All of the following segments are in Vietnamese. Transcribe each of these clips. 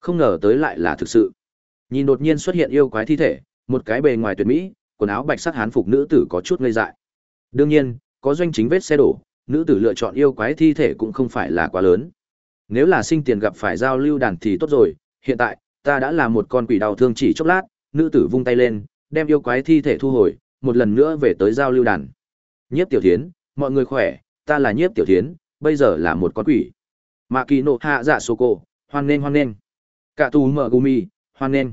Không ngờ tới lại là thực sự. Nhìn đột nhiên xuất hiện yêu quái thi thể, một cái bề ngoài tuyệt mỹ, quần áo bạch sắc hán phục nữ tử có chút ngây dại. Đương nhiên, có doanh chính vết xe đổ, nữ tử lựa chọn yêu quái thi thể cũng không phải là quá lớn. Nếu là sinh tiền gặp phải giao lưu đàn thì tốt rồi, hiện tại, ta đã là một con quỷ đau thương chỉ chốc lát, nữ tử vung tay lên, đem yêu quái thi thể thu hồi, một lần nữa về tới giao lưu đàn. Nhiếp Tiểu Thiến, mọi người khỏe, ta là Nhiếp Tiểu Thiến, bây giờ là một con quỷ. Mạ Kỳ Nộ Hạ Dạ Sô Cô, hoan nghênh hoan nghênh. Cả tù mở gumi, hoan nghênh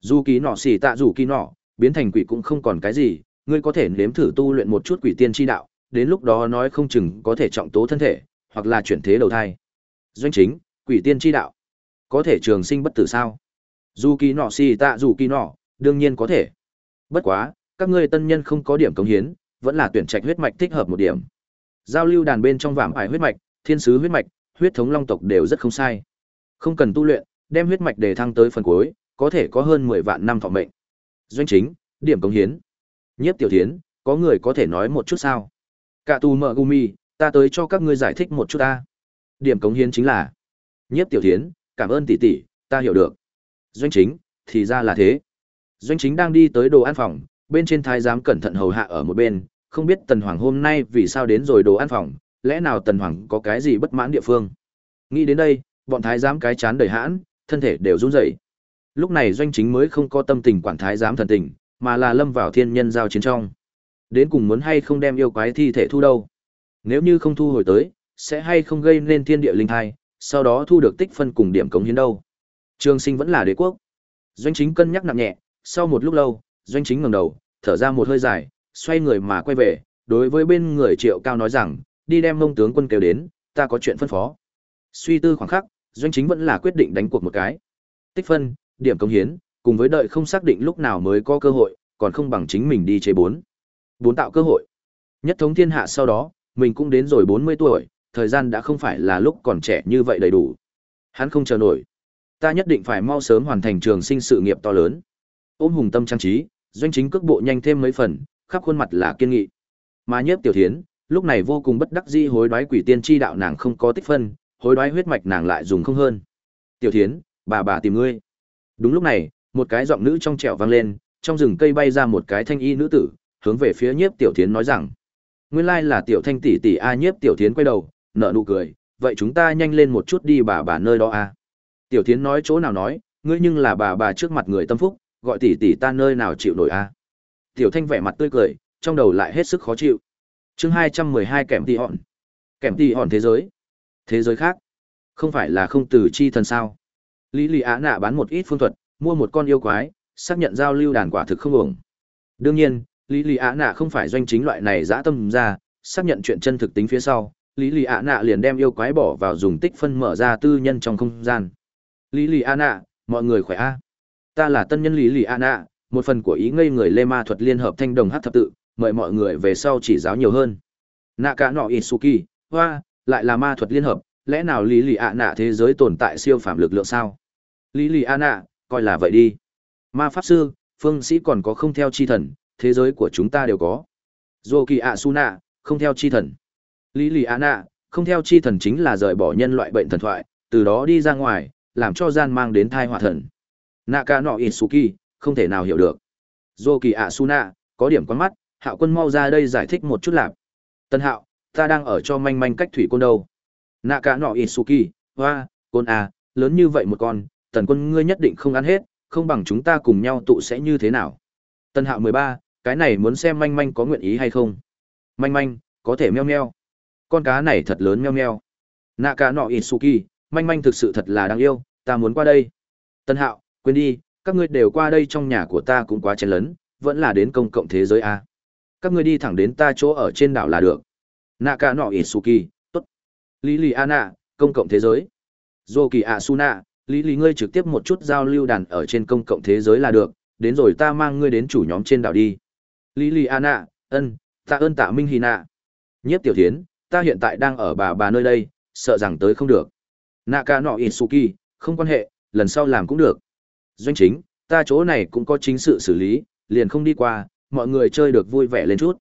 Dù kỳ nọ xỉ tạ dù kỳ nọ, biến thành quỷ cũng không còn cái gì, ngươi có thể nếm thử tu luyện một chút quỷ tiên chi đạo, đến lúc đó nói không chừng có thể trọng tố thân thể, hoặc là chuyển thế đầu thai. Doanh chính, quỷ tiên chi đạo, có thể trường sinh bất tử sao? Dù kỳ nọ xì tạ dù kỳ nọ, đương nhiên có thể. Bất quá, các ngươi tân nhân không có điểm cống hiến, vẫn là tuyển trạch huyết mạch thích hợp một điểm. Giao lưu đàn bên trong vảm ải huyết mạch, thiên sứ huyết mạch, huyết thống long tộc đều rất không sai. Không cần tu luyện, đem huyết mạch đề thăng tới phần cuối, có thể có hơn 10 vạn năm thọ mệnh. Doanh chính, điểm cống hiến. Nhiếp tiểu thiến, có người có thể nói một chút sao? Cả tù mở gumi, ta tới cho các ngươi giải thích một chút ta. Điểm cống hiến chính là Nhiếp tiểu thiến, cảm ơn tỷ tỷ, ta hiểu được. Doanh chính, thì ra là thế. Doanh chính đang đi tới đồ ăn phòng, bên trên thái giám cẩn thận hầu hạ ở một bên, không biết tần hoàng hôm nay vì sao đến rồi đồ ăn phòng, lẽ nào tần hoàng có cái gì bất mãn địa phương. Nghĩ đến đây, bọn thái giám cái chán đầy hãn, thân thể đều run rẩy. Lúc này doanh chính mới không có tâm tình quản thái giám thần tình, mà là lâm vào thiên nhân giao chiến trong. Đến cùng muốn hay không đem yêu quái thi thể thu đâu. Nếu như không thu hồi tới, sẽ hay không gây nên thiên địa linh thai, sau đó thu được tích phân cùng điểm cống hiến đâu. Trường sinh vẫn là đế quốc. Doanh chính cân nhắc nặng nhẹ, sau một lúc lâu, doanh chính ngẩng đầu, thở ra một hơi dài, xoay người mà quay về, đối với bên người triệu cao nói rằng, đi đem mông tướng quân kêu đến, ta có chuyện phân phó. Suy tư khoảng khắc, doanh chính vẫn là quyết định đánh cuộc một cái. Tích phân, điểm công hiến, cùng với đợi không xác định lúc nào mới có cơ hội, còn không bằng chính mình đi chế bốn. Bốn tạo cơ hội. Nhất thống thiên hạ sau đó, mình cũng đến rồi 40 tuổi, thời gian đã không phải là lúc còn trẻ như vậy đầy đủ. Hắn không chờ nổi. Ta nhất định phải mau sớm hoàn thành trường sinh sự nghiệp to lớn. Ôm hùng tâm trang trí, doanh chính cước bộ nhanh thêm mấy phần, khắp khuôn mặt là kiên nghị. Mà nhiếp tiểu thiến, lúc này vô cùng bất đắc dĩ hối đoái quỷ tiên chi đạo nàng không có tích phân, hối đoái huyết mạch nàng lại dùng không hơn. Tiểu thiến, bà bà tìm ngươi. Đúng lúc này, một cái giọng nữ trong trẻo vang lên, trong rừng cây bay ra một cái thanh y nữ tử, hướng về phía nhiếp tiểu thiến nói rằng. Nguyên lai là tiểu thanh tỷ tỷ A nhiếp tiểu thiến quay đầu, nở nụ cười, vậy chúng ta nhanh lên một chút đi bà bà nơi đó a. Tiểu thiến nói chỗ nào nói, ngươi nhưng là bà bà trước mặt người tâm phúc, gọi tỷ tỷ ta nơi nào chịu nổi a. Tiểu thanh vẻ mặt tươi cười, trong đầu lại hết sức khó chịu. chương hai trăm mười hai kèm tỷ hòn. Kèm tỷ hòn thế giới. Thế giới khác. Không phải là không từ chi thần sao. Lý Lý Á nạ bán một ít phương thuật, mua một con yêu quái, xác nhận giao lưu đàn quả thực không ổng. Đương nhiên, Lý Lý Á nạ không phải doanh chính loại này dã tâm ra, xác nhận chuyện chân thực tính phía sau, Lý Lý Á nạ liền đem yêu quái bỏ vào dùng tích phân mở ra tư nhân trong không gian. Lý Lý Á nạ, mọi người khỏe a. Ta là tân nhân Lý Lý Á nạ, một phần của ý ngây người lê ma thuật liên hợp thanh đồng hát thập tự, mời mọi người về sau chỉ giáo nhiều hơn. Nạ cả nọ Isuki, hoa, lại là ma thuật liên hợp, lẽ nào Lý Lì ạ nạ thế giới tồn tại siêu phạm lực lượng sao? Lý Lì ạ nạ, coi là vậy đi. Ma pháp sư, phương sĩ còn có không theo chi thần, thế giới của chúng ta đều có. Dô kỳ ạ su nạ, không theo chi thần. Lý Lì ạ nạ, không theo chi thần chính là rời bỏ nhân loại bệnh thần thoại, từ đó đi ra ngoài, làm cho gian mang đến thai họa thần. Naka no Itsuki, không thể nào hiểu được. Dô kỳ ạ su nạ, có điểm quan mắt, hạo quân mau ra đây giải thích một chút làm. Tân hạo, ta đang ở cho manh manh cách thủy côn đâu. nạ cả nọ isuki hoa, côn à, lớn như vậy một con, tần quân ngươi nhất định không ăn hết, không bằng chúng ta cùng nhau tụ sẽ như thế nào. Tân hạo mười ba, cái này muốn xem manh manh có nguyện ý hay không. Manh manh, có thể meo meo. Con cá này thật lớn meo meo. Nạ cả nọ isuki, manh manh thực sự thật là đáng yêu, ta muốn qua đây. Tân hạo, quên đi, các ngươi đều qua đây trong nhà của ta cũng quá chen lấn, vẫn là đến công cộng thế giới à. Các ngươi đi thẳng đến ta chỗ ở trên đảo là được. Nạ cả nọ Itsuki, tốt. Lý Lý Anna, công cộng thế giới. Zoki Asuna, Lý Lý ngươi trực tiếp một chút giao lưu đàn ở trên công cộng thế giới là được, đến rồi ta mang ngươi đến chủ nhóm trên đảo đi. Lý Lý Anna, ân, tạ ơn tạ Minh Hy nạ. nhất tiểu thiến, ta hiện tại đang ở bà bà nơi đây, sợ rằng tới không được. Naka nọ Itsuki, không quan hệ, lần sau làm cũng được. Doanh chính, ta chỗ này cũng có chính sự xử lý, liền không đi qua, mọi người chơi được vui vẻ lên chút.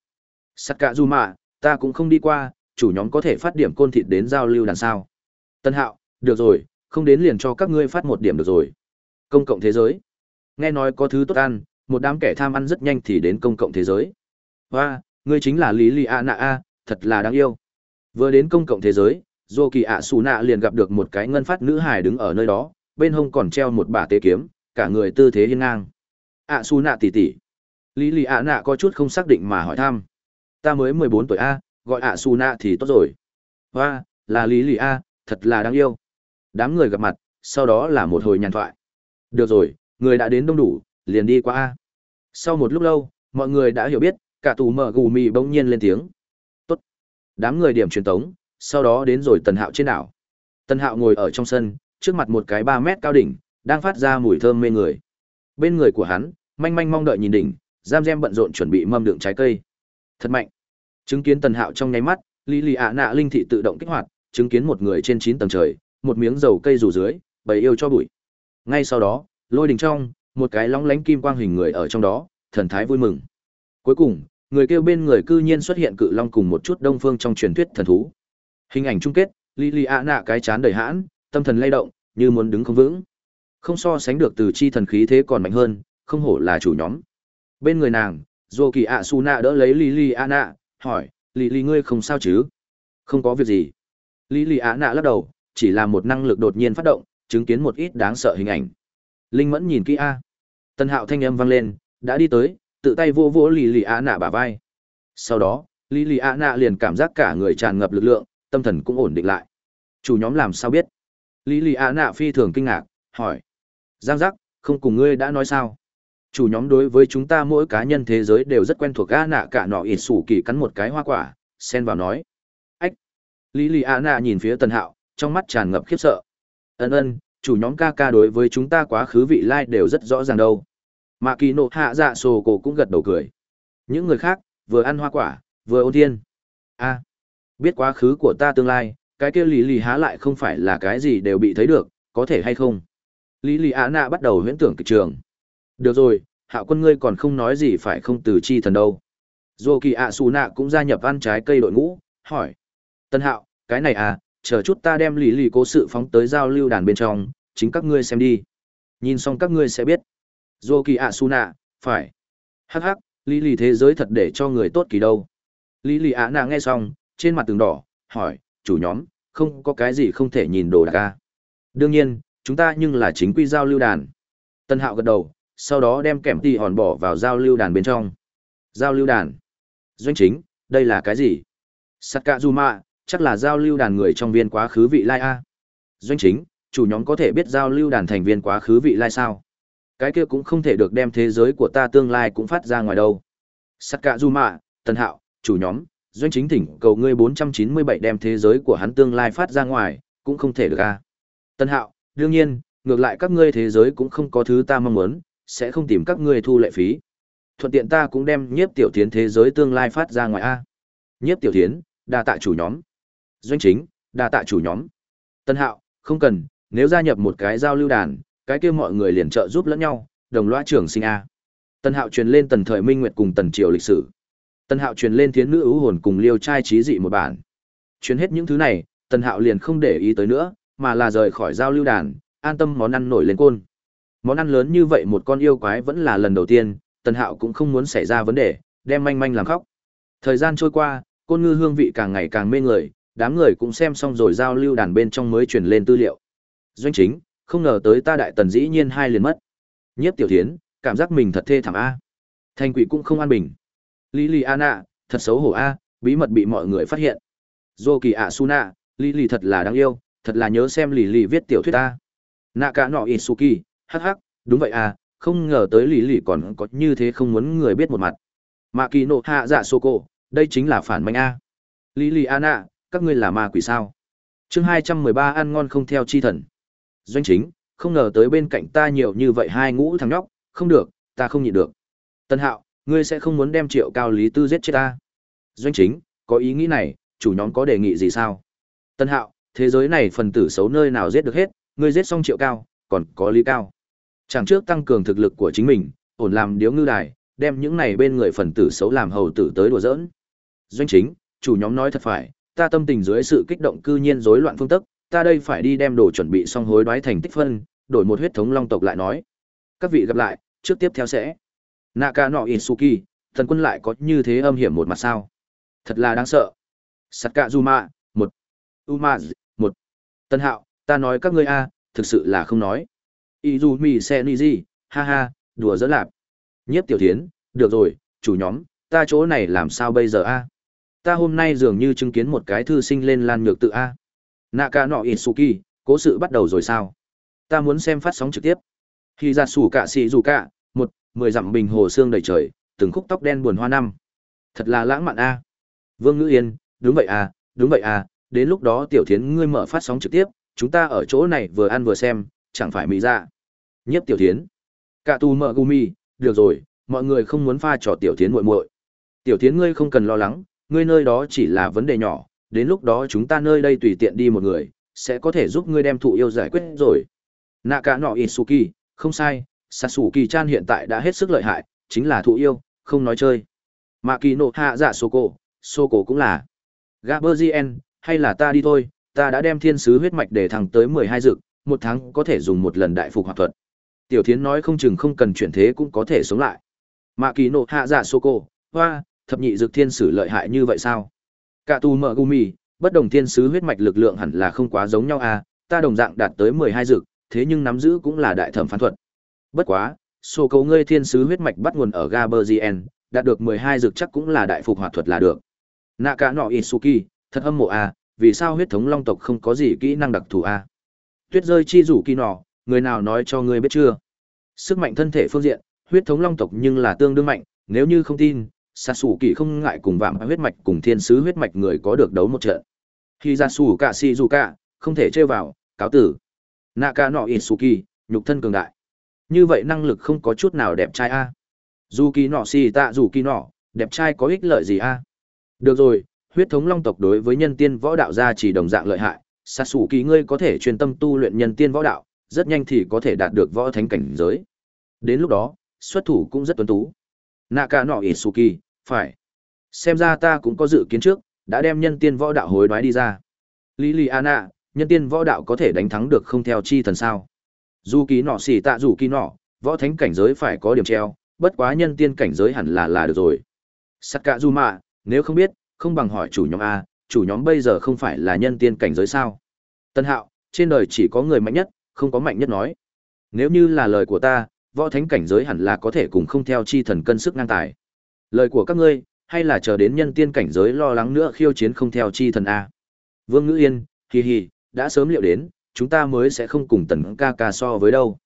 Sakazuma, ta cũng không đi qua, chủ nhóm có thể phát điểm côn thịt đến giao lưu đằng sau. Tân hạo, được rồi, không đến liền cho các ngươi phát một điểm được rồi. Công cộng thế giới. Nghe nói có thứ tốt ăn, một đám kẻ tham ăn rất nhanh thì đến công cộng thế giới. Hoa, ngươi chính là Lý Lì A Nạ A, thật là đáng yêu. Vừa đến công cộng thế giới, Dô Kỳ ạ Sù Nạ liền gặp được một cái ngân phát nữ hài đứng ở nơi đó, bên hông còn treo một bả tế kiếm, cả người tư thế hiên ngang. ạ Sù Nạ tỷ tỷ. Lý Lì ạ Nạ có chút không xác định mà hỏi thăm. Ta mới mười bốn tuổi A, gọi ạ su na thì tốt rồi. Hoa, là Lý Lì A, thật là đáng yêu. Đám người gặp mặt, sau đó là một hồi nhàn thoại. Được rồi, người đã đến đông đủ, liền đi qua A. Sau một lúc lâu, mọi người đã hiểu biết, cả tù mở gù mì bỗng nhiên lên tiếng. Tốt. Đám người điểm truyền tống, sau đó đến rồi tần hạo trên đảo. Tần hạo ngồi ở trong sân, trước mặt một cái ba mét cao đỉnh, đang phát ra mùi thơm mê người. Bên người của hắn, manh manh mong đợi nhìn đỉnh, giam gem bận rộn chuẩn bị mâm đựng trái cây. Thật mạnh. Chứng kiến tần hạo trong nháy mắt, lì Lì ạ nạ linh thị tự động kích hoạt, chứng kiến một người trên chín tầng trời, một miếng dầu cây rủ dưới, bầy yêu cho bụi. Ngay sau đó, lôi đình trong, một cái lóng lánh kim quang hình người ở trong đó, thần thái vui mừng. Cuối cùng, người kêu bên người cư nhiên xuất hiện cự long cùng một chút đông phương trong truyền thuyết thần thú. Hình ảnh chung kết, Lily ạ nạ cái chán đầy hãn, tâm thần lay động, như muốn đứng không vững. Không so sánh được từ chi thần khí thế còn mạnh hơn, không hổ là chủ nhóm. Bên người nàng, do kỳ ạ su nạ đỡ lấy Lily ạ nạ hỏi, lì lì ngươi không sao chứ? Không có việc gì. lì lì án nạ lắc đầu, chỉ là một năng lực đột nhiên phát động, chứng kiến một ít đáng sợ hình ảnh. Linh Mẫn nhìn kỹ a. Tân Hạo thanh âm vang lên, đã đi tới, tự tay vô vỗ lì lì ạ nạ bả vai sau đó lì lì ạ nạ liền cảm giác cả người tràn ngập lực lượng tâm thần cũng ổn định lại chủ nhóm làm sao biết lì lì ạ nạ phi thường kinh ngạc hỏi giang giác không cùng ngươi đã nói sao chủ nhóm đối với chúng ta mỗi cá nhân thế giới đều rất quen thuộc a nạ cả nọ ít sủ kỳ cắn một cái hoa quả xen vào nói ách lý lì a nạ nhìn phía tần hạo trong mắt tràn ngập khiếp sợ ân ân chủ nhóm ca ca đối với chúng ta quá khứ vị lai đều rất rõ ràng đâu mà kỳ nộ hạ dạ sổ cổ cũng gật đầu cười. Những người khác, vừa ăn hoa quả, vừa ôn thiên. a biết quá khứ của ta tương lai, cái kia lý lì há lại không phải là cái gì đều bị thấy được, có thể hay không? Lý lì á nạ bắt đầu huyễn tưởng kịch trường. Được rồi, hạo quân ngươi còn không nói gì phải không từ chi thần đâu. Dù kỳ ạ xù nạ cũng gia nhập ăn trái cây đội ngũ, hỏi. Tân hạo, cái này à, chờ chút ta đem lý lì cố sự phóng tới giao lưu đàn bên trong, chính các ngươi xem đi. Nhìn xong các ngươi sẽ biết Dù kỳ ạ su nạ phải hắc hắc lý lì thế giới thật để cho người tốt kỳ đâu lý lì ạ nạ nghe xong trên mặt tường đỏ hỏi chủ nhóm không có cái gì không thể nhìn đồ đạc ca đương nhiên chúng ta nhưng là chính quy giao lưu đàn tân hạo gật đầu sau đó đem kèm tì hòn bỏ vào giao lưu đàn bên trong. Giao lưu đàn. Doanh chính đây là cái gì? Sakazuma chắc là giao lưu đàn người trong viên quá khứ vị lai a. Doanh chính chủ nhóm có thể biết giao lưu đàn thành viên quá khứ vị lai sao? Cái kia cũng không thể được đem thế giới của ta tương lai cũng phát ra ngoài đâu. Sắc tân hạo, chủ nhóm, doanh chính thỉnh cầu ngươi 497 đem thế giới của hắn tương lai phát ra ngoài, cũng không thể được a. Tân hạo, đương nhiên, ngược lại các ngươi thế giới cũng không có thứ ta mong muốn, sẽ không tìm các ngươi thu lệ phí. Thuận tiện ta cũng đem nhiếp tiểu thiến thế giới tương lai phát ra ngoài a. Nhiếp tiểu thiến, đa tạ chủ nhóm. Doanh chính, đa tạ chủ nhóm. Tân hạo, không cần, nếu gia nhập một cái giao lưu đàn, cái kia mọi người liền trợ giúp lẫn nhau, đồng loa trưởng sinh a. Tần Hạo truyền lên tần thời Minh Nguyệt cùng tần triều lịch sử. Tần Hạo truyền lên thiến nữ ưu hồn cùng Liêu trai trí dị một bản. Truyền hết những thứ này, Tần Hạo liền không để ý tới nữa, mà là rời khỏi giao lưu đàn, an tâm món ăn nổi lên côn. Món ăn lớn như vậy một con yêu quái vẫn là lần đầu tiên, Tần Hạo cũng không muốn xảy ra vấn đề, đem manh manh làm khóc. Thời gian trôi qua, côn ngư hương vị càng ngày càng mê người, đám người cũng xem xong rồi giao lưu đàn bên trong mới truyền lên tư liệu. Doanh chính, không ngờ tới ta đại tần dĩ nhiên hai liền mất. Nhiếp tiểu thiến, cảm giác mình thật thê thảm a. Thành quỷ cũng không an bình. lì Lý Anna, thật xấu hổ a, bí mật bị mọi người phát hiện. Dô kỳ ạ Suna, Lý lì thật là đáng yêu, thật là nhớ xem lì lì viết tiểu thuyết ta Nạ cả nọ Isuki, hắc hắc, đúng vậy à, không ngờ tới Lý Lý còn có như thế không muốn người biết một mặt. Mạ kỳ nộ hạ dạ cổ, đây chính là phản manh a. Lý Lý Anna, các ngươi là ma quỷ sao? Chương hai trăm mười ba ăn ngon không theo chi thần doanh chính không ngờ tới bên cạnh ta nhiều như vậy hai ngũ thằng nhóc không được ta không nhịn được tân hạo ngươi sẽ không muốn đem triệu cao lý tư giết chết ta doanh chính có ý nghĩ này chủ nhóm có đề nghị gì sao tân hạo thế giới này phần tử xấu nơi nào giết được hết ngươi giết xong triệu cao còn có lý cao chẳng trước tăng cường thực lực của chính mình ổn làm điếu ngư đài đem những này bên người phần tử xấu làm hầu tử tới đùa giỡn doanh chính chủ nhóm nói thật phải ta tâm tình dưới sự kích động cư nhiên rối loạn phương tức ta đây phải đi đem đồ chuẩn bị xong hối đoái thành tích phân, đổi một huyết thống long tộc lại nói. Các vị gặp lại, trước tiếp theo sẽ. Naka no Isuki, thần quân lại có như thế âm hiểm một mặt sao? Thật là đáng sợ. Sakazuma, một. Umaz, một. Tân Hạo, ta nói các ngươi a, thực sự là không nói. Izumi Seniji, ha ha, đùa dỡ lạp. Nhiếp tiểu thiến, được rồi, chủ nhóm, ta chỗ này làm sao bây giờ a? Ta hôm nay dường như chứng kiến một cái thư sinh lên lan nhược tự a. Naka no Isuki, cố sự bắt đầu rồi sao? Ta muốn xem phát sóng trực tiếp. Khi ra sủ cạ xì dù cạ một, mười dặm bình hồ xương đầy trời, từng khúc tóc đen buồn hoa năm. Thật là lãng mạn a. Vương Ngữ Yên, đúng vậy à, đúng vậy à, đến lúc đó tiểu thiến ngươi mở phát sóng trực tiếp, chúng ta ở chỗ này vừa ăn vừa xem, chẳng phải mỹ ra. Dạ. Nhiếp tiểu thiến. Cả tù mợ gumi, được rồi, mọi người không muốn pha trò tiểu thiến muội muội. Tiểu thiến ngươi không cần lo lắng, ngươi nơi đó chỉ là vấn đề nhỏ, đến lúc đó chúng ta nơi đây tùy tiện đi một người, sẽ có thể giúp ngươi đem thụ yêu giải quyết rồi. Nạ cả nọ Isuki, không sai, Sasuke chan hiện tại đã hết sức lợi hại, chính là thụ yêu, không nói chơi. mà kỳ nộ hạ dạ Sô cổ cũng là. Gaberzien, hay là ta đi thôi, ta đã đem thiên sứ huyết mạch để thẳng tới 12 dược, một tháng có thể dùng một lần đại phục hoạt thuật. Tiểu Thiến nói không chừng không cần chuyển thế cũng có thể sống lại. mạ kỳ nộ hạ dạ Soko, hoa, thập nhị dược thiên sử lợi hại như vậy sao? Cả tù mở gumi, bất đồng thiên sứ huyết mạch lực lượng hẳn là không quá giống nhau à, ta đồng dạng đạt tới 12 dược, thế nhưng nắm giữ cũng là đại thẩm phán thuật. Bất quá, sô cầu ngươi thiên sứ huyết mạch bắt nguồn ở Gaberzien, đạt được 12 dược chắc cũng là đại phục hoạt thuật là được. nạ cả nọ Isuki, thật âm mộ à, vì sao huyết thống long tộc không có gì kỹ năng đặc thù à? Tuyết rơi chi rủ kỳ nọ, người nào nói cho ngươi biết chưa? Sức mạnh thân thể phương diện, huyết thống long tộc nhưng là tương đương mạnh, nếu như không tin, xạ xù kỳ không ngại cùng vạm huyết mạch cùng thiên sứ huyết mạch người có được đấu một trận. Khi ra xù cả si dù cả không thể chơi vào cáo tử. Naka nọ ít nhục thân cường đại. Như vậy năng lực không có chút nào đẹp trai a. Dù kỳ nọ si tạ dù kỳ nọ đẹp trai có ích lợi gì a? Được rồi huyết thống long tộc đối với nhân tiên võ đạo gia chỉ đồng dạng lợi hại. Xạ xù kỳ ngươi có thể chuyên tâm tu luyện nhân tiên võ đạo rất nhanh thì có thể đạt được võ thánh cảnh giới. Đến lúc đó, xuất thủ cũng rất tuấn tú. Naka nọ ít su kỳ phải. Xem ra ta cũng có dự kiến trước, đã đem nhân tiên võ đạo hối đoái đi ra. Lý lì an nhân tiên võ đạo có thể đánh thắng được không theo chi thần sao? Dù ký nọ xỉ tạ dù ký nọ võ thánh cảnh giới phải có điểm treo, bất quá nhân tiên cảnh giới hẳn là là được rồi. Sắt cả du mạ nếu không biết, không bằng hỏi chủ nhóm a, chủ nhóm bây giờ không phải là nhân tiên cảnh giới sao? Tân hạo, trên đời chỉ có người mạnh nhất không có mạnh nhất nói nếu như là lời của ta võ thánh cảnh giới hẳn là có thể cùng không theo chi thần cân sức ngang tài Lời của các ngươi, hay là chờ đến nhân tiên cảnh giới lo lắng nữa khiêu chiến không theo chi thần A. Vương Ngữ Yên, hì hì, đã sớm liệu đến, chúng ta mới sẽ không cùng tần ca ca so với đâu.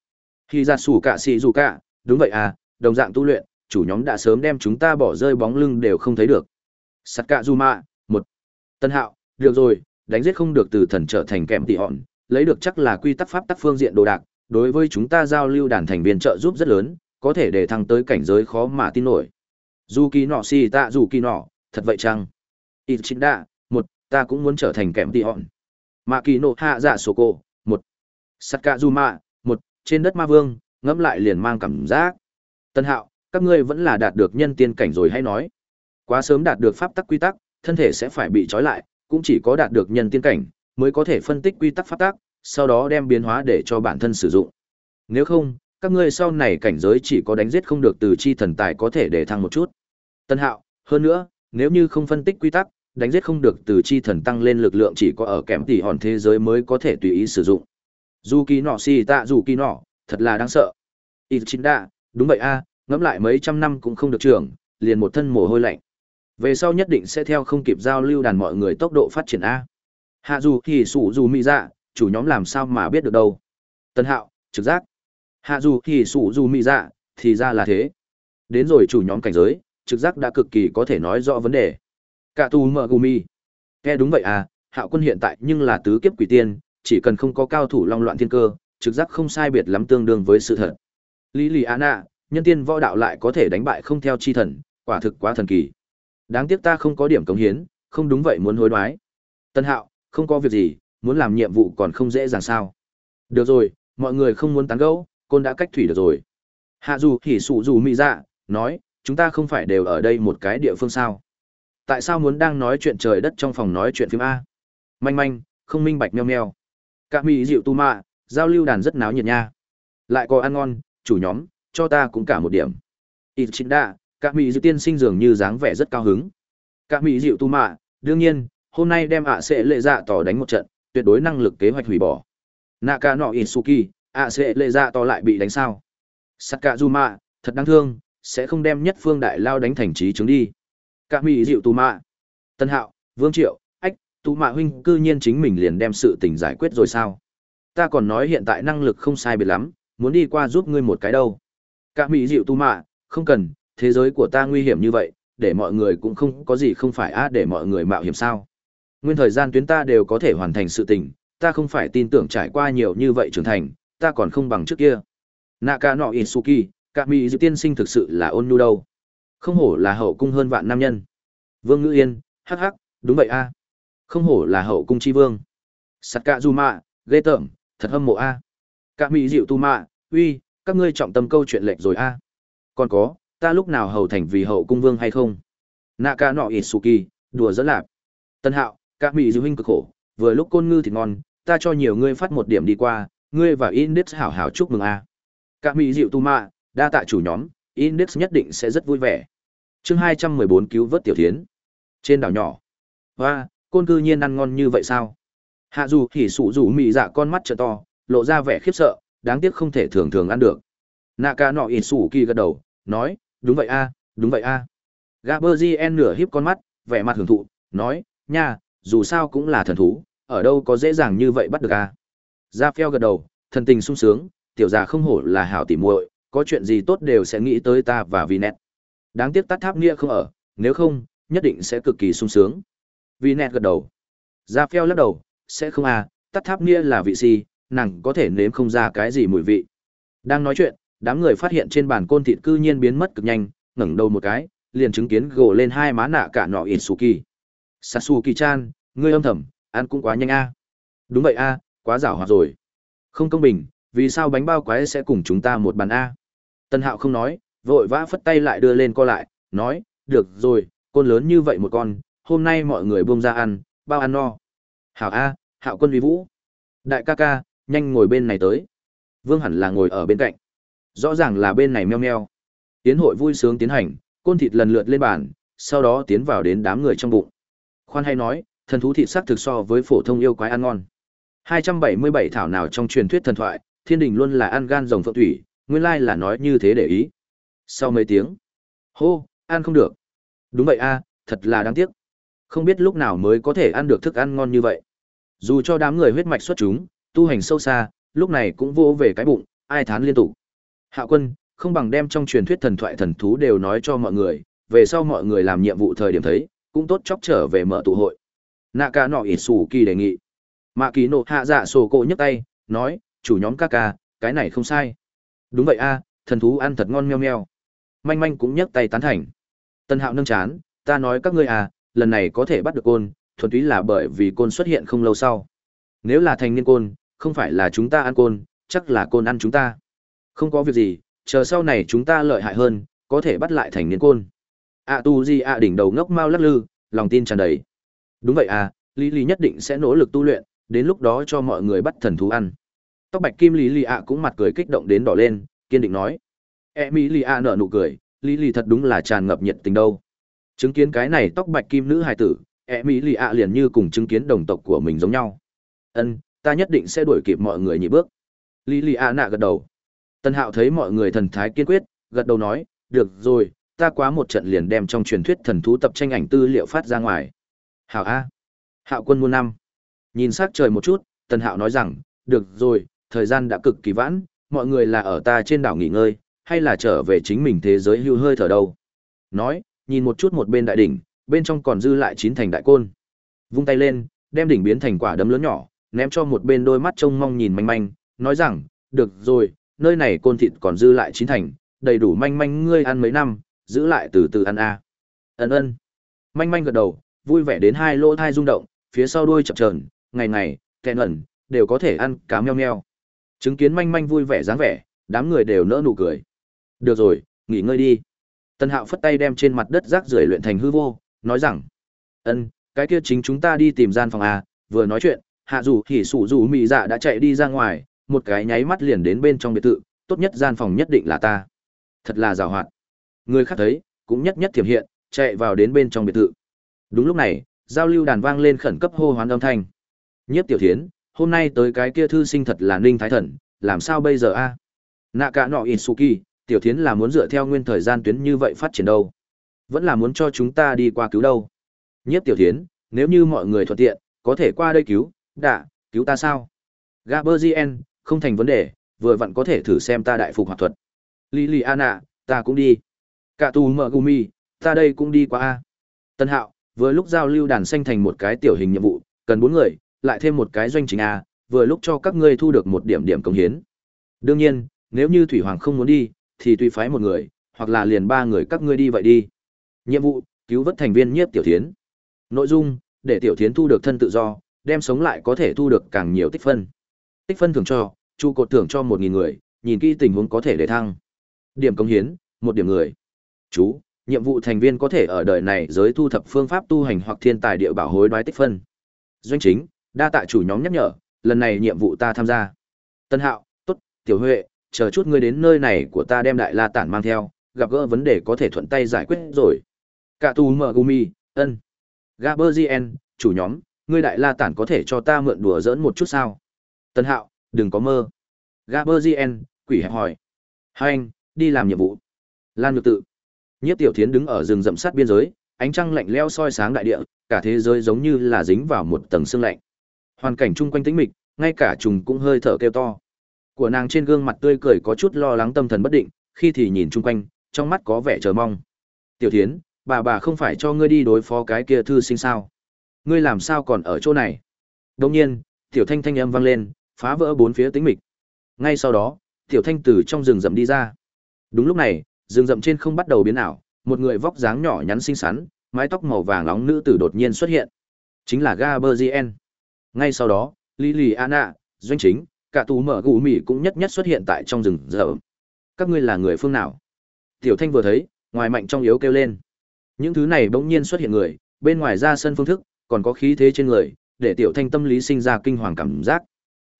Khi ra sủ cả xì dù cả, đúng vậy à, đồng dạng tu luyện, chủ nhóm đã sớm đem chúng ta bỏ rơi bóng lưng đều không thấy được. Sắt cạ dù mạ, một. Tân hạo, được rồi, đánh giết không được từ thần trở thành kèm tị hòn, lấy được chắc là quy tắc pháp tắc phương diện đồ đạc, đối với chúng ta giao lưu đàn thành viên trợ giúp rất lớn, có thể để thăng tới cảnh giới khó mà tin nổi. Dù kỳ nọ xì tạ dù kỳ nọ thật vậy chăng? Ít chính đạ một ta cũng muốn trở thành kèm tì hòn mạ kỳ nộ hạ dạ sổ cổ một. Sắt cạ dù mạ một trên đất ma vương ngẫm lại liền mang cảm giác. Tân hạo các ngươi vẫn là đạt được nhân tiên cảnh rồi hay nói. Quá sớm đạt được pháp tắc quy tắc thân thể sẽ phải bị trói lại cũng chỉ có đạt được nhân tiên cảnh mới có thể phân tích quy tắc pháp tác, sau đó đem biến hóa để cho bản thân sử dụng nếu không các ngươi sau này cảnh giới chỉ có đánh giết không được từ chi thần tài có thể để thăng một chút Tân Hạo, hơn nữa, nếu như không phân tích quy tắc, đánh giết không được từ chi thần tăng lên lực lượng chỉ có ở kém tỷ hòn thế giới mới có thể tùy ý sử dụng. Dù kỳ nọ xì tạ dù kỳ nọ, thật là đáng sợ. Ít chính đa, đúng vậy a, ngẫm lại mấy trăm năm cũng không được trưởng, liền một thân mồ hôi lạnh. Về sau nhất định sẽ theo không kịp giao lưu đàn mọi người tốc độ phát triển a. Hạ dù thì sủ dù mỹ dạ, chủ nhóm làm sao mà biết được đâu. Tân Hạo, trực giác. Hạ dù thì sủ dù mỹ dạ, thì ra là thế. Đến rồi chủ nhóm cảnh giới, trực giác đã cực kỳ có thể nói rõ vấn đề. Cả tù mở gumi. Nghe đúng vậy à, hạo quân hiện tại nhưng là tứ kiếp quỷ tiên, chỉ cần không có cao thủ long loạn thiên cơ, trực giác không sai biệt lắm tương đương với sự thật. Lý Lì Anna, nhân tiên võ đạo lại có thể đánh bại không theo chi thần, quả thực quá thần kỳ. Đáng tiếc ta không có điểm cống hiến, không đúng vậy muốn hối đoái. Tân Hạo, không có việc gì, muốn làm nhiệm vụ còn không dễ dàng sao. Được rồi, mọi người không muốn tán gẫu, côn đã cách thủy được rồi. Hạ dù thì sụ dù mị dạ, nói, chúng ta không phải đều ở đây một cái địa phương sao tại sao muốn đang nói chuyện trời đất trong phòng nói chuyện phim a manh manh không minh bạch meo meo Cả mị dịu tu mạ, giao lưu đàn rất náo nhiệt nha. Lại có ăn ngon, chủ nhóm, cho ta cũng cả một điểm. Ít chính đa, cả mị dịu tiên sinh dường như dáng vẻ rất cao hứng. Cả mị dịu tu mạ, đương nhiên, hôm nay đem ạ sẽ lệ dạ tỏ đánh một trận, tuyệt đối năng lực kế hoạch hủy bỏ. Naka no Isuki, ạ sẽ lệ dạ tỏ lại bị đánh sao. Sakazuma, thật đáng thương, sẽ không đem nhất phương đại lao đánh thành trí chứng đi. Cả mỹ dịu tù mạ. Tân hạo, vương triệu, ách, tù mạ huynh cư nhiên chính mình liền đem sự tình giải quyết rồi sao. Ta còn nói hiện tại năng lực không sai biệt lắm, muốn đi qua giúp ngươi một cái đâu. Cả mỹ dịu tù mạ, không cần, thế giới của ta nguy hiểm như vậy, để mọi người cũng không có gì không phải á để mọi người mạo hiểm sao. Nguyên thời gian tuyến ta đều có thể hoàn thành sự tình, ta không phải tin tưởng trải qua nhiều như vậy trưởng thành, ta còn không bằng trước kia. Naka no Isuki, cả mỹ dịu tiên sinh thực sự là ôn nhu đâu. Không hổ là hậu cung hơn vạn nam nhân. Vương Ngữ Yên, hắc hắc, đúng vậy a. Không hổ là hậu cung chi vương. Sakazuma, ghê tởm, thật hâm mộ a. Cả mỹ dịu tu mạ, uy, các ngươi trọng tâm câu chuyện lệch rồi a. Còn có, ta lúc nào hầu thành vì hậu cung vương hay không? Naka no Isuki, đùa dẫn lạp. Tân Hạo, các mỹ dư huynh cực khổ, vừa lúc côn ngư thì ngon, ta cho nhiều ngươi phát một điểm đi qua, ngươi và Index hảo hảo chúc mừng a. Các mỹ dịu tu mạ, đa tạ chủ nhóm, Index nhất định sẽ rất vui vẻ. Chương 214 cứu vớt tiểu thiến. Trên đảo nhỏ. Hoa, côn cư nhiên ăn ngon như vậy sao? Hạ dù thì sụ rủ mị dạ con mắt trợ to, lộ ra vẻ khiếp sợ, đáng tiếc không thể thường thường ăn được. Naka nọ ỉ sủ kỳ gật đầu, nói, đúng vậy a, đúng vậy a. À. Gaberzien nửa híp con mắt, vẻ mặt hưởng thụ, nói, nha, dù sao cũng là thần thú, ở đâu có dễ dàng như vậy bắt được a. Ra phèo gật đầu, thần tình sung sướng, tiểu già không hổ là hảo tỉ muội, có chuyện gì tốt đều sẽ nghĩ tới ta và Vinet. Đáng tiếc Tát tháp nghĩa không ở, nếu không, nhất định sẽ cực kỳ sung sướng. Vinet gật đầu. Ra phèo lắc đầu, sẽ không à, Tát tháp nghĩa là vị gì, nàng có thể nếm không ra cái gì mùi vị. Đang nói chuyện, đám người phát hiện trên bàn côn thịt cư nhiên biến mất cực nhanh, ngẩng đầu một cái, liền chứng kiến gồ lên hai má nạ cả nọ Sasu Kichan, ngươi âm thầm, ăn cũng quá nhanh a. Đúng vậy a, quá giảo hoạt rồi. Không công bình, vì sao bánh bao quái sẽ cùng chúng ta một bàn a? Tân Hạo không nói, vội vã phất tay lại đưa lên co lại, nói, được rồi, con lớn như vậy một con, hôm nay mọi người buông ra ăn, bao ăn no. Hảo A, Hạo quân vi vũ. Đại ca ca, nhanh ngồi bên này tới. Vương hẳn là ngồi ở bên cạnh. Rõ ràng là bên này meo meo. Tiến hội vui sướng tiến hành, côn thịt lần lượt lên bàn, sau đó tiến vào đến đám người trong bụng. Khoan hay nói, thần thú thịt sắc thực so với phổ thông yêu quái ăn ngon. 277 thảo nào trong truyền thuyết thần thoại, thiên đình luôn là ăn gan rồng phượng thủy, nguyên lai là nói như thế để ý. Sau mấy tiếng, hô, ăn không được. Đúng vậy a, thật là đáng tiếc. Không biết lúc nào mới có thể ăn được thức ăn ngon như vậy. Dù cho đám người huyết mạch xuất chúng, tu hành sâu xa, lúc này cũng vô về cái bụng, ai thán liên tục. Hạ quân, không bằng đem trong truyền thuyết thần thoại thần thú đều nói cho mọi người, về sau mọi người làm nhiệm vụ thời điểm thấy, cũng tốt chốc trở về mở tụ hội. Naka nọ ỉ xù kỳ đề nghị. Mạ kỳ nộ hạ dạ sổ cổ nhấc tay, nói, chủ nhóm ca ca, cái này không sai. Đúng vậy a, thần thú ăn thật ngon meo meo. Manh manh cũng nhấc tay tán thành. Tân hạo nâng chán, ta nói các ngươi à, lần này có thể bắt được côn, thuần túy là bởi vì côn xuất hiện không lâu sau. Nếu là thành niên côn, không phải là chúng ta ăn côn, chắc là côn ăn chúng ta. Không có việc gì, chờ sau này chúng ta lợi hại hơn, có thể bắt lại thành niên côn ạ tu di ạ đỉnh đầu ngốc mau lắc lư, lòng tin tràn đầy. Đúng vậy à, Lý Lý nhất định sẽ nỗ lực tu luyện, đến lúc đó cho mọi người bắt thần thú ăn. Tóc bạch kim Lý Lý ạ cũng mặt cười kích động đến đỏ lên, kiên định nói. E Mỹ Lý ạ nở nụ cười, Lý Lý thật đúng là tràn ngập nhiệt tình đâu. Chứng kiến cái này tóc bạch kim nữ hài tử, E Mỹ Lý ạ liền như cùng chứng kiến đồng tộc của mình giống nhau. Ân, ta nhất định sẽ đuổi kịp mọi người nhị bước. Lý Lý ạ nạ gật đầu. Tân Hạo thấy mọi người thần thái kiên quyết, gật đầu nói, được rồi, ta quá một trận liền đem trong truyền thuyết thần thú tập tranh ảnh tư liệu phát ra ngoài. Hảo A. Hạo quân muôn năm. Nhìn sát trời một chút, Tần Hạo nói rằng, được rồi, thời gian đã cực kỳ vãn, mọi người là ở ta trên đảo nghỉ ngơi, hay là trở về chính mình thế giới hưu hơi thở đâu. Nói, nhìn một chút một bên đại đỉnh, bên trong còn dư lại chín thành đại côn. Vung tay lên, đem đỉnh biến thành quả đấm lớn nhỏ, ném cho một bên đôi mắt trông mong nhìn manh manh, nói rằng, được rồi, nơi này côn thịt còn dư lại chín thành, đầy đủ manh manh ngươi ăn mấy năm, giữ lại từ từ ăn a. Ân ân. Manh manh gật đầu, vui vẻ đến hai lỗ thai rung động, phía sau đuôi chập trờn ngày ngày, kẹn ẩn, đều có thể ăn cá meo meo. Chứng kiến manh manh vui vẻ dáng vẻ, đám người đều nỡ nụ cười. Được rồi, nghỉ ngơi đi. Tân Hạo phất tay đem trên mặt đất rác rưởi luyện thành hư vô, nói rằng: "Ân, cái kia chính chúng ta đi tìm gian phòng a." Vừa nói chuyện, hạ dù hỉ sủ dù mị dạ đã chạy đi ra ngoài một cái nháy mắt liền đến bên trong biệt thự tốt nhất gian phòng nhất định là ta thật là giàu hoạt người khác thấy, cũng nhất nhất thiểm hiện, chạy vào đến bên trong biệt thự. Đúng lúc này, giao lưu đàn vang lên khẩn cấp hô hoán âm thanh. Nhiếp tiểu thiến, hôm nay tới cái kia thư sinh thật là ninh thái thần, làm sao bây giờ a? Nạ cả nọ isuki tiểu thiến là muốn dựa theo nguyên thời gian tuyến như vậy phát triển đâu? Vẫn là muốn cho chúng ta đi qua cứu đâu? Nhiếp tiểu thiến, nếu như mọi người thuận tiện, có thể qua đây cứu, đạ, cứu ta sao? Gaberzien không thành vấn đề, vừa vặn có thể thử xem ta đại phục hoạt thuật. Liliana, ta cũng đi cả tù mở gumi ta đây cũng đi qua a. Tân hạo, vừa lúc giao lưu đàn xanh thành một cái tiểu hình nhiệm vụ, cần bốn người, lại thêm một cái doanh chính a, vừa lúc cho các ngươi thu được một điểm điểm công hiến. Đương nhiên, nếu như thủy hoàng không muốn đi, thì tùy phái một người, hoặc là liền ba người các ngươi đi vậy đi. Nhiệm vụ, cứu vớt thành viên nhiếp tiểu thiến. Nội dung, để tiểu thiến thu được thân tự do, đem sống lại có thể thu được càng nhiều tích phân. Tích phân thưởng cho, trụ cột thưởng cho một nghìn người, nhìn kỹ tình huống có thể để thăng. Điểm công hiến, một điểm người chú, nhiệm vụ thành viên có thể ở đời này giới thu thập phương pháp tu hành hoặc thiên tài địa bảo hối đoái tích phân. Doanh chính, đa tạ chủ nhóm nhắc nhở, lần này nhiệm vụ ta tham gia. Tân hạo, tốt, tiểu huệ, chờ chút ngươi đến nơi này của ta đem đại la tản mang theo, gặp gỡ vấn đề có thể thuận tay giải quyết rồi. Cả tu mở gumi ân. Gaberzien chủ nhóm, ngươi đại la tản có thể cho ta mượn đùa dỡn một chút sao? Tân hạo, đừng có mơ. Gaberzien quỷ hẹp hỏi. Hai anh, đi làm nhiệm vụ. Lan nhược tự. Nhiếp Tiểu Thiến đứng ở rừng rậm sát biên giới, ánh trăng lạnh lẽo soi sáng đại địa, cả thế giới giống như là dính vào một tầng sương lạnh. Hoàn cảnh chung quanh tĩnh mịch, ngay cả trùng cũng hơi thở kêu to. Của nàng trên gương mặt tươi cười có chút lo lắng tâm thần bất định, khi thì nhìn chung quanh, trong mắt có vẻ chờ mong. "Tiểu Thiến, bà bà không phải cho ngươi đi đối phó cái kia thư sinh sao? Ngươi làm sao còn ở chỗ này?" Đột nhiên, tiểu thanh thanh âm vang lên, phá vỡ bốn phía tĩnh mịch. Ngay sau đó, tiểu thanh từ trong rừng rậm đi ra. Đúng lúc này, rừng rậm trên không bắt đầu biến ảo, một người vóc dáng nhỏ nhắn xinh xắn, mái tóc màu vàng nóng nữ tử đột nhiên xuất hiện. Chính là Gaberzien. Ngay sau đó, Liliana, doanh chính, cả tù mở gù mỉ cũng nhất nhất xuất hiện tại trong rừng rậm. Các ngươi là người phương nào? Tiểu Thanh vừa thấy, ngoài mạnh trong yếu kêu lên. Những thứ này bỗng nhiên xuất hiện người, bên ngoài ra sân phương thức, còn có khí thế trên người, để Tiểu Thanh tâm lý sinh ra kinh hoàng cảm giác.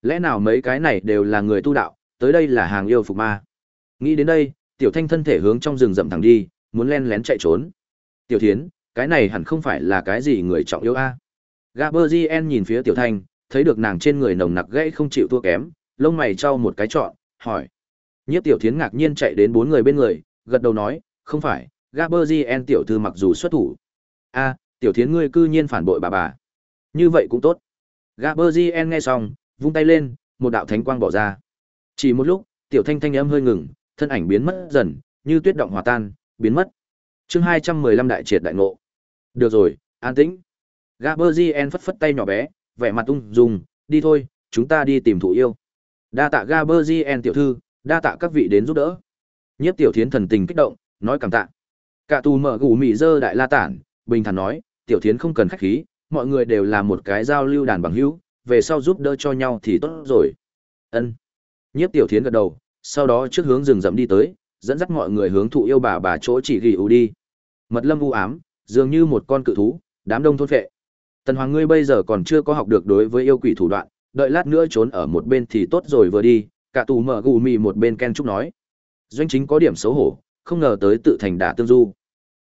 Lẽ nào mấy cái này đều là người tu đạo, tới đây là hàng yêu phục ma? Nghĩ đến đây, tiểu thanh thân thể hướng trong rừng rậm thẳng đi, muốn len lén chạy trốn. Tiểu thiến, cái này hẳn không phải là cái gì người trọng yếu a? Gaberzien nhìn phía tiểu thanh, thấy được nàng trên người nồng nặc gãy không chịu thua kém, lông mày trao một cái trọn, hỏi. Nhiếp tiểu thiến ngạc nhiên chạy đến bốn người bên người, gật đầu nói, không phải gaberzien tiểu thư mặc dù xuất thủ. A, tiểu thiến ngươi cư nhiên phản bội bà bà. Như vậy cũng tốt. Gaberzien nghe xong, vung tay lên, một đạo thánh quang bỏ ra. Chỉ một lúc, tiểu thanh thanh âm hơi ngừng thân ảnh biến mất dần, như tuyết động hòa tan, biến mất. Chương 215 đại triệt đại ngộ. Được rồi, an tĩnh. Gaberzien phất phất tay nhỏ bé, vẻ mặt ung dung, đi thôi, chúng ta đi tìm thủ yêu. Đa tạ Gaberzien tiểu thư, đa tạ các vị đến giúp đỡ. Nhiếp tiểu thiến thần tình kích động, nói cảm tạ. Cả tù mở gù mị dơ đại la tản, bình thản nói, tiểu thiến không cần khách khí, mọi người đều là một cái giao lưu đàn bằng hữu, về sau giúp đỡ cho nhau thì tốt rồi. Ân. Nhiếp tiểu thiến gật đầu, sau đó trước hướng rừng rậm đi tới, dẫn dắt mọi người hướng thụ yêu bà bà chỗ chỉ ghi ưu đi. Mật lâm u ám, dường như một con cự thú, đám đông thôn phệ. Tần Hoàng ngươi bây giờ còn chưa có học được đối với yêu quỷ thủ đoạn, đợi lát nữa trốn ở một bên thì tốt rồi vừa đi, cả tù mở gù mì một bên ken trúc nói. Doanh chính có điểm xấu hổ, không ngờ tới tự thành đả tương du.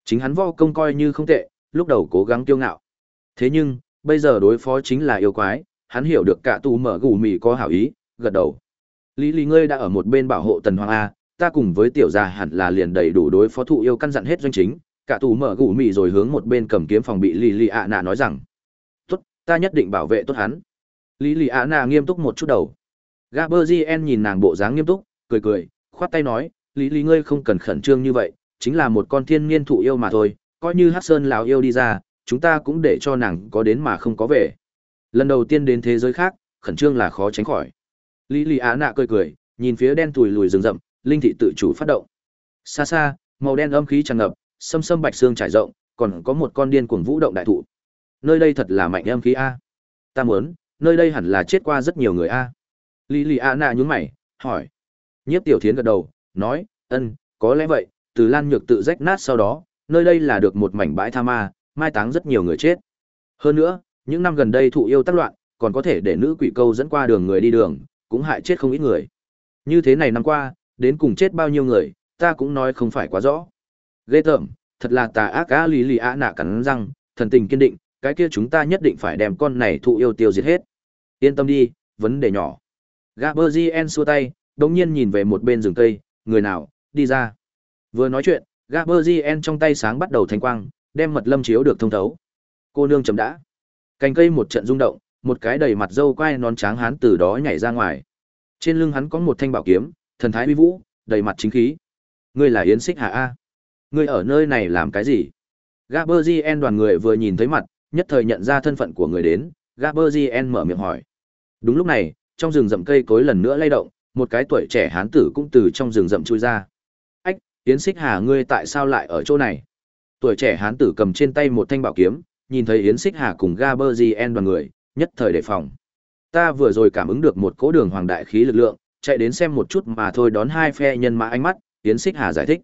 Chính hắn vo công coi như không tệ, lúc đầu cố gắng kiêu ngạo. Thế nhưng, bây giờ đối phó chính là yêu quái, hắn hiểu được cả tù mở gù mì có hảo ý, gật đầu. Lý Lý ngươi đã ở một bên bảo hộ Tần Hoàng A, ta cùng với tiểu gia hẳn là liền đầy đủ đối phó thụ yêu căn dặn hết doanh chính, cả tù mở gù mị rồi hướng một bên cầm kiếm phòng bị Lý Lý ạ nạ nói rằng, tốt, ta nhất định bảo vệ tốt hắn. Lý Lý ạ nạ nghiêm túc một chút đầu. Gaberzien nhìn nàng bộ dáng nghiêm túc, cười cười, khoát tay nói, Lý Lý ngươi không cần khẩn trương như vậy, chính là một con thiên niên thụ yêu mà thôi, coi như Hắc Sơn lào yêu đi ra, chúng ta cũng để cho nàng có đến mà không có về. Lần đầu tiên đến thế giới khác, khẩn trương là khó tránh khỏi. Lý Lý Á nạ cười cười, nhìn phía đen tùi lùi rừng rậm, linh thị tự chủ phát động. Xa xa, màu đen âm khí tràn ngập, sâm sâm bạch xương trải rộng, còn có một con điên cuồng vũ động đại thụ. Nơi đây thật là mạnh âm khí a. Ta muốn, nơi đây hẳn là chết qua rất nhiều người a. Lý Lý Á nạ nhướng mày, hỏi. Nhiếp Tiểu Thiến gật đầu, nói, ân, có lẽ vậy. Từ Lan Nhược tự rách nát sau đó, nơi đây là được một mảnh bãi tha ma, mai táng rất nhiều người chết. Hơn nữa, những năm gần đây thụ yêu tác loạn, còn có thể để nữ quỷ câu dẫn qua đường người đi đường, cũng hại chết không ít người. Như thế này năm qua, đến cùng chết bao nhiêu người, ta cũng nói không phải quá rõ. Ghê tởm, thật là tà ác á lý lì á nạ cắn răng, thần tình kiên định, cái kia chúng ta nhất định phải đem con này thụ yêu tiêu diệt hết. Yên tâm đi, vấn đề nhỏ. Gaberzien xua tay, đồng nhiên nhìn về một bên rừng cây, người nào, đi ra. Vừa nói chuyện, Gaberzien trong tay sáng bắt đầu thành quang, đem mật lâm chiếu được thông thấu. Cô nương chấm đã. Cành cây một trận rung động, một cái đầy mặt dâu quai nón tráng hán từ đó nhảy ra ngoài. Trên lưng hắn có một thanh bảo kiếm, thần thái uy vũ, đầy mặt chính khí. Ngươi là Yến Xích Hà a? Ngươi ở nơi này làm cái gì? Gaberzien đoàn người vừa nhìn thấy mặt, nhất thời nhận ra thân phận của người đến, Gaberzien mở miệng hỏi. Đúng lúc này, trong rừng rậm cây cối lần nữa lay động, một cái tuổi trẻ hán tử cũng từ trong rừng rậm chui ra. "Ách, Yến Xích Hà ngươi tại sao lại ở chỗ này?" Tuổi trẻ hán tử cầm trên tay một thanh bảo kiếm, nhìn thấy Yến Xích Hà cùng Gaberzien đoàn người, nhất thời đề phòng. Ta vừa rồi cảm ứng được một cỗ đường hoàng đại khí lực lượng, chạy đến xem một chút mà thôi đón hai phe nhân mã ánh mắt, Yến Xích Hà giải thích.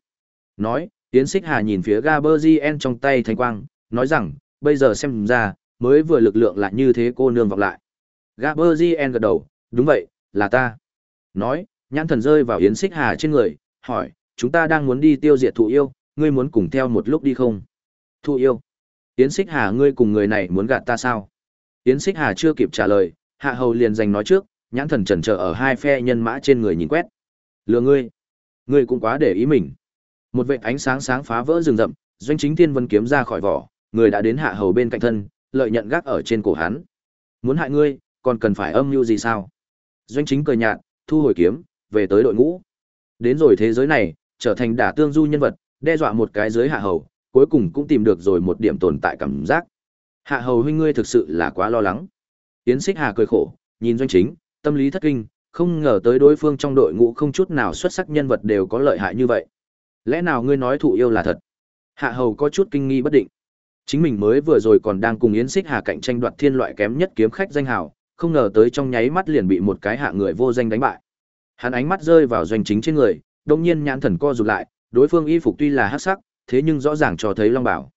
Nói, Yến Xích Hà nhìn phía Gaberzien trong tay thanh quang, nói rằng, bây giờ xem ra, mới vừa lực lượng lại như thế cô nương vọng lại. Gaberzien gật đầu, đúng vậy, là ta. Nói, nhãn thần rơi vào Yến Xích Hà trên người, hỏi, chúng ta đang muốn đi tiêu diệt thụ yêu, ngươi muốn cùng theo một lúc đi không? Thụ yêu. Yến Xích Hà ngươi cùng người này muốn gạt ta sao? Yến Xích Hà chưa kịp trả lời, Hạ Hầu liền giành nói trước, nhãn thần chần chờ ở hai phe nhân mã trên người nhìn quét. Lừa ngươi, ngươi cũng quá để ý mình. Một vệt ánh sáng sáng phá vỡ rừng rậm, doanh chính tiên vân kiếm ra khỏi vỏ, người đã đến Hạ Hầu bên cạnh thân, lợi nhận gác ở trên cổ hắn. Muốn hại ngươi, còn cần phải âm mưu gì sao? Doanh chính cười nhạt, thu hồi kiếm, về tới đội ngũ. Đến rồi thế giới này, trở thành đả tương du nhân vật, đe dọa một cái giới Hạ Hầu, cuối cùng cũng tìm được rồi một điểm tồn tại cảm giác. Hạ hầu huynh ngươi thực sự là quá lo lắng. Yến Xích Hà cười khổ, nhìn doanh chính, tâm lý thất kinh, không ngờ tới đối phương trong đội ngũ không chút nào xuất sắc nhân vật đều có lợi hại như vậy. Lẽ nào ngươi nói thụ yêu là thật? Hạ hầu có chút kinh nghi bất định. Chính mình mới vừa rồi còn đang cùng Yến Xích Hà cạnh tranh đoạt thiên loại kém nhất kiếm khách danh hào, không ngờ tới trong nháy mắt liền bị một cái hạ người vô danh đánh bại. Hắn ánh mắt rơi vào doanh chính trên người, đột nhiên nhãn thần co rụt lại, đối phương y phục tuy là hắc sắc, thế nhưng rõ ràng cho thấy long bảo.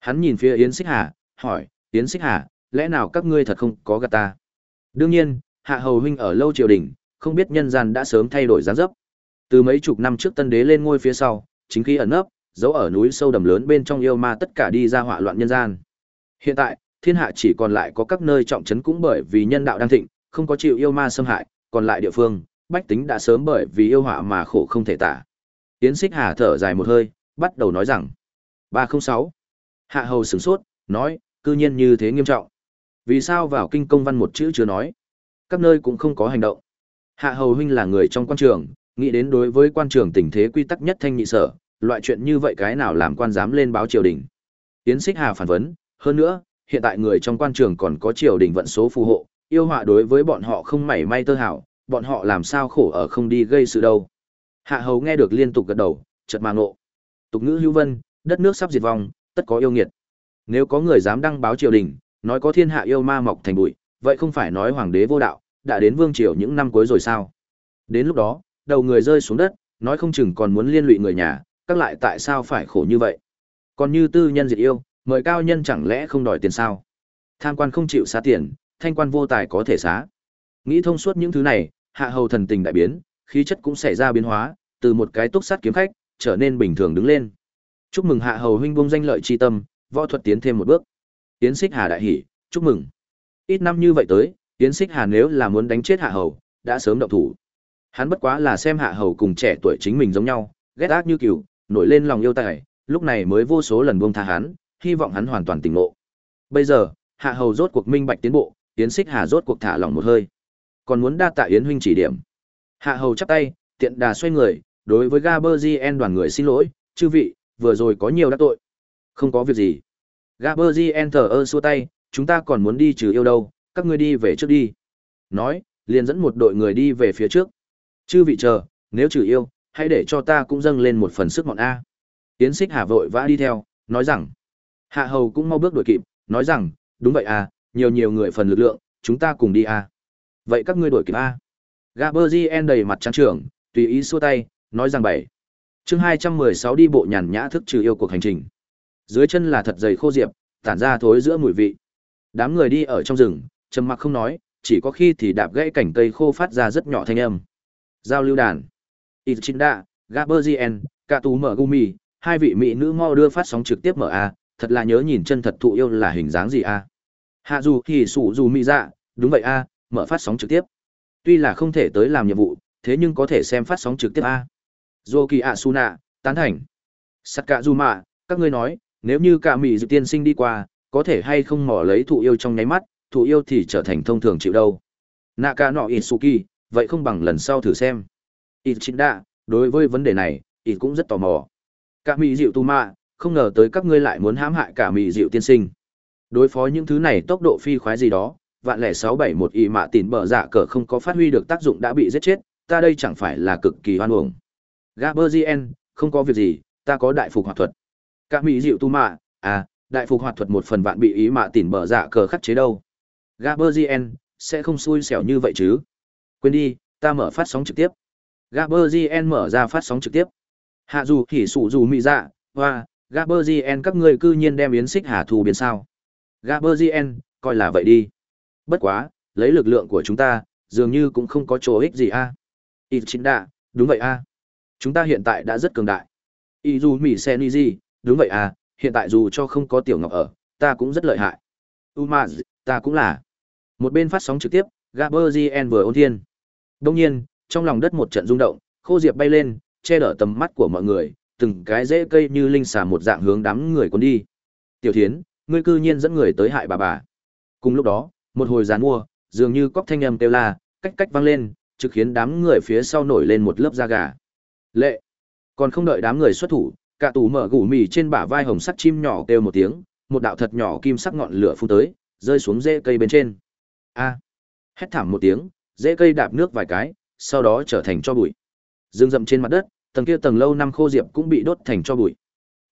Hắn nhìn phía Yến Xích Hà, hỏi, Yến Xích Hà, lẽ nào các ngươi thật không có gạt ta? Đương nhiên, Hạ Hầu huynh ở lâu triều đình, không biết nhân gian đã sớm thay đổi dáng dấp. Từ mấy chục năm trước tân đế lên ngôi phía sau, chính khí ẩn nấp, giấu ở núi sâu đầm lớn bên trong yêu ma tất cả đi ra hỏa loạn nhân gian. Hiện tại, thiên hạ chỉ còn lại có các nơi trọng trấn cũng bởi vì nhân đạo đang thịnh, không có chịu yêu ma xâm hại, còn lại địa phương, bách tính đã sớm bởi vì yêu họa mà khổ không thể tả. Yến Xích Hà thở dài một hơi, bắt đầu nói rằng: "306." Hạ Hầu sửng sốt, nói: cư nhiên như thế nghiêm trọng. Vì sao vào kinh công văn một chữ chưa nói? Các nơi cũng không có hành động. Hạ Hầu huynh là người trong quan trường, nghĩ đến đối với quan trường tình thế quy tắc nhất thanh nhị sở, loại chuyện như vậy cái nào làm quan dám lên báo triều đình. Tiến Xích Hà phản vấn, hơn nữa, hiện tại người trong quan trường còn có triều đình vận số phù hộ, yêu họa đối với bọn họ không mảy may tơ hảo, bọn họ làm sao khổ ở không đi gây sự đâu. Hạ Hầu nghe được liên tục gật đầu, chợt mà ngộ. Tục ngữ hữu vân, đất nước sắp diệt vong, tất có yêu nghiệt. Nếu có người dám đăng báo triều đình, nói có thiên hạ yêu ma mọc thành bụi, vậy không phải nói hoàng đế vô đạo, đã đến vương triều những năm cuối rồi sao? Đến lúc đó, đầu người rơi xuống đất, nói không chừng còn muốn liên lụy người nhà, các lại tại sao phải khổ như vậy? Còn như tư nhân diệt yêu, mời cao nhân chẳng lẽ không đòi tiền sao? Tham quan không chịu xá tiền, thanh quan vô tài có thể xá. Nghĩ thông suốt những thứ này, hạ hầu thần tình đại biến, khí chất cũng xảy ra biến hóa, từ một cái túc sát kiếm khách, trở nên bình thường đứng lên. Chúc mừng hạ hầu huynh buông danh lợi chi tâm, võ thuật tiến thêm một bước. Yến Xích Hà đại hỉ, chúc mừng. Ít năm như vậy tới, Yến Xích Hà nếu là muốn đánh chết Hạ Hầu, đã sớm động thủ. Hắn bất quá là xem Hạ Hầu cùng trẻ tuổi chính mình giống nhau, ghét ác như cừu, nổi lên lòng yêu tài, lúc này mới vô số lần buông tha hắn, hy vọng hắn hoàn toàn tỉnh ngộ. Bây giờ, Hạ Hầu rốt cuộc minh bạch tiến bộ, Yến Xích Hà rốt cuộc thả lòng một hơi. Còn muốn đa tạ Yến huynh chỉ điểm. Hạ Hầu chắp tay, tiện đà xoay người, đối với Gaberzien đoàn người xin lỗi, chư vị, vừa rồi có nhiều đắc tội. Không có việc gì. Gaberzien thở ơ xua tay, chúng ta còn muốn đi trừ yêu đâu, các ngươi đi về trước đi. Nói, liền dẫn một đội người đi về phía trước. Chư vị chờ, nếu trừ yêu, hãy để cho ta cũng dâng lên một phần sức mọn A. Tiến xích hà vội vã đi theo, nói rằng. Hạ hầu cũng mau bước đuổi kịp, nói rằng, đúng vậy à, nhiều nhiều người phần lực lượng, chúng ta cùng đi à. Vậy các ngươi đuổi kịp à. Gaberzien đầy mặt trắng trưởng, tùy ý xua tay, nói rằng bảy. chương 216 đi bộ nhàn nhã thức trừ yêu cuộc hành trình dưới chân là thật dày khô diệp tản ra thối giữa mùi vị đám người đi ở trong rừng trầm mặc không nói, chỉ có khi thì đạp gãy cảnh cây khô phát ra rất nhỏ thanh âm. Giao lưu đàn. Ichinda, Gaberzien, cả tú mở gumi, hai vị mỹ nữ mo đưa phát sóng trực tiếp mở a, thật là nhớ nhìn chân thật thụ yêu là hình dáng gì a. Hạ dù thì sủ dù mỹ dạ, đúng vậy a, mở phát sóng trực tiếp. Tuy là không thể tới làm nhiệm vụ, thế nhưng có thể xem phát sóng trực tiếp a. Zoki Asuna, tán thành. Sakazuma, các ngươi nói, nếu như cả mỹ dự tiên sinh đi qua, có thể hay không mỏ lấy thụ yêu trong nháy mắt, thụ yêu thì trở thành thông thường chịu đâu. nã cả nọ ít suki, vậy không bằng lần sau thử xem. Ichinda, đối với vấn đề này, ít cũng rất tò mò. Cả mỹ dịu tu ma, không ngờ tới các ngươi lại muốn hãm hại cả mỹ dịu tiên sinh. Đối phó những thứ này tốc độ phi khoái gì đó, vạn lẻ sáu bảy một y mạ tỉn bờ dạ cờ không có phát huy được tác dụng đã bị giết chết, ta đây chẳng phải là cực kỳ hoan uổng. Gaberzien, không có việc gì, ta có đại phục hoạt thuật. Cả mỹ dịu tu mạ, à, đại phục hoạt thuật một phần vạn bị ý mạ tỉn bở dạ cờ khắc chế đâu. Gaberzien, sẽ không xui xẻo như vậy chứ. Quên đi, ta mở phát sóng trực tiếp. Gaberzien mở ra phát sóng trực tiếp. Hạ dù hỉ sụ dù mị dạ, hoa, Gaberzien các ngươi cư nhiên đem yến xích hà thù biến sao. Gaberzien, coi là vậy đi. Bất quá, lấy lực lượng của chúng ta, dường như cũng không có chỗ ích gì a. À? đạ đúng vậy a. Chúng ta hiện tại đã rất cường đại. Izu Mỹ gì đúng vậy à, hiện tại dù cho không có tiểu ngọc ở, ta cũng rất lợi hại. Umaz, ta cũng là. Một bên phát sóng trực tiếp, Gaberzien vừa ôn thiên. Đông nhiên, trong lòng đất một trận rung động, khô diệp bay lên, che đỡ tầm mắt của mọi người, từng cái rễ cây như linh xà một dạng hướng đám người cuốn đi. Tiểu Thiến, ngươi cư nhiên dẫn người tới hại bà bà. Cùng lúc đó, một hồi giàn mua, dường như cóc thanh âm kêu la, cách cách vang lên, trực khiến đám người phía sau nổi lên một lớp da gà. Lệ. Còn không đợi đám người xuất thủ, cả tủ mở gù mì trên bả vai hồng sắt chim nhỏ kêu một tiếng, một đạo thật nhỏ kim sắc ngọn lửa phun tới, rơi xuống rễ cây bên trên. A. Hét thảm một tiếng, rễ cây đạp nước vài cái, sau đó trở thành cho bụi. Dương rậm trên mặt đất, tầng kia tầng lâu năm khô diệp cũng bị đốt thành cho bụi.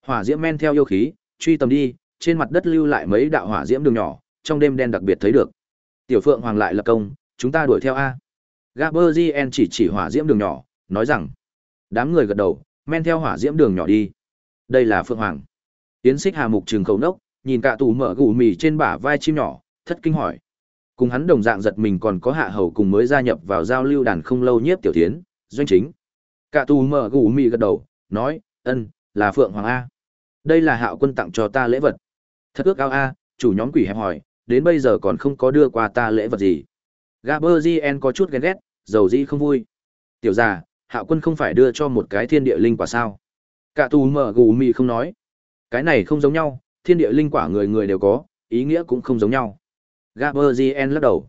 Hỏa diễm men theo yêu khí, truy tầm đi, trên mặt đất lưu lại mấy đạo hỏa diễm đường nhỏ, trong đêm đen đặc biệt thấy được. Tiểu Phượng Hoàng lại lập công, chúng ta đuổi theo a. Gaberzien chỉ chỉ hỏa diễm đường nhỏ, nói rằng. Đám người gật đầu, men theo hỏa diễm đường nhỏ đi. Đây là Phượng Hoàng. Tiến Xích Hà mục trường khẩu nốc, nhìn cả tù mở gù mì trên bả vai chim nhỏ, thất kinh hỏi. Cùng hắn đồng dạng giật mình còn có hạ hầu cùng mới gia nhập vào giao lưu đàn không lâu nhiếp tiểu tiến, doanh chính. Cả tù mở gù mì gật đầu, nói, ân, là Phượng Hoàng A. Đây là hạo quân tặng cho ta lễ vật. Thật ước ao A, chủ nhóm quỷ hẹp hỏi, đến bây giờ còn không có đưa qua ta lễ vật gì. Gaberzien có chút ghen ghét, dầu dĩ không vui. Tiểu già, hạo quân không phải đưa cho một cái thiên địa linh quả sao. Cả tù mở gù mì không nói. Cái này không giống nhau, thiên địa linh quả người người đều có, ý nghĩa cũng không giống nhau. Gaberzien lắc đầu.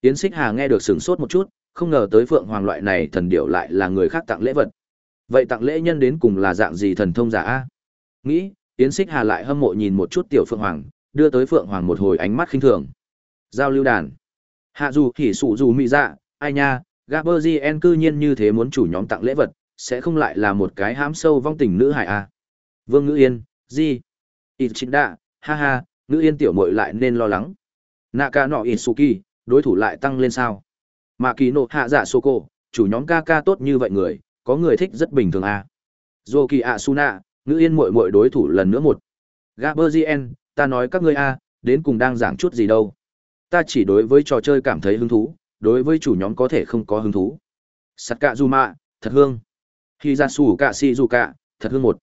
Yến Xích Hà nghe được sửng sốt một chút, không ngờ tới Phượng Hoàng loại này thần điệu lại là người khác tặng lễ vật. Vậy tặng lễ nhân đến cùng là dạng gì thần thông giả a? Nghĩ, Yến Xích Hà lại hâm mộ nhìn một chút tiểu Phượng Hoàng, đưa tới Phượng Hoàng một hồi ánh mắt khinh thường. Giao lưu đàn. Hạ dù khỉ sụ dù mị dạ, ai nha, Gaberzien cư nhiên như thế muốn chủ nhóm tặng lễ vật, sẽ không lại là một cái hãm sâu vong tình nữ hải à? Vương Ngữ Yên, gì? đạ ha ha, Ngữ Yên tiểu muội lại nên lo lắng. Naka no Itsuki, đối thủ lại tăng lên sao? Mà kỳ nộ hạ dạ Soko, chủ nhóm ca ca tốt như vậy người, có người thích rất bình thường à. Zoki Asuna, ngữ yên muội muội đối thủ lần nữa một. Gaberzien, ta nói các ngươi a, đến cùng đang giảng chút gì đâu. Ta chỉ đối với trò chơi cảm thấy hứng thú, đối với chủ nhóm có thể không có hứng thú. Sakazuma, thật hương. Khi ra sủ cả si dù cả, thật hương một.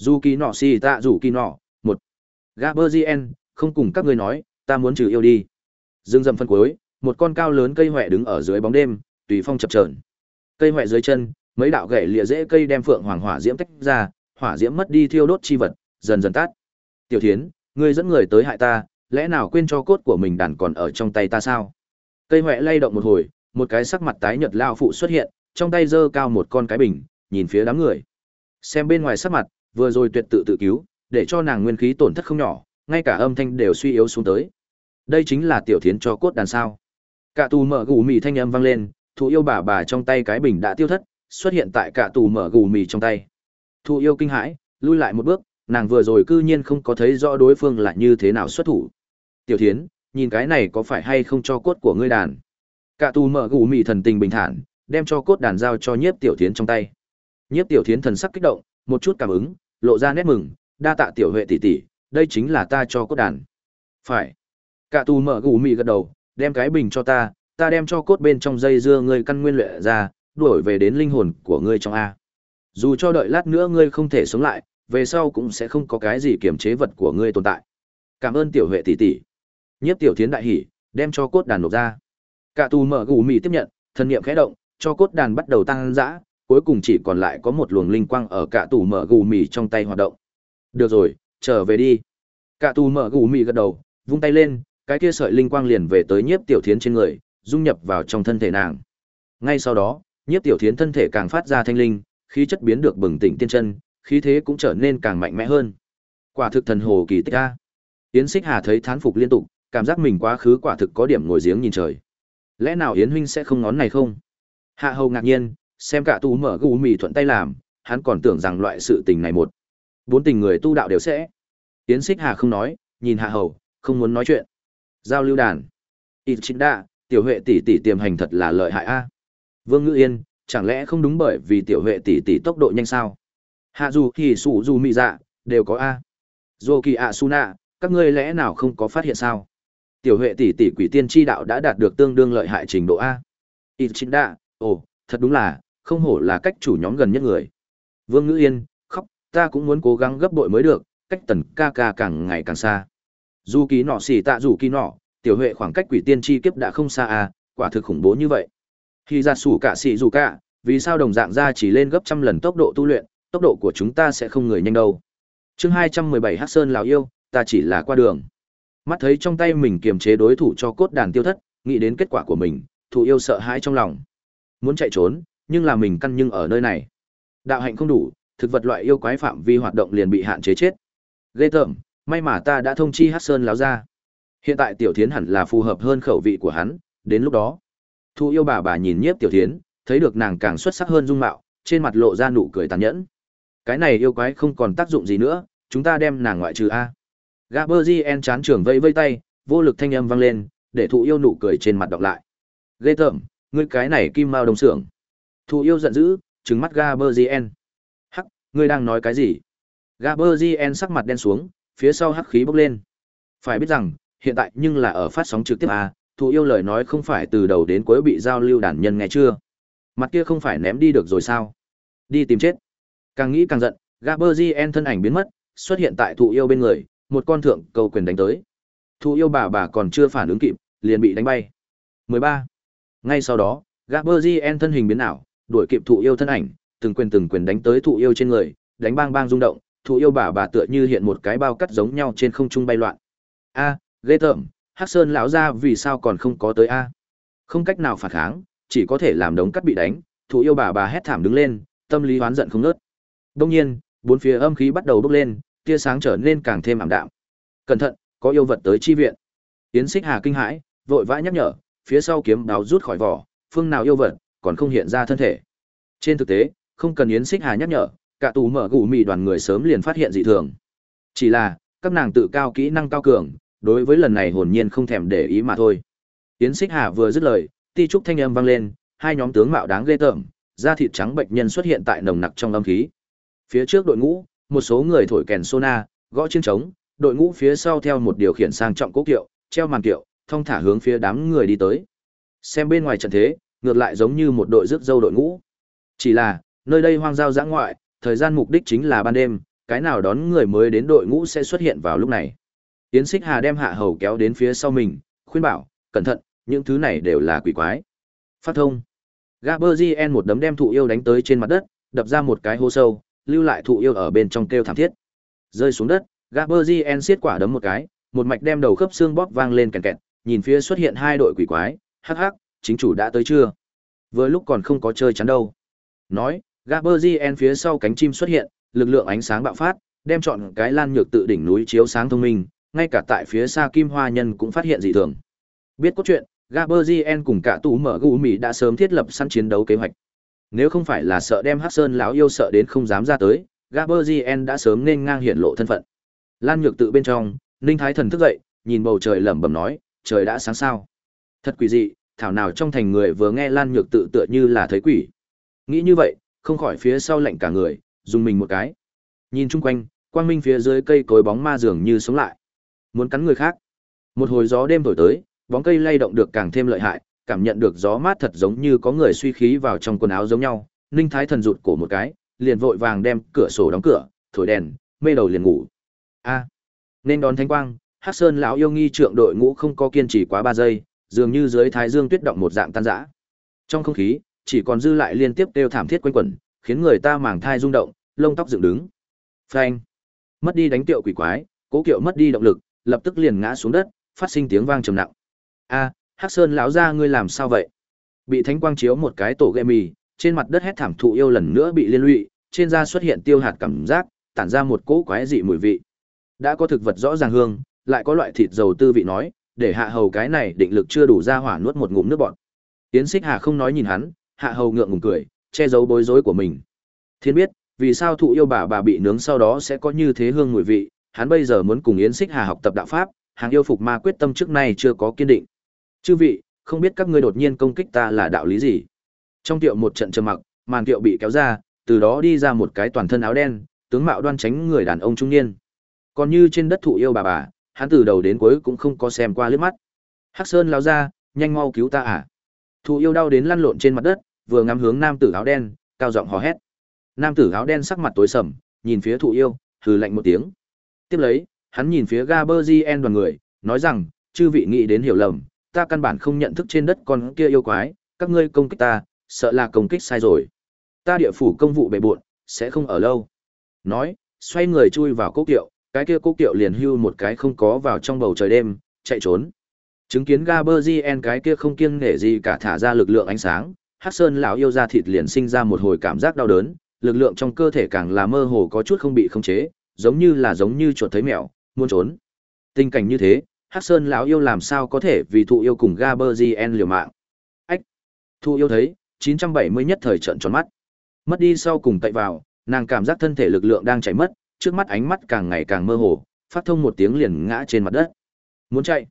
Zuki nọ si ta dù kỳ nọ, một. Gaberzien, không cùng các ngươi nói, ta muốn trừ yêu đi. Dương dầm phân cuối, một con cao lớn cây hoẹ đứng ở dưới bóng đêm, tùy phong chập chờn. Cây hoẹ dưới chân, mấy đạo gậy lìa rễ cây đem phượng hoàng hỏa diễm tách ra, hỏa diễm mất đi thiêu đốt chi vật, dần dần tắt. Tiểu Thiến, ngươi dẫn người tới hại ta, lẽ nào quên cho cốt của mình đàn còn ở trong tay ta sao? Cây hoẹ lay động một hồi, một cái sắc mặt tái nhợt lao phụ xuất hiện, trong tay giơ cao một con cái bình, nhìn phía đám người. Xem bên ngoài sắc mặt, vừa rồi tuyệt tự tự cứu, để cho nàng nguyên khí tổn thất không nhỏ, ngay cả âm thanh đều suy yếu xuống tới. Đây chính là tiểu thiến cho cốt đàn sao? Cả tù mở gù mì thanh âm vang lên, thụ yêu bà bà trong tay cái bình đã tiêu thất, xuất hiện tại cả tù mở gù mì trong tay. Thụ yêu kinh hãi, lui lại một bước, nàng vừa rồi cư nhiên không có thấy rõ đối phương là như thế nào xuất thủ. Tiểu Thiến, nhìn cái này có phải hay không cho cốt của ngươi đàn? Cả tù mở gù mì thần tình bình thản, đem cho cốt đàn giao cho Nhiếp Tiểu Thiến trong tay. Nhiếp Tiểu Thiến thần sắc kích động, một chút cảm ứng, lộ ra nét mừng, đa tạ tiểu huệ tỷ tỷ, đây chính là ta cho cốt đàn. Phải. Cả tù mở gù mì gật đầu, đem cái bình cho ta, ta đem cho cốt bên trong dây dưa ngươi căn nguyên luyện ra, đuổi về đến linh hồn của ngươi trong A. Dù cho đợi lát nữa ngươi không thể sống lại, về sau cũng sẽ không có cái gì kiềm chế vật của ngươi tồn tại. Cảm ơn tiểu huệ tỷ tỷ. Nhiếp tiểu thiến đại hỉ, đem cho cốt đàn nộp ra. Cả tù mở gù mì tiếp nhận, thần niệm khẽ động, cho cốt đàn bắt đầu tăng dã, cuối cùng chỉ còn lại có một luồng linh quang ở cả tù mở gù mì trong tay hoạt động. Được rồi, trở về đi. Cả tù mở gù mì gật đầu, vung tay lên, cái kia sợi linh quang liền về tới nhiếp tiểu thiến trên người, dung nhập vào trong thân thể nàng. Ngay sau đó, nhiếp tiểu thiến thân thể càng phát ra thanh linh, khí chất biến được bừng tỉnh tiên chân, khí thế cũng trở nên càng mạnh mẽ hơn. Quả thực thần hồ kỳ tích a. Yến Xích Hà thấy thán phục liên tục, cảm giác mình quá khứ quả thực có điểm ngồi giếng nhìn trời. Lẽ nào Yến huynh sẽ không ngón này không? Hạ Hầu ngạc nhiên, xem cả tu mở gù mì thuận tay làm, hắn còn tưởng rằng loại sự tình này một bốn tình người tu đạo đều sẽ. tiến Xích Hà không nói, nhìn Hạ Hầu, không muốn nói chuyện. Giao lưu đàn. Ít chính đa, tiểu huệ tỷ tỷ tiềm hành thật là lợi hại a. Vương Ngữ Yên, chẳng lẽ không đúng bởi vì tiểu huệ tỷ tỷ tốc độ nhanh sao? Hạ dù thì sủ dù mị dạ, đều có a. dù kỳ ạ su nạ, các ngươi lẽ nào không có phát hiện sao? Tiểu huệ tỷ tỷ quỷ tiên chi đạo đã đạt được tương đương lợi hại trình độ A. Ít chính đa, ồ, thật đúng là, không hổ là cách chủ nhóm gần nhất người. Vương Ngữ Yên, khóc, ta cũng muốn cố gắng gấp bội mới được, cách tần ca ca càng ngày càng xa. Dù ký nọ xỉ tạ dù ký nọ, tiểu huệ khoảng cách quỷ tiên chi kiếp đã không xa à, quả thực khủng bố như vậy. Khi ra sủ cả xỉ dù cả, vì sao đồng dạng ra chỉ lên gấp trăm lần tốc độ tu luyện, tốc độ của chúng ta sẽ không người nhanh đâu. Chương 217 Hắc Sơn Lão yêu, ta chỉ là qua đường. Mắt thấy trong tay mình kiềm chế đối thủ cho cốt đàn tiêu thất, nghĩ đến kết quả của mình, thủ yêu sợ hãi trong lòng. Muốn chạy trốn, nhưng là mình căn nhưng ở nơi này. Đạo hạnh không đủ, thực vật loại yêu quái phạm vi hoạt động liền bị hạn chế chết. Ghê tởm, may mà ta đã thông chi Hắc Sơn láo ra. Hiện tại Tiểu Thiến hẳn là phù hợp hơn khẩu vị của hắn, đến lúc đó. Thu yêu bà bà nhìn nhiếp Tiểu Thiến, thấy được nàng càng xuất sắc hơn dung mạo, trên mặt lộ ra nụ cười tàn nhẫn. Cái này yêu quái không còn tác dụng gì nữa, chúng ta đem nàng ngoại trừ a. Gaberzien chán trường vây vây tay, vô lực thanh âm vang lên, để thụ yêu nụ cười trên mặt đọc lại. Ghê tởm, ngươi cái này kim mao đồng sưởng. Thù yêu giận dữ, trừng mắt Gaberzien. Hắc, ngươi đang nói cái gì? Gaberzien sắc mặt đen xuống, phía sau hắc khí bốc lên. Phải biết rằng, hiện tại nhưng là ở phát sóng trực tiếp à, thù yêu lời nói không phải từ đầu đến cuối bị giao lưu đàn nhân nghe chưa? Mặt kia không phải ném đi được rồi sao? Đi tìm chết. Càng nghĩ càng giận, Gaberzien thân ảnh biến mất, xuất hiện tại thụ yêu bên người, một con thượng cầu quyền đánh tới. Thụ yêu bà bà còn chưa phản ứng kịp, liền bị đánh bay. 13. Ngay sau đó, Gaberzien thân hình biến ảo, đuổi kịp thụ yêu thân ảnh, từng quyền từng quyền đánh tới thụ yêu trên người, đánh bang bang rung động, thụ yêu bà bà tựa như hiện một cái bao cắt giống nhau trên không trung bay loạn. A, ghê tởm, Hắc Sơn lão gia vì sao còn không có tới a? Không cách nào phản kháng, chỉ có thể làm đống cắt bị đánh, thụ yêu bà bà hét thảm đứng lên, tâm lý hoán giận không ngớt. Đông nhiên, bốn phía âm khí bắt đầu bốc lên, tia sáng trở nên càng thêm ảm đạm. Cẩn thận, có yêu vật tới chi viện. Yến Xích Hà kinh hãi, vội vã nhắc nhở, phía sau kiếm đào rút khỏi vỏ, phương nào yêu vật còn không hiện ra thân thể. Trên thực tế, không cần Yến Xích Hà nhắc nhở, cả tù mở gù mì đoàn người sớm liền phát hiện dị thường. Chỉ là, các nàng tự cao kỹ năng cao cường, đối với lần này hồn nhiên không thèm để ý mà thôi. Yến Xích Hà vừa dứt lời, ti trúc thanh âm vang lên, hai nhóm tướng mạo đáng ghê tởm, da thịt trắng bệnh nhân xuất hiện tại nồng nặc trong âm khí. Phía trước đội ngũ, một số người thổi kèn sona, gõ chiêng trống, đội ngũ phía sau theo một điều khiển sang trọng cố kiệu, treo màn kiệu, thong thả hướng phía đám người đi tới. Xem bên ngoài trận thế, ngược lại giống như một đội rước dâu đội ngũ. Chỉ là, nơi đây hoang giao dã ngoại, thời gian mục đích chính là ban đêm, cái nào đón người mới đến đội ngũ sẽ xuất hiện vào lúc này. Yến Xích Hà đem Hạ Hầu kéo đến phía sau mình, khuyên bảo, cẩn thận, những thứ này đều là quỷ quái. Phát thông. Gaberzien một đấm đem thụ yêu đánh tới trên mặt đất, đập ra một cái hố sâu, lưu lại thụ yêu ở bên trong kêu thảm thiết. Rơi xuống đất, Gaberzien siết quả đấm một cái, một mạch đem đầu khớp xương bóp vang lên kẹt kẹt, nhìn phía xuất hiện hai đội quỷ quái, hắc hắc, chính chủ đã tới chưa? Vừa lúc còn không có chơi chắn đâu. Nói, Gaberzien phía sau cánh chim xuất hiện, lực lượng ánh sáng bạo phát, đem chọn cái lan nhược tự đỉnh núi chiếu sáng thông minh, ngay cả tại phía xa Kim Hoa Nhân cũng phát hiện dị thường. Biết cốt truyện, Gaberzien cùng cả tủ mở gù mì đã sớm thiết lập săn chiến đấu kế hoạch. Nếu không phải là sợ đem Hắc Sơn lão yêu sợ đến không dám ra tới, Gaberzien đã sớm nên ngang hiển lộ thân phận. Lan Nhược tự bên trong, Ninh Thái Thần thức dậy, nhìn bầu trời lẩm bẩm nói, trời đã sáng sao. Thật quỷ dị, thảo nào trong thành người vừa nghe Lan Nhược tự tựa như là thấy quỷ. Nghĩ như vậy, không khỏi phía sau lạnh cả người, dùng mình một cái. Nhìn chung quanh, quang minh phía dưới cây cối bóng ma dường như sống lại. Muốn cắn người khác. Một hồi gió đêm thổi tới, bóng cây lay động được càng thêm lợi hại, cảm nhận được gió mát thật giống như có người suy khí vào trong quần áo giống nhau. Ninh Thái Thần rụt cổ một cái, liền vội vàng đem cửa sổ đóng cửa, thổi đèn, mê đầu liền ngủ. A. nên đón thánh quang, Hắc Sơn lão yêu nghi trượng đội ngũ không có kiên trì quá 3 giây, dường như dưới thái dương tuyết động một dạng tan rã. Trong không khí, chỉ còn dư lại liên tiếp kêu thảm thiết quanh quẩn, khiến người ta màng thai rung động, lông tóc dựng đứng. Phanh. Mất đi đánh tiệu quỷ quái, Cố Kiệu mất đi động lực, lập tức liền ngã xuống đất, phát sinh tiếng vang trầm nặng. A, Hắc Sơn lão gia ngươi làm sao vậy? Bị thánh quang chiếu một cái tổ gậy mì, trên mặt đất hét thảm thụ yêu lần nữa bị liên lụy, trên da xuất hiện tiêu hạt cảm giác, tản ra một cỗ quái dị mùi vị. Đã có thực vật rõ ràng hương, lại có loại thịt dầu tư vị nói, để hạ hầu cái này định lực chưa đủ ra hỏa nuốt một ngụm nước bọt. Tiến Xích Hà không nói nhìn hắn, hạ hầu ngượng ngùng cười, che giấu bối rối của mình. Thiên biết, vì sao thụ yêu bà bà bị nướng sau đó sẽ có như thế hương mùi vị, hắn bây giờ muốn cùng Yến Xích Hà học tập đạo pháp, hàng yêu phục ma quyết tâm trước nay chưa có kiên định. Chư vị, không biết các ngươi đột nhiên công kích ta là đạo lý gì? Trong tiệu một trận trầm mặc, màn tiệu bị kéo ra, từ đó đi ra một cái toàn thân áo đen, tướng mạo đoan tránh người đàn ông trung niên. Còn như trên đất thụ yêu bà bà, hắn từ đầu đến cuối cũng không có xem qua liếc mắt. Hắc Sơn lao ra, nhanh mau cứu ta à! Thụ yêu đau đến lăn lộn trên mặt đất, vừa ngắm hướng nam tử áo đen, cao giọng hò hét. Nam tử áo đen sắc mặt tối sầm, nhìn phía thụ yêu, hừ lạnh một tiếng. Tiếp lấy, hắn nhìn phía Gaberzien đoàn người, nói rằng, chư vị nghĩ đến hiểu lầm, ta căn bản không nhận thức trên đất con kia yêu quái, các ngươi công kích ta, sợ là công kích sai rồi. Ta địa phủ công vụ bề bộn, sẽ không ở lâu. Nói, xoay người chui vào cốc kiệu, cái kia cố kiệu liền hưu một cái không có vào trong bầu trời đêm, chạy trốn. Chứng kiến Gaberzien cái kia không kiêng nể gì cả thả ra lực lượng ánh sáng, Hắc Sơn lão yêu ra thịt liền sinh ra một hồi cảm giác đau đớn, lực lượng trong cơ thể càng là mơ hồ có chút không bị khống chế, giống như là giống như chuột thấy mèo, muốn trốn. Tình cảnh như thế, Hắc Sơn lão yêu làm sao có thể vì thụ yêu cùng Gaberzien liều mạng. Ách. Thụ yêu thấy, 970 nhất thời trận tròn mắt. Mất đi sau cùng tậy vào, nàng cảm giác thân thể lực lượng đang chảy mất, trước mắt ánh mắt càng ngày càng mơ hồ, phát thông một tiếng liền ngã trên mặt đất. Muốn chạy?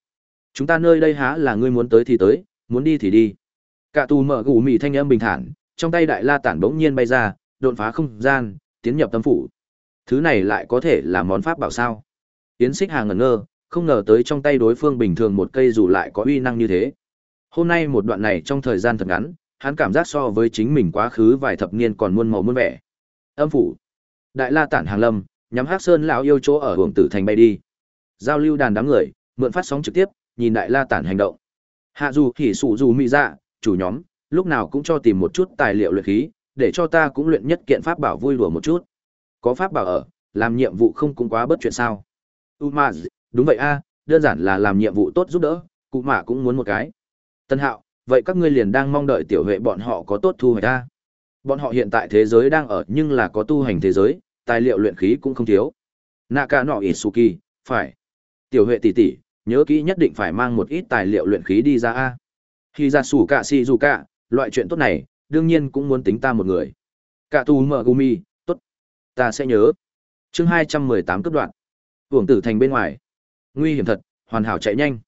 Chúng ta nơi đây há là ngươi muốn tới thì tới, muốn đi thì đi. Cả tù mở gù mì thanh âm bình thản, trong tay đại la tản bỗng nhiên bay ra, đột phá không gian, tiến nhập tâm phủ. Thứ này lại có thể là món pháp bảo sao? Tiến xích hàng ngẩn ngơ, không ngờ tới trong tay đối phương bình thường một cây dù lại có uy năng như thế. Hôm nay một đoạn này trong thời gian thật ngắn, hắn cảm giác so với chính mình quá khứ vài thập niên còn muôn màu muôn vẻ. Âm phủ. Đại La Tản Hàng Lâm, nhắm Hắc Sơn lão yêu chỗ ở Hưởng Tử Thành bay đi. Giao lưu đàn đám người, mượn phát sóng trực tiếp, nhìn Đại La Tản hành động. Hạ dù hỉ sụ dù mỹ dạ, chủ nhóm, lúc nào cũng cho tìm một chút tài liệu luyện khí, để cho ta cũng luyện nhất kiện pháp bảo vui đùa một chút. Có pháp bảo ở, làm nhiệm vụ không cũng quá bất chuyện sao? Umaz, đúng vậy a, đơn giản là làm nhiệm vụ tốt giúp đỡ, cụ mạ cũng muốn một cái. Tân Hạo, vậy các ngươi liền đang mong đợi tiểu huệ bọn họ có tốt thu hoạch ta. Bọn họ hiện tại thế giới đang ở nhưng là có tu hành thế giới, tài liệu luyện khí cũng không thiếu. Naka no Isuki, phải. Tiểu huệ tỷ tỷ, nhớ kỹ nhất định phải mang một ít tài liệu luyện khí đi ra a. Khi ra sủ cả si dù cả, loại chuyện tốt này, đương nhiên cũng muốn tính ta một người. Cả tu mở gumi, tốt. Ta sẽ nhớ. Chương hai trăm mười tám cấp đoạn. Vương tử thành bên ngoài. Nguy hiểm thật, hoàn hảo chạy nhanh.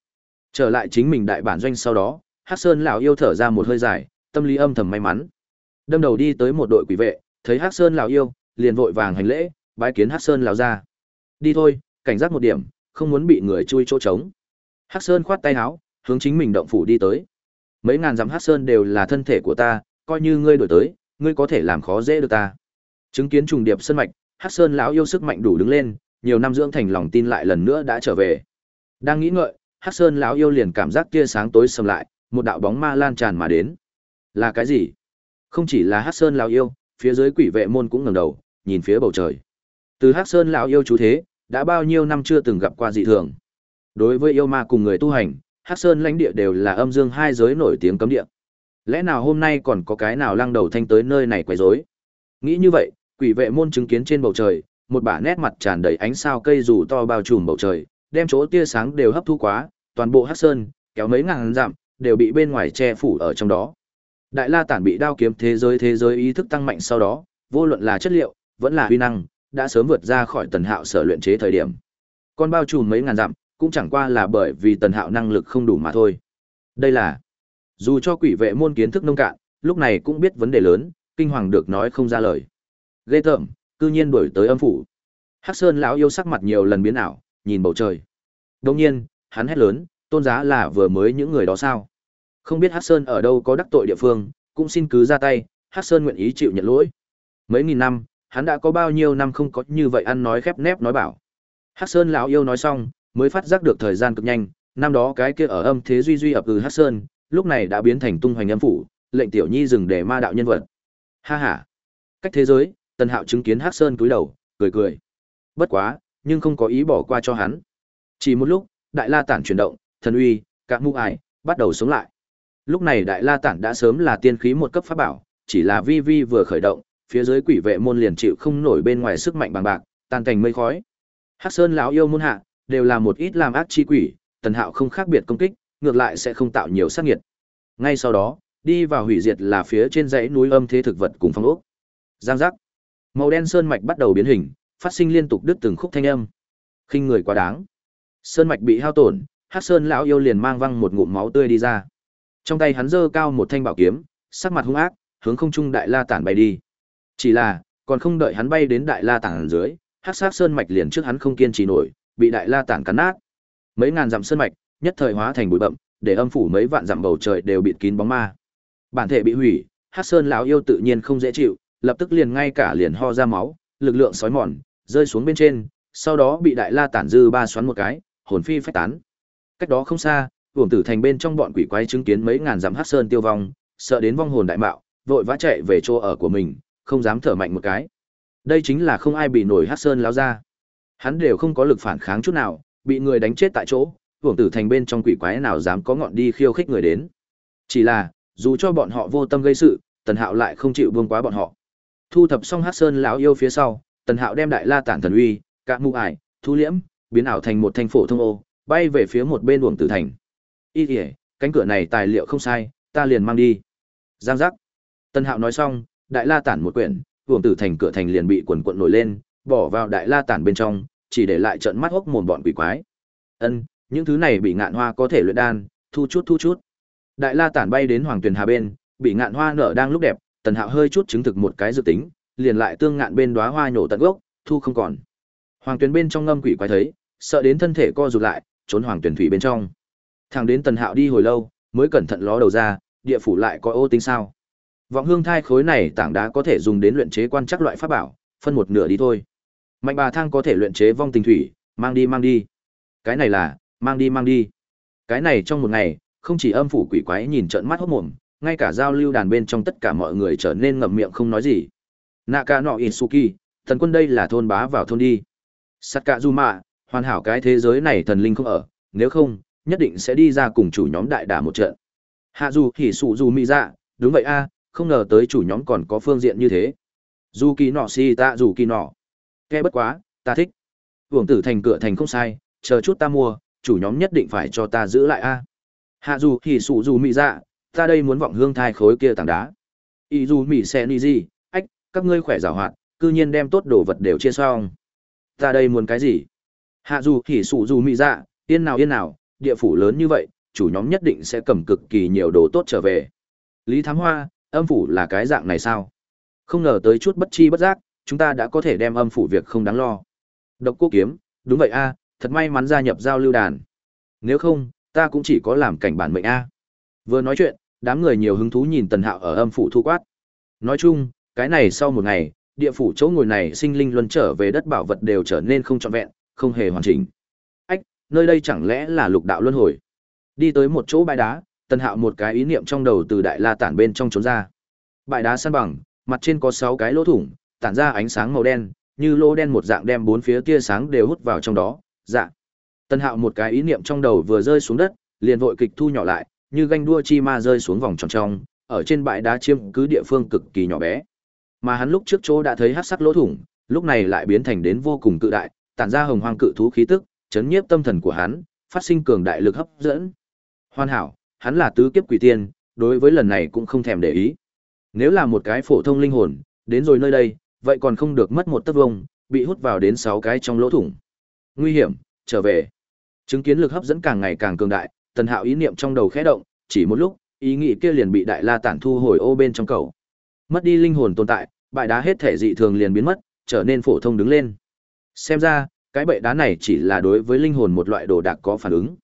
Trở lại chính mình đại bản doanh sau đó, Hắc Sơn lão yêu thở ra một hơi dài, tâm lý âm thầm may mắn. Đâm đầu đi tới một đội quỷ vệ, thấy Hắc Sơn lão yêu, liền vội vàng hành lễ, bái kiến Hắc Sơn lão ra. Đi thôi, cảnh giác một điểm, không muốn bị người chui chỗ trống. Hắc Sơn khoát tay áo, hướng chính mình động phủ đi tới. Mấy ngàn dặm Hắc Sơn đều là thân thể của ta, coi như ngươi đổi tới, ngươi có thể làm khó dễ được ta. Chứng kiến trùng điệp sơn mạch, Hắc Sơn lão yêu sức mạnh đủ đứng lên, nhiều năm dưỡng thành lòng tin lại lần nữa đã trở về. Đang nghĩ ngợi, Hắc Sơn lão yêu liền cảm giác kia sáng tối sầm lại, một đạo bóng ma lan tràn mà đến. Là cái gì? Không chỉ là Hắc Sơn lão yêu, phía dưới quỷ vệ môn cũng ngẩng đầu, nhìn phía bầu trời. Từ Hắc Sơn lão yêu chú thế, đã bao nhiêu năm chưa từng gặp qua dị thường. Đối với yêu ma cùng người tu hành, Hắc Sơn lãnh địa đều là âm dương hai giới nổi tiếng cấm địa. Lẽ nào hôm nay còn có cái nào lăng đầu thanh tới nơi này quấy rối? Nghĩ như vậy, quỷ vệ môn chứng kiến trên bầu trời, một bả nét mặt tràn đầy ánh sao cây rủ to bao trùm bầu trời, đem chỗ tia sáng đều hấp thu quá, toàn bộ Hắc Sơn, kéo mấy ngàn dặm, đều bị bên ngoài che phủ ở trong đó. Đại La Tản bị đao kiếm thế giới thế giới ý thức tăng mạnh sau đó, vô luận là chất liệu, vẫn là uy năng, đã sớm vượt ra khỏi Tần Hạo sở luyện chế thời điểm. Con bao trùm mấy ngàn dặm, cũng chẳng qua là bởi vì Tần Hạo năng lực không đủ mà thôi. Đây là dù cho quỷ vệ môn kiến thức nông cạn, lúc này cũng biết vấn đề lớn, kinh hoàng được nói không ra lời. Ghê tởm, cư nhiên đuổi tới âm phủ. Hắc Sơn lão yêu sắc mặt nhiều lần biến ảo, nhìn bầu trời. Đương nhiên, hắn hét lớn, Tôn giá là vừa mới những người đó sao? Không biết Hắc Sơn ở đâu có đắc tội địa phương, cũng xin cứ ra tay, Hắc Sơn nguyện ý chịu nhận lỗi. Mấy nghìn năm, hắn đã có bao nhiêu năm không có như vậy ăn nói khép nép nói bảo. Hắc Sơn lão yêu nói xong, mới phát giác được thời gian cực nhanh, năm đó cái kia ở âm thế duy duy ập từ Hắc Sơn, lúc này đã biến thành tung hoành âm phủ, lệnh tiểu nhi dừng để ma đạo nhân vật. Ha ha. Cách thế giới, Tần Hạo chứng kiến Hắc Sơn cúi đầu, cười cười. Bất quá, nhưng không có ý bỏ qua cho hắn. Chỉ một lúc, Đại La Tản chuyển động, thần uy, cả mu ải, bắt đầu sống lại. Lúc này Đại La Tản đã sớm là tiên khí một cấp pháp bảo, chỉ là vi vi vừa khởi động, phía dưới quỷ vệ môn liền chịu không nổi bên ngoài sức mạnh bằng bạc, tan thành mây khói. Hắc Sơn lão yêu môn hạ, đều là một ít làm ác chi quỷ, Tần Hạo không khác biệt công kích, ngược lại sẽ không tạo nhiều sát nghiệt. Ngay sau đó, đi vào hủy diệt là phía trên dãy núi âm thế thực vật cùng phong ốc. Giang giác. Màu đen sơn mạch bắt đầu biến hình, phát sinh liên tục đứt từng khúc thanh âm. Khinh người quá đáng. Sơn mạch bị hao tổn, Hắc Sơn lão yêu liền mang văng một ngụm máu tươi đi ra. Trong tay hắn giơ cao một thanh bảo kiếm, sắc mặt hung ác, hướng không trung đại la tản bay đi. Chỉ là, còn không đợi hắn bay đến đại la tản dưới, Hắc Sát Sơn mạch liền trước hắn không kiên trì nổi, bị đại la tản cắn nát. Mấy ngàn dặm sơn mạch, nhất thời hóa thành bụi bậm, để âm phủ mấy vạn dặm bầu trời đều bịt kín bóng ma. Bản thể bị hủy, Hắc Sơn lão yêu tự nhiên không dễ chịu, lập tức liền ngay cả liền ho ra máu, lực lượng sói mòn, rơi xuống bên trên, sau đó bị đại la tản dư ba xoắn một cái, hồn phi phách tán. Cách đó không xa, Uổng Tử Thành bên trong bọn quỷ quái chứng kiến mấy ngàn dặm Hắc Sơn tiêu vong, sợ đến vong hồn đại mạo, vội vã chạy về chỗ ở của mình, không dám thở mạnh một cái. Đây chính là không ai bị nổi Hắc Sơn lão ra. Hắn đều không có lực phản kháng chút nào, bị người đánh chết tại chỗ, Uổng Tử Thành bên trong quỷ quái nào dám có ngọn đi khiêu khích người đến. Chỉ là, dù cho bọn họ vô tâm gây sự, Tần Hạo lại không chịu buông quá bọn họ. Thu thập xong Hắc Sơn lão yêu phía sau, Tần Hạo đem Đại La Tản Thần Uy, cả mù ải, thu liễm, biến ảo thành một thanh phổ thông ô, bay về phía một bên Uổng Tử Thành. Y kìa, cánh cửa này tài liệu không sai, ta liền mang đi. Giang giác. Tần Hạo nói xong, Đại La Tản một quyển, Uổng Tử Thành cửa thành liền bị quần quận nổi lên, bỏ vào Đại La Tản bên trong, chỉ để lại trận mắt hốc mồm bọn quỷ quái. Ân, những thứ này bị ngạn hoa có thể luyện đan, thu chút thu chút. Đại La Tản bay đến Hoàng Tuyền Hà bên, bị ngạn hoa nở đang lúc đẹp, Tần Hạo hơi chút chứng thực một cái dự tính, liền lại tương ngạn bên đóa hoa nhổ tận gốc, thu không còn. Hoàng Tuyền bên trong ngâm quỷ quái thấy, sợ đến thân thể co rụt lại, trốn Hoàng Tuyền thủy bên trong. Thằng đến Tần Hạo đi hồi lâu, mới cẩn thận ló đầu ra, địa phủ lại có ô tính sao? Vọng hương thai khối này tảng đá có thể dùng đến luyện chế quan chắc loại pháp bảo, phân một nửa đi thôi. Mạnh bà thang có thể luyện chế vong tình thủy, mang đi mang đi. Cái này là, mang đi mang đi. Cái này trong một ngày, không chỉ âm phủ quỷ quái nhìn trợn mắt hốt mồm, ngay cả giao lưu đàn bên trong tất cả mọi người trở nên ngậm miệng không nói gì. Naka no Isuki, thần quân đây là thôn bá vào thôn đi. Sakazuma, hoàn hảo cái thế giới này thần linh không ở, nếu không, nhất định sẽ đi ra cùng chủ nhóm đại đả một trận. Hạ dù hỉ sụ dù mi dạ, đúng vậy a, không ngờ tới chủ nhóm còn có phương diện như thế. Dù kỳ nọ si ta dù kỳ nọ. Nghe bất quá, ta thích. Vương tử thành cửa thành không sai, chờ chút ta mua, chủ nhóm nhất định phải cho ta giữ lại a. Hạ dù thì sụ dù mị dạ, ta đây muốn vọng hương thai khối kia tảng đá. Ý dù mị xe ni gì, ách, các ngươi khỏe giảo hoạt, cư nhiên đem tốt đồ vật đều chia xong. Ta đây muốn cái gì? Hạ dù thì sụ dù mị dạ, yên nào yên nào, địa phủ lớn như vậy, chủ nhóm nhất định sẽ cầm cực kỳ nhiều đồ tốt trở về. Lý Thám Hoa, âm phủ là cái dạng này sao? Không ngờ tới chút bất chi bất giác, chúng ta đã có thể đem âm phủ việc không đáng lo. Độc Cô Kiếm, đúng vậy a, thật may mắn gia nhập giao lưu đàn. Nếu không, ta cũng chỉ có làm cảnh bản mệnh a. Vừa nói chuyện, đám người nhiều hứng thú nhìn Tần Hạo ở âm phủ thu quát. Nói chung, cái này sau một ngày, địa phủ chỗ ngồi này sinh linh luân trở về đất bảo vật đều trở nên không trọn vẹn, không hề hoàn chỉnh nơi đây chẳng lẽ là lục đạo luân hồi đi tới một chỗ bãi đá tần hạo một cái ý niệm trong đầu từ đại la tản bên trong trốn ra. Bãi đá săn bằng mặt trên có sáu cái lỗ thủng tản ra ánh sáng màu đen như lỗ đen một dạng đem bốn phía tia sáng đều hút vào trong đó. Dạ. Tần hạo một cái ý niệm trong đầu vừa rơi xuống đất liền vội kịch thu nhỏ lại như ganh đua chi ma rơi xuống vòng tròn trong ở trên bãi đá chiếm cứ địa phương cực kỳ nhỏ bé. Mà hắn lúc trước chỗ đã thấy hát sắc lỗ thủng lúc này lại biến thành đến vô cùng cự đại tản ra hồng hoang cự thú khí tức chấn nhiếp tâm thần của hắn, phát sinh cường đại lực hấp dẫn. Hoàn hảo, hắn là tứ kiếp quỷ tiên, đối với lần này cũng không thèm để ý. Nếu là một cái phổ thông linh hồn, đến rồi nơi đây, vậy còn không được mất một tấc vông, bị hút vào đến sáu cái trong lỗ thủng. Nguy hiểm, trở về. Chứng kiến lực hấp dẫn càng ngày càng cường đại, Tần Hạo ý niệm trong đầu khẽ động, chỉ một lúc, ý nghĩ kia liền bị Đại La Tản thu hồi ô bên trong cầu. Mất đi linh hồn tồn tại, bại đá hết thể dị thường liền biến mất, trở nên phổ thông đứng lên. Xem ra, cái bệ đá này chỉ là đối với linh hồn một loại đồ đạc có phản ứng.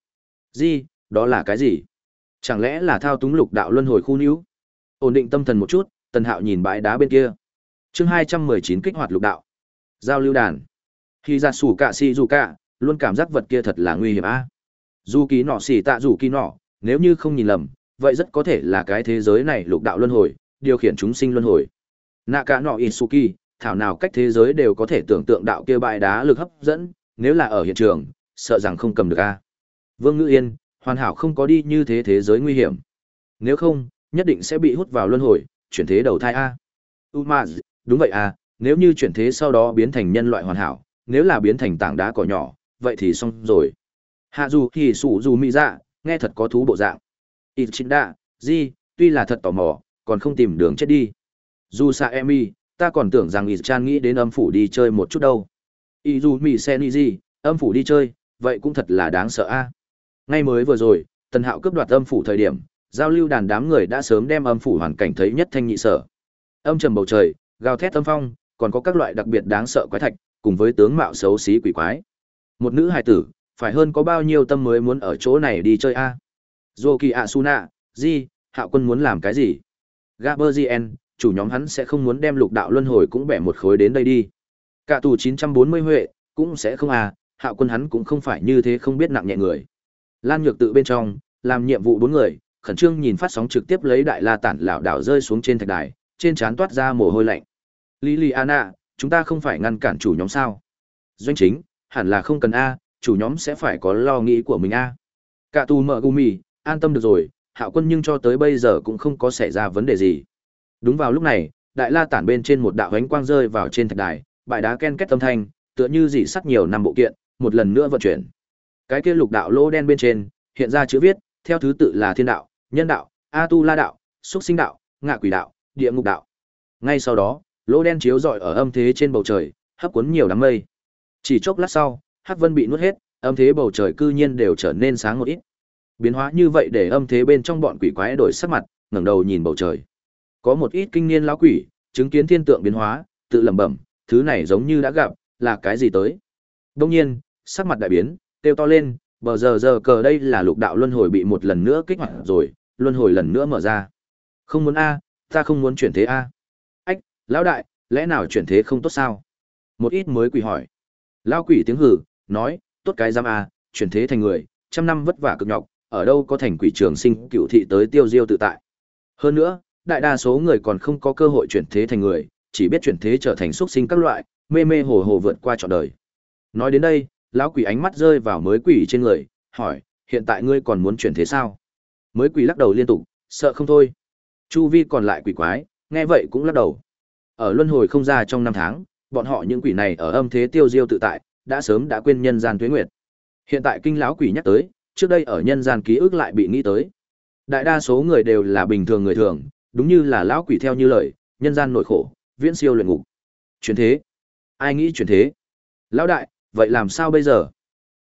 gì đó là cái gì? Chẳng lẽ là thao túng lục đạo luân hồi khu níu? Ổn định tâm thần một chút, Tần Hạo nhìn bãi đá bên kia. Chương 219 kích hoạt lục đạo. Giao lưu đàn. Khi ra sủ cả si dù cả, luôn cảm giác vật kia thật là nguy hiểm a. Dù ký nọ xỉ tạ dù ký nọ, nếu như không nhìn lầm, vậy rất có thể là cái thế giới này lục đạo luân hồi, điều khiển chúng sinh luân hồi. Nạ cả nọ Isuki, thảo nào cách thế giới đều có thể tưởng tượng đạo kia bãi đá lực hấp dẫn, nếu là ở hiện trường, sợ rằng không cầm được a. Vương Ngữ Yên, hoàn hảo không có đi như thế thế giới nguy hiểm. Nếu không, nhất định sẽ bị hút vào luân hồi, chuyển thế đầu thai a. Umaz, đúng vậy a, nếu như chuyển thế sau đó biến thành nhân loại hoàn hảo, nếu là biến thành tảng đá cỏ nhỏ, vậy thì xong rồi. Hạ dù thì sủ dù mỹ dạ, nghe thật có thú bộ dạng. Ichinda, gì, tuy là thật tò mò, còn không tìm đường chết đi. Dù sa emi, ta còn tưởng rằng Ichan nghĩ đến âm phủ đi chơi một chút đâu. Izu mi sen gì, âm phủ đi chơi, vậy cũng thật là đáng sợ a. Ngay mới vừa rồi, Tần Hạo cướp đoạt âm phủ thời điểm, giao lưu đàn đám người đã sớm đem âm phủ hoàn cảnh thấy nhất thanh nhị sở. Âm trầm bầu trời, gào thét âm phong, còn có các loại đặc biệt đáng sợ quái thạch, cùng với tướng mạo xấu xí quỷ quái. Một nữ hài tử, phải hơn có bao nhiêu tâm mới muốn ở chỗ này đi chơi a? Zoki Asuna, gì, Hạo Quân muốn làm cái gì? Gaberzien, chủ nhóm hắn sẽ không muốn đem lục đạo luân hồi cũng bẻ một khối đến đây đi. Cả tù 940 huệ, cũng sẽ không à, Hạo Quân hắn cũng không phải như thế không biết nặng nhẹ người. Lan Nhược tự bên trong, làm nhiệm vụ bốn người, khẩn trương nhìn phát sóng trực tiếp lấy đại la tản lão đảo rơi xuống trên thạch đài, trên trán toát ra mồ hôi lạnh. Liliana, chúng ta không phải ngăn cản chủ nhóm sao? Doanh chính, hẳn là không cần a, chủ nhóm sẽ phải có lo nghĩ của mình a. Cả tù mở gumi, an tâm được rồi, Hạo Quân nhưng cho tới bây giờ cũng không có xảy ra vấn đề gì. Đúng vào lúc này, đại la tản bên trên một đạo ánh quang rơi vào trên thạch đài, bãi đá ken kết âm thanh, tựa như dị sắt nhiều năm bộ kiện, một lần nữa vận chuyển. Cái kia lục đạo lỗ đen bên trên, hiện ra chữ viết, theo thứ tự là thiên đạo, nhân đạo, a tu la đạo, xúc sinh đạo, ngạ quỷ đạo, địa ngục đạo. Ngay sau đó, lỗ đen chiếu rọi ở âm thế trên bầu trời, hấp cuốn nhiều đám mây. Chỉ chốc lát sau, hắc vân bị nuốt hết, âm thế bầu trời cư nhiên đều trở nên sáng một ít. Biến hóa như vậy để âm thế bên trong bọn quỷ quái đổi sắc mặt, ngẩng đầu nhìn bầu trời. Có một ít kinh niên lão quỷ, chứng kiến thiên tượng biến hóa, tự lẩm bẩm, thứ này giống như đã gặp, là cái gì tới? Đông nhiên, sắc mặt đại biến, kêu to lên, bờ giờ giờ cờ đây là lục đạo luân hồi bị một lần nữa kích hoạt rồi, luân hồi lần nữa mở ra. Không muốn a, ta không muốn chuyển thế a. Ách, lão đại, lẽ nào chuyển thế không tốt sao? Một ít mới quỷ hỏi. Lão quỷ tiếng hử, nói, tốt cái giam a, chuyển thế thành người, trăm năm vất vả cực nhọc, ở đâu có thành quỷ trường sinh cựu thị tới tiêu diêu tự tại. Hơn nữa, đại đa số người còn không có cơ hội chuyển thế thành người, chỉ biết chuyển thế trở thành xuất sinh các loại, mê mê hồ hồ vượt qua trọn đời. Nói đến đây, lão quỷ ánh mắt rơi vào mới quỷ trên người, hỏi, hiện tại ngươi còn muốn chuyển thế sao? Mới quỷ lắc đầu liên tục, sợ không thôi. Chu vi còn lại quỷ quái, nghe vậy cũng lắc đầu. Ở luân hồi không ra trong năm tháng, bọn họ những quỷ này ở âm thế tiêu diêu tự tại, đã sớm đã quên nhân gian tuế nguyệt. Hiện tại kinh lão quỷ nhắc tới, trước đây ở nhân gian ký ức lại bị nghĩ tới. Đại đa số người đều là bình thường người thường, đúng như là lão quỷ theo như lời, nhân gian nội khổ, viễn siêu luyện ngục. Chuyển thế? Ai nghĩ chuyển thế? Lão đại, vậy làm sao bây giờ?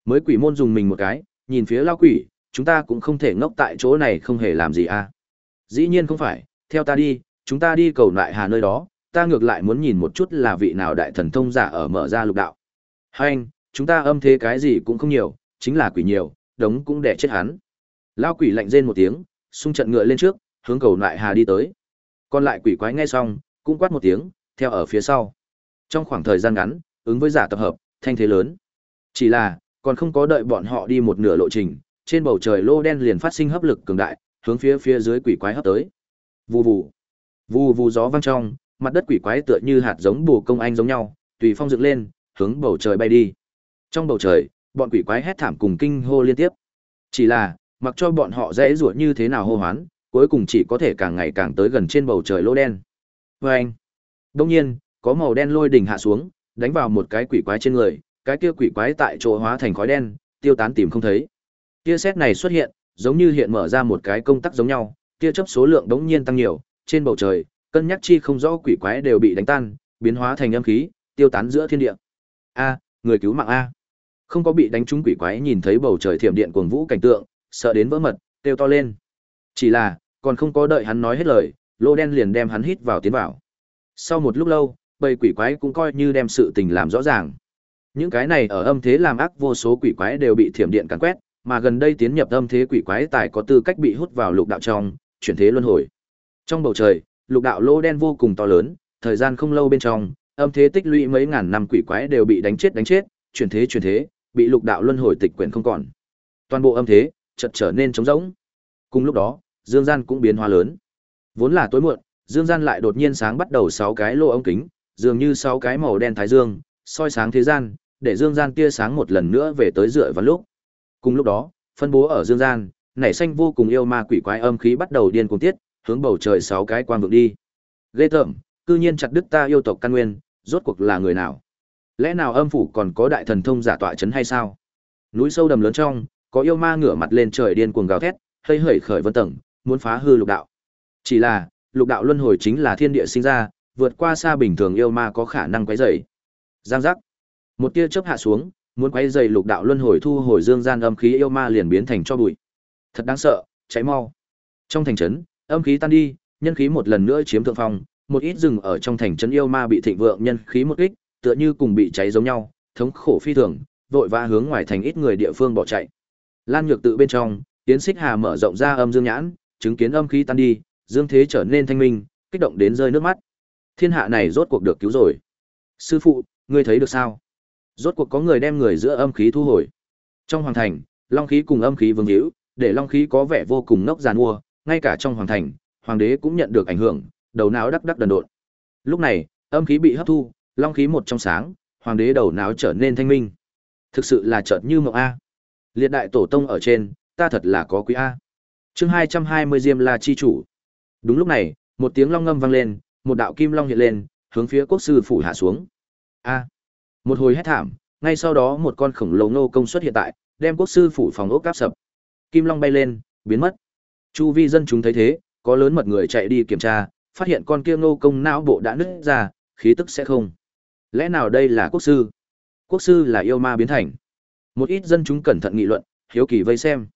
Mới quỷ môn dùng mình một cái, nhìn phía lao quỷ, chúng ta cũng không thể ngốc tại chỗ này không hề làm gì à? Dĩ nhiên không phải, theo ta đi, chúng ta đi cầu lại hà nơi đó, ta ngược lại muốn nhìn một chút là vị nào đại thần thông giả ở mở ra lục đạo. Hai anh, chúng ta âm thế cái gì cũng không nhiều, chính là quỷ nhiều, đống cũng đẻ chết hắn. Lao quỷ lạnh rên một tiếng, xung trận ngựa lên trước, hướng cầu lại hà đi tới. Còn lại quỷ quái nghe xong, cũng quát một tiếng, theo ở phía sau. Trong khoảng thời gian ngắn, ứng với giả tập hợp, thanh thế lớn. Chỉ là, còn không có đợi bọn họ đi một nửa lộ trình, trên bầu trời lô đen liền phát sinh hấp lực cường đại, hướng phía phía dưới quỷ quái hấp tới. Vù vù, vù vù gió vang trong, mặt đất quỷ quái tựa như hạt giống bù công anh giống nhau, tùy phong dựng lên, hướng bầu trời bay đi. Trong bầu trời, bọn quỷ quái hét thảm cùng kinh hô liên tiếp. Chỉ là, mặc cho bọn họ dễ rủa như thế nào hô hoán, cuối cùng chỉ có thể càng ngày càng tới gần trên bầu trời lô đen. Và anh, đông nhiên, có màu đen lôi đỉnh hạ xuống, đánh vào một cái quỷ quái trên người, cái kia quỷ quái tại chỗ hóa thành khói đen, tiêu tán tìm không thấy. Tia sét này xuất hiện, giống như hiện mở ra một cái công tắc giống nhau, tia chớp số lượng đống nhiên tăng nhiều, trên bầu trời, cân nhắc chi không rõ quỷ quái đều bị đánh tan, biến hóa thành âm khí, tiêu tán giữa thiên địa. A, người cứu mạng a. Không có bị đánh trúng quỷ quái nhìn thấy bầu trời thiểm điện cuồng vũ cảnh tượng, sợ đến vỡ mật, kêu to lên. Chỉ là, còn không có đợi hắn nói hết lời, lô đen liền đem hắn hít vào tiến vào. Sau một lúc lâu, bầy quỷ quái cũng coi như đem sự tình làm rõ ràng. Những cái này ở âm thế làm ác vô số quỷ quái đều bị thiểm điện càn quét, mà gần đây tiến nhập âm thế quỷ quái tài có tư cách bị hút vào lục đạo trong, chuyển thế luân hồi. Trong bầu trời, lục đạo lỗ đen vô cùng to lớn, thời gian không lâu bên trong, âm thế tích lũy mấy ngàn năm quỷ quái đều bị đánh chết đánh chết, chuyển thế chuyển thế, bị lục đạo luân hồi tịch quyển không còn. Toàn bộ âm thế chợt trở nên trống rỗng. Cùng lúc đó, dương gian cũng biến hóa lớn. Vốn là tối muộn, dương gian lại đột nhiên sáng bắt đầu sáu cái lỗ ống kính, dường như sáu cái màu đen thái dương, soi sáng thế gian, để dương gian tia sáng một lần nữa về tới dựa vào lúc. Cùng lúc đó, phân bố ở dương gian, nảy xanh vô cùng yêu ma quỷ quái âm khí bắt đầu điên cuồng tiết, hướng bầu trời sáu cái quang vượng đi. Ghê tởm, cư nhiên chặt đứt ta yêu tộc căn nguyên, rốt cuộc là người nào? Lẽ nào âm phủ còn có đại thần thông giả tọa chấn hay sao? Núi sâu đầm lớn trong, có yêu ma ngửa mặt lên trời điên cuồng gào thét, hơi hởi khởi vân tầng, muốn phá hư lục đạo. Chỉ là, lục đạo luân hồi chính là thiên địa sinh ra, vượt qua xa bình thường yêu ma có khả năng quấy rầy. Giang giác. Một tia chớp hạ xuống, muốn quấy rầy lục đạo luân hồi thu hồi dương gian âm khí yêu ma liền biến thành cho bụi. Thật đáng sợ, cháy mau. Trong thành trấn, âm khí tan đi, nhân khí một lần nữa chiếm thượng phong, một ít rừng ở trong thành trấn yêu ma bị thịnh vượng nhân khí một kích, tựa như cùng bị cháy giống nhau, thống khổ phi thường, vội vã hướng ngoài thành ít người địa phương bỏ chạy. Lan Nhược tự bên trong, Tiến Xích Hà mở rộng ra âm dương nhãn, chứng kiến âm khí tan đi, dương thế trở nên thanh minh, kích động đến rơi nước mắt. Thiên hạ này rốt cuộc được cứu rồi. Sư phụ, ngươi thấy được sao? Rốt cuộc có người đem người giữa âm khí thu hồi. Trong hoàng thành, long khí cùng âm khí vương hữu, để long khí có vẻ vô cùng ngốc giàn mua, ngay cả trong hoàng thành, hoàng đế cũng nhận được ảnh hưởng, đầu não đắc đắc đần độn. Lúc này, âm khí bị hấp thu, long khí một trong sáng, hoàng đế đầu não trở nên thanh minh. Thực sự là chợt như mộng a. Liệt đại tổ tông ở trên, ta thật là có quý a. Chương hai hai mươi Diêm La chi chủ. Đúng lúc này, một tiếng long ngâm vang lên, một đạo kim long hiện lên, hướng phía quốc sư phủ hạ xuống. A. Một hồi hét thảm, ngay sau đó một con khổng lồ nô công suất hiện tại, đem quốc sư phủ phòng ốc áp sập. Kim long bay lên, biến mất. Chu vi dân chúng thấy thế, có lớn mật người chạy đi kiểm tra, phát hiện con kia nô công não bộ đã nứt ra, khí tức sẽ không. Lẽ nào đây là quốc sư? Quốc sư là yêu ma biến thành. Một ít dân chúng cẩn thận nghị luận, hiếu kỳ vây xem.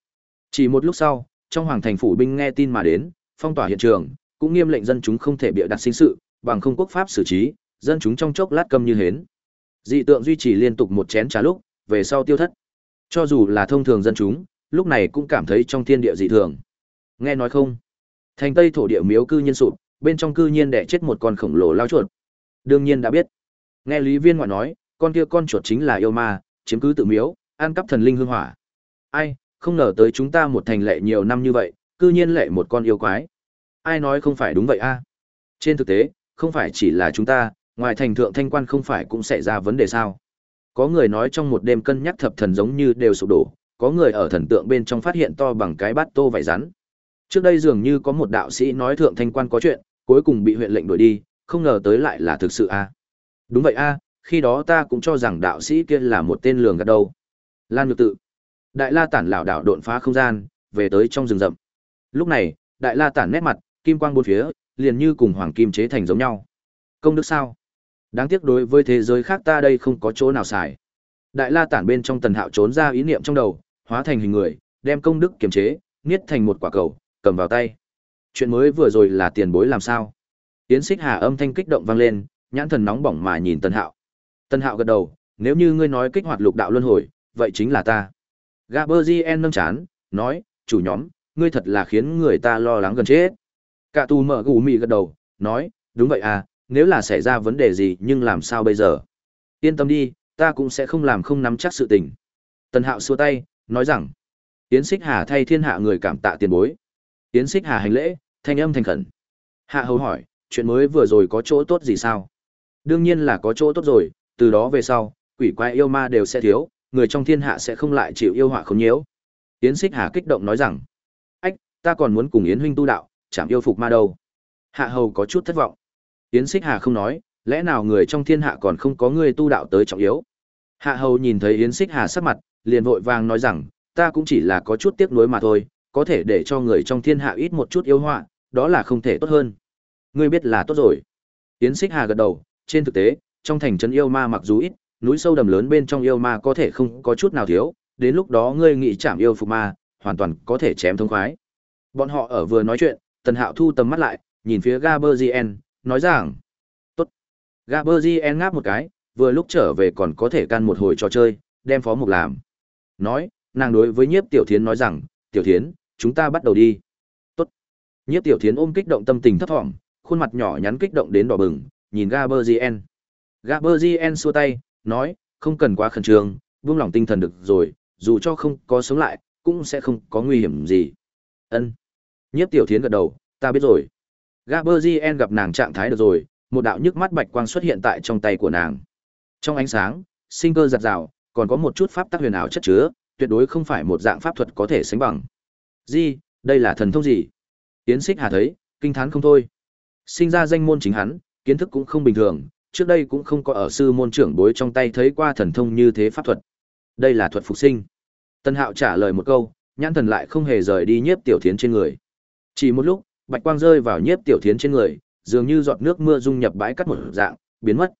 Chỉ một lúc sau, trong hoàng thành phủ binh nghe tin mà đến, phong tỏa hiện trường, cũng nghiêm lệnh dân chúng không thể bịa đặt sinh sự, bằng không quốc pháp xử trí, dân chúng trong chốc lát câm như hến. Dị tượng duy trì liên tục một chén trà lúc, về sau tiêu thất. Cho dù là thông thường dân chúng, lúc này cũng cảm thấy trong thiên địa dị thường. Nghe nói không? Thành Tây thổ địa miếu cư nhiên sụp, bên trong cư nhiên đẻ chết một con khổng lồ lao chuột. Đương nhiên đã biết. Nghe Lý Viên ngoại nói, con kia con chuột chính là yêu ma, chiếm cứ tự miếu, ăn cắp thần linh hương hỏa. Ai, không ngờ tới chúng ta một thành lệ nhiều năm như vậy, cư nhiên lệ một con yêu quái. Ai nói không phải đúng vậy a? Trên thực tế, không phải chỉ là chúng ta, ngoài thành thượng thanh quan không phải cũng xảy ra vấn đề sao? Có người nói trong một đêm cân nhắc thập thần giống như đều sụp đổ, có người ở thần tượng bên trong phát hiện to bằng cái bát tô vải rắn. Trước đây dường như có một đạo sĩ nói thượng thanh quan có chuyện, cuối cùng bị huyện lệnh đuổi đi, không ngờ tới lại là thực sự a. Đúng vậy a, khi đó ta cũng cho rằng đạo sĩ kia là một tên lường gạt đâu. Lan Nhược Tự. Đại La Tản lão đảo đột phá không gian, về tới trong rừng rậm. Lúc này, Đại La Tản nét mặt, kim quang bốn phía, liền như cùng hoàng kim chế thành giống nhau. Công đức sao? Đáng tiếc đối với thế giới khác ta đây không có chỗ nào xài. Đại La Tản bên trong Tần Hạo trốn ra ý niệm trong đầu, hóa thành hình người, đem công đức kiềm chế, niết thành một quả cầu, cầm vào tay. Chuyện mới vừa rồi là tiền bối làm sao? Tiến Xích Hà âm thanh kích động vang lên, nhãn thần nóng bỏng mà nhìn Tần Hạo. Tần Hạo gật đầu, nếu như ngươi nói kích hoạt lục đạo luân hồi, vậy chính là ta. Gaberzien nâng chán, nói, chủ nhóm, ngươi thật là khiến người ta lo lắng gần chết. Cả tù mở gù mì gật đầu, nói, đúng vậy à, nếu là xảy ra vấn đề gì nhưng làm sao bây giờ? Yên tâm đi, ta cũng sẽ không làm không nắm chắc sự tình. Tần Hạo xua tay, nói rằng, Yến Xích Hà thay thiên hạ người cảm tạ tiền bối. Yến Xích Hà hành lễ, thanh âm thành khẩn. Hạ hầu hỏi, chuyện mới vừa rồi có chỗ tốt gì sao? Đương nhiên là có chỗ tốt rồi, từ đó về sau, quỷ quái yêu ma đều sẽ thiếu, người trong thiên hạ sẽ không lại chịu yêu họa không nhiễu. Yến Xích Hà kích động nói rằng, ách, ta còn muốn cùng Yến huynh tu đạo, chạm yêu phục ma đâu. Hạ hầu có chút thất vọng. Yến Xích Hà không nói, lẽ nào người trong thiên hạ còn không có người tu đạo tới trọng yếu. Hạ hầu nhìn thấy Yến Xích Hà sắc mặt, liền vội vàng nói rằng, ta cũng chỉ là có chút tiếc nuối mà thôi, có thể để cho người trong thiên hạ ít một chút yêu họa, đó là không thể tốt hơn. Ngươi biết là tốt rồi. Yến Xích Hà gật đầu, trên thực tế, trong thành trấn yêu ma mặc dù ít, núi sâu đầm lớn bên trong yêu ma có thể không có chút nào thiếu, đến lúc đó ngươi nghĩ chạm yêu phục ma, hoàn toàn có thể chém thông khoái. Bọn họ ở vừa nói chuyện, Tần Hạo thu tầm mắt lại, nhìn phía Gaberzien, nói rằng: "Tốt." Gaberzien ngáp một cái, vừa lúc trở về còn có thể can một hồi trò chơi, đem phó mục làm. Nói, nàng đối với nhiếp tiểu thiến nói rằng tiểu thiến chúng ta bắt đầu đi. Tốt. Nhiếp tiểu thiến ôm kích động tâm tình thấp thỏm khuôn mặt nhỏ nhắn kích động đến đỏ bừng nhìn gaberzien gaberzien xua tay nói không cần quá khẩn trương buông lỏng tinh thần được rồi dù cho không có sống lại cũng sẽ không có nguy hiểm gì. Ân nhiếp tiểu thiến gật đầu, ta biết rồi. Gaberzien gặp nàng trạng thái được rồi, một đạo nhức mắt bạch quang xuất hiện tại trong tay của nàng. Trong ánh sáng, sinh cơ giặt rào, còn có một chút pháp tắc huyền ảo chất chứa, tuyệt đối không phải một dạng pháp thuật có thể sánh bằng. Di, đây là thần thông gì? Yến xích hà thấy, kinh thán không thôi. Sinh ra danh môn chính hắn, kiến thức cũng không bình thường, trước đây cũng không có ở sư môn trưởng bối trong tay thấy qua thần thông như thế pháp thuật. Đây là thuật phục sinh. Tân hạo trả lời một câu, nhãn thần lại không hề rời đi nhiếp tiểu thiến trên người chỉ một lúc, bạch quang rơi vào nhiếp tiểu thiến trên người, dường như giọt nước mưa dung nhập bãi cắt một dạng, biến mất.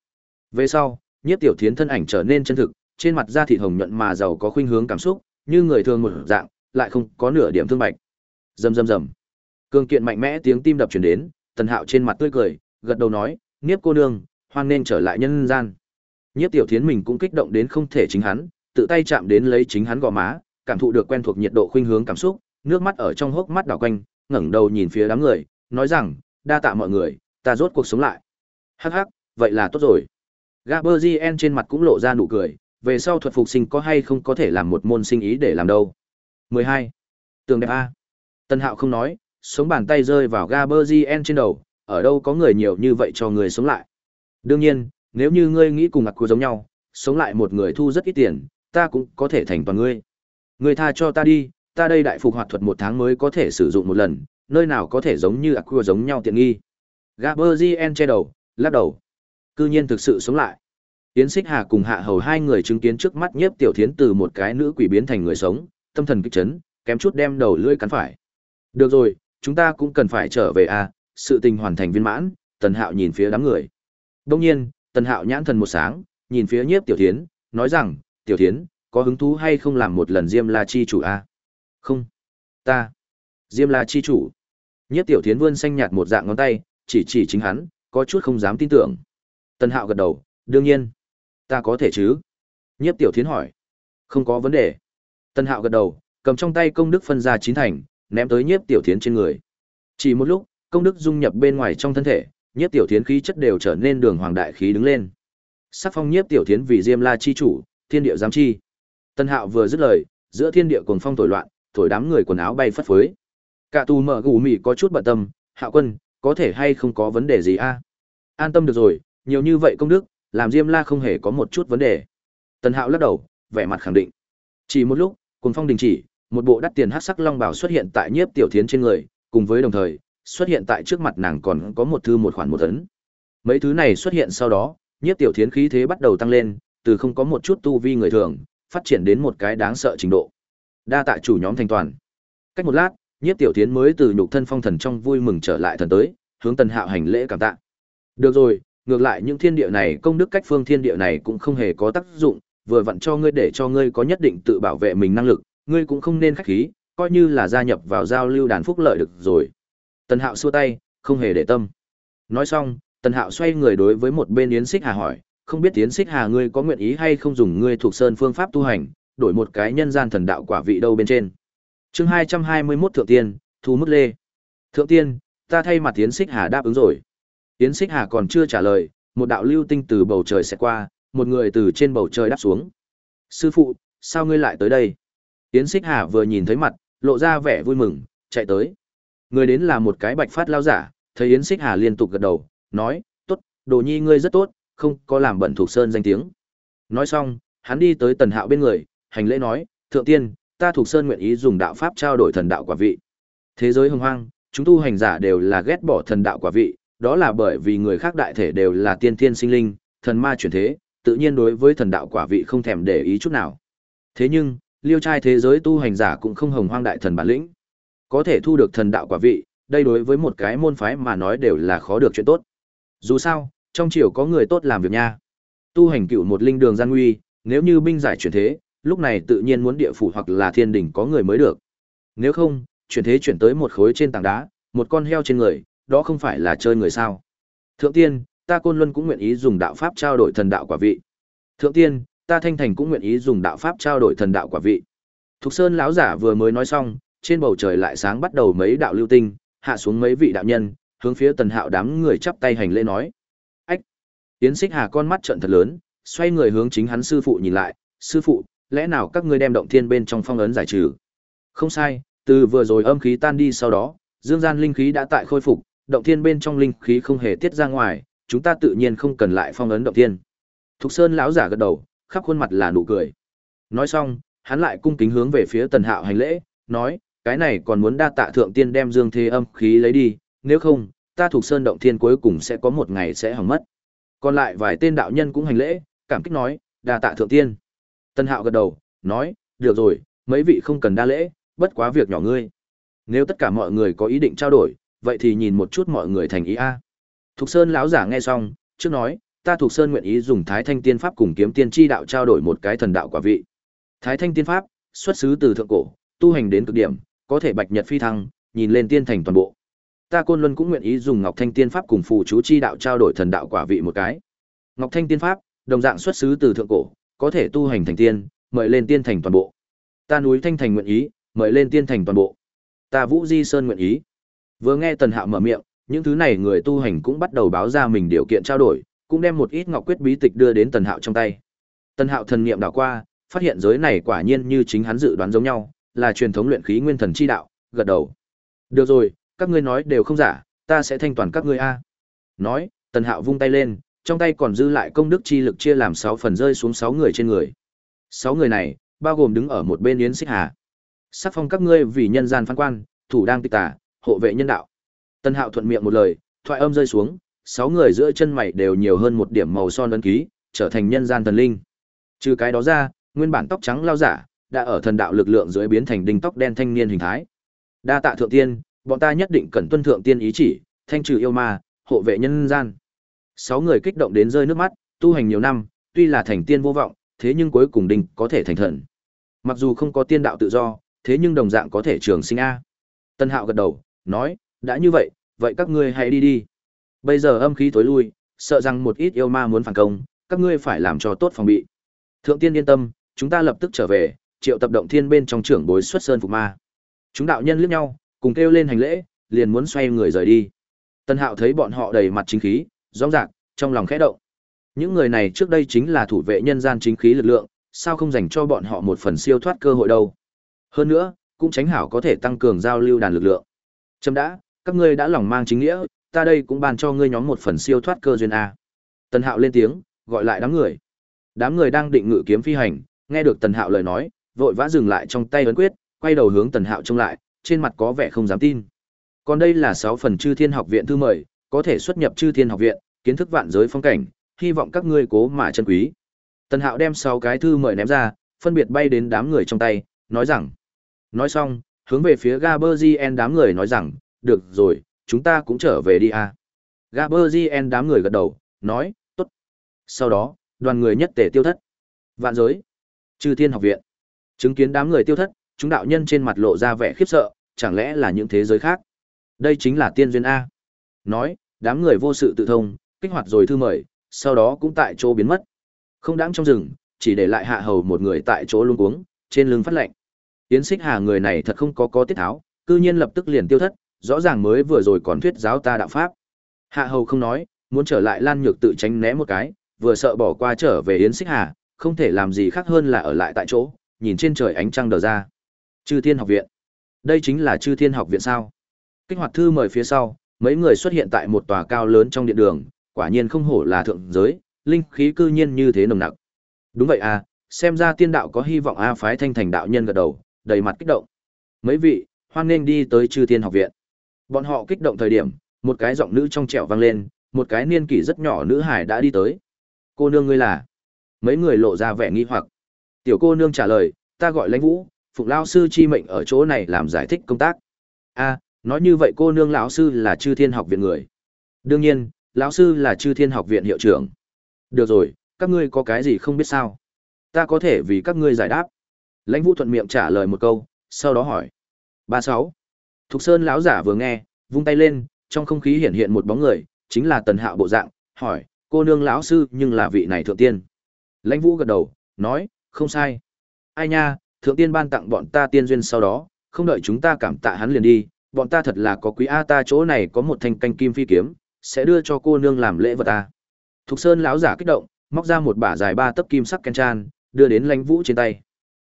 Về sau, nhiếp tiểu thiến thân ảnh trở nên chân thực, trên mặt da thịt hồng nhuận mà giàu có khuynh hướng cảm xúc, như người thường một dạng, lại không có nửa điểm thương bạch. Rầm rầm rầm. Cương kiện mạnh mẽ tiếng tim đập chuyển đến, tần hạo trên mặt tươi cười, gật đầu nói, nhiếp cô nương, hoan nên trở lại nhân gian. Nhiếp tiểu thiến mình cũng kích động đến không thể chính hắn, tự tay chạm đến lấy chính hắn gò má, cảm thụ được quen thuộc nhiệt độ khuynh hướng cảm xúc, nước mắt ở trong hốc mắt đảo quanh ngẩng đầu nhìn phía đám người, nói rằng, đa tạ mọi người, ta rốt cuộc sống lại. Hắc hắc, vậy là tốt rồi. Gaberzien trên mặt cũng lộ ra nụ cười, về sau thuật phục sinh có hay không có thể làm một môn sinh ý để làm đâu. 12. tường đẹp a. Tân hạo không nói, sống bàn tay rơi vào gaberzien trên đầu, ở đâu có người nhiều như vậy cho người sống lại. Đương nhiên, nếu như ngươi nghĩ cùng ngặt cua giống nhau, sống lại một người thu rất ít tiền, ta cũng có thể thành toàn ngươi. Ngươi tha cho ta đi ta đây đại phục hoạt thuật một tháng mới có thể sử dụng một lần nơi nào có thể giống như Aqua cua giống nhau tiện nghi gaberzien che đầu lắc đầu cư nhiên thực sự sống lại Yến Xích Hà cùng Hạ Hầu hai người chứng kiến trước mắt nhiếp tiểu thiến từ một cái nữ quỷ biến thành người sống, tâm thần kích chấn, kém chút đem đầu lưỡi cắn phải. Được rồi, chúng ta cũng cần phải trở về à, sự tình hoàn thành viên mãn, Tần Hạo nhìn phía đám người. Đông nhiên, Tần Hạo nhãn thần một sáng, nhìn phía nhiếp tiểu thiến, nói rằng, tiểu thiến, có hứng thú hay không làm một lần Diêm La Chi chủ à? Không. Ta. Diêm La Chi chủ. Nhiếp tiểu thiến vươn xanh nhạt một dạng ngón tay, chỉ chỉ chính hắn, có chút không dám tin tưởng. Tần Hạo gật đầu, đương nhiên ta có thể chứ nhiếp tiểu thiến hỏi không có vấn đề tân hạo gật đầu cầm trong tay công đức phân ra chín thành ném tới nhiếp tiểu thiến trên người chỉ một lúc công đức dung nhập bên ngoài trong thân thể nhiếp tiểu thiến khí chất đều trở nên đường hoàng đại khí đứng lên sắc phong nhiếp tiểu thiến vì diêm la chi chủ thiên địa giám chi tân hạo vừa dứt lời giữa thiên địa cuồng phong thổi loạn thổi đám người quần áo bay phất phới cả tù mở gù mị có chút bận tâm hạo quân có thể hay không có vấn đề gì a an tâm được rồi nhiều như vậy công đức làm Diêm La không hề có một chút vấn đề. Tần Hạo lắc đầu, vẻ mặt khẳng định. Chỉ một lúc, cùng phong đình chỉ, một bộ đắt tiền hắc sắc long bảo xuất hiện tại Nhiếp Tiểu Thiến trên người, cùng với đồng thời, xuất hiện tại trước mặt nàng còn có một thư một khoản một tấn. Mấy thứ này xuất hiện sau đó, Nhiếp Tiểu Thiến khí thế bắt đầu tăng lên, từ không có một chút tu vi người thường, phát triển đến một cái đáng sợ trình độ. Đa tạ chủ nhóm thành toàn. Cách một lát, Nhiếp Tiểu tiến mới từ nhục thân phong thần trong vui mừng trở lại thần tới, hướng Tần Hạo hành lễ cảm tạ. Được rồi, ngược lại những thiên địa này công đức cách phương thiên địa này cũng không hề có tác dụng, vừa vặn cho ngươi để cho ngươi có nhất định tự bảo vệ mình năng lực, ngươi cũng không nên khách khí, coi như là gia nhập vào giao lưu đàn phúc lợi được rồi. Tần Hạo xua tay, không hề để tâm. Nói xong, Tần Hạo xoay người đối với một bên Yến Xích Hà hỏi, không biết Yến Xích Hà ngươi có nguyện ý hay không dùng ngươi thuộc sơn phương pháp tu hành, đổi một cái nhân gian thần đạo quả vị đâu bên trên. Chương 221 Thượng Tiên, Thu Mức Lê. Thượng Tiên, ta thay mặt Yến Xích Hà đáp ứng rồi. Yến Xích Hà còn chưa trả lời, một đạo lưu tinh từ bầu trời sẽ qua, một người từ trên bầu trời đáp xuống. Sư phụ, sao ngươi lại tới đây? Yến Xích Hà vừa nhìn thấy mặt, lộ ra vẻ vui mừng, chạy tới. Người đến là một cái bạch phát lao giả, thấy Yến Xích Hà liên tục gật đầu, nói, tốt, đồ nhi ngươi rất tốt, không có làm bẩn thuộc sơn danh tiếng. Nói xong, hắn đi tới tần hạo bên người, hành lễ nói, thượng tiên, ta thuộc sơn nguyện ý dùng đạo pháp trao đổi thần đạo quả vị. Thế giới hưng hoang, chúng tu hành giả đều là ghét bỏ thần đạo quả vị, đó là bởi vì người khác đại thể đều là tiên thiên sinh linh, thần ma chuyển thế, tự nhiên đối với thần đạo quả vị không thèm để ý chút nào. Thế nhưng, liêu trai thế giới tu hành giả cũng không hồng hoang đại thần bản lĩnh. Có thể thu được thần đạo quả vị, đây đối với một cái môn phái mà nói đều là khó được chuyện tốt. Dù sao, trong triều có người tốt làm việc nha. Tu hành cựu một linh đường gian nguy, nếu như binh giải chuyển thế, lúc này tự nhiên muốn địa phủ hoặc là thiên đình có người mới được. Nếu không, chuyển thế chuyển tới một khối trên tảng đá, một con heo trên người, đó không phải là chơi người sao. Thượng tiên, ta Côn Luân cũng nguyện ý dùng đạo pháp trao đổi thần đạo quả vị. Thượng tiên, ta Thanh Thành cũng nguyện ý dùng đạo pháp trao đổi thần đạo quả vị. Thục Sơn lão giả vừa mới nói xong, trên bầu trời lại sáng bắt đầu mấy đạo lưu tinh, hạ xuống mấy vị đạo nhân, hướng phía Tần Hạo đám người chắp tay hành lễ nói. Ách! Yến Xích Hà con mắt trợn thật lớn, xoay người hướng chính hắn sư phụ nhìn lại, sư phụ, lẽ nào các ngươi đem động thiên bên trong phong ấn giải trừ? Không sai, từ vừa rồi âm khí tan đi sau đó, dương gian linh khí đã tại khôi phục, động thiên bên trong linh khí không hề tiết ra ngoài, chúng ta tự nhiên không cần lại phong ấn động thiên. Thục Sơn lão giả gật đầu, khắp khuôn mặt là nụ cười. Nói xong, hắn lại cung kính hướng về phía Tần Hạo hành lễ, nói, cái này còn muốn đa tạ thượng tiên đem dương thế âm khí lấy đi, nếu không, ta Thục sơn động thiên cuối cùng sẽ có một ngày sẽ hỏng mất. Còn lại vài tên đạo nhân cũng hành lễ, cảm kích nói, đa tạ thượng tiên. Tân Hạo gật đầu, nói, được rồi, mấy vị không cần đa lễ, bất quá việc nhỏ ngươi. Nếu tất cả mọi người có ý định trao đổi, vậy thì nhìn một chút mọi người thành ý a. Thục Sơn lão giả nghe xong, trước nói, ta Thục Sơn nguyện ý dùng Thái Thanh Tiên pháp cùng kiếm tiên chi đạo trao đổi một cái thần đạo quả vị. Thái Thanh Tiên pháp, xuất xứ từ thượng cổ, tu hành đến cực điểm, có thể bạch nhật phi thăng, nhìn lên tiên thành toàn bộ. Ta Côn Luân cũng nguyện ý dùng Ngọc Thanh Tiên pháp cùng phù chú chi đạo trao đổi thần đạo quả vị một cái. Ngọc Thanh Tiên pháp, đồng dạng xuất xứ từ thượng cổ, có thể tu hành thành tiên, mời lên tiên thành toàn bộ. Ta núi Thanh Thành nguyện ý, mời lên tiên thành toàn bộ. Ta Vũ Di Sơn nguyện ý. Vừa nghe Tần Hạo mở miệng, những thứ này người tu hành cũng bắt đầu báo ra mình điều kiện trao đổi, cũng đem một ít ngọc quyết bí tịch đưa đến Tần Hạo trong tay. Tần Hạo thần niệm đảo qua, phát hiện giới này quả nhiên như chính hắn dự đoán giống nhau, là truyền thống luyện khí nguyên thần chi đạo, gật đầu. Được rồi, các ngươi nói đều không giả, ta sẽ thanh toàn các ngươi a. Nói, Tần Hạo vung tay lên, trong tay còn dư lại công đức chi lực chia làm 6 phần rơi xuống 6 người trên người. 6 người này, bao gồm đứng ở một bên Yến Xích Hà. Sắc phong các ngươi vì nhân gian phán quan, thủ đang tịch tà, hộ vệ nhân đạo. tân Hạo thuận miệng một lời, thoại âm rơi xuống, 6 người giữa chân mày đều nhiều hơn một điểm màu son ấn ký, trở thành nhân gian thần linh. Trừ cái đó ra, nguyên bản tóc trắng lao giả, đã ở thần đạo lực lượng dưới biến thành đinh tóc đen thanh niên hình thái. Đa tạ thượng tiên, bọn ta nhất định cần tuân thượng tiên ý chỉ, thanh trừ yêu ma, hộ vệ nhân gian. Sáu người kích động đến rơi nước mắt, tu hành nhiều năm, tuy là thành tiên vô vọng, thế nhưng cuối cùng đinh có thể thành thần. Mặc dù không có tiên đạo tự do, thế nhưng đồng dạng có thể trường sinh a. Tân Hạo gật đầu, nói, đã như vậy, vậy các ngươi hãy đi đi. Bây giờ âm khí tối lui, sợ rằng một ít yêu ma muốn phản công, các ngươi phải làm cho tốt phòng bị. Thượng tiên yên tâm, chúng ta lập tức trở về, triệu tập động thiên bên trong trưởng bối xuất sơn phục ma. Chúng đạo nhân liếc nhau, cùng kêu lên hành lễ, liền muốn xoay người rời đi. Tân Hạo thấy bọn họ đầy mặt chính khí, rõ rạc, trong lòng khẽ động. Những người này trước đây chính là thủ vệ nhân gian chính khí lực lượng, sao không dành cho bọn họ một phần siêu thoát cơ hội đâu? Hơn nữa, cũng tránh hảo có thể tăng cường giao lưu đàn lực lượng. Chấm đã, các ngươi đã lòng mang chính nghĩa, ta đây cũng ban cho ngươi nhóm một phần siêu thoát cơ duyên a. tần Hạo lên tiếng, gọi lại đám người. Đám người đang định ngự kiếm phi hành, nghe được Tần Hạo lời nói, vội vã dừng lại trong tay ấn quyết, quay đầu hướng Tần Hạo trông lại, trên mặt có vẻ không dám tin. Còn đây là 6 phần Chư Thiên Học viện thư mời, có thể xuất nhập Chư Thiên Học viện, kiến thức vạn giới phong cảnh, hy vọng các ngươi cố mà chân quý. Tần Hạo đem 6 cái thư mời ném ra, phân biệt bay đến đám người trong tay, nói rằng. Nói xong, hướng về phía Gaberzien đám người nói rằng, được rồi, chúng ta cũng trở về đi à. Gaberzien đám người gật đầu, nói, tốt. Sau đó, đoàn người nhất tề tiêu thất. Vạn giới. Chư Thiên Học viện. Chứng kiến đám người tiêu thất, chúng đạo nhân trên mặt lộ ra vẻ khiếp sợ, chẳng lẽ là những thế giới khác? Đây chính là tiên duyên a. Nói, đám người vô sự tự thông, kích hoạt rồi thư mời, sau đó cũng tại chỗ biến mất. Không đáng trong rừng, chỉ để lại hạ hầu một người tại chỗ luôn uống, trên lưng phát lạnh. yến Xích Hà người này thật không có có tiết tháo, cư nhiên lập tức liền tiêu thất, rõ ràng mới vừa rồi còn thuyết giáo ta đạo pháp. Hạ hầu không nói, muốn trở lại Lan Nhược tự tránh né một cái, vừa sợ bỏ qua trở về Yến Xích Hà, không thể làm gì khác hơn là ở lại tại chỗ, nhìn trên trời ánh trăng đờ ra. Chư Thiên học viện. Đây chính là Chư Thiên học viện sao? Kích hoạt thư mời phía sau, mấy người xuất hiện tại một tòa cao lớn trong điện đường, quả nhiên không hổ là thượng giới, linh khí cư nhiên như thế nồng nặc. Đúng vậy à, xem ra tiên đạo có hy vọng a phái thanh thành đạo nhân gật đầu, đầy mặt kích động. Mấy vị, hoan nghênh đi tới Chư Thiên học viện. Bọn họ kích động thời điểm, một cái giọng nữ trong trẻo vang lên, một cái niên kỷ rất nhỏ nữ hải đã đi tới. Cô nương ngươi là? Mấy người lộ ra vẻ nghi hoặc. Tiểu cô nương trả lời, ta gọi lãnh vũ, phụng lao sư chi mệnh ở chỗ này làm giải thích công tác. A, nói như vậy cô nương lão sư là chư thiên học viện người. Đương nhiên, lão sư là chư thiên học viện hiệu trưởng. Được rồi, các ngươi có cái gì không biết sao? Ta có thể vì các ngươi giải đáp. Lãnh vũ thuận miệng trả lời một câu, sau đó hỏi. ba sáu Thục Sơn lão giả vừa nghe, vung tay lên, trong không khí hiện hiện một bóng người, chính là Tần Hạo bộ dạng, hỏi, cô nương lão sư nhưng là vị này thượng tiên. Lãnh Vũ gật đầu, nói, không sai. Ai nha, thượng tiên ban tặng bọn ta tiên duyên sau đó, không đợi chúng ta cảm tạ hắn liền đi, bọn ta thật là có quý a ta chỗ này có một thanh canh kim phi kiếm, sẽ đưa cho cô nương làm lễ vật ta Thục Sơn lão giả kích động, móc ra một bả dài ba tấc kim sắc ken chan, đưa đến Lãnh Vũ trên tay.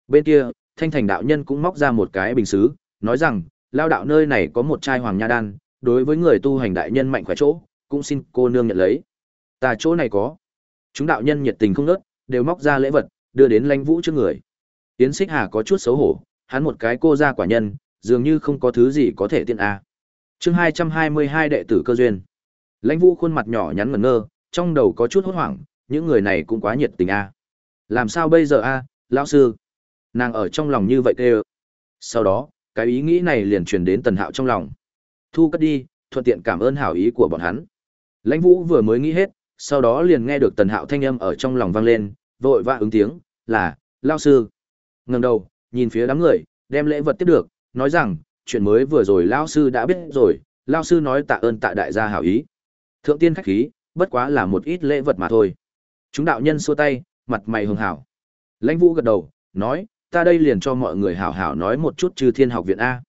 Bên kia, Thanh Thành đạo nhân cũng móc ra một cái bình sứ, nói rằng, lao đạo nơi này có một chai hoàng nha đan, đối với người tu hành đại nhân mạnh khỏe chỗ, cũng xin cô nương nhận lấy. Ta chỗ này có. Chúng đạo nhân nhiệt tình không nớt, đều móc ra lễ vật, đưa đến Lãnh Vũ trước người. Tiến Xích Hà có chút xấu hổ, hắn một cái cô ra quả nhân, dường như không có thứ gì có thể tiện a. Chương hai hai mươi hai đệ tử cơ duyên. Lãnh Vũ khuôn mặt nhỏ nhắn ngẩn ngơ, trong đầu có chút hốt hoảng, những người này cũng quá nhiệt tình a. Làm sao bây giờ a, lão sư? Nàng ở trong lòng như vậy kêu. Sau đó, cái ý nghĩ này liền truyền đến Tần Hạo trong lòng. Thu cất đi, thuận tiện cảm ơn hảo ý của bọn hắn. Lãnh Vũ vừa mới nghĩ hết, sau đó liền nghe được Tần Hạo thanh âm ở trong lòng vang lên, vội vã ứng tiếng, là, lão sư. Ngẩng đầu, nhìn phía đám người, đem lễ vật tiếp được, nói rằng, chuyện mới vừa rồi lão sư đã biết rồi, lão sư nói tạ ơn tạ đại gia hảo ý. Thượng tiên khách khí, bất quá là một ít lễ vật mà thôi. Chúng đạo nhân xua tay, mặt mày hường hảo. Lãnh Vũ gật đầu, nói, ta đây liền cho mọi người hảo hảo nói một chút chư thiên học viện A.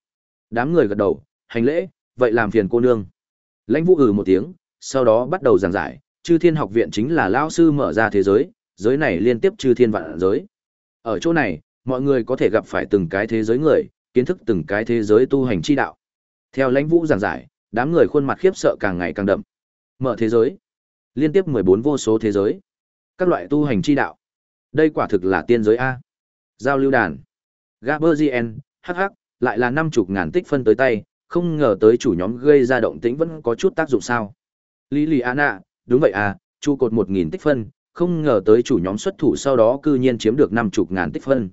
Đám người gật đầu, hành lễ, vậy làm phiền cô nương. Lãnh Vũ ừ một tiếng, sau đó bắt đầu giảng giải, chư thiên học viện chính là lão sư mở ra thế giới, giới này liên tiếp chư thiên vạn giới. Ở chỗ này, mọi người có thể gặp phải từng cái thế giới người, kiến thức từng cái thế giới tu hành chi đạo. Theo lãnh vũ giảng giải, đám người khuôn mặt khiếp sợ càng ngày càng đậm. Mở thế giới, liên tiếp 14 vô số thế giới, các loại tu hành chi đạo. Đây quả thực là tiên giới a. Giao lưu đàn, Gaberzien, hắc hắc, lại là năm chục ngàn tích phân tới tay, không ngờ tới chủ nhóm gây ra động tĩnh vẫn có chút tác dụng sao. Liliana, Lì đúng vậy à, chu cột một nghìn tích phân, không ngờ tới chủ nhóm xuất thủ sau đó cư nhiên chiếm được năm chục ngàn tích phân.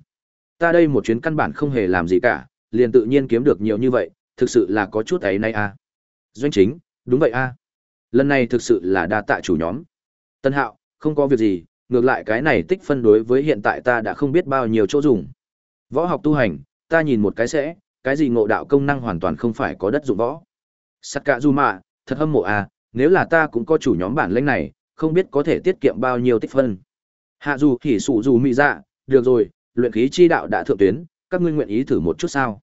Ta đây một chuyến căn bản không hề làm gì cả, liền tự nhiên kiếm được nhiều như vậy, thực sự là có chút ấy nay a. À. Doanh chính, đúng vậy a. À. Lần này thực sự là đa tạ chủ nhóm. Tân Hạo, không có việc gì, ngược lại cái này tích phân đối với hiện tại ta đã không biết bao nhiêu chỗ dùng. Võ học tu hành, ta nhìn một cái sẽ, cái gì ngộ đạo công năng hoàn toàn không phải có đất dụng võ. Sakazuma, thật hâm mộ à, nếu là ta cũng có chủ nhóm bản lĩnh này, không biết có thể tiết kiệm bao nhiêu tích phân. Hạ dù thì sụ dù mị dạ, được rồi, luyện khí chi đạo đã thượng tuyến, các ngươi nguyện ý thử một chút sao?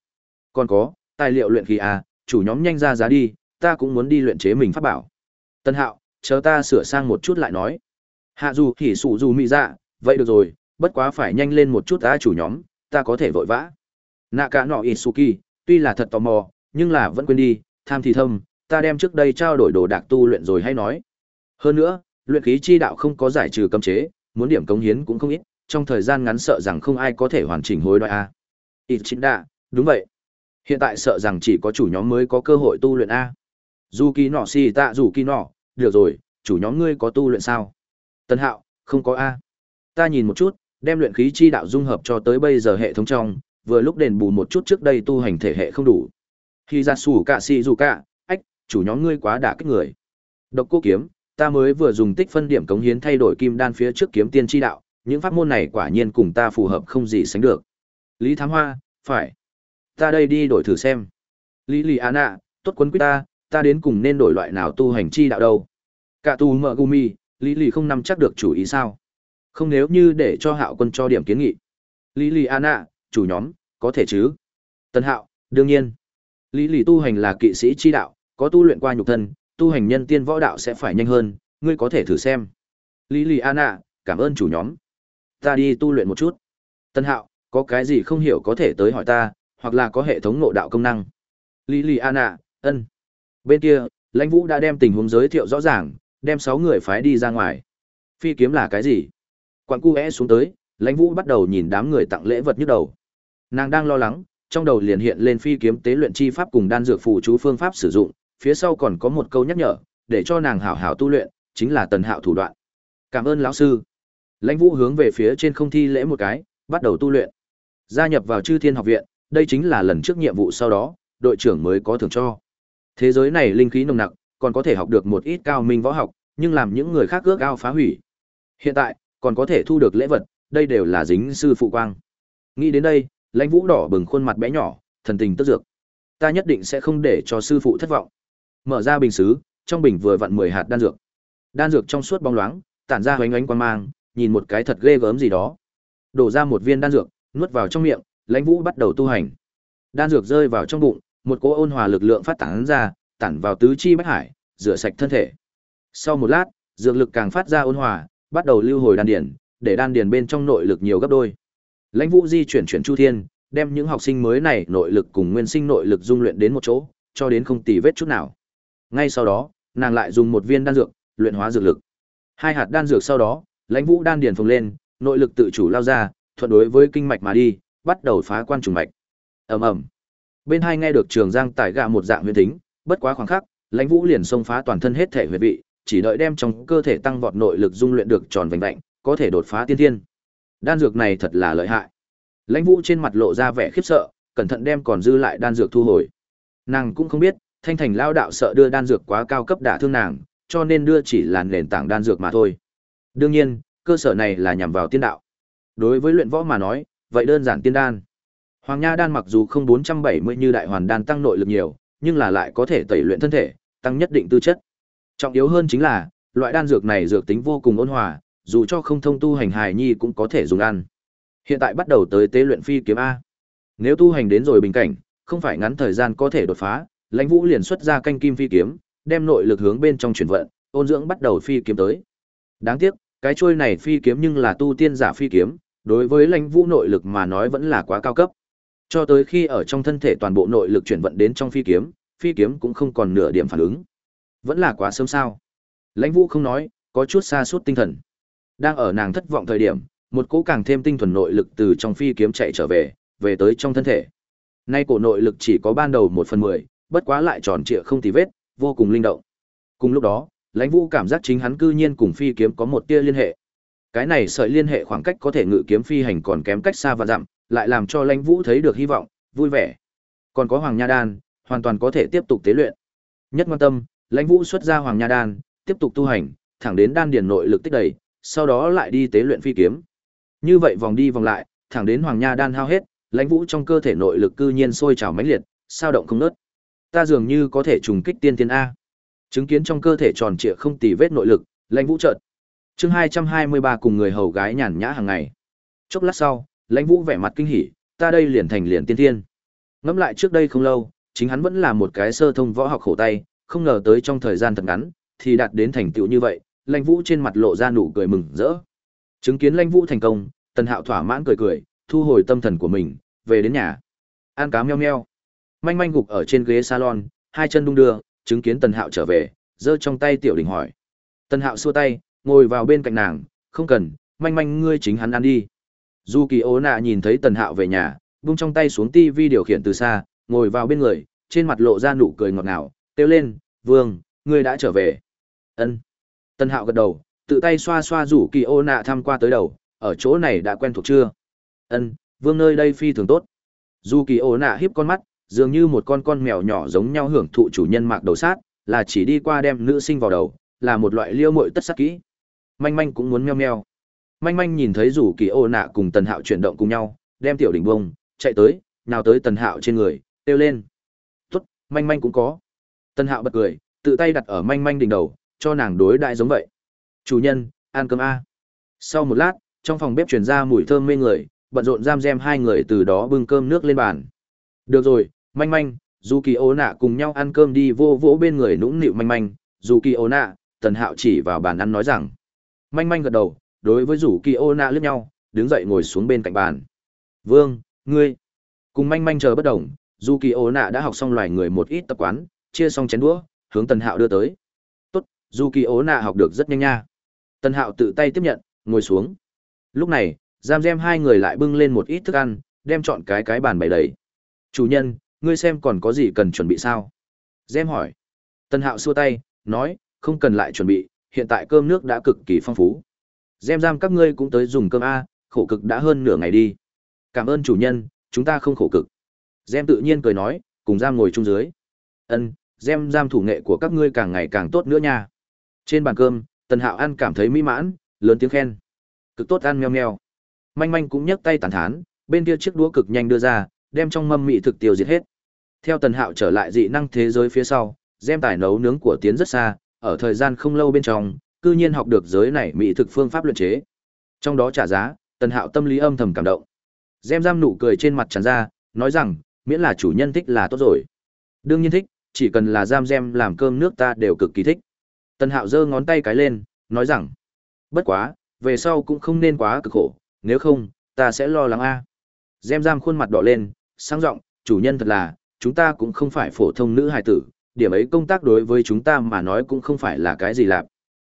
Còn có, tài liệu luyện khí à, chủ nhóm nhanh ra giá đi, ta cũng muốn đi luyện chế mình pháp bảo. Tân Hạo, chờ ta sửa sang một chút lại nói. Hạ dù thì sụ dù mị dạ, vậy được rồi, bất quá phải nhanh lên một chút ta chủ nhóm, ta có thể vội vã. Nạ cả nọ Isuki, tuy là thật tò mò, nhưng là vẫn quên đi, tham thì thâm, ta đem trước đây trao đổi đồ đạc tu luyện rồi hay nói. Hơn nữa, luyện khí chi đạo không có giải trừ cấm chế, muốn điểm cống hiến cũng không ít, trong thời gian ngắn sợ rằng không ai có thể hoàn chỉnh hối đoái a. Ít chính đạ, đúng vậy. Hiện tại sợ rằng chỉ có chủ nhóm mới có cơ hội tu luyện a. Dù kỳ nọ xì tạ dù kỳ nọ, được rồi, chủ nhóm ngươi có tu luyện sao? Tân Hạo, không có a. Ta nhìn một chút, đem luyện khí chi đạo dung hợp cho tới bây giờ hệ thống trong, vừa lúc đền bù một chút trước đây tu hành thể hệ không đủ. Khi ra xù cả xì dù cả, ách, chủ nhóm ngươi quá đả kích người. Độc cô kiếm, ta mới vừa dùng tích phân điểm cống hiến thay đổi kim đan phía trước kiếm tiên chi đạo, những pháp môn này quả nhiên cùng ta phù hợp không gì sánh được. Lý Thám Hoa, phải. Ta đây đi đổi thử xem. Lý Lì An ạ, tốt quấn quý ta, ta đến cùng nên đổi loại nào tu hành chi đạo đâu. Cả tu mở gumi, Lý Lì không nắm chắc được chủ ý sao. Không nếu như để cho hạo quân cho điểm kiến nghị. Lý Lì An ạ, chủ nhóm, có thể chứ. Tân hạo, đương nhiên. Lý Lì tu hành là kỵ sĩ chi đạo, có tu luyện qua nhục thân, tu hành nhân tiên võ đạo sẽ phải nhanh hơn, ngươi có thể thử xem. Lý Lì An ạ, cảm ơn chủ nhóm ta đi tu luyện một chút. Tân Hạo, có cái gì không hiểu có thể tới hỏi ta, hoặc là có hệ thống ngộ đạo công năng. Lý Lì An ạ, ân. Bên kia, lãnh vũ đã đem tình huống giới thiệu rõ ràng, đem 6 người phái đi ra ngoài. Phi kiếm là cái gì? Quảng cu é xuống tới, lãnh vũ bắt đầu nhìn đám người tặng lễ vật nhức đầu. Nàng đang lo lắng, trong đầu liền hiện lên phi kiếm tế luyện chi pháp cùng đan dược phù chú phương pháp sử dụng, phía sau còn có một câu nhắc nhở, để cho nàng hảo hảo tu luyện, chính là tần hạo thủ đoạn. Cảm ơn lão sư. Lãnh Vũ hướng về phía trên không thi lễ một cái, bắt đầu tu luyện. Gia nhập vào Chư Thiên học viện, đây chính là lần trước nhiệm vụ sau đó, đội trưởng mới có thưởng cho. Thế giới này linh khí nồng nặc, còn có thể học được một ít cao minh võ học, nhưng làm những người khác ước ao phá hủy. Hiện tại, còn có thể thu được lễ vật, đây đều là dính sư phụ quang. Nghĩ đến đây, Lãnh Vũ đỏ bừng khuôn mặt bé nhỏ, thần tình tức dược. Ta nhất định sẽ không để cho sư phụ thất vọng. Mở ra bình sứ, trong bình vừa vặn 10 hạt đan dược. Đan dược trong suốt bóng loáng, tản ra hoánh ánh quang mang, nhìn một cái thật ghê gớm gì đó. Đổ ra một viên đan dược, nuốt vào trong miệng, lãnh vũ bắt đầu tu hành. Đan dược rơi vào trong bụng một cỗ ôn hòa lực lượng phát tán ra tản vào tứ chi bách hải rửa sạch thân thể. Sau một lát dược lực càng phát ra ôn hòa bắt đầu lưu hồi đan điển để đan điển bên trong nội lực nhiều gấp đôi. Lãnh vũ di chuyển chuyển chu thiên đem những học sinh mới này nội lực cùng nguyên sinh nội lực dung luyện đến một chỗ cho đến không tì vết chút nào. Ngay sau đó nàng lại dùng một viên đan dược luyện hóa dược lực. Hai hạt đan dược sau đó lãnh vũ đan điền phồng lên nội lực tự chủ lao ra thuận đối với kinh mạch mà đi, bắt đầu phá quan trùng mạch. Ầm ầm. Bên hai nghe được trường giang tải gạ một dạng huyền tính bất quá khoảng khắc, lãnh vũ liền xông phá toàn thân hết thể huyệt vị, chỉ đợi đem trong cơ thể tăng vọt nội lực dung luyện được tròn vành vạnh, có thể đột phá tiên thiên. Đan dược này thật là lợi hại. Lãnh vũ trên mặt lộ ra vẻ khiếp sợ, cẩn thận đem còn dư lại đan dược thu hồi. Nàng cũng không biết, thanh thành lao đạo sợ đưa đan dược quá cao cấp đả thương nàng, cho nên đưa chỉ là nền tảng đan dược mà thôi. Đương nhiên, cơ sở này là nhằm vào tiên đạo đối với luyện võ mà nói, vậy đơn giản tiên đan. Hoàng nha đan mặc dù không 470 như đại hoàn đan tăng nội lực nhiều, nhưng là lại có thể tẩy luyện thân thể, tăng nhất định tư chất. Trọng yếu hơn chính là, loại đan dược này dược tính vô cùng ôn hòa, dù cho không thông tu hành hài nhi cũng có thể dùng ăn. Hiện tại bắt đầu tới tế luyện phi kiếm a. Nếu tu hành đến rồi bình cảnh, không phải ngắn thời gian có thể đột phá, lãnh vũ liền xuất ra canh kim phi kiếm, đem nội lực hướng bên trong chuyển vận, ôn dưỡng bắt đầu phi kiếm tới. Đáng tiếc, cái trôi này phi kiếm nhưng là tu tiên giả phi kiếm đối với lãnh vũ nội lực mà nói vẫn là quá cao cấp. Cho tới khi ở trong thân thể toàn bộ nội lực chuyển vận đến trong phi kiếm phi kiếm cũng không còn nửa điểm phản ứng. Vẫn là quá sớm sao? Lãnh vũ không nói, có chút xa suốt tinh thần. Đang ở nàng thất vọng thời điểm, một cỗ càng thêm tinh thuần nội lực từ trong phi kiếm chạy trở về về tới trong thân thể. Nay cổ nội lực chỉ có ban đầu một phần mười, bất quá lại tròn trịa không tì vết, vô cùng linh động. Cùng lúc đó, lãnh vũ cảm giác chính hắn cư nhiên cùng phi kiếm có một tia liên hệ cái này sợi liên hệ khoảng cách có thể ngự kiếm phi hành còn kém cách xa và dặm, lại làm cho lãnh vũ thấy được hy vọng, vui vẻ. Còn có hoàng nha đan, hoàn toàn có thể tiếp tục tế luyện. Nhất quan tâm, lãnh vũ xuất ra hoàng nha đan, tiếp tục tu hành, thẳng đến đan điền nội lực tích đầy, sau đó lại đi tế luyện phi kiếm. Như vậy vòng đi vòng lại, thẳng đến hoàng nha đan hao hết, lãnh vũ trong cơ thể nội lực cư nhiên sôi trào mãnh liệt, sao động không nớt ta dường như có thể trùng kích tiên tiên a. Chứng kiến trong cơ thể tròn trịa không tì vết nội lực, lãnh vũ trợt chương hai trăm hai mươi ba cùng người hầu gái nhàn nhã hàng ngày. Chốc lát sau, lãnh vũ vẻ mặt kinh hỉ, ta đây liền thành liền tiên tiên ngẫm lại trước đây không lâu, chính hắn vẫn là một cái sơ thông võ học khổ tay, không ngờ tới trong thời gian thật ngắn, thì đạt đến thành tựu như vậy, lãnh vũ trên mặt lộ ra nụ cười mừng rỡ. Chứng kiến lãnh vũ thành công, tần hạo thỏa mãn cười cười, thu hồi tâm thần của mình, về đến nhà. Ăn cá meo meo. Manh manh gục ở trên ghế salon, hai chân đung đưa, chứng kiến tần hạo trở về, giơ trong tay tiểu đình hỏi. Tần hạo xua tay ngồi vào bên cạnh nàng, không cần, manh manh ngươi chính hắn ăn đi. Dù kỳ ố nạ nhìn thấy tần hạo về nhà bung trong tay xuống ti vi điều khiển từ xa, ngồi vào bên người, trên mặt lộ ra nụ cười ngọt ngào, kêu lên, vương, ngươi đã trở về. Ân. Tần hạo gật đầu, tự tay xoa xoa rủ kỳ ô nạ thăm qua tới đầu, ở chỗ này đã quen thuộc chưa? Ân, vương nơi đây phi thường tốt. Dù kỳ ô nạ hiếp con mắt, dường như một con con mèo nhỏ giống nhau hưởng thụ chủ nhân mạc đầu sát, là chỉ đi qua đem nữ sinh vào đầu, là một loại liêu mội tất sắc kỹ manh manh cũng muốn meo meo. Manh manh nhìn thấy rủ kỳ ô nạ cùng tần hạo chuyển động cùng nhau, đem tiểu đỉnh bông, chạy tới, nào tới tần hạo trên người, kêu lên. Tuất manh manh cũng có. Tần hạo bật cười, tự tay đặt ở manh manh đỉnh đầu, cho nàng đối đại giống vậy. Chủ nhân, ăn cơm a. Sau một lát, trong phòng bếp truyền ra mùi thơm mê người, bận rộn giam giam hai người từ đó bưng cơm nước lên bàn. Được rồi, manh manh, dù kỳ ô nạ cùng nhau ăn cơm đi, vô vỗ bên người nũng nịu manh manh, dù kỳ ô nạ, tần hạo chỉ vào bàn ăn nói rằng manh manh gật đầu, đối với rủ kỳ ô nạ lướt nhau, đứng dậy ngồi xuống bên cạnh bàn. Vương, ngươi. Cùng manh manh chờ bất đồng, dù kỳ ô nạ đã học xong loài người một ít tập quán, chia xong chén đũa, hướng tần hạo đưa tới. Tốt, dù kỳ ô nạ học được rất nhanh nha. Tần hạo tự tay tiếp nhận, ngồi xuống. Lúc này, giam gem hai người lại bưng lên một ít thức ăn, đem chọn cái cái bàn bày đầy. Chủ nhân, ngươi xem còn có gì cần chuẩn bị sao? Gem hỏi. Tần hạo xua tay, nói, không cần lại chuẩn bị hiện tại cơm nước đã cực kỳ phong phú. Gem giam các ngươi cũng tới dùng cơm a, khổ cực đã hơn nửa ngày đi. Cảm ơn chủ nhân, chúng ta không khổ cực. Gem tự nhiên cười nói, cùng giam ngồi chung dưới. Ân gem giam thủ nghệ của các ngươi càng ngày càng tốt nữa nha. Trên bàn cơm, tần hạo ăn cảm thấy mỹ mãn, lớn tiếng khen. Cực tốt ăn meo meo manh manh cũng nhấc tay tàn thán, bên kia chiếc đũa cực nhanh đưa ra, đem trong mâm mị thực tiêu diệt hết. Theo tần hạo trở lại dị năng thế giới phía sau gem tài nấu nướng của tiến rất xa ở thời gian không lâu bên trong cư nhiên học được giới này mỹ thực phương pháp luyện chế trong đó trả giá tần hạo tâm lý âm thầm cảm động Gem giam nụ cười trên mặt tràn ra, nói rằng, miễn là chủ nhân thích là tốt rồi. Đương nhiên thích, chỉ cần là giam gem làm cơm nước ta đều cực kỳ thích. Tần Hạo giơ ngón tay cái lên, nói rằng, bất quá, về sau cũng không nên quá cực khổ, nếu không, ta sẽ lo lắng a. Gem giam khuôn mặt đỏ lên, sang giọng, chủ nhân thật là, chúng ta cũng không phải phổ thông nữ hài tử, điểm ấy công tác đối với chúng ta mà nói cũng không phải là cái gì lạp.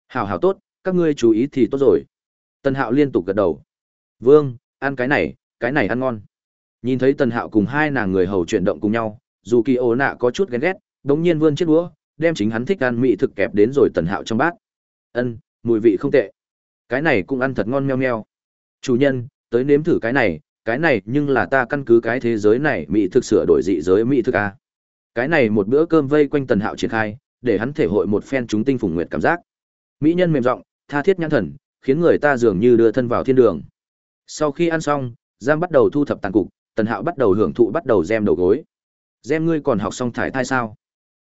Hảo hảo tốt, các ngươi chú ý thì tốt rồi. Tần Hạo liên tục gật đầu. Vương, ăn cái này, cái này ăn ngon. Nhìn thấy Tần Hạo cùng hai nàng người hầu chuyển động cùng nhau, dù kỳ ố nạ có chút ghen ghét, đống nhiên vươn chiếc đũa, đem chính hắn thích ăn mỹ thực kẹp đến rồi Tần Hạo trong bát. Ân, mùi vị không tệ. Cái này cũng ăn thật ngon meo meo. Chủ nhân, tới nếm thử cái này, cái này nhưng là ta căn cứ cái thế giới này mỹ thực sửa đổi dị giới mỹ thực a. Cái này một bữa cơm vây quanh Tần Hạo triển khai, để hắn thể hội một phen chúng tinh phùng nguyệt cảm giác. Mỹ nhân mềm giọng, tha thiết nhãn thần, khiến người ta dường như đưa thân vào thiên đường. Sau khi ăn xong, Giang bắt đầu thu thập tàn cục, Tần Hạo bắt đầu hưởng thụ bắt đầu gem đầu gối. Gem ngươi còn học xong thải thai sao?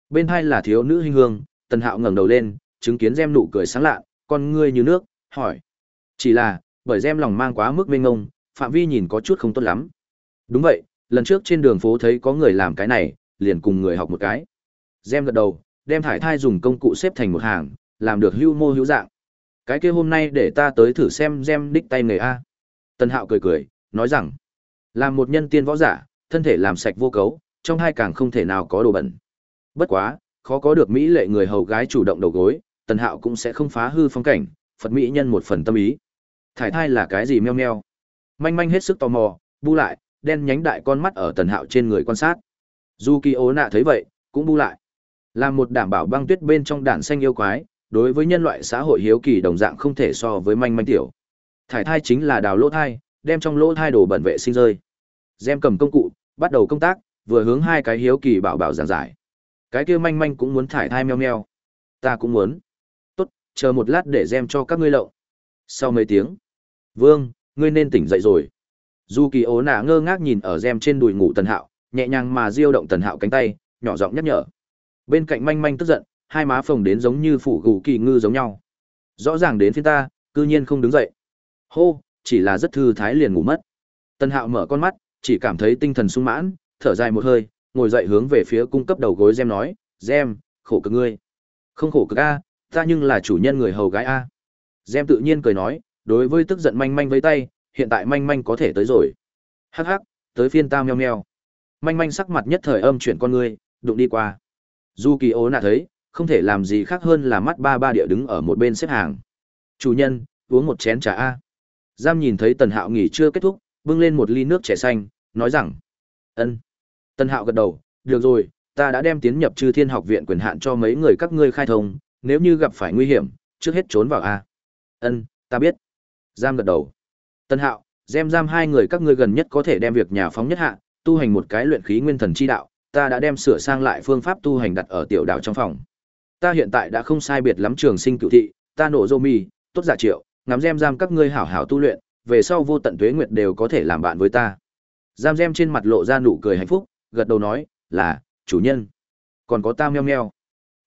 Bên hai là thiếu nữ hinh hương, Tần Hạo ngẩng đầu lên, chứng kiến gem nụ cười sáng lạ, con ngươi như nước, hỏi. Chỉ là, bởi gem lòng mang quá mức mênh ngông, phạm vi nhìn có chút không tốt lắm. Đúng vậy, lần trước trên đường phố thấy có người làm cái này, liền cùng người học một cái. Gem gật đầu, đem thải thai dùng công cụ xếp thành một hàng, làm được hưu mô hữu dạng. Cái kia hôm nay để ta tới thử xem gem đích tay nghề A. Tần Hạo cười cười, nói rằng, làm một nhân tiên võ giả, thân thể làm sạch vô cấu, trong hai càng không thể nào có đồ bẩn. Bất quá, khó có được mỹ lệ người hầu gái chủ động đầu gối, Tần Hạo cũng sẽ không phá hư phong cảnh, Phật mỹ nhân một phần tâm ý. Thải thai là cái gì meo meo? Manh manh hết sức tò mò, bu lại, đen nhánh đại con mắt ở Tần Hạo trên người quan sát. Dù Kỳ Ố nạ thấy vậy, cũng bu lại. Làm một đảm bảo băng tuyết bên trong đàn xanh yêu quái, đối với nhân loại xã hội hiếu kỳ đồng dạng không thể so với manh manh tiểu. Thải thai chính là đào lỗ thai, đem trong lỗ thai đồ bẩn vệ sinh rơi. Gem cầm công cụ, bắt đầu công tác, vừa hướng hai cái hiếu kỳ bảo bảo giảng giải. Cái kia manh manh cũng muốn thải thai meo meo. Ta cũng muốn. Tốt, chờ một lát để Gem cho các ngươi lậu. Sau mấy tiếng. Vương, ngươi nên tỉnh dậy rồi. Du kỳ ố nạ ngơ ngác nhìn ở Gem trên đùi ngủ tần hạo, nhẹ nhàng mà diêu động tần hạo cánh tay, nhỏ giọng nhắc nhở. Bên cạnh manh manh tức giận, hai má phồng đến giống như phủ gù kỳ ngư giống nhau. Rõ ràng đến phía ta, cư nhiên không đứng dậy. Hô, chỉ là rất thư thái liền ngủ mất. tần Hạo mở con mắt, chỉ cảm thấy tinh thần sung mãn, thở dài một hơi, ngồi dậy hướng về phía cung cấp đầu gối Gem nói, Gem, khổ cực ngươi. Không khổ cực A, ta nhưng là chủ nhân người hầu gái A. Gem tự nhiên cười nói, đối với tức giận manh manh với tay, hiện tại manh manh có thể tới rồi. Hắc hắc, tới phiên ta meo meo. Manh manh sắc mặt nhất thời âm chuyển con ngươi, đụng đi qua. Du kỳ ố nạ thấy, không thể làm gì khác hơn là mắt ba ba địa đứng ở một bên xếp hàng. Chủ nhân, uống một chén trà A. Giam nhìn thấy Tần Hạo nghỉ chưa kết thúc, bưng lên một ly nước trẻ xanh, nói rằng. ân. Tần Hạo gật đầu, được rồi, ta đã đem tiến nhập chư thiên học viện quyền hạn cho mấy người các ngươi khai thông, nếu như gặp phải nguy hiểm, trước hết trốn vào A. ân, ta biết. Giam gật đầu. Tần Hạo, Gem giam hai người các ngươi gần nhất có thể đem việc nhà phóng nhất hạ, tu hành một cái luyện khí nguyên thần chi đạo, ta đã đem sửa sang lại phương pháp tu hành đặt ở tiểu đạo trong phòng. Ta hiện tại đã không sai biệt lắm trường sinh cựu thị, ta nổ rô mi, tốt giả triệu, ngắm gem giam các ngươi hảo hảo tu luyện, về sau vô tận tuế nguyệt đều có thể làm bạn với ta. Giam gem trên mặt lộ ra nụ cười hạnh phúc, gật đầu nói, là, chủ nhân. Còn có ta meo meo.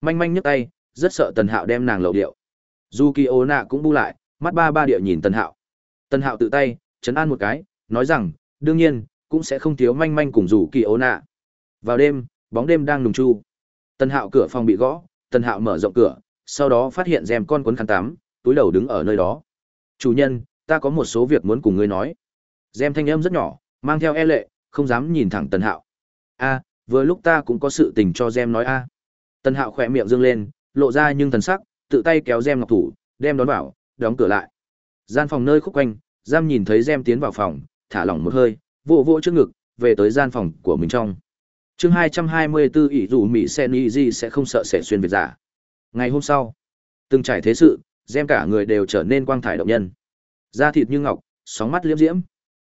Manh manh nhấc tay, rất sợ tần hạo đem nàng lậu điệu. Dù kỳ ô nạ cũng bu lại, mắt ba ba địa nhìn tần hạo. Tần hạo tự tay, chấn an một cái, nói rằng, đương nhiên, cũng sẽ không thiếu manh manh cùng rủ kỳ ô nạ. Vào đêm, bóng đêm đang nùng chu. Tần hạo cửa phòng bị gõ, tần hạo mở rộng cửa, sau đó phát hiện rèm con cuốn khăn tắm, túi đầu đứng ở nơi đó. Chủ nhân, ta có một số việc muốn cùng ngươi nói. rèm thanh âm rất nhỏ, mang theo e lệ, không dám nhìn thẳng Tần Hạo. A, vừa lúc ta cũng có sự tình cho rèm nói a. Tần Hạo khỏe miệng dương lên, lộ ra nhưng thần sắc, tự tay kéo rèm ngọc thủ, đem đón vào, đóng cửa lại. Gian phòng nơi khúc quanh, Giam nhìn thấy rèm tiến vào phòng, thả lỏng một hơi, vỗ vỗ trước ngực, về tới gian phòng của mình trong. Chương 224 ỷ dụ Mỹ Sen Di sẽ không sợ sẽ xuyên việt giả. Ngày hôm sau, từng trải thế sự, xem cả người đều trở nên quang thải động nhân. Da thịt như ngọc, sóng mắt liễm diễm.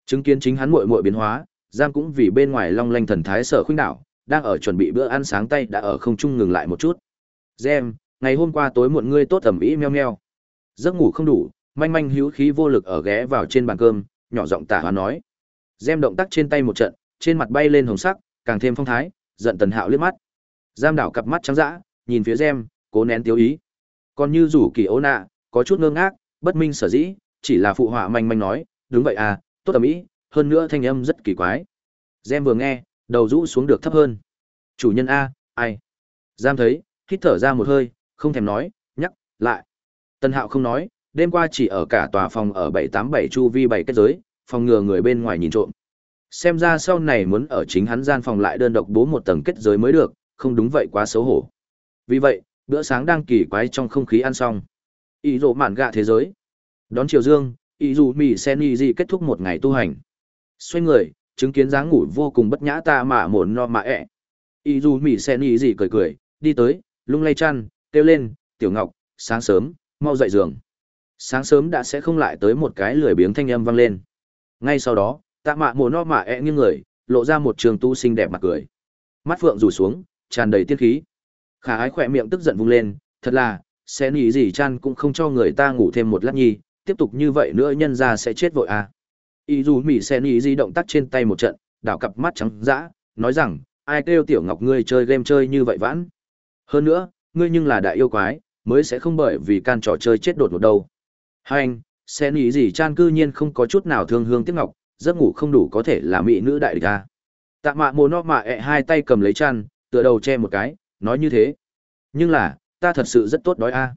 Chứng kiến chính hắn muội muội biến hóa, Giang cũng vì bên ngoài long lanh thần thái sở khuynh đảo, đang ở chuẩn bị bữa ăn sáng tay đã ở không trung ngừng lại một chút. Gem, ngày hôm qua tối muộn ngươi tốt tầm ý meo meo. Giấc ngủ không đủ, manh manh hữu khí vô lực ở ghé vào trên bàn cơm, nhỏ giọng tả hóa nói. Gem động tác trên tay một trận, trên mặt bay lên hồng sắc, càng thêm phong thái, giận Tần Hạo liếc mắt. Giam đảo cặp mắt trắng dã, nhìn phía Gem, cố nén tiêu ý. Còn như rủ kỳ ố nạ, có chút ngơ ngác, bất minh sở dĩ, chỉ là phụ họa manh manh nói, đúng vậy à, tốt tầm ý, hơn nữa thanh âm rất kỳ quái. Gem vừa nghe, đầu rũ xuống được thấp hơn. Chủ nhân A, ai? Giam thấy, hít thở ra một hơi, không thèm nói, nhắc, lại. Tần hạo không nói, đêm qua chỉ ở cả tòa phòng ở 787 chu vi bảy kết giới, phòng ngừa người bên ngoài nhìn trộm. Xem ra sau này muốn ở chính hắn gian phòng lại đơn độc bố một tầng kết giới mới được, không đúng vậy quá xấu hổ. Vì vậy, bữa sáng đang kỳ quái trong không khí ăn xong. Ý rộ mạn gạ thế giới. Đón chiều dương, ý dù mỉ sen y gì kết thúc một ngày tu hành. Xoay người, chứng kiến dáng ngủ vô cùng bất nhã ta mà mổn no mà ẹ. Ý dù mỉ sen y gì cười cười, đi tới, lung lay chăn, kêu lên, tiểu ngọc, sáng sớm, mau dậy giường. Sáng sớm đã sẽ không lại tới một cái lười biếng thanh âm vang lên. Ngay sau đó, tạ mạ mồ no mạ ẹ、e、nghiêng nghiêng người, lộ ra một trường tu xinh đẹp mặt cười. Mắt phượng rủ xuống, tràn đầy tiên khí. Khả ái khỏe miệng tức giận vung lên, thật là, sẽ nghĩ gì chan cũng không cho người ta ngủ thêm một lát nhi, tiếp tục như vậy nữa nhân ra sẽ chết vội à. Ý dù mỉ sẽ nghĩ gì động tác trên tay một trận, đảo cặp mắt trắng dã, nói rằng, ai kêu tiểu ngọc ngươi chơi game chơi như vậy vãn. Hơn nữa, ngươi nhưng là đại yêu quái, mới sẽ không bởi vì can trò chơi chết đột một đâu. Hai anh, sẽ nghĩ gì chan cư nhiên không có chút nào thương hương tiếc ngọc, giấc ngủ không đủ có thể là mỹ nữ đại địch. Tạ mạ mồ no mạ ẹ hai tay cầm lấy chăn, tựa đầu che một cái, nói như thế. Nhưng là, ta thật sự rất tốt đói a.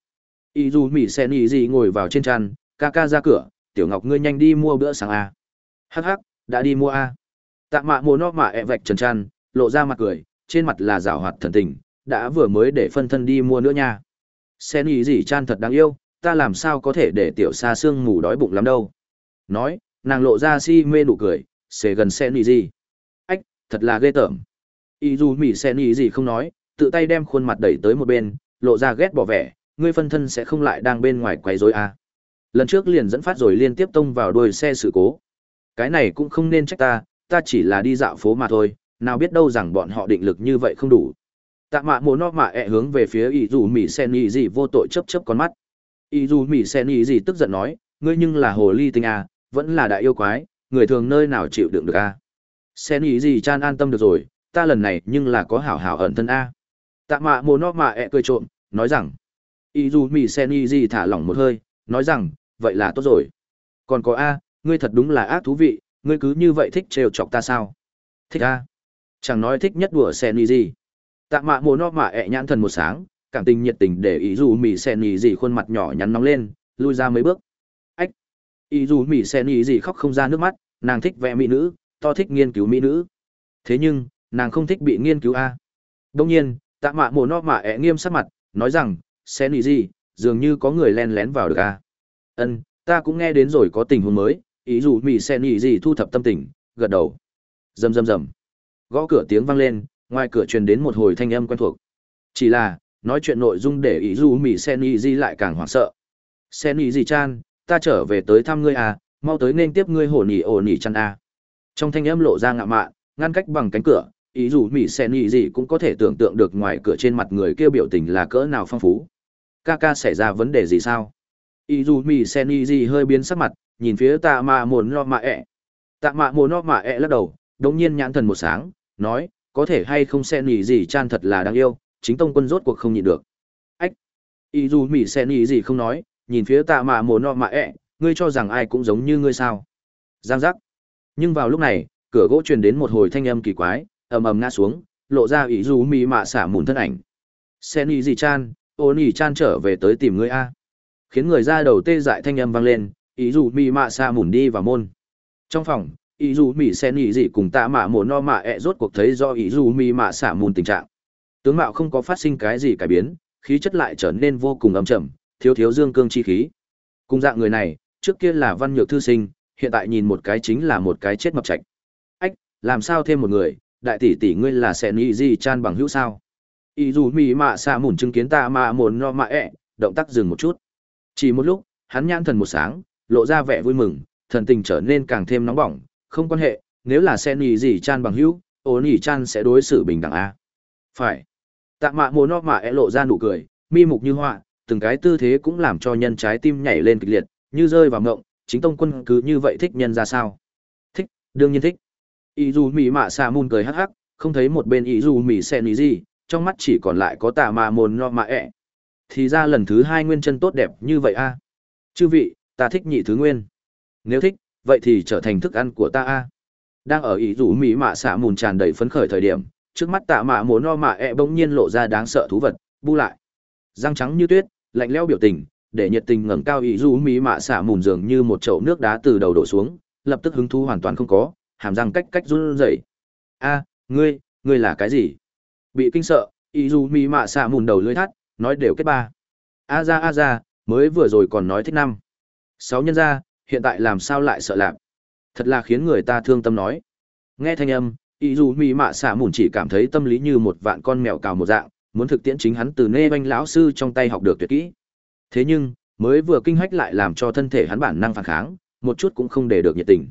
Y dù mỹ Xen y gì ngồi vào trên chăn, ca ca ra cửa, tiểu ngọc ngươi nhanh đi mua bữa sáng a. Hắc hắc, đã đi mua a. Tạ mạ mồ no mạ ẹ vạch trần chăn, lộ ra mặt cười, trên mặt là rảo hoạt thần tình, đã vừa mới để phân thân đi mua nữa nha. Xen ý gì chan thật đáng yêu, ta làm sao có thể để tiểu xa xương ngủ đói bụng lắm đâu. Nói, nàng lộ ra si mê nụ cười, xề gần xe nị gì. Ách, thật là ghê tởm. Y dù mỹ xe nị gì không nói, tự tay đem khuôn mặt đẩy tới một bên, lộ ra ghét bỏ vẻ, ngươi phân thân sẽ không lại đang bên ngoài quấy rối à. Lần trước liền dẫn phát rồi liên tiếp tông vào đuôi xe sự cố. Cái này cũng không nên trách ta, ta chỉ là đi dạo phố mà thôi, nào biết đâu rằng bọn họ định lực như vậy không đủ. Tạ mạ mồ no mạ ẹ hướng về phía Y dù mỹ sen y gì vô tội chấp chấp con mắt. Y dù mỹ sen ý gì tức giận nói, ngươi nhưng là hồ ly tinh à, vẫn là đại yêu quái, người thường nơi nào chịu đựng được a. Sen ý gì chan an tâm được rồi, ta lần này nhưng là có hảo hảo ẩn thân a. Tạ mạ mồ nó mạ ẹ cười trộm, nói rằng, ý dù mì sen ý gì thả lỏng một hơi, nói rằng, vậy là tốt rồi. Còn có a, ngươi thật đúng là ác thú vị, ngươi cứ như vậy thích trêu chọc ta sao? Thích a. Chẳng nói thích nhất đùa sen ý gì. Tạ mạ mồ nó mạ ẹ nhãn thần một sáng, cảm tình nhiệt tình để ý dù mỹ sen ý gì khuôn mặt nhỏ nhắn nóng lên, lui ra mấy bước. Ách! Ý dù mỹ sen ý gì khóc không ra nước mắt nàng thích vẽ mỹ nữ to thích nghiên cứu mỹ nữ. Thế nhưng nàng không thích bị nghiên cứu a. Đông nhiên tạ mạ mồ no mạ ẹ nghiêm sắc mặt nói rằng sen ý gì dường như có người len lén vào được a. Ân ta cũng nghe đến rồi có tình huống mới ý dù mỹ sen ý gì thu thập tâm tình gật đầu. Rầm rầm rầm. Gõ cửa tiếng vang lên ngoài cửa truyền đến một hồi thanh âm quen thuộc. Chỉ là nói chuyện nội dung để ý dù mỹ sen y di lại càng hoảng sợ sen y di chan ta trở về tới thăm ngươi à, mau tới nên tiếp ngươi hổ nỉ ồn nỉ chăn à. Trong thanh âm lộ ra ngạo mạn, ngăn cách bằng cánh cửa, ý dù mỹ sen y di cũng có thể tưởng tượng được ngoài cửa trên mặt người kêu biểu tình là cỡ nào phong phú. Ca ca xảy ra vấn đề gì sao? Ý dù mỹ sen y di hơi biến sắc mặt, nhìn phía tạ mạ mồn lo mạ ẹ. Tạ mạ mồn lo mạ ẹ lắc đầu, đống nhiên nhãn thần một sáng, nói, có thể hay không sen y di chan thật là đáng yêu, chính tông quân rốt cuộc không nhịn được. Ách! Ý dù mỉ sen nỉ gì không nói, nhìn phía tạ mạ mồ no mạ ẹ、e, ngươi cho rằng ai cũng giống như ngươi sao? Giang giác. Nhưng vào lúc này cửa gỗ truyền đến một hồi thanh âm kỳ quái ầm ầm ngã xuống lộ ra ý dù mỹ mạ xả mùn thân ảnh. Sen y gì chan ôn nỉ chan trở về tới tìm ngươi a. Khiến người ra đầu tê dại thanh âm vang lên ý dù mỹ mạ xả mùn đi vào môn. Trong phòng ý dù mỹ sen y gì cùng tạ mạ mồ no mạ ẹ rốt cuộc thấy do ý dù mỹ mạ xả mùn tình trạng tướng mạo không có phát sinh cái gì cải biến khí chất lại trở nên vô cùng âm trầm thiếu thiếu dương cương chi khí. Cùng dạng người này, trước kia là văn nhược thư sinh, hiện tại nhìn một cái chính là một cái chết mập trạch. Ách, làm sao thêm một người, đại tỷ tỷ ngươi là sẽ nghĩ gì chan bằng hữu sao? Ý dù mì mạ xạ mùn chứng kiến ta mà mồn no mạ ẹ, động tác dừng một chút. Chỉ một lúc, hắn nhãn thần một sáng, lộ ra vẻ vui mừng, thần tình trở nên càng thêm nóng bỏng, không quan hệ, nếu là sẽ nghĩ gì chan bằng hữu, ố nhỉ chan sẽ đối xử bình đẳng a. Phải. Tạ mạ mồ no mạ É lộ ra nụ cười, mi mục như họa, từng cái tư thế cũng làm cho nhân trái tim nhảy lên kịch liệt, như rơi vào ngộng, chính tông quân cứ như vậy thích nhân ra sao? Thích, đương nhiên thích. Ý dù mỉ mạ xà mùn cười hắc hắc, không thấy một bên ý dù mỉ xen ý gì, trong mắt chỉ còn lại có tạ mạ mồn no mạ ẹ. Thì ra lần thứ hai nguyên chân tốt đẹp như vậy a. Chư vị, ta thích nhị thứ nguyên. Nếu thích, vậy thì trở thành thức ăn của ta a đang ở ý dù mỹ mạ xạ mùn tràn đầy phấn khởi thời điểm trước mắt tạ mạ mồ no mạ e bỗng nhiên lộ ra đáng sợ thú vật, bu lại. Răng trắng như tuyết, lạnh lẽo biểu tình, để nhiệt tình ngẩng cao ý du mỹ mạ xả mùn dường như một chậu nước đá từ đầu đổ xuống, lập tức hứng thú hoàn toàn không có, hàm răng cách cách run rẩy. A, ngươi ngươi là cái gì? Bị kinh sợ, ý du mỹ mạ xả mùn đầu lưỡi thắt, nói đều kết ba. A ra a ra, mới vừa rồi còn nói thích năm. Sáu nhân ra hiện tại làm sao lại sợ lạp? Thật là khiến người ta thương tâm nói. Nghe thanh âm ý dù mỹ mạ xạ mùn chỉ cảm thấy tâm lý như một vạn con mèo cào một dạng, muốn thực tiễn chính hắn từ nê banh lão sư trong tay học được tuyệt kỹ. Thế nhưng, mới vừa kinh hách lại làm cho thân thể hắn bản năng phản kháng, một chút cũng không để được nhiệt tình.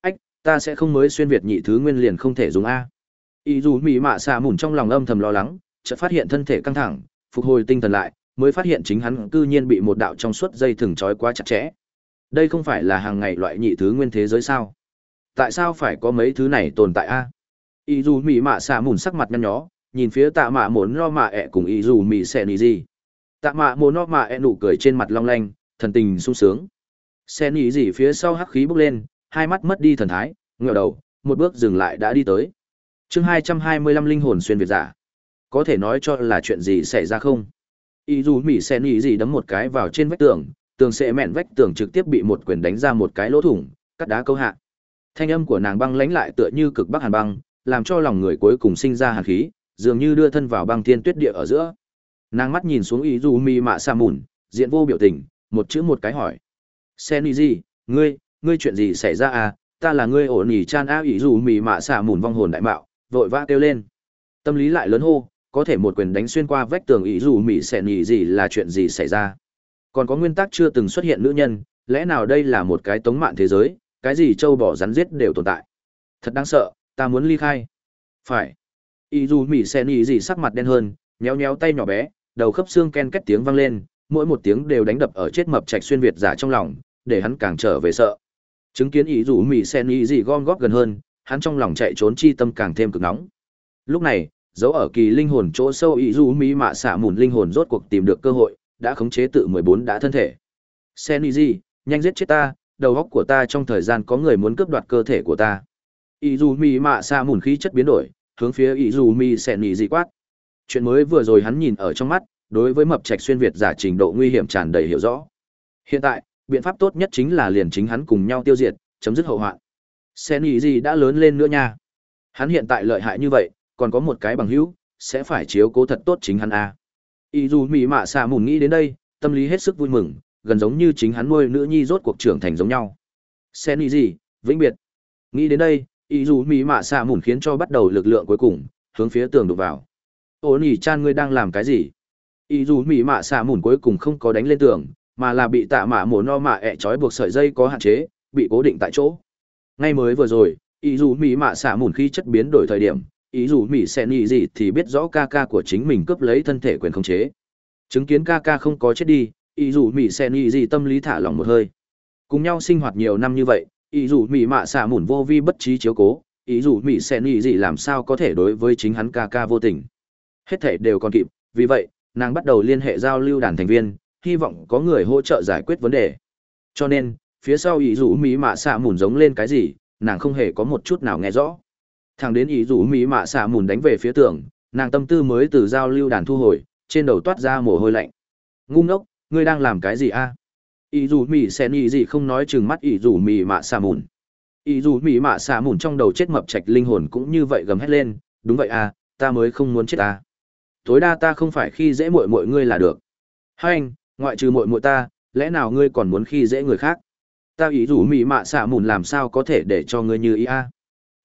Ách, ta sẽ không mới xuyên việt nhị thứ nguyên liền không thể dùng a. Ý dù mỹ mạ xạ mùn trong lòng âm thầm lo lắng, chợt phát hiện thân thể căng thẳng, phục hồi tinh thần lại, mới phát hiện chính hắn cư nhiên bị một đạo trong suốt dây thừng trói quá chặt chẽ. Đây không phải là hàng ngày loại nhị thứ nguyên thế giới sao? Tại sao phải có mấy thứ này tồn tại a? Ý dù mỹ mạ xạ mùn sắc mặt nhăn nhó, nhìn phía tạ mạ mồn lo mạ ẹ cùng ý dù mỹ xẻ nỉ gì. Tạ mạ mồn lo mạ ẹ nụ cười trên mặt long lanh, thần tình sung sướng. Xẻ nỉ gì phía sau hắc khí bốc lên, hai mắt mất đi thần thái ngựa đầu, một bước dừng lại đã đi tới. Chương hai trăm hai mươi lăm linh hồn xuyên việt giả. Có thể nói cho là chuyện gì xảy ra không? Ý dù mỹ xẻ nỉ gì đấm một cái vào trên vách tường tường sẽ mẹn vách tường trực tiếp bị một quyền đánh ra một cái lỗ thủng, cắt đá câu hạ. Thanh âm của nàng băng lánh lại tựa như cực bắc hàn băng làm cho lòng người cuối cùng sinh ra hàn khí, dường như đưa thân vào băng thiên tuyết địa ở giữa. Nàng mắt nhìn xuống ý dù mi mạ sa mùn diện vô biểu tình, một chữ một cái hỏi. Sen gì ngươi ngươi chuyện gì xảy ra à? Ta là ngươi ổn ỉ chan a ý dù mạ Sa mùn vong hồn đại mạo, vội vã kêu lên. Tâm lý lại lớn hô, có thể một quyền đánh xuyên qua vách tường ý dù mì gì là chuyện gì xảy ra? Còn có nguyên tắc chưa từng xuất hiện nữ nhân, lẽ nào đây là một cái tống mạn thế giới, cái gì châu bỏ rắn giết đều tồn tại? Thật đáng sợ ta muốn ly khai phải ý dù mỹ xen nhỉ gì sắc mặt đen hơn nhéo nhéo tay nhỏ bé đầu khớp xương ken két tiếng vang lên mỗi một tiếng đều đánh đập ở chết mập trạch xuyên việt giả trong lòng để hắn càng trở về sợ chứng kiến ý dù mỹ xen nhỉ gì gom góp gần hơn hắn trong lòng chạy trốn chi tâm càng thêm cực nóng lúc này dấu ở kỳ linh hồn chỗ sâu ý dù mỹ mạ xả mùn linh hồn rốt cuộc tìm được cơ hội đã khống chế tự 14 đã thân thể. Seniji, nhanh giết chết ta, đầu óc của ta trong thời gian có người muốn cướp đoạt cơ thể của ta. Izumi mạ xa mùn khí chất biến đổi, hướng phía Izumi dị quát. Chuyện mới vừa rồi hắn nhìn ở trong mắt, đối với mập trạch xuyên Việt giả trình độ nguy hiểm tràn đầy hiểu rõ. Hiện tại, biện pháp tốt nhất chính là liền chính hắn cùng nhau tiêu diệt, chấm dứt hậu hoạn. dị đã lớn lên nữa nha. Hắn hiện tại lợi hại như vậy, còn có một cái bằng hữu, sẽ phải chiếu cố thật tốt chính hắn a ý dù mỹ mạ xạ mùn nghĩ đến đây tâm lý hết sức vui mừng gần giống như chính hắn nuôi nữ nhi rốt cuộc trưởng thành giống nhau xen ý gì vĩnh biệt nghĩ đến đây ý dù mỹ mạ xạ mùn khiến cho bắt đầu lực lượng cuối cùng, hướng phía tường đục vào. Ô nỉ chan ngươi đang làm cái gì? Ý dù mỹ mạ xạ mùn cuối cùng không có đánh lên tường, mà là bị tạ mạ mổ no mạ ẹ trói buộc sợi dây có hạn chế, bị cố định tại chỗ. Ngay mới vừa rồi, ý dù mỹ mạ xạ mùn khi chất biến đổi thời điểm, ý dù mỹ sẽ nghĩ gì thì biết rõ ca ca của chính mình cướp lấy thân thể quyền khống chế. Chứng kiến ca ca không có chết đi, ý dù mỹ sẽ nghĩ gì tâm lý thả lỏng một hơi. Cùng nhau sinh hoạt nhiều năm như vậy ý dù mỹ mạ xạ mủn vô vi bất trí chiếu cố, ý dù mỹ sẽ nghĩ gì làm sao có thể đối với chính hắn ca ca vô tình. Hết thể đều còn kịp, vì vậy, nàng bắt đầu liên hệ giao lưu đàn thành viên, hy vọng có người hỗ trợ giải quyết vấn đề. Cho nên, phía sau ý dù mỹ mạ xạ mùn giống lên cái gì, nàng không hề có một chút nào nghe rõ. Thằng đến ý rủ mỹ mạ xạ mùn đánh về phía tường, nàng tâm tư mới từ giao lưu đàn thu hồi, trên đầu toát ra mồ hôi lạnh. Ngu ngốc, ngươi đang làm cái gì a? Ý rủ mì xen ý gì không nói chừng mắt ý rủ mì mạ xà mùn. Ý rủ mì mạ xà mùn trong đầu chết mập trạch linh hồn cũng như vậy gầm hét lên đúng vậy à, ta mới không muốn chết ta tối đa ta không phải khi dễ mội mội ngươi là được. Hai anh ngoại trừ mội mội ta lẽ nào ngươi còn muốn khi dễ người khác? Ta ý rủ mì mạ xà mùn làm sao có thể để cho ngươi như ý a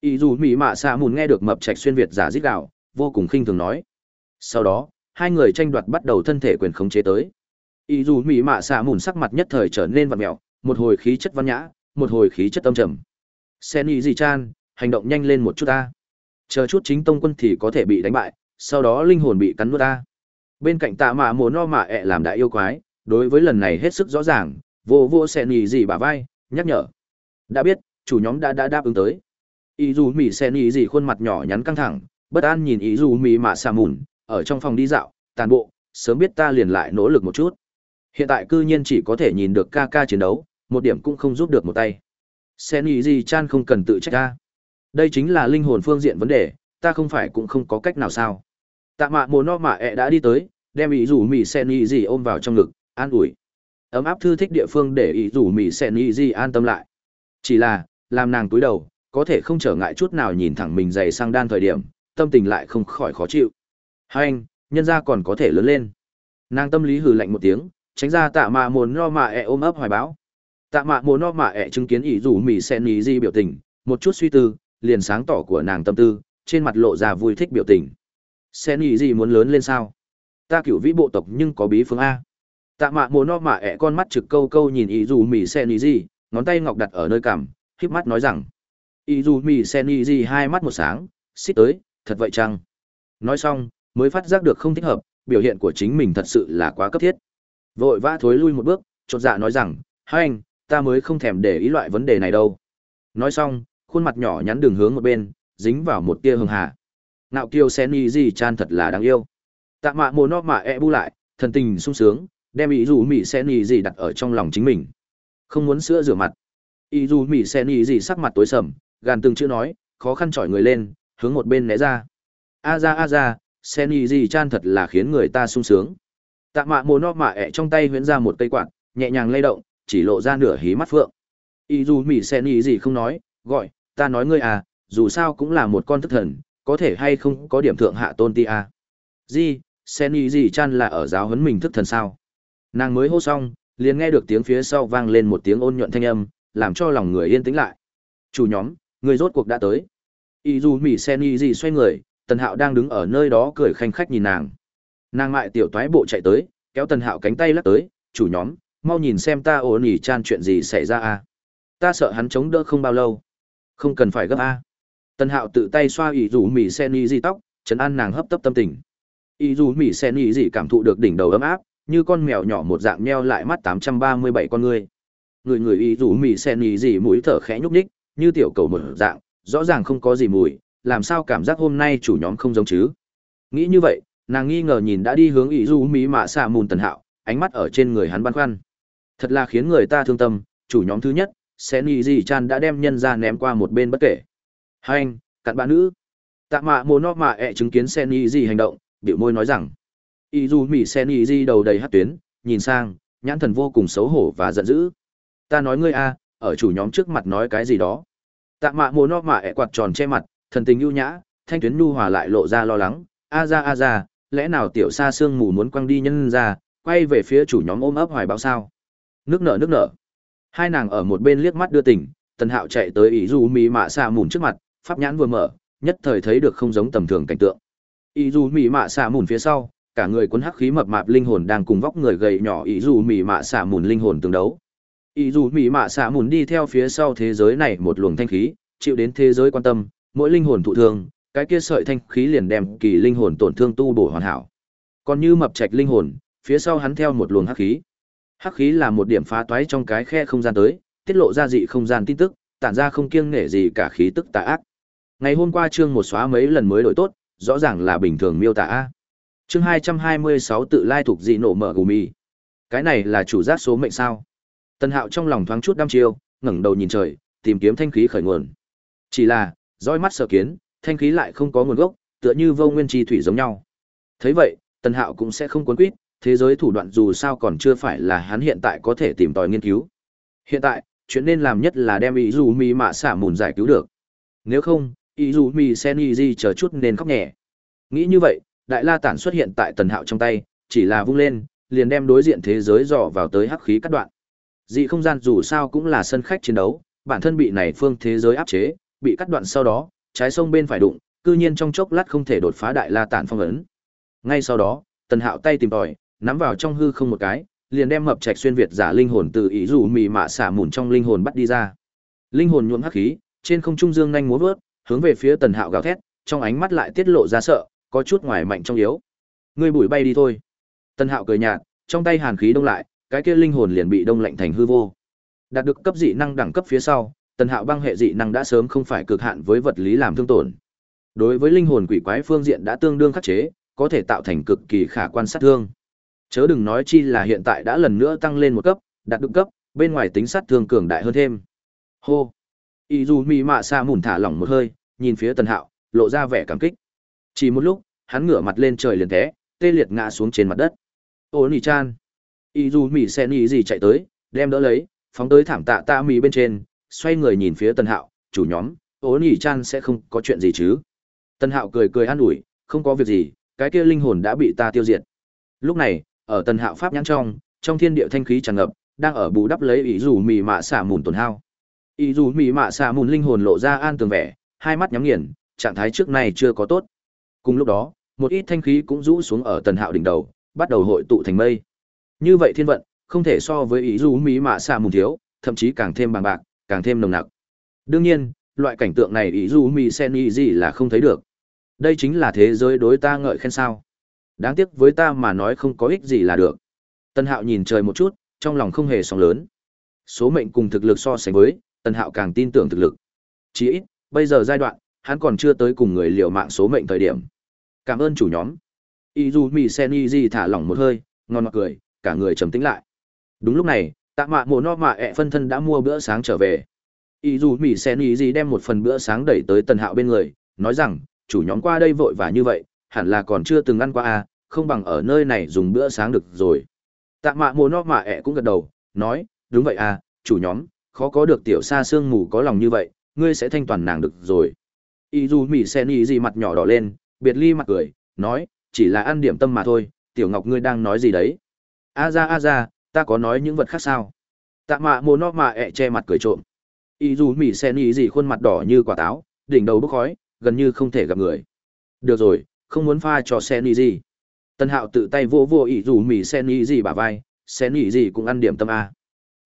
ý dù mì mạ xà mùn nghe được mập trạch xuyên việt giả dích đạo vô cùng khinh thường nói. Sau đó hai người tranh đoạt bắt đầu thân thể quyền khống chế tới ý dù mỹ mạ xạ mùn sắc mặt nhất thời trở nên vặt mẹo, một hồi khí chất văn nhã, một hồi khí chất tâm trầm. Sen ý gì chan, hành động nhanh lên một chút ta. Chờ chút chính tông quân thì có thể bị đánh bại, sau đó linh hồn bị cắn nuốt ta. Bên cạnh tạ mạ mồ no mạ ẹ làm đại yêu quái, đối với lần này hết sức rõ ràng, vô vô sen ý gì bả vai, nhắc nhở. Đã biết, chủ nhóm đã đã đáp ứng tới. Ý dù mỹ sen ý gì khuôn mặt nhỏ nhắn căng thẳng, bất an nhìn ý dù mỹ mạ xà mùn, ở trong phòng đi dạo, tàn bộ, sớm biết ta liền lại nỗ lực một chút hiện tại cư nhiên chỉ có thể nhìn được ca ca chiến đấu một điểm cũng không giúp được một tay Sen ý gì chan không cần tự trách ta. Đây chính là linh hồn phương diện vấn đề, ta không phải cũng không có cách nào sao. Tạ mạ mồ no mạ ẹ đã đi tới, đem ý rủ mì sen ý gì ôm vào trong ngực, an ủi. Ấm áp thư thích địa phương để ý rủ mì sen ý gì an tâm lại. Chỉ là, làm nàng túi đầu, có thể không trở ngại chút nào nhìn thẳng mình dày sang đan thời điểm, tâm tình lại không khỏi khó chịu. Hai anh, nhân ra còn có thể lớn lên. Nàng tâm lý hừ lạnh một tiếng, tránh ra tạ mạ mồn no mạ ẹ ôm ấp hoài báo. Tạ mạ mồn no mạ ẹ chứng kiến ý rủ mì sen ý di biểu tình, một chút suy tư, liền sáng tỏ của nàng tâm tư, trên mặt lộ ra vui thích biểu tình. Sen ý di muốn lớn lên sao? Ta cửu vĩ bộ tộc nhưng có bí phương A. Tạ mạ mồn no mạ ẹ con mắt trực câu câu nhìn ý dù mì sen ý di ngón tay ngọc đặt ở nơi cằm, híp mắt nói rằng. Ý dù mì sen ý gì hai mắt một sáng, xích tới, thật vậy chăng? Nói xong, mới phát giác được không thích hợp, biểu hiện của chính mình thật sự là quá cấp thiết. Vội vã thối lui một bước, chột dạ nói rằng, hai anh, ta mới không thèm để ý loại vấn đề này đâu. Nói xong, khuôn mặt nhỏ nhắn đường hướng một bên, dính vào một tia hường hà. Nạo kiêu sen y gì chan thật là đáng yêu. Tạ mạ mồ nó mạ e bu lại, thần tình sung sướng, đem ý dù mị sen y gì đặt ở trong lòng chính mình. Không muốn sữa rửa mặt. Ý dù mị sen y gì sắc mặt tối sầm, gàn từng chữ nói, khó khăn chỏi người lên, hướng một bên né ra. A ra a ra, sen y gì chan thật là khiến người ta sung sướng. Tạ mạ mồ no mạ ẹ trong tay huyễn ra một cây quạt, nhẹ nhàng lay động, chỉ lộ ra nửa hí mắt phượng. Ý dù mỹ sen y gì không nói, gọi, ta nói ngươi à, dù sao cũng là một con thức thần, có thể hay không có điểm thượng hạ tôn ti à. Di, sen y gì chan là ở giáo huấn mình thức thần sao. Nàng mới hô xong, liền nghe được tiếng phía sau vang lên một tiếng ôn nhuận thanh âm, làm cho lòng người yên tĩnh lại. Chủ nhóm, người rốt cuộc đã tới. Y dù mỹ sen y gì xoay người, tần hạo đang đứng ở nơi đó cười khanh khách nhìn nàng. Nàng mại tiểu toái bộ chạy tới, kéo tần hạo cánh tay lắc tới, chủ nhóm, mau nhìn xem ta ổn ỉ chan chuyện gì xảy ra à. Ta sợ hắn chống đỡ không bao lâu. Không cần phải gấp A. Tần hạo tự tay xoa ý rủ mỉ sen ỉ di tóc, chấn an nàng hấp tấp tâm tình. Ý rủ mỉ sen ỉ di cảm thụ được đỉnh đầu ấm áp, như con mèo nhỏ một dạng meo lại mắt 837 con người. Người người ý rủ mỉ sen ỉ di mũi thở khẽ nhúc nhích, như tiểu cầu một dạng, rõ ràng không có gì mùi, làm sao cảm giác hôm nay chủ nhóm không giống chứ. Nghĩ như vậy, nàng nghi ngờ nhìn đã đi hướng ý du mỹ mạ xạ mùn tần hạo, ánh mắt ở trên người hắn băn khoăn. Thật là khiến người ta thương tâm, chủ nhóm thứ nhất, sẽ nghĩ gì chan đã đem nhân ra ném qua một bên bất kể. Hai anh cặn bạn nữ. Tạ mạ mồ nó mạ ẹ chứng kiến sen y di hành động biểu môi nói rằng y du mỹ sen y di đầu đầy hát tuyến nhìn sang nhãn thần vô cùng xấu hổ và giận dữ. Ta nói ngươi a ở chủ nhóm trước mặt nói cái gì đó. Tạ mạ mồ nó mạ ẹ quạt tròn che mặt thần tình ưu nhã thanh tuyến nhu hòa lại lộ ra lo lắng. A ra a ra lẽ nào tiểu xa sương mù muốn quăng đi nhân ra quay về phía chủ nhóm ôm ấp hoài bão sao nước nở nước nở Hai nàng ở một bên liếc mắt đưa tình, Tần Hạo chạy tới ý dù mì mạ xạ mùn trước mặt, pháp nhãn vừa mở, nhất thời thấy được không giống tầm thường cảnh tượng. Ý dù mì mạ xạ mùn phía sau, cả người cuốn hắc khí mập mạp linh hồn đang cùng vóc người gầy nhỏ ý dù mì mạ xạ mùn linh hồn tương đấu. Ý dù mì mạ xạ mùn đi theo phía sau thế giới này một luồng thanh khí, chịu đến thế giới quan tâm, mỗi linh hồn thụ thương, cái kia sợi thanh khí liền đem kỳ linh hồn tổn thương tu bổ hoàn hảo. Còn như mập trạch linh hồn, phía sau hắn theo một luồng hắc khí. Hắc khí là một điểm phá toái trong cái khe không gian tới, tiết lộ ra dị không gian tin tức, tản ra không kiêng nể gì cả khí tức tà ác. Ngày hôm qua chương một xóa mấy lần mới đổi tốt, rõ ràng là bình thường miêu tả a. Chương hai hai mươi sáu tự lai thuộc dị nổ mở gumi. Cái này là chủ giác số mệnh sao? Tân Hạo trong lòng thoáng chút đăm chiêu, ngẩng đầu nhìn trời, tìm kiếm thanh khí khởi nguồn. Chỉ là, dõi mắt sở kiến, thanh khí lại không có nguồn gốc, tựa như vô nguyên chi thủy giống nhau. Thấy vậy, Tần Hạo cũng sẽ không cuốn quýt, thế giới thủ đoạn dù sao còn chưa phải là hắn hiện tại có thể tìm tòi nghiên cứu. Hiện tại, chuyện nên làm nhất là đem ý dù mì mạ xả mùn giải cứu được. Nếu không, ý dù mì sen y di chờ chút nên khóc nhẹ. Nghĩ như vậy, đại la tản xuất hiện tại tần hạo trong tay, chỉ là vung lên, liền đem đối diện thế giới dò vào tới hắc khí cắt đoạn. Dị không gian dù sao cũng là sân khách chiến đấu, bản thân bị này phương thế giới áp chế, bị cắt đoạn sau đó, trái sông bên phải đụng, cư nhiên trong chốc lát không thể đột phá đại la tản phong ấn. Ngay sau đó, tần hạo tay tìm tòi, nắm vào trong hư không một cái liền đem mập trạch xuyên việt giả linh hồn từ ý dụ mị mạ xả mùn trong linh hồn bắt đi ra. Linh hồn nhuộm hắc khí trên không trung dương nhanh múa vớt hướng về phía tần hạo gào thét trong ánh mắt lại tiết lộ ra sợ có chút ngoài mạnh trong yếu. Ngươi bụi bay đi thôi. Tần hạo cười nhạt trong tay hàn khí đông lại cái kia linh hồn liền bị đông lạnh thành hư vô. Đạt được cấp dị năng đẳng cấp phía sau tần hạo băng hệ dị năng đã sớm không phải cực hạn với vật lý làm thương tổn. Đối với linh hồn quỷ quái phương diện đã tương đương khắc chế có thể tạo thành cực kỳ khả quan sát thương. Chớ đừng nói chi là hiện tại đã lần nữa tăng lên một cấp, đạt được cấp, bên ngoài tính sát thương cường đại hơn thêm. Hô. ý dù mị mạ xa mùn thả lỏng một hơi nhìn phía tần hạo lộ ra vẻ cảm kích. Chỉ một lúc hắn ngửa mặt lên trời liền té tê liệt ngã xuống trên mặt đất. Ô nỉ chan. Ý dù mị xen ý gì chạy tới đem đỡ lấy phóng tới thảm tạ tạ mị bên trên xoay người nhìn phía tần hạo, chủ nhóm ố nỉ chan sẽ không có chuyện gì chứ? Tần hạo cười cười an ủi, không có việc gì, cái kia linh hồn đã bị ta tiêu diệt. Lúc này, ở tần hạo pháp nhãn trong trong thiên địa thanh khí tràn ngập, đang ở bù đắp lấy ý dù mì mạ xả mùn tổn hao. Ý dù mì mạ xả mùn linh hồn lộ ra an tường vẻ, hai mắt nhắm nghiền, trạng thái trước này chưa có tốt. Cùng lúc đó, một ít thanh khí cũng rũ xuống ở tần hạo đỉnh đầu, bắt đầu hội tụ thành mây. Như vậy thiên vận, không thể so với ý dù mì mạ xả mùn thiếu, thậm chí càng thêm bằng bạc càng thêm nồng nặc đương nhiên loại cảnh tượng này ý dù mi sen y gì là không thấy được đây chính là thế giới đối ta ngợi khen sao đáng tiếc với ta mà nói không có ích gì là được Tân Hạo nhìn trời một chút, trong lòng không hề sóng lớn. Số mệnh cùng thực lực so sánh với, Tân Hạo càng tin tưởng thực lực. Chỉ ít, bây giờ giai đoạn, hắn còn chưa tới cùng người liều mạng số mệnh thời điểm. Cảm ơn chủ nhóm. Izumi Seniji thả lỏng một hơi, ngon ngọt cười, cả người trầm tĩnh lại. Đúng lúc này, Tạ Mạ mồ No Mạ ẹ phân thân đã mua bữa sáng trở về. Izumi Seniji đem một phần bữa sáng đẩy tới Tần Hạo bên người, nói rằng, chủ nhóm qua đây vội vã như vậy, hẳn là còn chưa từng ăn qua à, không bằng ở nơi này dùng bữa sáng được rồi. Tạ mạ mồ no mạ ẹ cũng gật đầu, nói, đúng vậy à, chủ nhóm, khó có được tiểu sa sương mù có lòng như vậy, ngươi sẽ thanh toàn nàng được rồi. Y dù mỉ sen y gì mặt nhỏ đỏ lên, biệt ly mặt cười, nói, chỉ là ăn điểm tâm mà thôi, tiểu ngọc ngươi đang nói gì đấy. A ra a ra, ta có nói những vật khác sao. Tạ mạ mồ no mạ ẹ che mặt cười trộm. Y dù mỉ sen y gì khuôn mặt đỏ như quả táo, đỉnh đầu bốc khói, gần như không thể gặp người. Được rồi, không muốn pha cho sen y gì. Tân Hạo tự tay vô vô y dù mỹ sen ý gì bả vai, sen ý gì cũng ăn điểm tâm a.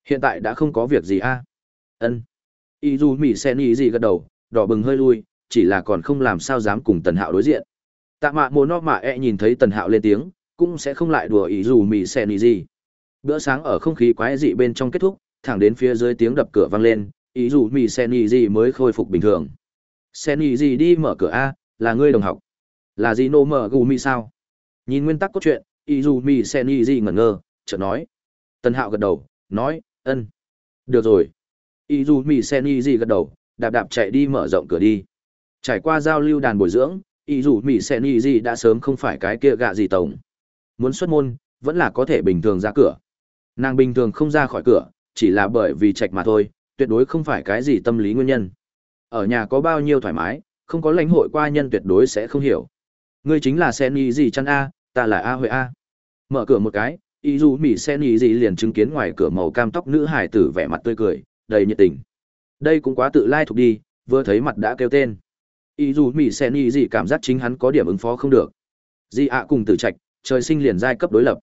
Hiện tại đã không có việc gì a. Ân. y dù mỹ sen ý gì gật đầu, đỏ bừng hơi lui, chỉ là còn không làm sao dám cùng Tần Hạo đối diện. Tạ Mạ mồ no Mạ e nhìn thấy Tần Hạo lên tiếng, cũng sẽ không lại đùa ý dù mỹ sen ý gì. Bữa sáng ở không khí quái dị bên trong kết thúc, thẳng đến phía dưới tiếng đập cửa vang lên, ý dù mì sen ý gì mới khôi phục bình thường. Sen ý gì đi mở cửa a, là ngươi đồng học. Là gì nô mở gù mì sao? Nhìn nguyên tắc cốt truyện, Izumi gì ngẩn ngơ, chợt nói. Tân Hạo gật đầu, nói, ân. Được rồi. Izumi gì gật đầu, đạp đạp chạy đi mở rộng cửa đi. Trải qua giao lưu đàn bồi dưỡng, Izumi gì đã sớm không phải cái kia gạ gì tổng. Muốn xuất môn, vẫn là có thể bình thường ra cửa. Nàng bình thường không ra khỏi cửa, chỉ là bởi vì trạch mà thôi, tuyệt đối không phải cái gì tâm lý nguyên nhân. Ở nhà có bao nhiêu thoải mái, không có lãnh hội qua nhân tuyệt đối sẽ không hiểu. Ngươi chính là Seniji gì chăn A, ta là a huệ a. Mở cửa một cái ý dù mỹ sen ý gì liền chứng kiến ngoài cửa màu cam tóc nữ hải tử vẻ mặt tươi cười đầy nhiệt tình. Đây cũng quá tự lai thuộc đi vừa thấy mặt đã kêu tên. Ý dù mỹ sen ý gì cảm giác chính hắn có điểm ứng phó không được. Di ạ cùng tử trạch trời sinh liền giai cấp đối lập.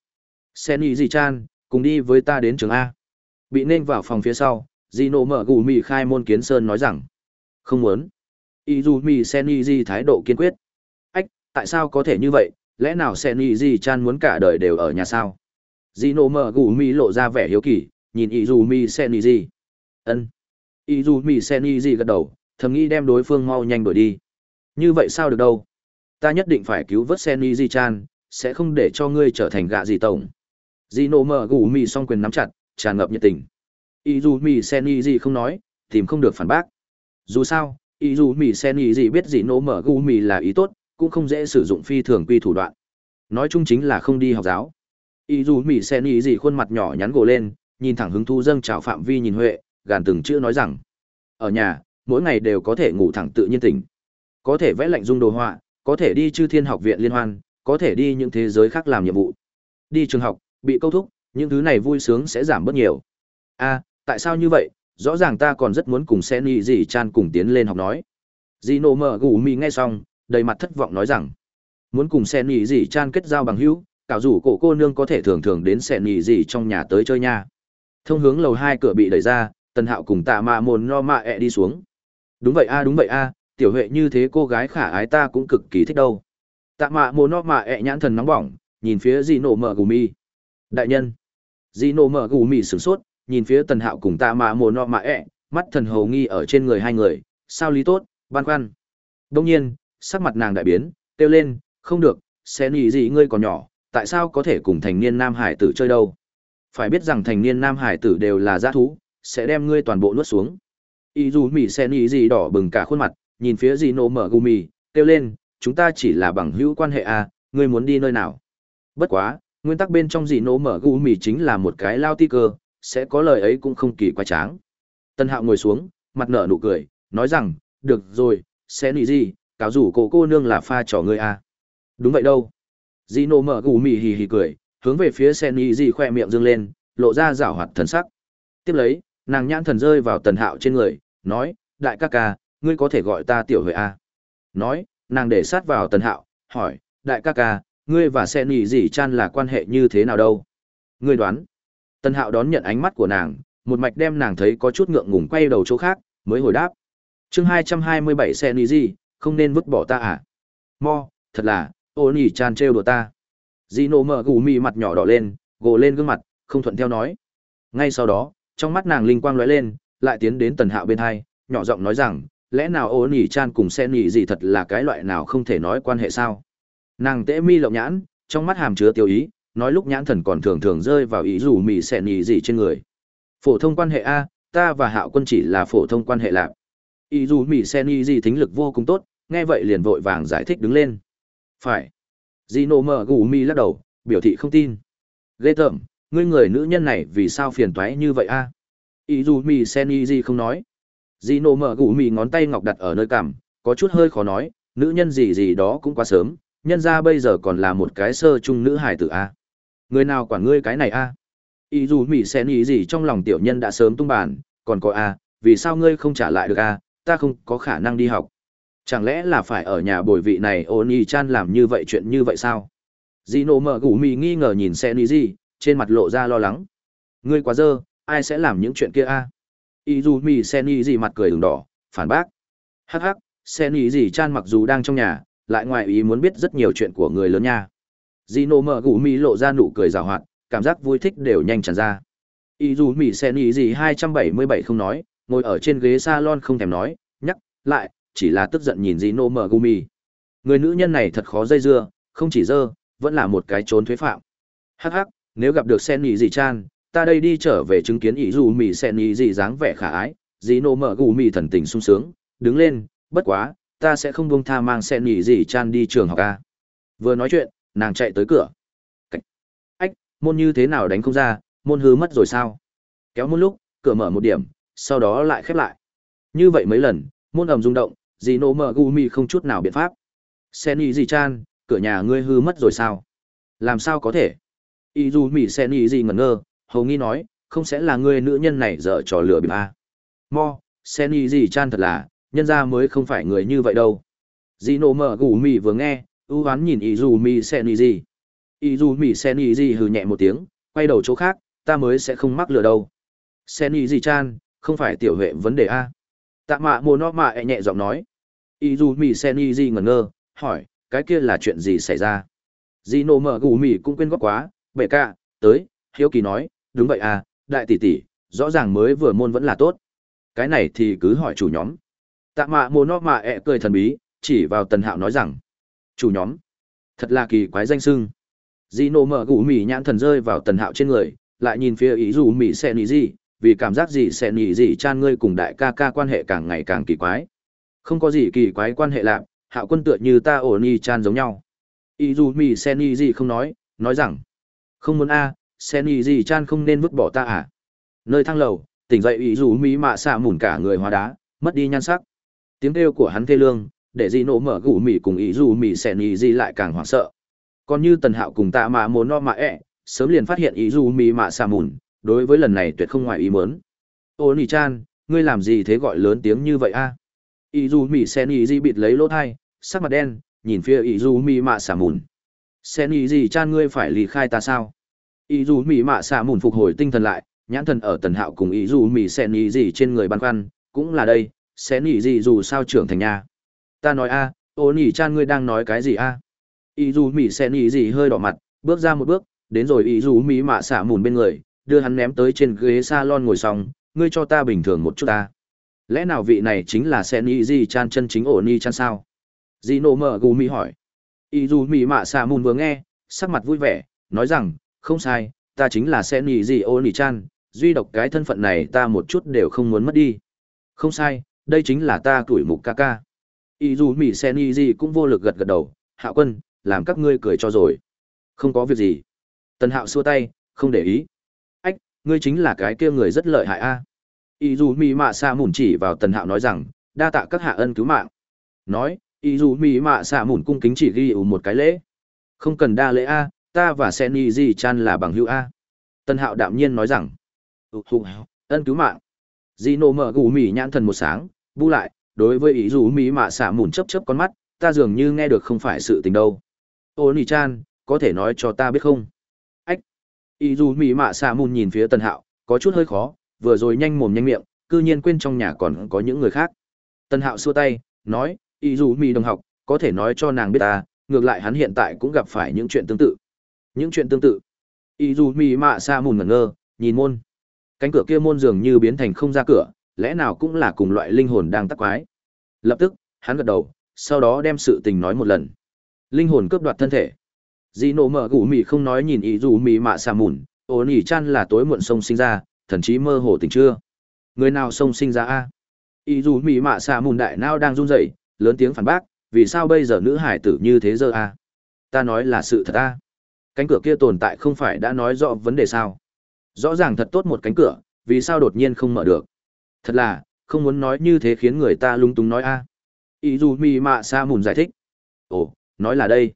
Sen ý gì chan cùng đi với ta đến trường a. Bị nên vào phòng phía sau di nộ mở gù mì khai môn kiến sơn nói rằng, không muốn. Ý dù mì sen y di thái độ kiên quyết. Ách, tại sao có thể như vậy? Lẽ nào sen y di chan muốn cả đời đều ở nhà sao? Di nộ mở gù mì lộ ra vẻ hiếu kỳ, nhìn y dù mì sen y di ân. Y dù mì sen y di gật đầu, thầm nghĩ đem đối phương mau nhanh đuổi đi. Như vậy sao được đâu? Ta nhất định phải cứu vớt sen y di chan sẽ không để cho ngươi trở thành gạ gì tổng. Dì nổ mở gù mì song quyền nắm chặt, tràn ngập nhiệt tình. Y dù mì sen y không nói, tìm không được phản bác. Dù sao y dù mì sen y biết dì nổ mở gù mì là ý tốt, cũng không dễ sử dụng phi thường quy thủ đoạn. Nói chung chính là không đi học giáo. Ý dù mì sen ý gì khuôn mặt nhỏ nhắn gồ lên, nhìn thẳng hứng thu dâng trào phạm vi nhìn huệ, gàn từng chữ nói rằng, ở nhà, mỗi ngày đều có thể ngủ thẳng tự nhiên tỉnh. Có thể vẽ lạnh dung đồ họa, có thể đi chư thiên học viện liên hoan, có thể đi những thế giới khác làm nhiệm vụ. Đi trường học bị câu thúc, những thứ này vui sướng sẽ giảm bớt nhiều. A tại sao như vậy? Rõ ràng ta còn rất muốn cùng sen y gì chan cùng tiến lên học nói. Dì nổ mở gù mì nghe xong, đầy mặt thất vọng nói rằng, muốn cùng sen nhì gì chan kết giao bằng hữu cảo rủ cổ cô nương có thể thường thường đến sen nhì gì trong nhà tới chơi nha. Thông hướng lầu hai cửa bị đẩy ra, tần hạo cùng tạ mạ mồn no mạ ẹ e đi xuống. Đúng vậy a, đúng vậy a, tiểu huệ như thế cô gái khả ái ta cũng cực kỳ thích đâu. Tạ mạ mồn no mạ ẹ e nhãn thần nóng bỏng, nhìn phía dì nổ mở gù mi đại nhân di nộ mở gù mi sửng sốt nhìn phía tần hạo cùng tạ mạ mồ no mạ ẹ、e, mắt thần hầu nghi ở trên người hai người sao lý tốt băn khoăn đông nhiên sắc mặt nàng đại biến, kêu lên, không được, sẽ nghĩ gì ngươi còn nhỏ, tại sao có thể cùng thành niên nam hải tử chơi đâu? Phải biết rằng thành niên nam hải tử đều là giã thú, sẽ đem ngươi toàn bộ nuốt xuống. Y dù mỹ sẽ nghĩ gì đỏ bừng cả khuôn mặt nhìn phía gì nổ mở gù mì kêu lên chúng ta chỉ là bằng hữu quan hệ à, ngươi muốn đi nơi nào bất quá nguyên tắc bên trong dị nổ mở gu mì chính là một cái lao ti cơ, sẽ có lời ấy cũng không kỳ quái tráng tân hạo ngồi xuống, mặt nở nụ cười, nói rằng, được rồi, sẽ nị gì, cáo rủ cổ cô nương là pha trò ngươi à. đúng vậy đâu dị nổ mở gu mì hì hì cười, hướng về phía sen nị gì khoe miệng dương lên, lộ ra rảo hoạt thần sắc tiếp lấy, nàng nhãn thần rơi vào tần hạo trên người, nói, đại ca ca, ngươi có thể gọi ta tiểu huệ a à? nói, nàng để sát vào tần hạo, hỏi, đại ca ca ngươi và xe nỉ gì chan là quan hệ như thế nào đâu? Ngươi đoán. Tần hạo đón nhận ánh mắt của nàng, một mạch đem nàng thấy có chút ngượng ngùng quay đầu chỗ khác, mới hồi đáp. Chương hai trăm hai mươi bảy xe nỉ gì không nên vứt bỏ ta à? Mo, thật là, ô nỉ chan trêu đùa ta. Dì nổ mở gù mì mặt nhỏ đỏ lên, gồ lên gương mặt, không thuận theo nói. Ngay sau đó, trong mắt nàng linh quang lóe lên, lại tiến đến tần hạo bên hai, nhỏ giọng nói rằng, lẽ nào ô nỉ chan cùng xe nỉ gì thật là cái loại nào không thể nói quan hệ sao? Nàng tễ mi lộng nhãn trong mắt hàm chứa tiêu ý nói lúc nhãn thần còn thường thường rơi vào ý dù mì sen nhì gì trên người phổ thông quan hệ a ta và hạo quân chỉ là phổ thông quan hệ lạc ý dù mì sen nhì gì thính lực vô cùng tốt nghe vậy liền vội vàng giải thích đứng lên phải Di nộ mở gù mi lắc đầu, biểu thị không tin. Ghê tởm, ngươi người nữ nhân này vì sao phiền toái như vậy a? Ý dù mì sen y gì không nói. Di nộ mở gù mi ngón tay ngọc đặt ở nơi cảm có chút hơi khó nói, nữ nhân gì gì đó cũng quá sớm, nhân ra bây giờ còn là một cái sơ trung nữ hài tử a. Người nào quản ngươi cái này a? Ý dù mỹ sen y gì trong lòng tiểu nhân đã sớm tung bàn, còn có a, vì sao ngươi không trả lại được a? Ta không có khả năng đi học. Chẳng lẽ là phải ở nhà bồi vị này ôn y chan làm như vậy chuyện như vậy sao? Dì nổ mở gủ mì nghi ngờ nhìn xe ní gì, trên mặt lộ ra lo lắng. Ngươi quá dơ, ai sẽ làm những chuyện kia a? Y dù mỹ xe ní gì mặt cười ửng đỏ, phản bác. Hắc hắc, xe ní gì chan mặc dù đang trong nhà, lại ngoài ý muốn biết rất nhiều chuyện của người lớn nha. Dì nổ mở gù mì lộ ra nụ cười rào hoạt, cảm giác vui thích đều nhanh tràn ra. Y dù mì xe ý gì 277 không nói, ngồi ở trên ghế salon không thèm nói, nhắc, lại, chỉ là tức giận nhìn Gino Gumi. Người nữ nhân này thật khó dây dưa, không chỉ dơ, vẫn là một cái trốn thuế phạm. Hắc hắc, nếu gặp được Sen ý gì Chan, ta đây đi trở về chứng kiến ý dù mì Sen ý gì dáng vẻ khả ái, Gino Gumi thần tình sung sướng, đứng lên, bất quá, ta sẽ không buông tha mang Sen nghỉ gì Chan đi trường học a. Vừa nói chuyện, nàng chạy tới cửa. Cách. Ách, môn như thế nào đánh không ra, môn hư mất rồi sao? Kéo một lúc, cửa mở một điểm, sau đó lại khép lại. Như vậy mấy lần, môn ầm rung động, dì nổ mở gu mi không chút nào biện pháp sen y gì chan cửa nhà ngươi hư mất rồi sao làm sao có thể y dù mỹ sen y gì ngẩn ngơ hầu nghi nói không sẽ là ngươi nữ nhân này dở trò lừa bịp a mo sen y gì chan thật là nhân ra mới không phải người như vậy đâu. Dị nộ mở gù mì vừa nghe, ưu oán nhìn y dù mì sen ý gì. Y dù mì sen ý gì hừ nhẹ một tiếng, quay đầu chỗ khác, ta mới sẽ không mắc lừa đâu. Sen ý gì chan, không phải tiểu huệ vấn đề a. Tạ mạ mồ nó mạ nhẹ giọng nói. Y dù mì sen ý gì ngẩn ngơ, hỏi, cái kia là chuyện gì xảy ra? Di nộ mở gù mì cũng quên góp quá, bệ ca tới, hiếu kỳ nói, đúng vậy à đại tỷ tỷ, rõ ràng mới vừa môn vẫn là tốt. Cái này thì cứ hỏi chủ nhóm tạ mạ mồ no mạ ẹ cười thần bí chỉ vào tần hạo nói rằng chủ nhóm thật là kỳ quái danh sưng di nổ mở gù mì nhãn thần rơi vào tần hạo trên người lại nhìn phía ý dù mì sen y gì vì cảm giác gì sẽ nhỉ gì chan ngươi cùng đại ca ca quan hệ càng ngày càng kỳ quái. Không có gì kỳ quái quan hệ lạp hạo quân tựa như ta ổ ni chan giống nhau. Y dù mì sen y gì không nói, nói rằng, không muốn a, à, sen gì chan không nên vứt bỏ ta à. Nơi thang lầu, tỉnh dậy y dù mì mạ xạ mùn cả người hóa đá, mất đi nhan sắc. Tiếng kêu của hắn thê lương, để gì nổ mở gù mì cùng y dù mì xẻn ý gì lại càng hoảng sợ. Còn như tần hạo cùng tạ mà muốn no mạ ẹ, e, sớm liền phát hiện y dù mì mạ xà mùn đối với lần này tuyệt không ngoài ý mớn ô nỉ chan ngươi làm gì thế gọi lớn tiếng như vậy a? Ý dù mì xẻn ý di bịt lấy lỗ thai sắc mặt đen nhìn phía ý dù mì mạ xả mùn. Xẻn ý gì chan ngươi phải lì khai ta sao? Ý dù mì mạ xả mùn phục hồi tinh thần lại nhãn thần ở tần hạo cùng ý dù mì xẻn ý gì trên người băn khoăn cũng là đây sẽ ý gì dù sao trưởng thành nhà ta nói a ô nỉ chan ngươi đang nói cái gì a ý dù mỹ sẽ ý gì hơi đỏ mặt bước ra một bước đến rồi ý dù mỹ mạ xả mùn bên người đưa hắn ném tới trên ghế salon ngồi xong, ngươi cho ta bình thường một chút ta. Lẽ nào vị này chính là sẽ Sen gì Chan chân chính ổ ni chan sao? dì nổ mở gù mỹ hỏi. Y dù mỹ mạ xả mùn vừa nghe, sắc mặt vui vẻ, nói rằng, không sai, ta chính là sẽ Sen gì ổ ni chan, duy độc cái thân phận này ta một chút đều không muốn mất đi. Không sai, đây chính là ta tuổi mục ca ca. Y dù mỉ sen y gì cũng vô lực gật gật đầu, hạo quân, làm các ngươi cười cho rồi. Không có việc gì. Tần hạo xua tay, không để ý. Ách, ngươi chính là cái kia người rất lợi hại a. Y dù mỉ mạ xa mùn chỉ vào tần hạo nói rằng, đa tạ các hạ ân cứu mạng. Nói, y dù mỉ mạ xa mùn cung kính chỉ ghi ủ một cái lễ. Không cần đa lễ a, ta và sen y gì chan là bằng hữu a. Tần hạo đạm nhiên nói rằng, ân cứu mạng. Di nô mở gù mỉ nhãn thần một sáng, bu lại, đối với ý dù mỹ mạ xạ mùn chấp chấp con mắt, ta dường như nghe được không phải sự tình đâu. Ô nỉ chan, có thể nói cho ta biết không? Ách! Ý dù mỹ mạ xạ mùn nhìn phía tần hạo, có chút hơi khó, vừa rồi nhanh mồm nhanh miệng, cư nhiên quên trong nhà còn có những người khác. Tần hạo xua tay, nói, ý dù mỹ đồng học, có thể nói cho nàng biết ta, ngược lại hắn hiện tại cũng gặp phải những chuyện tương tự. Những chuyện tương tự. Ý dù mỹ mạ xạ mùn ngẩn ngơ, nhìn môn. Cánh cửa kia môn dường như biến thành không ra cửa, lẽ nào cũng là cùng loại linh hồn đang tắc quái. Lập tức, hắn gật đầu, sau đó đem sự tình nói một lần. Linh hồn cướp đoạt thân thể. Dĩ nổ mở gù mì không nói nhìn ý dù mì mạ xà mùn, ổn ỉ chăn là tối muộn sông sinh ra, thần chí mơ hồ tỉnh chưa. Người nào sông sinh ra a? Ý dù mì mạ xà mùn đại nao đang run rẩy, lớn tiếng phản bác, vì sao bây giờ nữ hải tử như thế giờ a? Ta nói là sự thật a. Cánh cửa kia tồn tại không phải đã nói rõ vấn đề sao? Rõ ràng thật tốt một cánh cửa, vì sao đột nhiên không mở được? Thật là, không muốn nói như thế khiến người ta lung túng nói a. Ý dù mì mạ sa mùn giải thích. Ồ, nói là đây.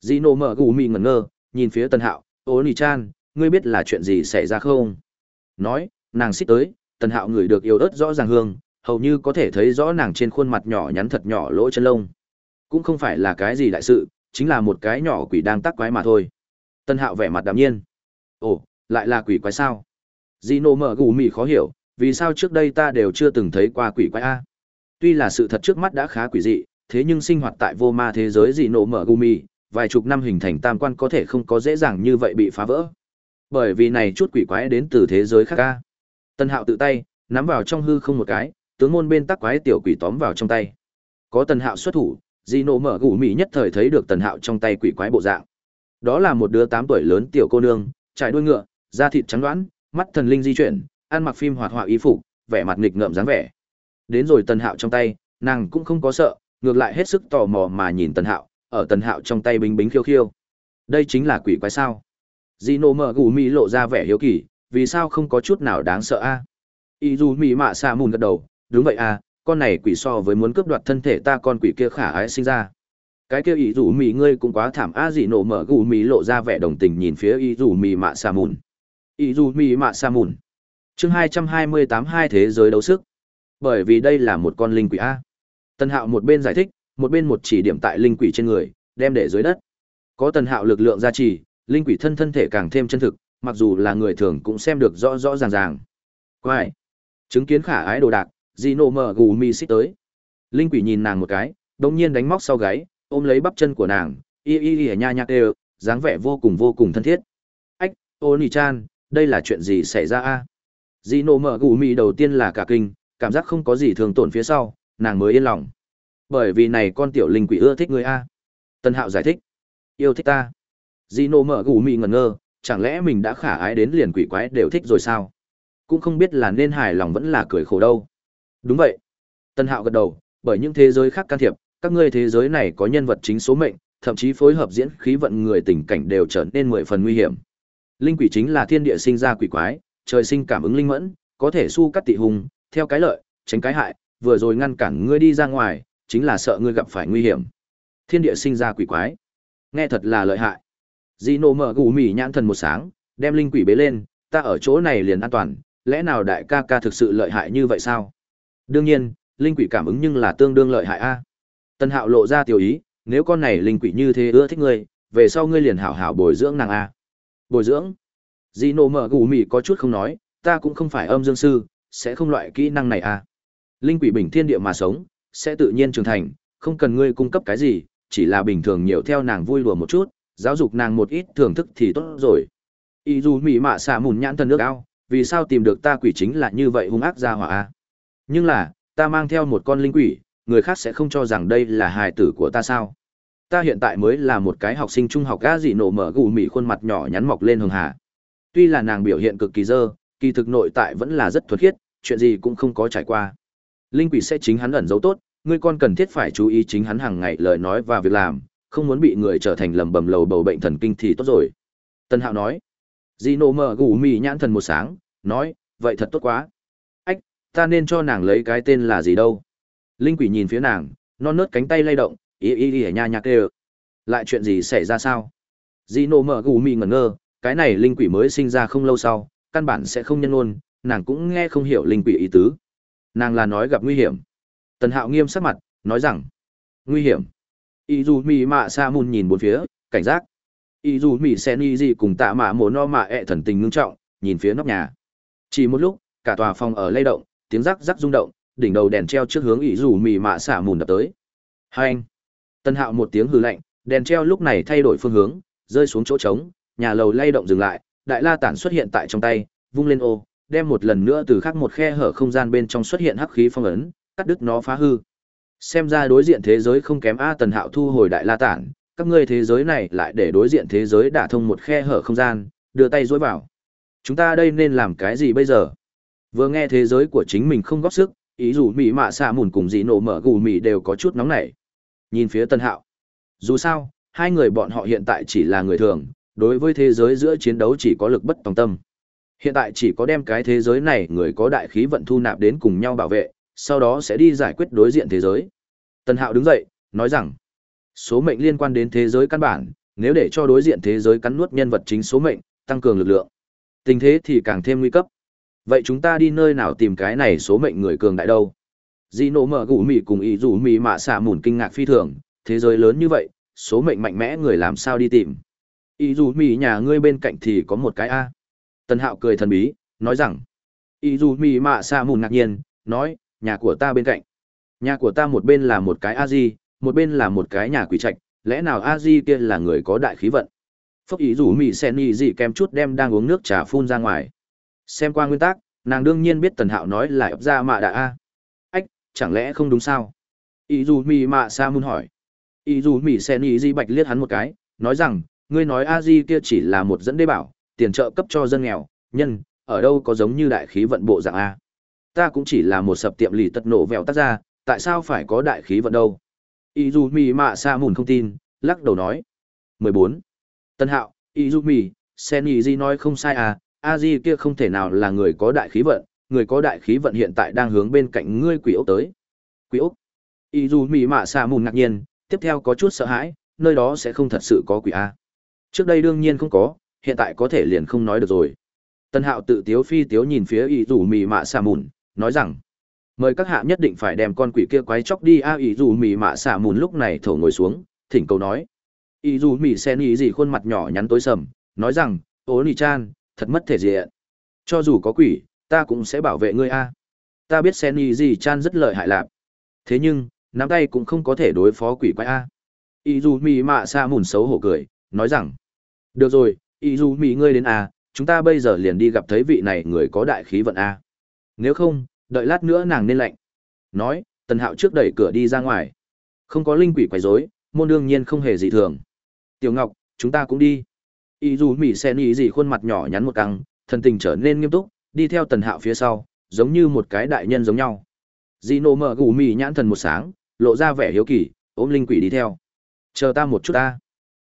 dì nổ mở gù mì ngẩn ngơ, nhìn phía Tần Hạo, "Ô nỉ Chan, ngươi biết là chuyện gì xảy ra không?" Nói, nàng xích tới, Tần Hạo ngửi được yêu ớt rõ ràng hương, hầu như có thể thấy rõ nàng trên khuôn mặt nhỏ nhắn thật nhỏ lỗ chân lông. Cũng không phải là cái gì đại sự, chính là một cái nhỏ quỷ đang tắc quái mà thôi. Tân Hạo vẻ mặt đạm nhiên. "Ồ, lại là quỷ quái sao?" Di nô mở gù mì khó hiểu, vì sao trước đây ta đều chưa từng thấy qua quỷ quái a? Tuy là sự thật trước mắt đã khá quỷ dị, thế nhưng sinh hoạt tại vô ma thế giới dị nổ mở gumi, vài chục năm hình thành tam quan có thể không có dễ dàng như vậy bị phá vỡ. Bởi vì này chút quỷ quái đến từ thế giới khác ca tân hạo tự tay, nắm vào trong hư không một cái, tướng môn bên tắc quái tiểu quỷ tóm vào trong tay. Có tần hạo xuất thủ, dị nổ mở gù mỹ nhất thời thấy được tần hạo trong tay quỷ quái bộ dạng. Đó là một đứa tám tuổi lớn tiểu cô nương, trải đuôi ngựa, da thịt trắng đoãn mắt thần linh di chuyển ăn mặc phim hoạt họa y phục, vẻ mặt nghịch ngợm dáng vẻ. Đến rồi tần hạo trong tay, nàng cũng không có sợ, ngược lại hết sức tò mò mà nhìn tần hạo, ở tần hạo trong tay bính bính khiêu khiêu. Đây chính là quỷ quái sao? Di nô mờ gù mỹ lộ ra vẻ hiếu kỳ, vì sao không có chút nào đáng sợ a? Yu dù mỹ mạ sa mùn gật đầu, đúng vậy a, con này quỷ so với muốn cướp đoạt thân thể ta con quỷ kia khả ái sinh ra. Cái kia ý dù mỹ ngươi cũng quá thảm a dị nổ mở gù mỹ lộ ra vẻ đồng tình nhìn phía ý dù mỹ mạ sa mùn. Ý dù mỹ mạ sa mùn chương hai trăm hai mươi tám, hai thế giới đấu sức. Bởi vì đây là một con linh quỷ a. Tần hạo một bên giải thích, một bên một chỉ điểm tại linh quỷ trên người, đem để dưới đất. Có tần hạo lực lượng gia trì, linh quỷ thân thân thể càng thêm chân thực, mặc dù là người thường cũng xem được rõ rõ ràng ràng. Quai chứng kiến khả ái đồ đạc dị nộ mở gù mi xích tới. Linh quỷ nhìn nàng một cái đ ỗ n g nhiên đánh móc sau gáy, ôm lấy bắp chân của nàng, y y y nha nhạc đều, dáng vẻ vô cùng vô cùng thân thiết. Ách ô nỉ chan đây là chuyện gì xảy ra a? Dì nổ mở gù mì đầu tiên là cả kinh, cảm giác không có gì thường tổn phía sau, nàng mới yên lòng. Bởi vì này con tiểu linh quỷ ưa thích người A. Tân hạo giải thích. Yêu thích ta. Dì nổ mở gù mì ngẩn ngơ, chẳng lẽ mình đã khả ái đến liền quỷ quái đều thích rồi sao? Cũng không biết là nên hài lòng vẫn là cười khổ đâu. Đúng vậy. Tân hạo gật đầu, bởi những thế giới khác can thiệp, các ngươi thế giới này có nhân vật chính số mệnh, thậm chí phối hợp diễn khí vận người tình cảnh đều trở nên mười phần nguy hiểm. Linh quỷ chính là thiên địa sinh ra quỷ quái, trời sinh cảm ứng linh mẫn, có thể su cắt tị hùng, theo cái lợi, tránh cái hại, vừa rồi ngăn cản ngươi đi ra ngoài, chính là sợ ngươi gặp phải nguy hiểm. Thiên địa sinh ra quỷ quái. Nghe thật là lợi hại. Zino mở gù mỉ nhãn thần một sáng, đem linh quỷ bế lên, ta ở chỗ này liền an toàn, lẽ nào đại ca ca thực sự lợi hại như vậy sao? Đương nhiên, linh quỷ cảm ứng nhưng là tương đương lợi hại a. Tân Hạo lộ ra tiểu ý, nếu con này linh quỷ như thế ưa thích ngươi, về sau ngươi liền hảo hảo bồi dưỡng nàng a. Bồi dưỡng? Dì nổ mở gù mì có chút không nói, ta cũng không phải âm dương sư, sẽ không loại kỹ năng này à. Linh quỷ bình thiên địa mà sống, sẽ tự nhiên trưởng thành, không cần ngươi cung cấp cái gì, chỉ là bình thường nhiều theo nàng vui đùa một chút, giáo dục nàng một ít thưởng thức thì tốt rồi. Ý dù mỉ mạ xả mùn nhãn thần nước ao, vì sao tìm được ta quỷ chính là như vậy hung ác ra hỏa a Nhưng là, ta mang theo một con linh quỷ, người khác sẽ không cho rằng đây là hài tử của ta sao. Ta hiện tại mới là một cái học sinh trung học gã dị nổ mở gù mỉ khuôn mặt nhỏ nhắn mọc lên hường hà tuy là nàng biểu hiện cực kỳ dơ, kỳ thực nội tại vẫn là rất thuật khiết, chuyện gì cũng không có trải qua. linh quỷ sẽ chính hắn ẩn giấu tốt ngươi con cần thiết phải chú ý chính hắn hàng ngày lời nói và việc làm không muốn bị người trở thành lầm bầm lầu bầu bệnh thần kinh thì tốt rồi. Tân hạo nói. Di nộ mở gù mì nhãn thần một sáng nói vậy thật tốt quá. Ách ta nên cho nàng lấy cái tên là gì đâu. Linh quỷ nhìn phía nàng non nớt cánh tay lay động ý ý ý nha nhạc kêu. Lại chuyện gì xảy ra sao? Di nộ mở gù mì ngẩn ngơ cái này linh quỷ mới sinh ra không lâu sau, căn bản sẽ không nhân ôn nàng cũng nghe không hiểu linh quỷ ý tứ. Nàng là nói gặp nguy hiểm. Tần hạo nghiêm sắc mặt, nói rằng, nguy hiểm. Ý dù mì mạ sa mùn nhìn bốn phía, cảnh giác. Ý dù mì sen y gì cùng tạ mạ mồ no mạ ẹ thần tình ngưng trọng, nhìn phía nóc nhà. Chỉ một lúc, cả tòa phòng ở lay động, tiếng rắc rắc rung động, đỉnh đầu đèn treo trước hướng ý dù mì mạ xả mùn đập tới. Hai anh. Tân hạo một tiếng hư lạnh, đèn treo lúc này thay đổi phương hướng, rơi xuống chỗ trống nhà lầu lay động dừng lại, đại la tản xuất hiện tại trong tay, vung lên ô, đem một lần nữa từ khắc một khe hở không gian bên trong xuất hiện hắc khí phong ấn, cắt đứt nó phá hư. Xem ra đối diện thế giới không kém a tần hạo thu hồi đại la tản, các ngươi thế giới này lại để đối diện thế giới đả thông một khe hở không gian, đưa tay dối vào. Chúng ta đây nên làm cái gì bây giờ? Vừa nghe thế giới của chính mình không góp sức, ý dù mỹ mạ xạ mùn cùng dị nổ mở gù mỹ đều có chút nóng nảy. Nhìn phía tân hạo. Dù sao, hai người bọn họ hiện tại chỉ là người thường đối với thế giới giữa chiến đấu chỉ có lực bất tòng tâm. Hiện tại chỉ có đem cái thế giới này người có đại khí vận thu nạp đến cùng nhau bảo vệ, sau đó sẽ đi giải quyết đối diện thế giới. Tần hạo đứng dậy, nói rằng, số mệnh liên quan đến thế giới căn bản, nếu để cho đối diện thế giới cắn nuốt nhân vật chính số mệnh, tăng cường lực lượng. Tình thế thì càng thêm nguy cấp. Vậy chúng ta đi nơi nào tìm cái này số mệnh người cường đại đâu? Di nổ mở gũ mì cùng ý rủ mì mạ xạ mùn kinh ngạc phi thường, thế giới lớn như vậy, số mệnh mạnh mẽ người làm sao đi tìm? Ý dù mì nhà ngươi bên cạnh thì có một cái a. Tần hạo cười thần bí, nói rằng, ý dù mì mạ xa mùn ngạc nhiên, nói, nhà của ta bên cạnh. Nhà của ta một bên là một cái a di một bên là một cái nhà quỷ trạch, lẽ nào a di kia là người có đại khí vận? Phúc ý dù mì sen y dị kem chút đem đang uống nước trà phun ra ngoài. Xem qua nguyên tắc, nàng đương nhiên biết tần hạo nói là ấp ra mạ đạ a. Ách, chẳng lẽ không đúng sao? Ý dù mì mạ sa Mùn hỏi. Ý dù mì sen y di bạch liếc hắn một cái, nói rằng ngươi nói a di kia chỉ là một dẫn đê bảo, tiền trợ cấp cho dân nghèo, nhân, ở đâu có giống như đại khí vận bộ dạng a. Ta cũng chỉ là một sập tiệm lì tật nổ vẹo tác ra tại sao phải có đại khí vận đâu? Ý dù mì mạ sa mùn không tin, lắc đầu nói. 14. tân hạo ý dù mì sen y di nói không sai à a di kia không thể nào là người có đại khí vận, người có đại khí vận hiện tại đang hướng bên cạnh ngươi quỷ ốc tới. Quỷ ốc? Ý dù mì mạ xa mùn ngạc nhiên, tiếp theo có chút sợ hãi, nơi đó sẽ không thật sự có quỷ a trước đây đương nhiên không có hiện tại có thể liền không nói được rồi tân hạo tự tiếu phi tiếu nhìn phía ý dù mì mạ xạ mùn nói rằng mời các hạ nhất định phải đem con quỷ kia quái chóc đi a ý dù mì mạ xạ mùn lúc này thổ ngồi xuống thỉnh cầu nói ý dù mì sen ý gì khuôn mặt nhỏ nhắn tối sầm nói rằng ố nì chan thật mất thể diện. Cho dù có quỷ, ta cũng sẽ bảo vệ ngươi a. Ta biết Senny gì chan rất lợi hại lạc. Thế nhưng, nắm tay cũng không có thể đối phó quỷ quái a. Izumi mạ sa mùn xấu hổ cười, nói rằng. Được rồi, Izumi ngươi đến à, chúng ta bây giờ liền đi gặp thấy vị này người có đại khí vận à, Nếu không, đợi lát nữa nàng nên lạnh. Nói, tần hạo trước đẩy cửa đi ra ngoài. Không có linh quỷ quái rối, môn đương nhiên không hề dị thường. Tiểu Ngọc, chúng ta cũng đi ý dù mỹ sen ý gì khuôn mặt nhỏ nhắn một căng thần tình trở nên nghiêm túc đi theo tần hạo phía sau giống như một cái đại nhân giống nhau dì nổ mở gù mì nhãn thần một sáng lộ ra vẻ hiếu kỳ ôm linh quỷ đi theo chờ ta một chút ta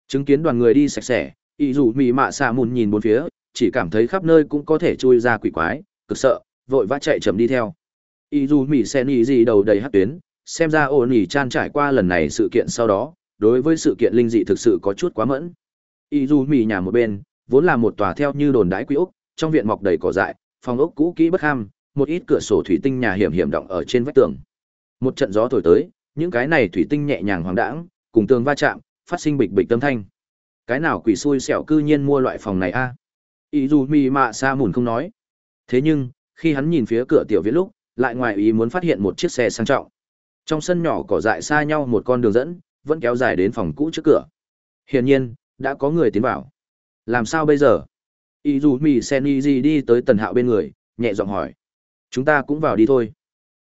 chứng kiến đoàn người đi sạch sẽ ý dù mị mạ xạ mùn nhìn bốn phía, chỉ cảm thấy khắp nơi cũng có thể chui ra quỷ quái, cực sợ, vội vã chạy chậm đi theo. Ý dù mì xen ý gì đầu đầy hát tuyến, xem ra ổn ỉ chan trải qua lần này sự kiện sau đó, đối với sự kiện linh dị thực sự có chút quá mẫn. Ý dù mị nhà một bên, vốn là một tòa theo như đồn đái quý ốc, trong viện mọc đầy cỏ dại, phòng ốc cũ kỹ bất ham, một ít cửa sổ thủy tinh nhà hiểm hiểm động ở trên vách tường. Một trận gió thổi tới, những cái này thủy tinh nhẹ nhàng hoàng đãng, cùng tường va chạm, phát sinh bịch bịch tâm thanh cái nào quỷ xui xẻo cư nhiên mua loại phòng này a? Ý dù mì mạ xa mùn không nói. Thế nhưng, khi hắn nhìn phía cửa tiểu Viễn lúc, lại ngoài ý muốn phát hiện một chiếc xe sang trọng. Trong sân nhỏ cỏ dại xa nhau một con đường dẫn, vẫn kéo dài đến phòng cũ trước cửa. Hiển nhiên, đã có người tiến vào. Làm sao bây giờ? Ý dù mì sen y gì đi tới tần hạo bên người, nhẹ giọng hỏi. Chúng ta cũng vào đi thôi.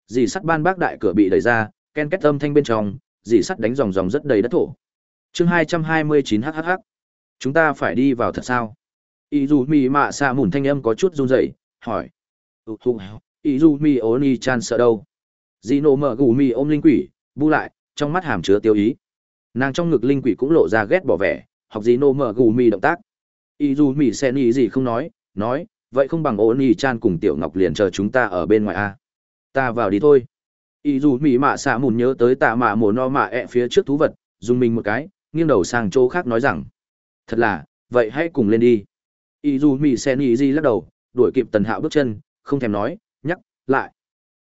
Dì sắt ban bác đại cửa bị đẩy ra, ken két âm thanh bên trong, dì sắt đánh dòng dòng rất đầy đất thổ. Chương hai trăm hai mươi chín hhh chúng ta phải đi vào thật sao? Ý dù mì mạ xạ mùn thanh âm có chút run rẩy hỏi. Ừ, ý dù mì ô ni chan sợ đâu? Dị nộ mở gù mì ôm linh quỷ, bu lại, trong mắt hàm chứa tiêu ý. Nàng trong ngực linh quỷ cũng lộ ra ghét bỏ vẻ, học dị nộ mở gù mì động tác. ý dù mì sen ý gì không nói, nói, vậy không bằng ô ni chan cùng tiểu ngọc liền chờ chúng ta ở bên ngoài a. Ta vào đi thôi. Ý dù mì mạ xạ mùn nhớ tới tạ mạ mồ no mạ ẹ phía trước thú vật dùng mình một cái nghiêng đầu sang chỗ khác nói rằng thật là, vậy hãy cùng lên đi. Y dù mì sen ý di lắc đầu, đuổi kịp tần hạo bước chân, không thèm nói, nhắc, lại.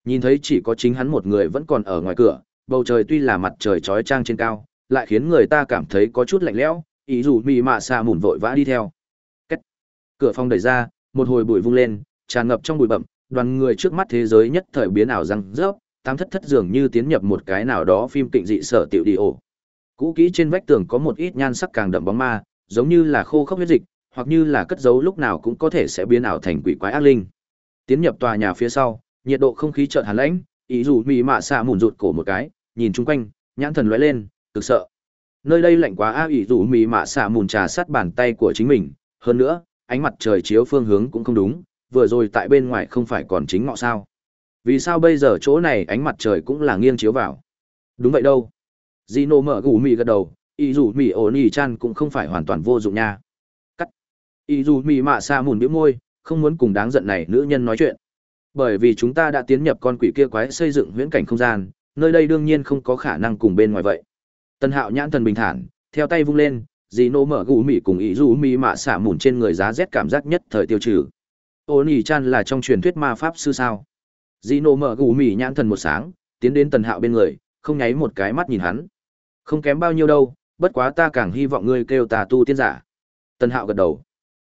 Nhìn thấy chỉ có chính hắn một người vẫn còn ở ngoài cửa, bầu trời tuy là mặt trời trói trang trên cao, lại khiến người ta cảm thấy có chút lạnh lẽo, ý dù mì mạ xạ mùn vội vã đi theo. Cách. cửa phòng đẩy ra, một hồi bụi vung lên, tràn ngập trong bụi bậm đoàn người trước mắt thế giới nhất thời biến ảo răng rớp, tám thất thất dường như tiến nhập một cái nào đó phim kịnh dị sở tiểu đi ổ. Cũ kỹ trên vách tường có một ít nhan sắc càng đậm bóng ma giống như là khô khốc huyết dịch hoặc như là cất giấu lúc nào cũng có thể sẽ biến ảo thành quỷ quái ác linh tiến nhập tòa nhà phía sau nhiệt độ không khí chợt hàn lãnh ý dù mị mạ xạ mùn rụt cổ một cái nhìn chung quanh nhãn thần lóe lên cực sợ nơi đây lạnh quá a ý dù mị mạ xạ mùn trà sát bàn tay của chính mình hơn nữa ánh mặt trời chiếu phương hướng cũng không đúng, vừa rồi tại bên ngoài không phải còn chính ngọ sao. Vì sao bây giờ chỗ này ánh mặt trời cũng là nghiêng chiếu vào? Đúng vậy đâu. dino mở gù mì gật đầu, ý dù mì ổn ý chan cũng không phải hoàn toàn vô dụng nha. Cắt. Ý dù mì mạ xa mùn biểu môi, không muốn cùng đáng giận này nữ nhân nói chuyện. Bởi vì chúng ta đã tiến nhập con quỷ kia quái xây dựng huyễn cảnh không gian, nơi đây đương nhiên không có khả năng cùng bên ngoài vậy. Tân hạo nhãn thần bình thản, theo tay vung lên, dì nô mở gù mì cùng ý dù mì mạ xả mùn trên người giá rét cảm giác nhất thời tiêu trừ ô nỉ chan là trong truyền thuyết ma pháp sư sao dì nô mở gù mì nhãn thần một sáng tiến đến tần hạo bên người không nháy một cái mắt nhìn hắn không kém bao nhiêu đâu bất quá ta càng hy vọng ngươi kêu ta tu tiên giả tần hạo gật đầu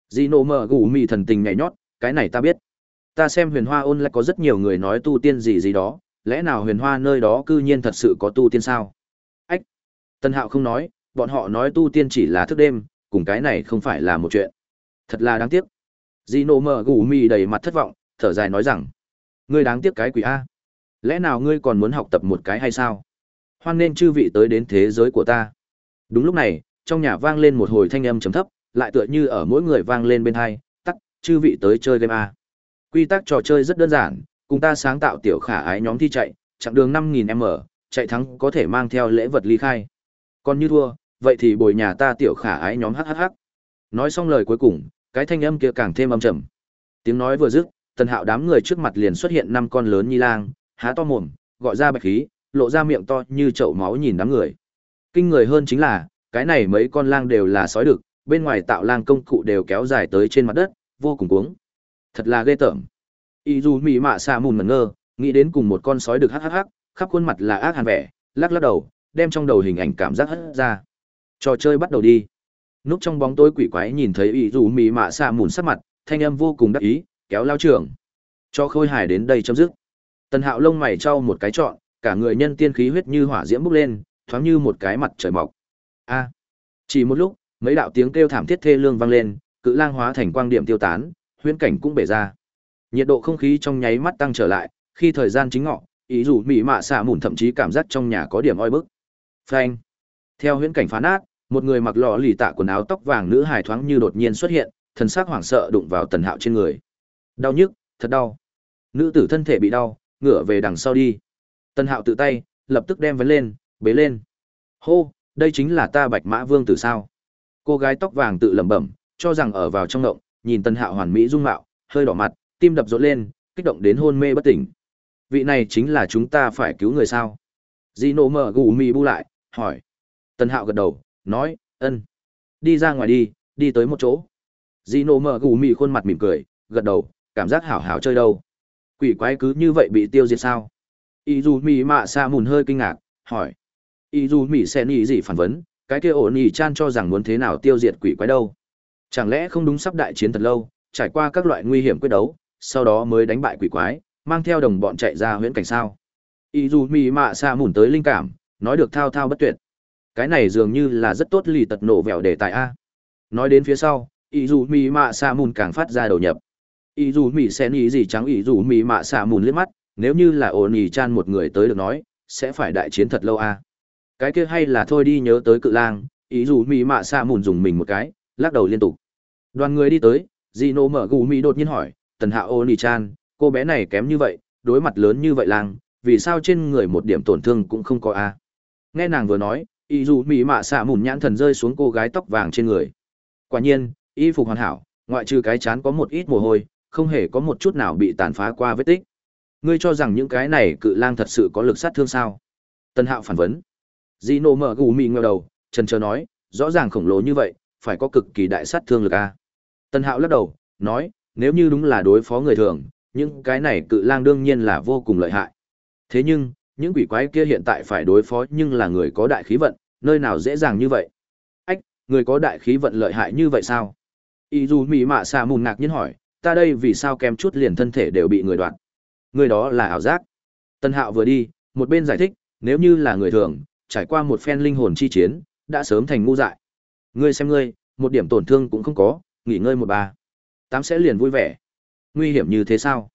dì nộ mở gù mì thần tình nhảy nhót cái này ta biết ta xem huyền hoa ôn lại có rất nhiều người nói tu tiên gì gì đó lẽ nào huyền hoa nơi đó cư nhiên thật sự có tu tiên sao ách tần hạo không nói bọn họ nói tu tiên chỉ là thức đêm, cùng cái này không phải là một chuyện. Thật là đáng tiếc. Gino mở gù mì đầy mặt thất vọng, thở dài nói rằng, ngươi đáng tiếc cái quỷ A. Lẽ nào ngươi còn muốn học tập một cái hay sao? Hoan nên chư vị tới đến thế giới của ta. Đúng lúc này, trong nhà vang lên một hồi thanh âm trầm thấp, lại tựa như ở mỗi người vang lên bên hai, tắc, chư vị tới chơi game A. Quy tắc trò chơi rất đơn giản, cùng ta sáng tạo tiểu khả ái nhóm thi chạy, chặng đường 5000m, chạy thắng có thể mang theo lễ vật ly khai. Còn như thua, vậy thì bồi nhà ta tiểu khả ái nhóm hhh. Nói xong lời cuối cùng, cái thanh âm kia càng thêm âm trầm. Tiếng nói vừa dứt, tần hạo đám người trước mặt liền xuất hiện năm con lớn nhi lang, há to mồm, gọi ra bạch khí, lộ ra miệng to như chậu máu nhìn đám người. Kinh người hơn chính là, cái này mấy con lang đều là sói đực, bên ngoài tạo lang công cụ đều kéo dài tới trên mặt đất, vô cùng cuống. Thật là ghê tởm. Y dù mị mạ xa mùn mẩn ngơ, nghĩ đến cùng một con sói đực hắc hắc hắc, khắp khuôn mặt là ác hàn vẻ, lắc lắc đầu, đem trong đầu hình ảnh cảm giác hất ra. Trò chơi bắt đầu đi. Núp trong bóng tối quỷ quái nhìn thấy Y dù mị mạ xạ mùn sắc mặt, thanh âm vô cùng đắc ý, kéo lao trưởng. Cho khôi hài đến đây chấm dứt. Tần hạo lông mày trao một cái trọn, cả người nhân tiên khí huyết như hỏa diễm bốc lên, thoáng như một cái mặt trời mọc. A. Chỉ một lúc, mấy đạo tiếng kêu thảm thiết thê lương vang lên, cự lang hóa thành quang điểm tiêu tán, huyễn cảnh cũng bể ra. Nhiệt độ không khí trong nháy mắt tăng trở lại, khi thời gian chính ngọ, ý dù mị mạ xạ mùn thậm chí cảm giác trong nhà có điểm oi bức. Phanh. Theo huyễn cảnh phá nát, một người mặc lọ lì tạ quần áo tóc vàng nữ hài thoáng như đột nhiên xuất hiện thần sắc hoảng sợ đụng vào tần hạo trên người đau nhức thật đau nữ tử thân thể bị đau ngửa về đằng sau đi tần hạo tự tay lập tức đem vấn lên bế lên hô đây chính là ta bạch mã vương tử sao cô gái tóc vàng tự lẩm bẩm cho rằng ở vào trong ngộng nhìn tân hạo hoàn mỹ dung mạo hơi đỏ mặt tim đập rộn lên kích động đến hôn mê bất tỉnh vị này chính là chúng ta phải cứu người sao di nổ mở gù mì bu lại hỏi tân hạo gật đầu nói, ân. Đi ra ngoài đi, đi tới một chỗ. Gino mở gù mì khuôn mặt mỉm cười, gật đầu, cảm giác hảo hảo chơi đâu. Quỷ quái cứ như vậy bị tiêu diệt sao? Y dù mì mạ xa mùn hơi kinh ngạc, hỏi. Y dù mỹ sẽ nghĩ gì phản vấn, cái kia ổn nhỉ chan cho rằng muốn thế nào tiêu diệt quỷ quái đâu. Chẳng lẽ không đúng sắp đại chiến thật lâu, trải qua các loại nguy hiểm quyết đấu, sau đó mới đánh bại quỷ quái, mang theo đồng bọn chạy ra huyễn cảnh sao? Y dù mỹ mạ xa mùn tới linh cảm, nói được thao thao bất tuyệt cái này dường như là rất tốt lì tật nổ vẹo đề tài a nói đến phía sau ý dù mỹ mạ xa mùn càng phát ra đầu nhập ý dù mỹ xen ý gì trắng ý dù mỹ mạ xa mùn liếc mắt nếu như là ổn ý chan một người tới được nói sẽ phải đại chiến thật lâu a cái kia hay là thôi đi nhớ tới cự lang, ý dù mỹ mạ xạ mùn dùng mình một cái, lắc đầu liên tục. Đoàn người đi tới dị nộ mở gù mỹ đột nhiên hỏi, tần hạ ô nỉ chan cô bé này kém như vậy, đối mặt lớn như vậy lang, vì sao trên người một điểm tổn thương cũng không có a? Nghe nàng vừa nói y dù mỹ mạ xạ mùn nhãn thần rơi xuống cô gái tóc vàng trên người. Quả nhiên, y phục hoàn hảo, ngoại trừ cái chán có một ít mồ hôi, không hề có một chút nào bị tàn phá qua vết tích. Ngươi cho rằng những cái này cự lang thật sự có lực sát thương sao? Tân hạo phản vấn di nộ mở gù mị ngờ đầu, trần chờ nói, rõ ràng khổng lồ như vậy, phải có cực kỳ đại sát thương lực a. Tân hạo lắc đầu, nói, nếu như đúng là đối phó người thường, những cái này cự lang đương nhiên là vô cùng lợi hại. Thế nhưng, những quỷ quái kia hiện tại phải đối phó nhưng là người có đại khí vận, nơi nào dễ dàng như vậy? Ách, người có đại khí vận lợi hại như vậy sao? Y dù mị mạ xà mùn ngạc nhiên hỏi, ta đây vì sao kém chút liền thân thể đều bị người đoạn? người đó là ảo giác. Tân hạo vừa đi, một bên giải thích, nếu như là người thường trải qua một phen linh hồn chi chiến, đã sớm thành ngu dại. Ngươi xem ngươi, một điểm tổn thương cũng không có, nghỉ ngơi một ba. Tám sẽ liền vui vẻ. Nguy hiểm như thế sao?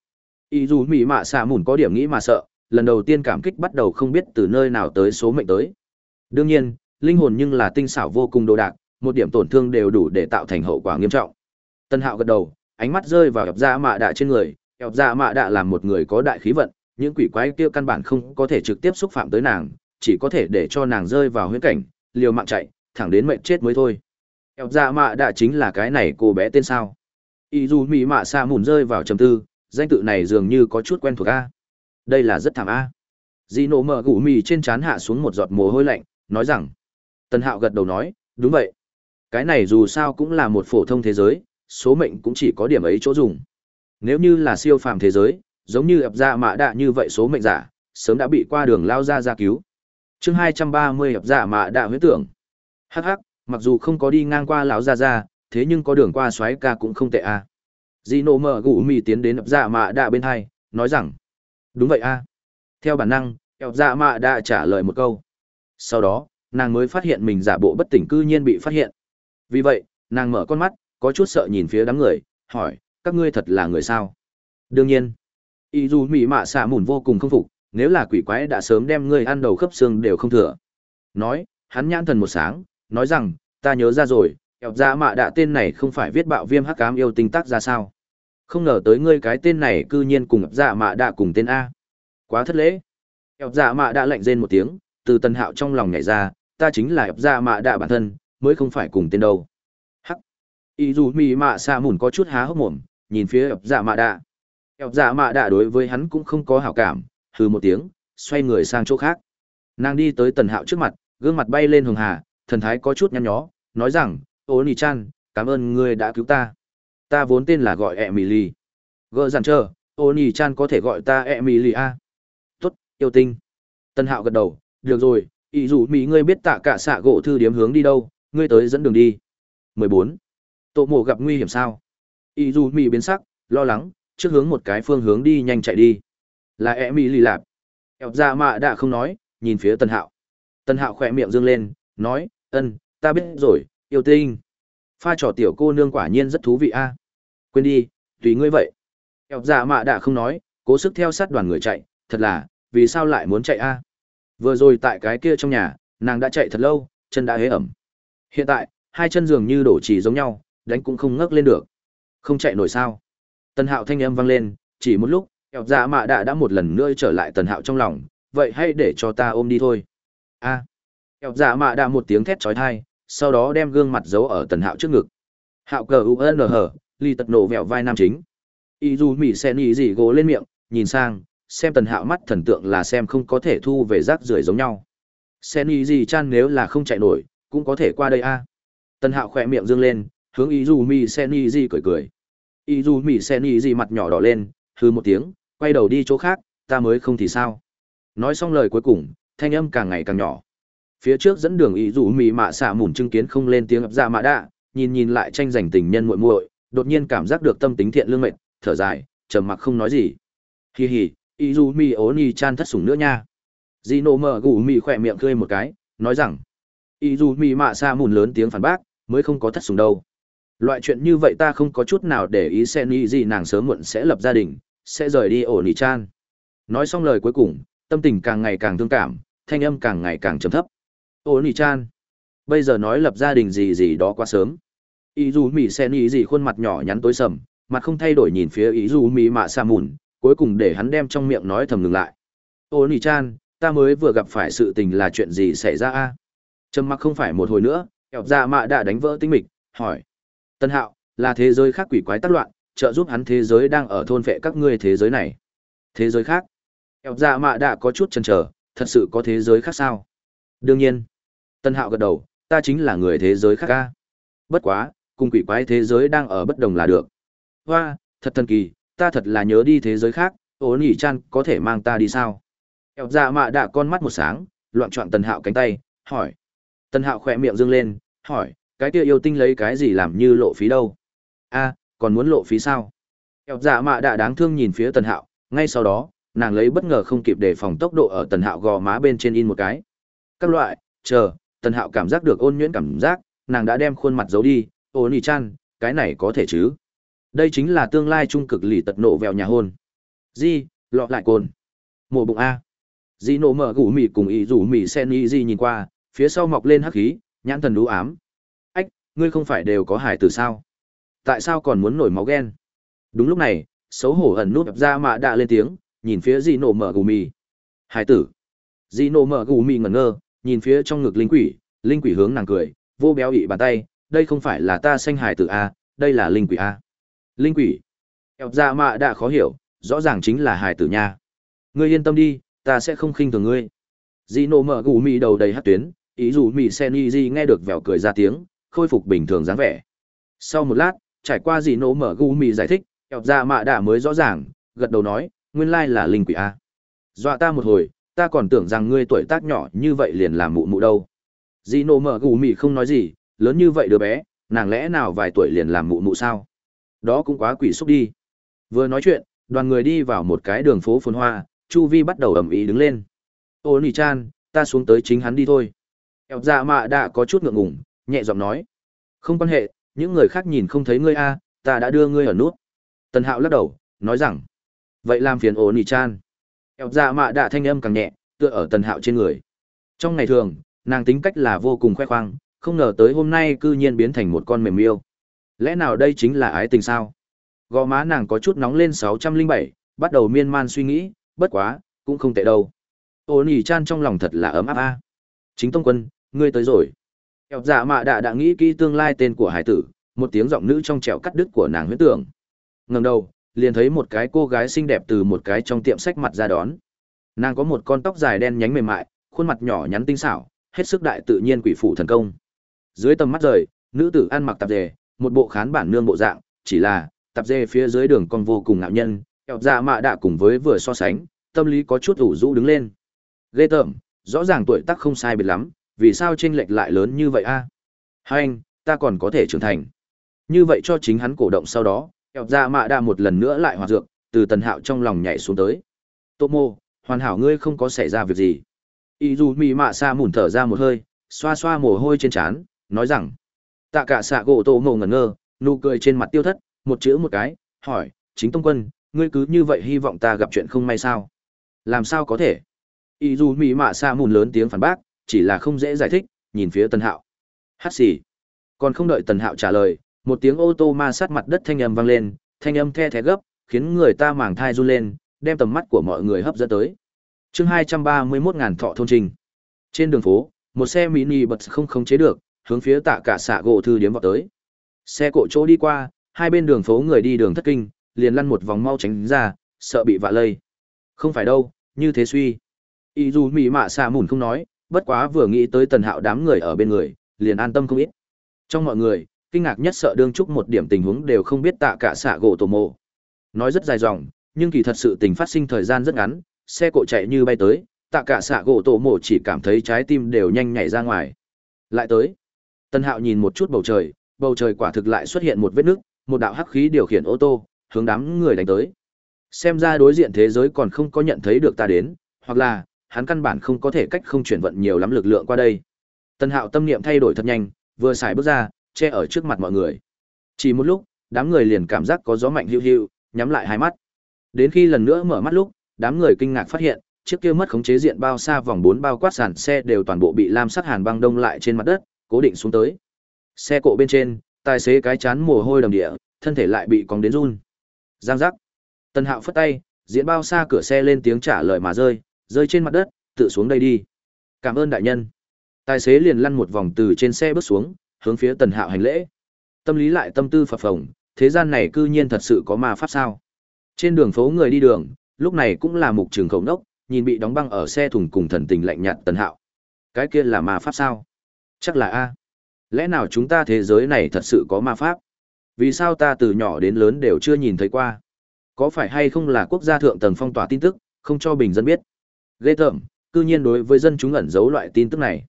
Y dù mỹ mạ xạ mùn có điểm nghĩ mà sợ, lần đầu tiên cảm kích bắt đầu không biết từ nơi nào tới số mệnh tới. Đương nhiên, linh hồn nhưng là tinh xảo vô cùng đồ đạc, một điểm tổn thương đều đủ để tạo thành hậu quả nghiêm trọng. Tân hạo gật đầu, ánh mắt rơi vào ập dạ mạ đạ trên người. Ập dạ mạ đạ là một người có đại khí vận, những quỷ quái kia căn bản không có thể trực tiếp xúc phạm tới nàng chỉ có thể để cho nàng rơi vào huyễn cảnh, liều mạng chạy, thẳng đến mệnh chết mới thôi. Ập dạ mạ đã chính là cái này cô bé tên sao? Y dù mỹ mạ xa mùn rơi vào trầm tư, danh tự này dường như có chút quen thuộc a. Đây là rất thảm a. Dì nổ mở gù mì trên trán hạ xuống một giọt mồ hôi lạnh, nói rằng tân hạo gật đầu nói, đúng vậy. Cái này dù sao cũng là một phổ thông thế giới, số mệnh cũng chỉ có điểm ấy chỗ dùng. Nếu như là siêu phàm thế giới, giống như ập ra mạ đạ như vậy số mệnh giả, sớm đã bị qua đường lao ra ra cứu chương hai trăm ba mươi ập giả mạ đạ huyết tưởng. Hh mặc dù không có đi ngang qua lão gia gia, thế nhưng có đường qua xoáy ca cũng không tệ a à. dì nổ mở gù mì tiến đến ập giả mạ đạ bên hai, nói rằng, đúng vậy a theo bản năng, ập giả mạ đạ trả lời một câu. Sau đó, nàng mới phát hiện mình giả bộ bất tỉnh cư nhiên bị phát hiện. Vì vậy, nàng mở con mắt, có chút sợ nhìn phía đám người, hỏi, các ngươi thật là người sao? Đương nhiên. Y dù mỹ mạ xạ mùn vô cùng không phục nếu là quỷ quái đã sớm đem ngươi ăn đầu khớp xương đều không thừa. Nói, hắn nhãn thần một sáng, nói rằng, ta nhớ ra rồi ẹp ra dạ mạ đạ tên này không phải viết bạo viêm hắc ám yêu tinh tác ra sao? Không ngờ tới ngươi cái tên này cư nhiên cùng ẹp dạ mạ đạ cùng tên a. Quá thất lễ. Ẹp dạ mạ đạ lạnh rên một tiếng, từ tân hạo trong lòng nhảy ra, ta chính là ẹp dạ mạ đạ bản thân, mới không phải cùng tên đâu. Hắc. Ý dù mì mạ xa mùn có chút há hốc mồm, nhìn phía ẹp dạ mạ đạ. Ẹp dạ mạ đạ đối với hắn cũng không có hảo cảm hừ một tiếng xoay người sang chỗ khác nàng đi tới tần hạo trước mặt gương mặt bay lên hường hà thần thái có chút nhăn nhó nói rằng ô nì chan cảm ơn ngươi đã cứu ta ta vốn tên là gọi emily gỡ dàn chờ, ô nì chan có thể gọi ta emily a tốt, yêu tinh tần hạo gật đầu được rồi ý dù mỹ ngươi biết tạ cả xạ gỗ thư điếm hướng đi đâu ngươi tới dẫn đường đi 14. Tổ mộ gặp nguy hiểm sao? Y dù mỹ biến sắc, lo lắng, trước hướng một cái phương hướng đi nhanh chạy đi. Là e mỹ lì lạp. Eo ra mạ đã không nói, nhìn phía Tân Hạo. Tân Hạo khỏe miệng dương lên, nói, ân, ta biết rồi, yêu tinh. Pha trò tiểu cô nương quả nhiên rất thú vị a. Quên đi, tùy ngươi vậy. Eo ra mạ đã không nói, cố sức theo sát đoàn người chạy, thật là, vì sao lại muốn chạy a? Vừa rồi tại cái kia trong nhà, nàng đã chạy thật lâu, chân đã hế ẩm. Hiện tại, hai chân dường như đổ chỉ giống nhau, đánh cũng không ngấc lên được. Không chạy nổi sao? tân Hạo thanh âm vang lên, chỉ một lúc, Kẹo Dạ Mạ đã đã một lần nữa trở lại Tần Hạo trong lòng, vậy hay để cho ta ôm đi thôi. A. À. Kẹo Dạ Mạ đã một tiếng thét chói tai, sau đó đem gương mặt giấu ở Tần Hạo trước ngực. Hạo cờ UN hở, ly tật nổ vẹo vai nam chính. Y dù mỉ sen y gì gỗ lên miệng, nhìn sang, xem Tần Hạo mắt thần tượng là xem không có thể thu về rác rưởi giống nhau. Sen y gì chan nếu là không chạy nổi, cũng có thể qua đây a. Tần Hạo khỏe miệng dương lên, hướng y dù mì sen y di cười cười. y dù mì sen y di mặt nhỏ đỏ lên, hư một tiếng, quay đầu đi chỗ khác, ta mới không thì sao. Nói xong lời cuối cùng, thanh âm càng ngày càng nhỏ. Phía trước dẫn đường ý dụ mì mạ xạ mùn chứng kiến không lên tiếng ập dạ mạ đạ, nhìn nhìn lại tranh giành tình nhân muội muội, đột nhiên cảm giác được tâm tính thiện lương mệt, thở dài, trầm mặc không nói gì. Hi hi, ý dụ mì ố ni chan thất sủng nữa nha. Di nổ mở gù mì khỏe miệng cười một cái, nói rằng, ý dụ mì mạ xạ mùn lớn tiếng phản bác, mới không có thất sủng đâu. Loại chuyện như vậy ta không có chút nào để ý sen y gì nàng sớm muộn sẽ lập gia đình, sẽ rời đi ổ nỉ chan. Nói xong lời cuối cùng, tâm tình càng ngày càng thương cảm, thanh âm càng ngày càng trầm thấp. Ổ nỉ chan. Bây giờ nói lập gia đình gì gì đó quá sớm. Ý dù mỹ sen ý gì khuôn mặt nhỏ nhắn tối sầm, mặt không thay đổi nhìn phía ý dù mỹ mạ sa mùn, cuối cùng để hắn đem trong miệng nói thầm ngừng lại. ô nỉ chan ta mới vừa gặp phải sự tình là chuyện gì xảy ra a trầm mặc không phải một hồi nữa kẹo dạ mạ đã đánh vỡ tinh mịch hỏi tân hạo là thế giới khác quỷ quái tác loạn trợ giúp hắn thế giới đang ở thôn vệ các ngươi thế giới này. Thế giới khác? Ẻo dạ mạ đã có chút chần chờ, thật sự có thế giới khác sao? Đương nhiên. Tân hạo gật đầu, ta chính là người thế giới khác ca. Bất quá, cùng quỷ quái thế giới đang ở bất đồng là được. Hoa, thật thần kỳ, ta thật là nhớ đi thế giới khác, ố nỉ chan có thể mang ta đi sao? Ẻo dạ mạ đã con mắt một sáng, loạn trọn tân hạo cánh tay, hỏi. Tân hạo khỏe miệng dương lên, hỏi, cái kia yêu tinh lấy cái gì làm như lộ phí đâu? A còn muốn lộ phí sao? Kẹo dạ mạ đã đáng thương nhìn phía tần hạo, ngay sau đó, nàng lấy bất ngờ không kịp đề phòng tốc độ ở tần hạo gò má bên trên in một cái. Các loại, chờ, tần hạo cảm giác được ôn nhuyễn cảm giác, nàng đã đem khuôn mặt giấu đi, ô nỉ chăn cái này có thể chứ? Đây chính là tương lai trung cực lì tật nộ vẹo nhà hôn. Di lọ lại cồn. Mổ bụng a. Di nổ mở gù mì cùng ý rủ mì sen y di nhìn qua, phía sau mọc lên hắc khí, nhãn thần đũ ám. Ách, ngươi không phải đều có hải từ sao? Tại sao còn muốn nổi máu ghen? Đúng lúc này, xấu hổ ẩn nút ra mạ đạ lên tiếng, nhìn phía dị nổ mở gù mì. Hải tử. Dị nổ mở gù mì ngẩn ngơ, nhìn phía trong ngực linh quỷ linh quỷ hướng nàng cười, vô béo ị bàn tay, đây không phải là ta sanh hải tử a đây là linh quỷ a linh quỷ. Ẹp ra mạ đã khó hiểu, rõ ràng chính là hải tử nha. Ngươi yên tâm đi, ta sẽ không khinh thường ngươi. Dị nổ mở gù mì đầu đầy hát tuyến, ý dù mì sen y di nghe được vẻo cười ra tiếng, khôi phục bình thường dáng vẻ. Sau một lát trải qua gì nổ mở gu mì giải thích ẹp ra dạ mạ đã mới rõ ràng, gật đầu nói, nguyên lai là linh quỷ a. Dọa ta một hồi, ta còn tưởng rằng ngươi tuổi tác nhỏ như vậy liền làm mụ mụ đâu. Dì nổ mở gù mì không nói gì, lớn như vậy đứa bé, nàng lẽ nào vài tuổi liền làm mụ mụ sao? Đó cũng quá quỷ xúc đi. Vừa nói chuyện, đoàn người đi vào một cái đường phố phồn hoa, chu vi bắt đầu ầm ĩ đứng lên. Ô nỉ chan, ta xuống tới chính hắn đi thôi. Eo dạ mạ đã có chút ngượng ngùng, nhẹ giọng nói, không quan hệ những người khác nhìn không thấy ngươi a, ta đã đưa ngươi ở nút. Tần hạo lắc đầu, nói rằng, vậy làm phiền ổ nỉ chan. Ẹo dạ mạ đạ thanh âm càng nhẹ, tựa ở tần hạo trên người. Trong ngày thường, nàng tính cách là vô cùng khoe khoang, không ngờ tới hôm nay cư nhiên biến thành một con mềm yêu lẽ nào đây chính là ái tình sao? Gò má nàng có chút nóng lên sáu trăm linh bảy, bắt đầu miên man suy nghĩ, bất quá, cũng không tệ đâu. Ô nỉ chan trong lòng thật là ấm áp a. Chính tông quân, ngươi tới rồi eo dạ mạ đạ đã nghĩ kỹ tương lai tên của hải tử, một tiếng giọng nữ trong trẻo cắt đứt của nàng huyết tưởng. Ngừng đầu, liền thấy một cái cô gái xinh đẹp từ một cái trong tiệm sách mặt ra đón. Nàng có một con tóc dài đen nhánh mềm mại, khuôn mặt nhỏ nhắn tinh xảo, hết sức đại tự nhiên quỷ phụ thần công. Dưới tầm mắt rời, nữ tử ăn mặc tạp dề, một bộ khán bản nương bộ dạng, chỉ là tạp dề phía dưới đường con vô cùng ngạo nhân eo dạ mạ đạ cùng với vừa so sánh, tâm lý có chút ủ rũ đứng lên. Ghê tởm, rõ ràng tuổi tác không sai biệt lắm vì sao chênh lệch lại lớn như vậy a? Hai anh, ta còn có thể trưởng thành. Như vậy cho chính hắn cổ động sau đó, kẹo dạ mạ đa một lần nữa lại hoạt dược, từ tần hạo trong lòng nhảy xuống tới. Tô mô, hoàn hảo ngươi không có xảy ra việc gì. Ý dù mị mạ xa mùn thở ra một hơi, xoa xoa mồ hôi trên trán, nói rằng, tạ cả xạ gỗ tô mô ngẩn ngơ, nụ cười trên mặt tiêu thất, một chữ một cái, hỏi, chính tông quân, ngươi cứ như vậy hy vọng ta gặp chuyện không may sao? Làm sao có thể? Ý dù mị mạ xa mùn lớn tiếng phản bác chỉ là không dễ giải thích, nhìn phía tần hạo. Hát xì. Còn không đợi tần hạo trả lời, một tiếng ô tô ma sát mặt đất thanh âm vang lên, thanh âm the thé gấp, khiến người ta màng thai run lên, đem tầm mắt của mọi người hấp dẫn tới. Chương hai trăm ba mươi mốt ngàn thọ thôn trình. Trên đường phố, một xe mini bật không khống chế được, hướng phía tạ cả xạ gỗ thư điếm vào tới. Xe cộ chỗ đi qua, hai bên đường phố người đi đường thất kinh, liền lăn một vòng mau tránh ra, sợ bị vạ lây. Không phải đâu, như thế suy. Ý dù mỹ mạ xạ mùn không nói bất quá vừa nghĩ tới tần hạo đám người ở bên người, liền an tâm không ít. Trong mọi người, kinh ngạc nhất sợ đương chúc một điểm tình huống đều không biết tạ cả xạ gỗ tổ mộ. Nói rất dài dòng, nhưng kỳ thật sự tình phát sinh thời gian rất ngắn, xe cộ chạy như bay tới, tạ cả xạ gỗ tổ mộ chỉ cảm thấy trái tim đều nhanh nhảy ra ngoài. Lại tới, tần hạo nhìn một chút bầu trời bầu trời quả thực lại xuất hiện một vết nứt, một đạo hắc khí điều khiển ô tô, hướng đám người đánh tới. Xem ra đối diện thế giới còn không có nhận thấy được ta đến, hoặc là hắn căn bản không có thể cách không chuyển vận nhiều lắm lực lượng qua đây. Tân hạo tâm niệm thay đổi thật nhanh vừa xài bước ra che ở trước mặt mọi người. Chỉ một lúc đám người liền cảm giác có gió mạnh hiu hiu nhắm lại hai mắt. Đến khi lần nữa mở mắt lúc đám người kinh ngạc phát hiện chiếc kia mất khống chế diện bao xa vòng bốn bao quát sàn xe đều toàn bộ bị lam sắc hàn băng đông lại trên mặt đất cố định xuống tới. Xe cộ bên trên tài xế cái chán mồ hôi đầm địa thân thể lại bị cóng đến run. Giang giác. Tân Hạo phất tay, diễn bao xa cửa xe lên tiếng trả lời mà rơi, rơi trên mặt đất, tự xuống đây đi. Cảm ơn đại nhân. Tài xế liền lăn một vòng từ trên xe bước xuống, hướng phía tần hạo hành lễ. Tâm lý lại tâm tư phập phồng, thế gian này cư nhiên thật sự có ma pháp sao? Trên đường phố người đi đường, lúc này cũng là mục trường khẩu nốc, nhìn bị đóng băng ở xe thùng cùng thần tình lạnh nhạt tần hạo. Cái kia là ma pháp sao? Chắc là a. Lẽ nào chúng ta thế giới này thật sự có ma pháp? Vì sao ta từ nhỏ đến lớn đều chưa nhìn thấy qua? Có phải hay không là quốc gia thượng tầng phong tỏa tin tức, không cho bình dân biết? Ghê tởm, cư nhiên đối với dân chúng ẩn giấu loại tin tức này.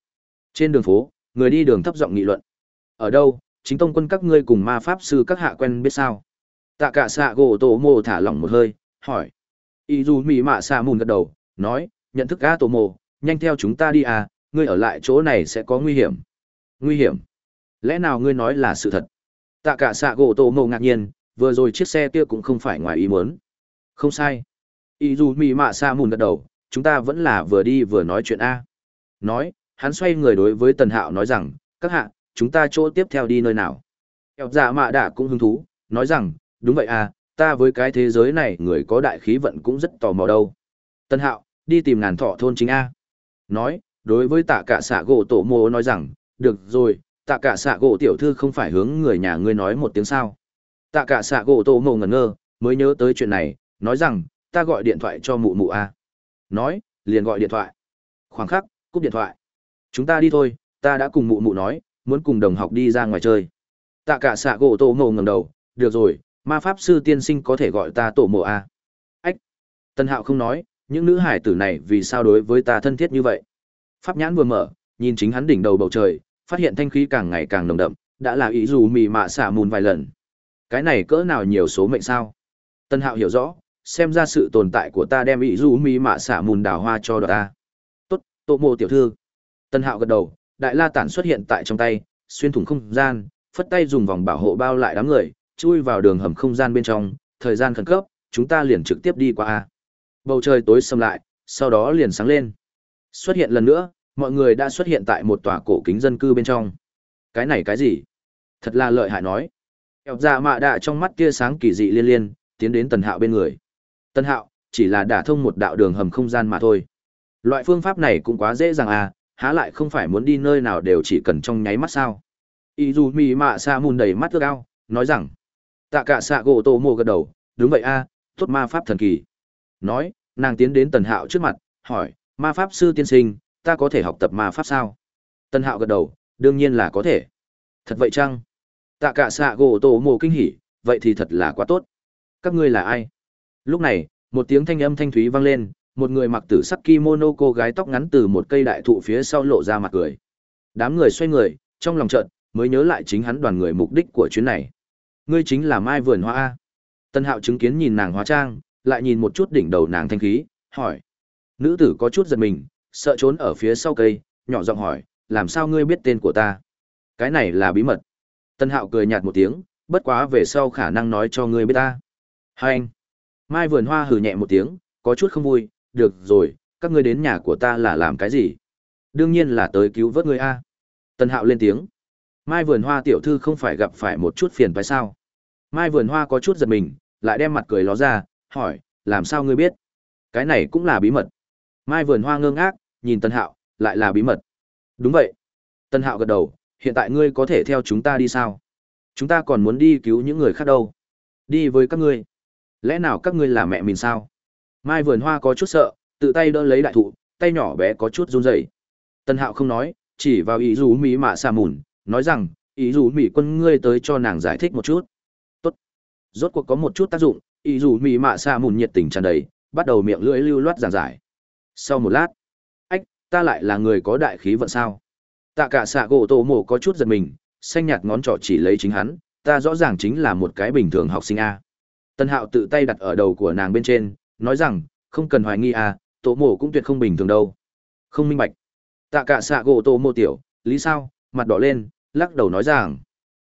Trên đường phố, người đi đường thấp giọng nghị luận. Ở đâu, chính tông quân các ngươi cùng ma pháp sư các hạ quen biết sao? Tạ cả xạ gỗ tổ mô thả lỏng một hơi, hỏi. Y dù mỹ mạ xạ mùn gật đầu, nói, nhận thức gã tổ mô, nhanh theo chúng ta đi à ngươi ở lại chỗ này sẽ có nguy hiểm. Nguy hiểm? Lẽ nào ngươi nói là sự thật? Tạ cả xạ gỗ tổ mô ngạc nhiên, vừa rồi chiếc xe kia cũng không phải ngoài ý muốn. Không sai. Y dù mỹ mạ xạ mùn gật đầu chúng ta vẫn là vừa đi vừa nói chuyện a. Nói, hắn xoay người đối với tần hạo nói rằng, các hạ, chúng ta chỗ tiếp theo đi nơi nào? Eo dạ mạ đạ cũng hứng thú, nói rằng, đúng vậy à ta với cái thế giới này, người có đại khí vận cũng rất tò mò đâu. Tân hạo, đi tìm ngàn thọ thôn chính a. Nói, đối với tạ cả xạ gỗ tổ mô nói rằng, được rồi, tạ cả xạ gỗ tiểu thư không phải hướng người nhà ngươi nói một tiếng sao? Tạ cả xạ gỗ tổ mô ngẩn ngơ, mới nhớ tới chuyện này, nói rằng, ta gọi điện thoại cho mụ mụ a nói, liền gọi điện thoại. Khoảng khắc, cúp điện thoại. Chúng ta đi thôi, ta đã cùng mụ mụ nói, muốn cùng đồng học đi ra ngoài chơi. Tạ cả xạ gỗ tổ mộ ngầm đầu, được rồi, ma pháp sư tiên sinh có thể gọi ta tổ mộ a. Ách. Tân hạo không nói, những nữ hải tử này vì sao đối với ta thân thiết như vậy? Pháp nhãn vừa mở, nhìn chính hắn đỉnh đầu bầu trời, phát hiện thanh khí càng ngày càng nồng đậm, đã là ý dù mì mạ xả mùn vài lần. Cái này cỡ nào nhiều số mệnh sao? Tân hạo hiểu rõ xem ra sự tồn tại của ta đem ý du mỹ mạ xả mùn đào hoa cho đợt ta tốt tô mộ tiểu thư tân hạo gật đầu đại la tản xuất hiện tại trong tay xuyên thủng không gian phất tay dùng vòng bảo hộ bao lại đám người chui vào đường hầm không gian bên trong, thời gian khẩn cấp, chúng ta liền trực tiếp đi qua a. Bầu trời tối sầm lại, sau đó liền sáng lên. Xuất hiện lần nữa, mọi người đã xuất hiện tại một tòa cổ kính dân cư bên trong. Cái này cái gì? Thật là lợi hại nói. Kẹo dạ mạ đạ trong mắt tia sáng kỳ dị liên liên, tiến đến Tần Hạo bên người. Tần Hạo, chỉ là đả thông một đạo đường hầm không gian mà thôi. Loại phương pháp này cũng quá dễ dàng à, há lại không phải muốn đi nơi nào đều chỉ cần trong nháy mắt sao. Izumi mạ sa mùn đầy mắt ước ao, nói rằng, tạ cả xạ gỗ tổ mồ gật đầu đúng vậy a à, tốt ma pháp thần kỳ. Nói nàng tiến đến tần hạo trước mặt hỏi ma pháp sư tiên sinh ta có thể học tập ma pháp sao? Tần hạo gật đầu đương nhiên là có thể. Thật vậy chăng? Tạ cả xạ gỗ tổ mồ kinh hỉ vậy thì thật là quá tốt. Các ngươi là ai? Lúc này, một tiếng thanh âm thanh thúy vang lên, một người mặc tử sắc kimono cô gái tóc ngắn từ một cây đại thụ phía sau lộ ra mặt cười. Đám người xoay người, trong lòng chợt mới nhớ lại chính hắn đoàn người mục đích của chuyến này. Ngươi chính là mai vườn hoa a. Tân hạo chứng kiến nhìn nàng hóa trang, lại nhìn một chút đỉnh đầu nàng thanh khí, hỏi. Nữ tử có chút giật mình, sợ trốn ở phía sau cây, nhỏ giọng hỏi, làm sao ngươi biết tên của ta? Cái này là bí mật. Tân hạo cười nhạt một tiếng, bất quá về sau khả năng nói cho ngươi biết ta. Hai anh mai vườn hoa hừ nhẹ một tiếng có chút không vui được rồi các ngươi đến nhà của ta là làm cái gì đương nhiên là tới cứu vớt ngươi a Tần hạo lên tiếng Mai vườn hoa tiểu thư không phải gặp phải một chút phiền phải sao? Mai vườn hoa có chút giật mình, lại đem mặt cười ló ra, hỏi, làm sao ngươi biết? Cái này cũng là bí mật. Mai vườn hoa ngơ ngác, nhìn Tần Hạo, lại là bí mật. Đúng vậy. Tần Hạo gật đầu, hiện tại ngươi có thể theo chúng ta đi sao? Chúng ta còn muốn đi cứu những người khác đâu. Đi với các ngươi. Lẽ nào các ngươi là mẹ mình sao? Mai vườn hoa có chút sợ, tự tay đỡ lấy đại thụ, tay nhỏ bé có chút run rẩy. Tân Hạo không nói, chỉ vào ý Dù mỹ mạ xa mùn, nói rằng, ý dù mỹ quân ngươi tới cho nàng giải thích một chút. Tốt. Rốt cuộc có một chút tác dụng, ý dù mỹ mạ xa mùn nhiệt tình tràn đầy, bắt đầu miệng lưỡi lưu loát giảng giải. Sau một lát, ách, ta lại là người có đại khí vận sao? Tạ cả xạ gỗ tổ mộ có chút giật mình, xanh nhạt ngón trỏ chỉ lấy chính hắn, ta rõ ràng chính là một cái bình thường học sinh A. Tân hạo tự tay đặt ở đầu của nàng bên trên, nói rằng, không cần hoài nghi à, tổ mổ cũng tuyệt không bình thường đâu. Không minh bạch. Tạ cả xạ gỗ tổ mổ tiểu, lý sao, mặt đỏ lên, lắc đầu nói rằng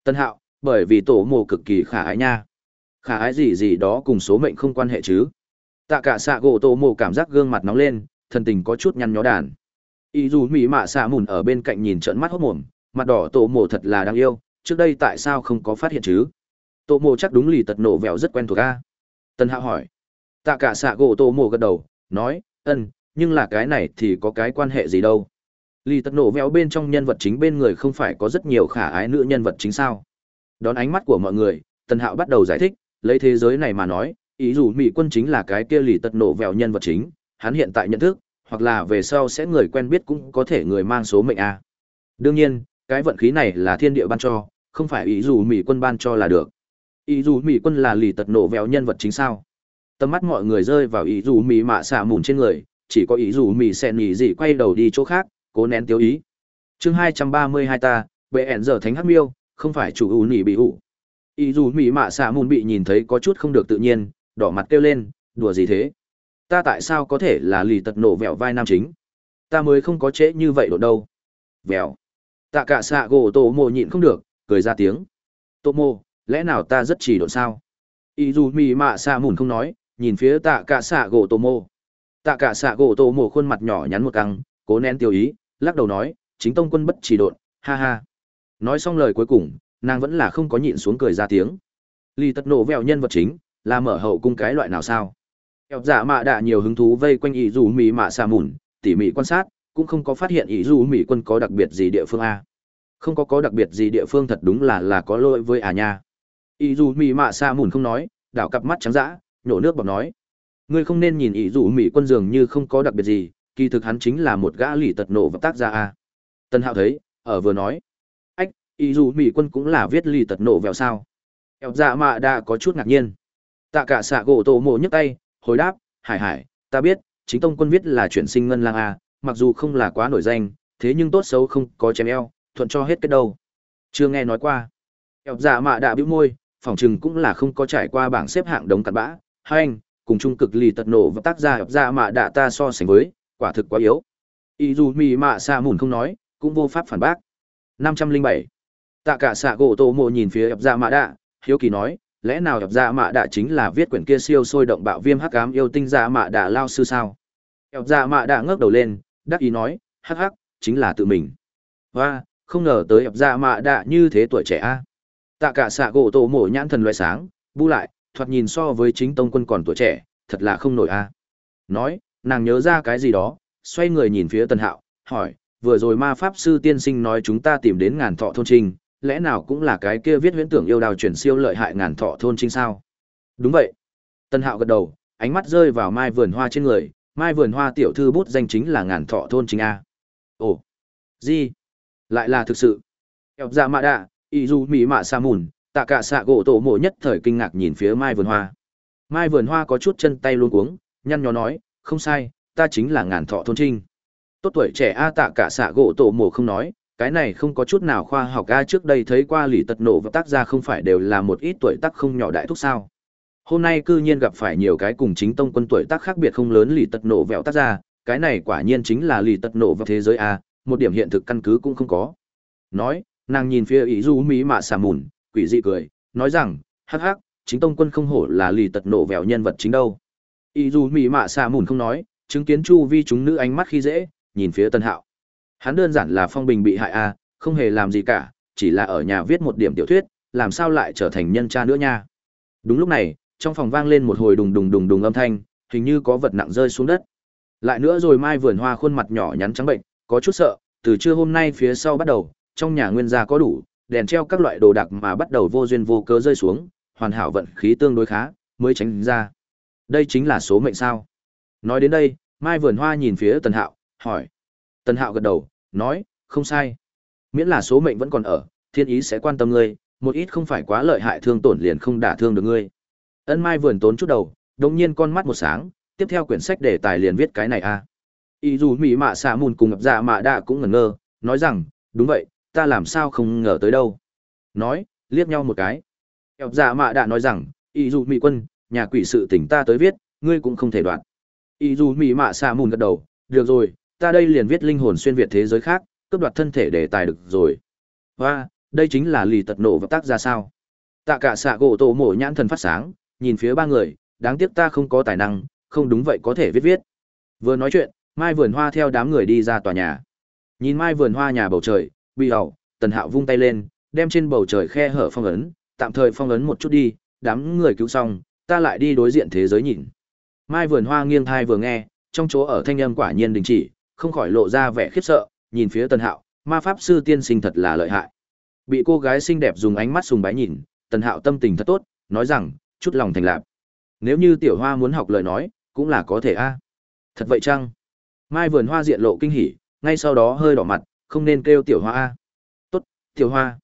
tân hạo bởi vì tổ mộ cực kỳ khả ái nha. Khả ái gì gì đó cùng số mệnh không quan hệ chứ? Tạ cả xạ gỗ tổ mộ cảm giác gương mặt nóng lên thần tình có chút nhăn nhó đàn. Ý dù mỹ mạ xạ mùn ở bên cạnh nhìn trận mắt hốt mồm mặt đỏ tổ mộ thật là đáng yêu trước đây tại sao không có phát hiện chứ? Tô Mô chắc đúng lì tật nổ vẹo rất quen thuộc a tân hạo hỏi tạ cả xạ gỗ Tô Mô gật đầu nói ân nhưng là cái này thì có cái quan hệ gì đâu. Lì tật nổ vẹo bên trong nhân vật chính bên người không phải có rất nhiều khả ái nữ nhân vật chính sao. Đón ánh mắt của mọi người, Tần Hạo bắt đầu giải thích, lấy thế giới này mà nói, ý dù Mỹ quân chính là cái kia lì tật nổ vẹo nhân vật chính, hắn hiện tại nhận thức, hoặc là về sau sẽ người quen biết cũng có thể người mang số mệnh A. Đương nhiên, cái vận khí này là thiên địa ban cho, không phải ý dù Mỹ quân ban cho là được. Ý dù Mỹ quân là lì tật nổ vẹo nhân vật chính sao. Tầm mắt mọi người rơi vào ý dù Mỹ mạ xả mùn trên người, chỉ có ý dù Mỹ sẽ nhỉ gì quay đầu đi chỗ khác, cố nén tiêu ý. chương hai trăm ba mươi hai ta, bệ ẻn giờ thánh hắc miêu, không phải chủ ủ nỉ bị ủ. Ý dù Mỹ mạ xả mùn bị nhìn thấy có chút không được tự nhiên, đỏ mặt kêu lên, đùa gì thế? Ta tại sao có thể là lì tật nổ vẹo vai nam chính? Ta mới không có trễ như vậy độ đâu. Vẹo. Tạ cả xạ gỗ tổ mồ nhịn không được, cười ra tiếng. Tổ mồ, lẽ nào ta rất chỉ độn sao? Ý dù mì mạ xả mùn không nói, nhìn phía tạ cả xạ gỗ Tô Mô. Tạ cả xạ gỗ Tô Mô khuôn mặt nhỏ nhắn một căng, cố nén tiêu ý, lắc đầu nói, chính tông quân bất chỉ độn, ha ha. Nói xong lời cuối cùng, nàng vẫn là không có nhịn xuống cười ra tiếng. Lì tật nổ vẹo nhân vật chính, là mở hậu cung cái loại nào sao? kẹo giả mạ đã nhiều hứng thú vây quanh ý dù mì mạ xạ mùn, tỉ mỉ quan sát, cũng không có phát hiện ý dù mỹ quân có đặc biệt gì địa phương a. Không có có đặc biệt gì địa phương thật đúng là là có lỗi với à nha. Ý dù mì mạ xa mùn không nói, đảo cặp mắt trắng dã, nhổ nước bọt nói. Ngươi không nên nhìn ý dù mì quân dường như không có đặc biệt gì, kỳ thực hắn chính là một gã lì tật nổ và tác gia a. Tân Hạo thấy, ở vừa nói, ách, ý dù mì quân cũng là viết lì tật nổ vẹo sao. ẹo dạ mạ đã có chút ngạc nhiên. Tạ cả xạ gỗ tổ mộ nhấc tay, hồi đáp, hải hải, ta biết, chính tông quân viết là chuyển sinh ngân lang a, mặc dù không là quá nổi danh, thế nhưng tốt xấu không có chém eo, thuận cho hết cái đâu. Chưa nghe nói qua. ẹo dạ mạ đã bĩu môi, Phòng chừng cũng là không có trải qua bảng xếp hạng đống cặn bã. Hai anh, cùng trung cực lì tật nổ và tác giả eo ra dạ mạ đã ta so sánh với, quả thực quá yếu. Ý dù mì mạ xạ mùn không nói cũng vô pháp phản bác. Năm trăm linh bảy. Tạ cả xạ gỗ tổ mộ nhìn phía ập ra dạ mạ đạ hiếu kỳ nói lẽ nào ập ra dạ mạ đạ chính là viết quyển kia siêu sôi động bạo viêm hắc ám yêu tinh ra mạ đạ lao sư sao? Ập ra mạ đạ ngước đầu lên đắc ý nói hắc hắc chính là tự mình. Và không ngờ tới ập ra mạ đạ như thế tuổi trẻ a tạ cả xạ gỗ tổ mộ nhãn thần loại sáng, bu lại, thoạt nhìn so với chính tông quân còn tuổi trẻ, thật là không nổi a. Nói, nàng nhớ ra cái gì đó, xoay người nhìn phía tần hạo, hỏi, vừa rồi ma pháp sư tiên sinh nói chúng ta tìm đến ngàn thọ thôn trinh, lẽ nào cũng là cái kia viết huyễn tưởng yêu đào chuyển siêu lợi hại ngàn thọ thôn trinh sao? Đúng vậy. Tần hạo gật đầu, ánh mắt rơi vào mai vườn hoa trên người, mai vườn hoa tiểu thư bút danh chính là ngàn thọ thôn trinh a. Ồ. Gì? Lại là thực sự. Eo dạ mạ đạ y dù mỹ mạ sa mùn tạ cả xạ gỗ tổ mộ nhất thời kinh ngạc nhìn phía mai vườn hoa. Mai vườn hoa có chút chân tay luôn cuống, nhăn nhó nói, không sai, ta chính là ngàn thọ thôn trinh. Tốt tuổi trẻ a tạ cả xạ gỗ tổ mộ không nói, cái này không có chút nào khoa học a, trước đây thấy qua lì tật nổ và tác gia không phải đều là một ít tuổi tác không nhỏ đại thúc sao? Hôm nay cư nhiên gặp phải nhiều cái cùng chính tông quân tuổi tác khác biệt không lớn lì tật nổ vẹo tác gia, cái này quả nhiên chính là lì tật nổ vào thế giới a, một điểm hiện thực căn cứ cũng không có. Nói nàng nhìn phía ý du mỹ mạ xà mùn, quỷ dị cười, nói rằng, hắc hắc, chính tông quân không hổ là lì tật nổ vẹo nhân vật chính đâu. Ý du mỹ mạ xà mùn không nói, chứng kiến chu vi chúng nữ ánh mắt khi dễ, nhìn phía tân hạo. Hắn đơn giản là phong bình bị hại a không hề làm gì cả, chỉ là ở nhà viết một điểm tiểu thuyết, làm sao lại trở thành nhân cha nữa nha. Đúng lúc này, trong phòng vang lên một hồi đùng đùng đùng đùng âm thanh, hình như có vật nặng rơi xuống đất. Lại nữa rồi mai vườn hoa khuôn mặt nhỏ nhắn trắng bệnh, có chút sợ, từ trưa hôm nay phía sau bắt đầu trong nhà nguyên gia có đủ đèn treo các loại đồ đạc mà bắt đầu vô duyên vô cớ rơi xuống hoàn hảo vận khí tương đối khá mới tránh ra đây chính là số mệnh sao Nói đến đây, Mai Vườn Hoa nhìn phía Tần Hạo, hỏi. Tần Hạo gật đầu, nói, không sai. Miễn là số mệnh vẫn còn ở, thiên ý sẽ quan tâm ngươi, một ít không phải quá lợi hại thương tổn liền không đả thương được ngươi. Ân Mai Vườn tốn chút đầu, đồng nhiên con mắt một sáng, tiếp theo quyển sách để tài liền viết cái này a. À. Y dù mỹ mạ xạ mùn cùng ngập dạ mạ đạ cũng ngẩn ngơ, nói rằng, đúng vậy, ta làm sao không ngờ tới đâu. Nói, liếc nhau một cái. ẹp dạ mạ đã nói rằng, y dù mỹ quân, nhà quỷ sự tỉnh ta tới viết, ngươi cũng không thể đoạn. Ý dù mỹ mạ xạ mùn gật đầu được rồi ta đây liền viết linh hồn xuyên việt thế giới khác cướp đoạt thân thể để tài được rồi. Và đây chính là lì tật nổ và tác ra sao. Tạ cả xạ gỗ tổ mổ nhãn thần phát sáng nhìn phía ba người đáng tiếc ta không có tài năng không đúng vậy có thể viết viết. Vừa nói chuyện mai vườn hoa theo đám người đi ra tòa nhà. Nhìn mai vườn hoa nhà bầu trời bị hầu tần hạo vung tay lên đem trên bầu trời khe hở phong ấn tạm thời phong ấn một chút đi đám người cứu xong ta lại đi đối diện thế giới nhìn Mai vườn hoa nghiêng thai vừa nghe, trong chỗ ở thanh âm quả nhiên đình chỉ, không khỏi lộ ra vẻ khiếp sợ, nhìn phía Tần Hạo, ma pháp sư tiên sinh thật là lợi hại. Bị cô gái xinh đẹp dùng ánh mắt sùng bái nhìn, Tần Hạo tâm tình thật tốt, nói rằng, chút lòng thành lạc. Nếu như tiểu hoa muốn học lời nói, cũng là có thể a. Thật vậy chăng? Mai vườn hoa diện lộ kinh hỉ, ngay sau đó hơi đỏ mặt, không nên kêu tiểu hoa a. Tốt, tiểu hoa.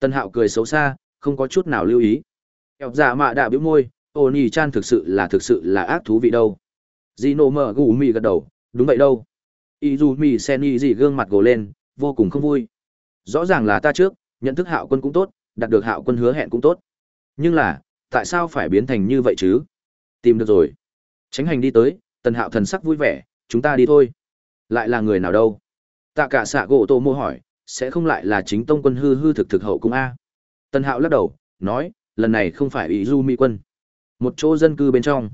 Tần Hạo cười xấu xa, không có chút nào lưu ý. Kẹo dạ mạ đạ bĩu môi, ô nhi chan thực sự là thực sự là ác thú vị đâu. dì nổ mở gù mì gật đầu, đúng vậy đâu. Y dù mì sen y gì gương mặt gồ lên, vô cùng không vui. Rõ ràng là ta trước, nhận thức hạo quân cũng tốt, đạt được hạo quân hứa hẹn cũng tốt. Nhưng là, tại sao phải biến thành như vậy chứ? Tìm được rồi. Tránh hành đi tới, tần hạo thần sắc vui vẻ, chúng ta đi thôi. Lại là người nào đâu? Tạ cả xạ gỗ tô mô hỏi, sẽ không lại là chính tông quân hư hư thực thực hậu cung A. tân hạo lắc đầu, nói, lần này không phải ý du mỹ quân. Một chỗ dân cư bên trong.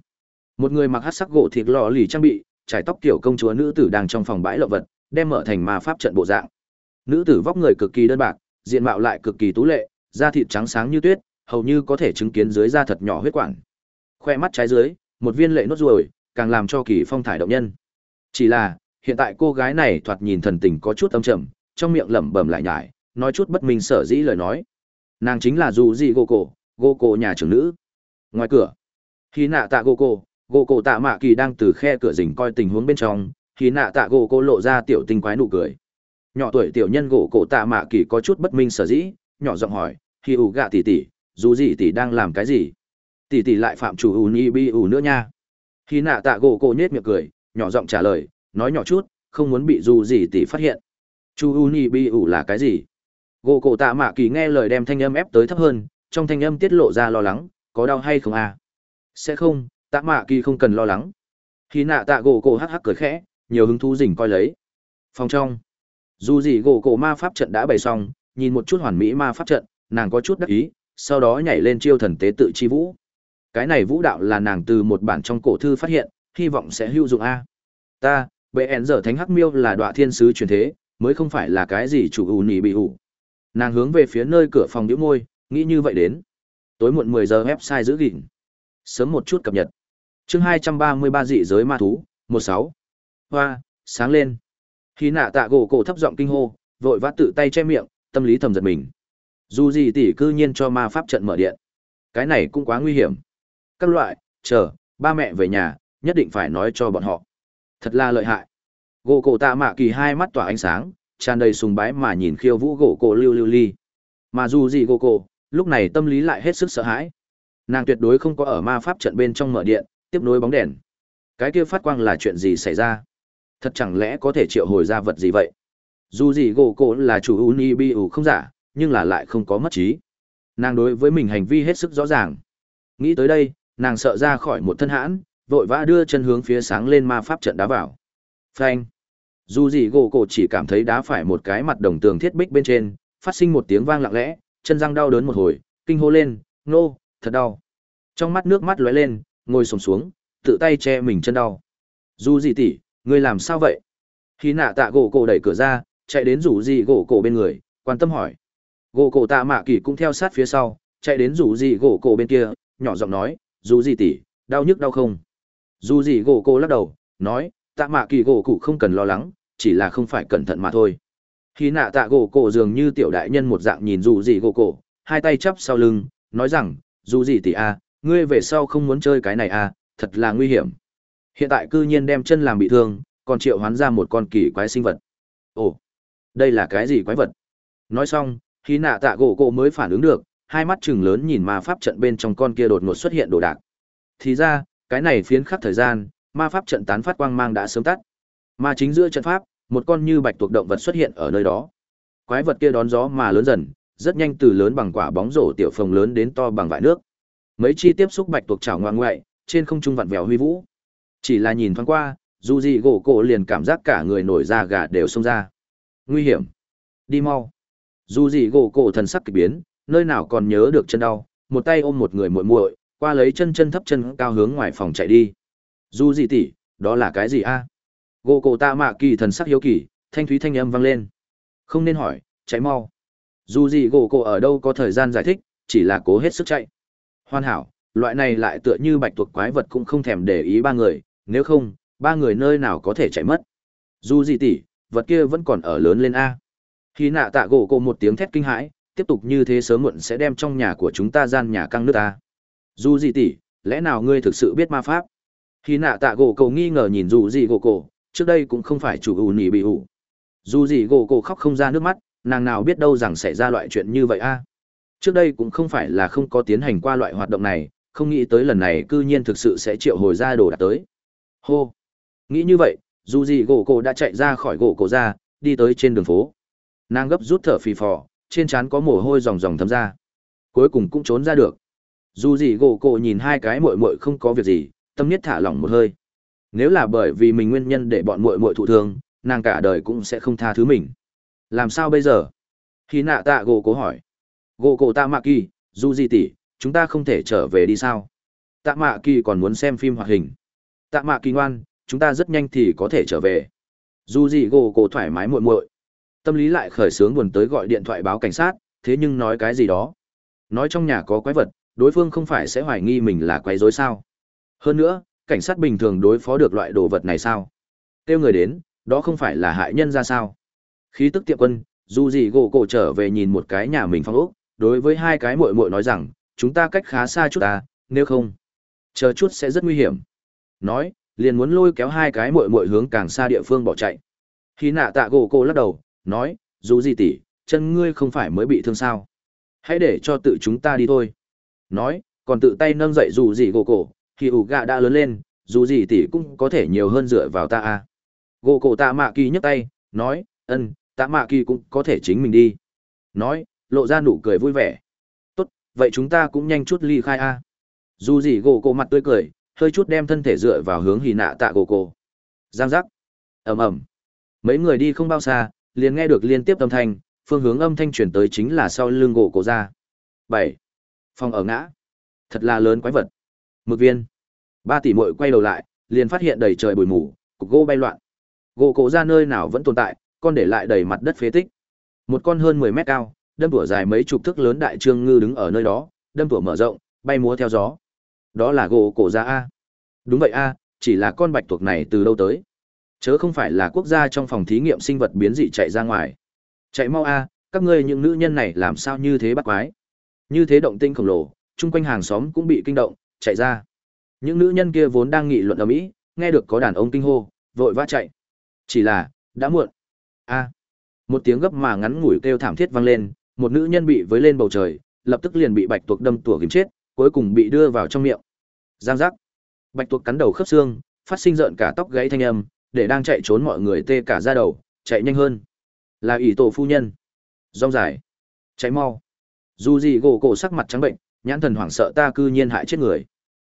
Một người mặc hát sắc gỗ thịt lò lì trang bị, trải tóc kiểu công chúa nữ tử đang trong phòng bãi lộng vật, đem mở thành ma pháp trận bộ dạng. Nữ tử vóc người cực kỳ đơn bạc, diện mạo lại cực kỳ tú lệ, da thịt trắng sáng như tuyết, hầu như có thể chứng kiến dưới da thật nhỏ huyết quản. Khoe mắt trái dưới, một viên lệ nốt ruồi, càng làm cho kỳ phong thải động nhân. Chỉ là, hiện tại cô gái này thoạt nhìn thần tình có chút âm trầm, trong miệng lẩm bẩm lại nhải, nói chút bất minh sở dĩ lời nói. Nàng chính là dù gì gô cổ, gô cổ nhà trưởng nữ. Ngoài cửa, khi nạ tạ gô cổ, gô cổ tạ mạ kỳ đang từ khe cửa rình coi tình huống bên trong khi nạ tạ gô cổ lộ ra tiểu tinh quái nụ cười nhỏ tuổi tiểu nhân gỗ cổ tạ mạ kỳ có chút bất minh sở dĩ nhỏ giọng hỏi khi ủ gạ tỉ tỉ dù gì tỉ đang làm cái gì tỉ tỉ lại phạm chủ ủ nhi bi ủ nữa nha khi nạ tạ gỗ cổ nhết miệng cười nhỏ giọng trả lời nói nhỏ chút, không muốn bị dù gì tỷ phát hiện. Chu u ni bi ủ là cái gì? Gỗ cổ tạ mạ kỳ nghe lời đem thanh âm ép tới thấp hơn, trong thanh âm tiết lộ ra lo lắng, có đau hay không à? Sẽ không, tạ mạ kỳ không cần lo lắng. Khi nạ tạ gỗ cổ hắc hắc cười khẽ, nhiều hứng thú rình coi lấy. Phòng trong. Dù gì gỗ cổ ma pháp trận đã bày xong, nhìn một chút hoàn mỹ ma pháp trận, nàng có chút đắc ý, sau đó nhảy lên chiêu thần tế tự chi vũ. Cái này vũ đạo là nàng từ một bản trong cổ thư phát hiện, hy vọng sẽ hữu dụng a. Ta bệ ẻn giờ thánh hắc miêu là đoạn thiên sứ truyền thế, mới không phải là cái gì chủ ù nỉ bị ủ. Nàng hướng về phía nơi cửa phòng đĩu môi, nghĩ như vậy đến. Tối muộn mười giờ website giữ gìn. Sớm một chút cập nhật. Chương hai trăm ba mươi ba dị giới ma thú, một sáu. Hoa, sáng lên. Khi nạ tạ gỗ cổ thấp giọng kinh hô, vội vã tự tay che miệng, tâm lý thầm giật mình. Dù gì tỷ cư nhiên cho ma pháp trận mở điện. Cái này cũng quá nguy hiểm. Các loại, chờ, ba mẹ về nhà, nhất định phải nói cho bọn họ thật là lợi hại gỗ cổ tạ mạ kỳ hai mắt tỏa ánh sáng tràn đầy sùng bái mà nhìn khiêu vũ gỗ cổ lưu lưu ly mà dù gì gỗ cổ lúc này tâm lý lại hết sức sợ hãi nàng tuyệt đối không có ở ma pháp trận bên trong mở điện tiếp nối bóng đèn. Cái kia phát quang là chuyện gì xảy ra? Thật chẳng lẽ có thể triệu hồi ra vật gì vậy? Dù gì gỗ cổ là chủ u ni Bi ủ không giả, nhưng là lại không có mất trí. Nàng đối với mình hành vi hết sức rõ ràng. Nghĩ tới đây, nàng sợ ra khỏi một thân hãn, vội vã đưa chân hướng phía sáng lên ma pháp trận đá vào. Phanh. Dù gì gỗ cổ chỉ cảm thấy đá phải một cái mặt đồng tường thiết bích bên trên, phát sinh một tiếng vang lặng lẽ, chân răng đau đớn một hồi, kinh hô lên, nô, thật đau. Trong mắt nước mắt lóe lên, ngồi sồn xuống, tự tay che mình chân đau. Dù gì tỷ, ngươi làm sao vậy? Khi nạ tạ gỗ cổ đẩy cửa ra, chạy đến rủ gì gỗ cổ bên người, quan tâm hỏi. Gỗ cổ tạ mạ kỳ cũng theo sát phía sau, chạy đến rủ gì gỗ cổ bên kia, nhỏ giọng nói, dù gì tỷ, đau nhức đau không? Dù gì gỗ cổ lắc đầu, nói, tạ mạ kỳ gỗ cụ không cần lo lắng, chỉ là không phải cẩn thận mà thôi. Khi nạ tạ gỗ cổ dường như tiểu đại nhân một dạng nhìn dù gì gỗ cổ, hai tay chắp sau lưng, nói rằng, dù gì tỷ a, ngươi về sau không muốn chơi cái này à, thật là nguy hiểm. Hiện tại cư nhiên đem chân làm bị thương, còn triệu hoán ra một con kỳ quái sinh vật. Ồ, đây là cái gì quái vật? Nói xong, khi nạ tạ gỗ cổ mới phản ứng được, hai mắt trừng lớn nhìn ma pháp trận bên trong con kia đột ngột xuất hiện đồ đạc. Thì ra, cái này phiến khắc thời gian, ma pháp trận tán phát quang mang đã sớm tắt. Mà chính giữa trận pháp, một con như bạch tuộc động vật xuất hiện ở nơi đó. Quái vật kia đón gió mà lớn dần, rất nhanh từ lớn bằng quả bóng rổ tiểu phồng lớn đến to bằng vại nước. Mấy chi tiếp xúc bạch tuộc chảo ngoan ngoại trên không trung vặn vẹo huy vũ. Chỉ là nhìn thoáng qua dù gì gỗ cổ liền cảm giác cả người nổi da gà đều xông ra. Nguy hiểm. Đi mau. Dù gì gỗ cổ thần sắc kỳ biến nơi nào còn nhớ được chân đau một tay ôm một người muội muội qua lấy chân chân thấp chân cao hướng ngoài phòng chạy đi dù gì tỉ đó là cái gì a gỗ cổ ta mạ kỳ thần sắc hiếu kỳ thanh thúy thanh âm vang lên không nên hỏi chạy mau dù gì gỗ cổ ở đâu có thời gian giải thích chỉ là cố hết sức chạy Hoàn hảo, loại này lại tựa như bạch tuộc quái vật cũng không thèm để ý ba người, nếu không, ba người nơi nào có thể chạy mất. Dù gì tỷ, vật kia vẫn còn ở lớn lên A. Khi nạ tạ gỗ cổ một tiếng thét kinh hãi, tiếp tục như thế sớm muộn sẽ đem trong nhà của chúng ta gian nhà căng nước ta. Dù gì tỷ, lẽ nào ngươi thực sự biết ma pháp? Khi nạ tạ gỗ Cầu nghi ngờ nhìn dù gì gỗ cổ, trước đây cũng không phải chủ ủ nỉ bị ủ. Dù gì gỗ cổ khóc không ra nước mắt, nàng nào biết đâu rằng sẽ ra loại chuyện như vậy a. Trước đây cũng không phải là không có tiến hành qua loại hoạt động này không nghĩ tới lần này cư nhiên thực sự sẽ triệu hồi ra đồ đạc tới. Hô! Nghĩ như vậy dù gì gỗ cổ đã chạy ra khỏi gỗ cổ ra đi tới trên đường phố. Nàng gấp rút thở phì phò trên trán có mồ hôi ròng ròng thấm ra. Cuối cùng cũng trốn ra được dù gì gỗ cổ nhìn hai cái mội mội không có việc gì, tâm nhất thả lỏng một hơi. Nếu là bởi vì mình nguyên nhân để bọn mội mội thụ thương, nàng cả đời cũng sẽ không tha thứ mình. Làm sao bây giờ? Khi nạ tạ gỗ cố hỏi. Gỗ cổ tạ mạ kỳ, dù gì tỉ chúng ta không thể trở về đi sao? Tạ mạ kỳ còn muốn xem phim hoạt hình. Tạ mạ kỳ ngoan, chúng ta rất nhanh thì có thể trở về. Dù gì gỗ cổ thoải mái muội muội. Tâm lý lại khởi sướng buồn tới gọi điện thoại báo cảnh sát, thế nhưng nói cái gì đó? Nói trong nhà có quái vật đối phương không phải sẽ hoài nghi mình là quấy rối sao hơn nữa cảnh sát bình thường đối phó được loại đồ vật này sao Tiêu người đến đó không phải là hại nhân ra sao Khí tức tiệm quân, dù gì gỗ cổ trở về nhìn một cái nhà mình phong ốc, đối với hai cái muội muội nói rằng, chúng ta cách khá xa chút ta, nếu không, chờ chút sẽ rất nguy hiểm. Nói, liền muốn lôi kéo hai cái muội muội hướng càng xa địa phương bỏ chạy. Khi nạ tạ gỗ cổ lắc đầu, nói, dù gì tỷ, chân ngươi không phải mới bị thương sao. Hãy để cho tự chúng ta đi thôi. Nói, còn tự tay nâng dậy dù gì gỗ cổ, khi ủ gạ đã lớn lên, dù gì tỷ cũng có thể nhiều hơn dựa vào ta à. Gỗ cổ tạ mạ kỳ nhấc tay, nói, ân, tạ mạ kỳ cũng có thể chính mình đi. Nói lộ ra nụ cười vui vẻ. Tốt vậy chúng ta cũng nhanh chút ly khai a. Dù gì gỗ cổ mặt tươi cười hơi chút đem thân thể dựa vào hướng hì nạ tạ gỗ cổ. Giang giác. Ầm ầm. Mấy người đi không bao xa liền nghe được liên tiếp âm thanh phương hướng âm thanh chuyển tới chính là sau lưng gỗ cổ ra. Bảy phòng ở ngã thật là lớn quái vật mực viên ba tỷ mội quay đầu lại liền phát hiện đầy trời bụi mù cục gỗ bay loạn gỗ cổ ra nơi nào vẫn tồn tại con để lại đầy mặt đất phế tích. Một con hơn 10 mét cao, đâm tủa dài mấy chục thước lớn đại trương ngư đứng ở nơi đó, đâm tủa mở rộng, bay múa theo gió. Đó là gỗ cổ ra a. Đúng vậy a, chỉ là con bạch tuộc này từ đâu tới? Chớ không phải là quốc gia trong phòng thí nghiệm sinh vật biến dị chạy ra ngoài. Chạy mau a, các ngươi những nữ nhân này làm sao như thế bắt quái? Như thế động tinh khổng lồ, chung quanh hàng xóm cũng bị kinh động, chạy ra. Những nữ nhân kia vốn đang nghị luận ở mỹ, nghe được có đàn ông kinh hô, vội vã chạy. Chỉ là, đã muộn. A. Một tiếng gấp mà ngắn ngủi kêu thảm thiết vang lên một nữ nhân bị với lên bầu trời lập tức liền bị bạch tuộc đâm tủa kìm chết cuối cùng bị đưa vào trong miệng. Giang giác. Bạch tuộc cắn đầu khớp xương phát sinh rợn cả tóc gãy thanh âm để đang chạy trốn mọi người tê cả ra đầu chạy nhanh hơn. Là ỷ tổ phu nhân. Rong dài. Cháy mau dù gì gỗ cổ sắc mặt trắng bệnh nhãn thần hoảng sợ ta cư nhiên hại chết người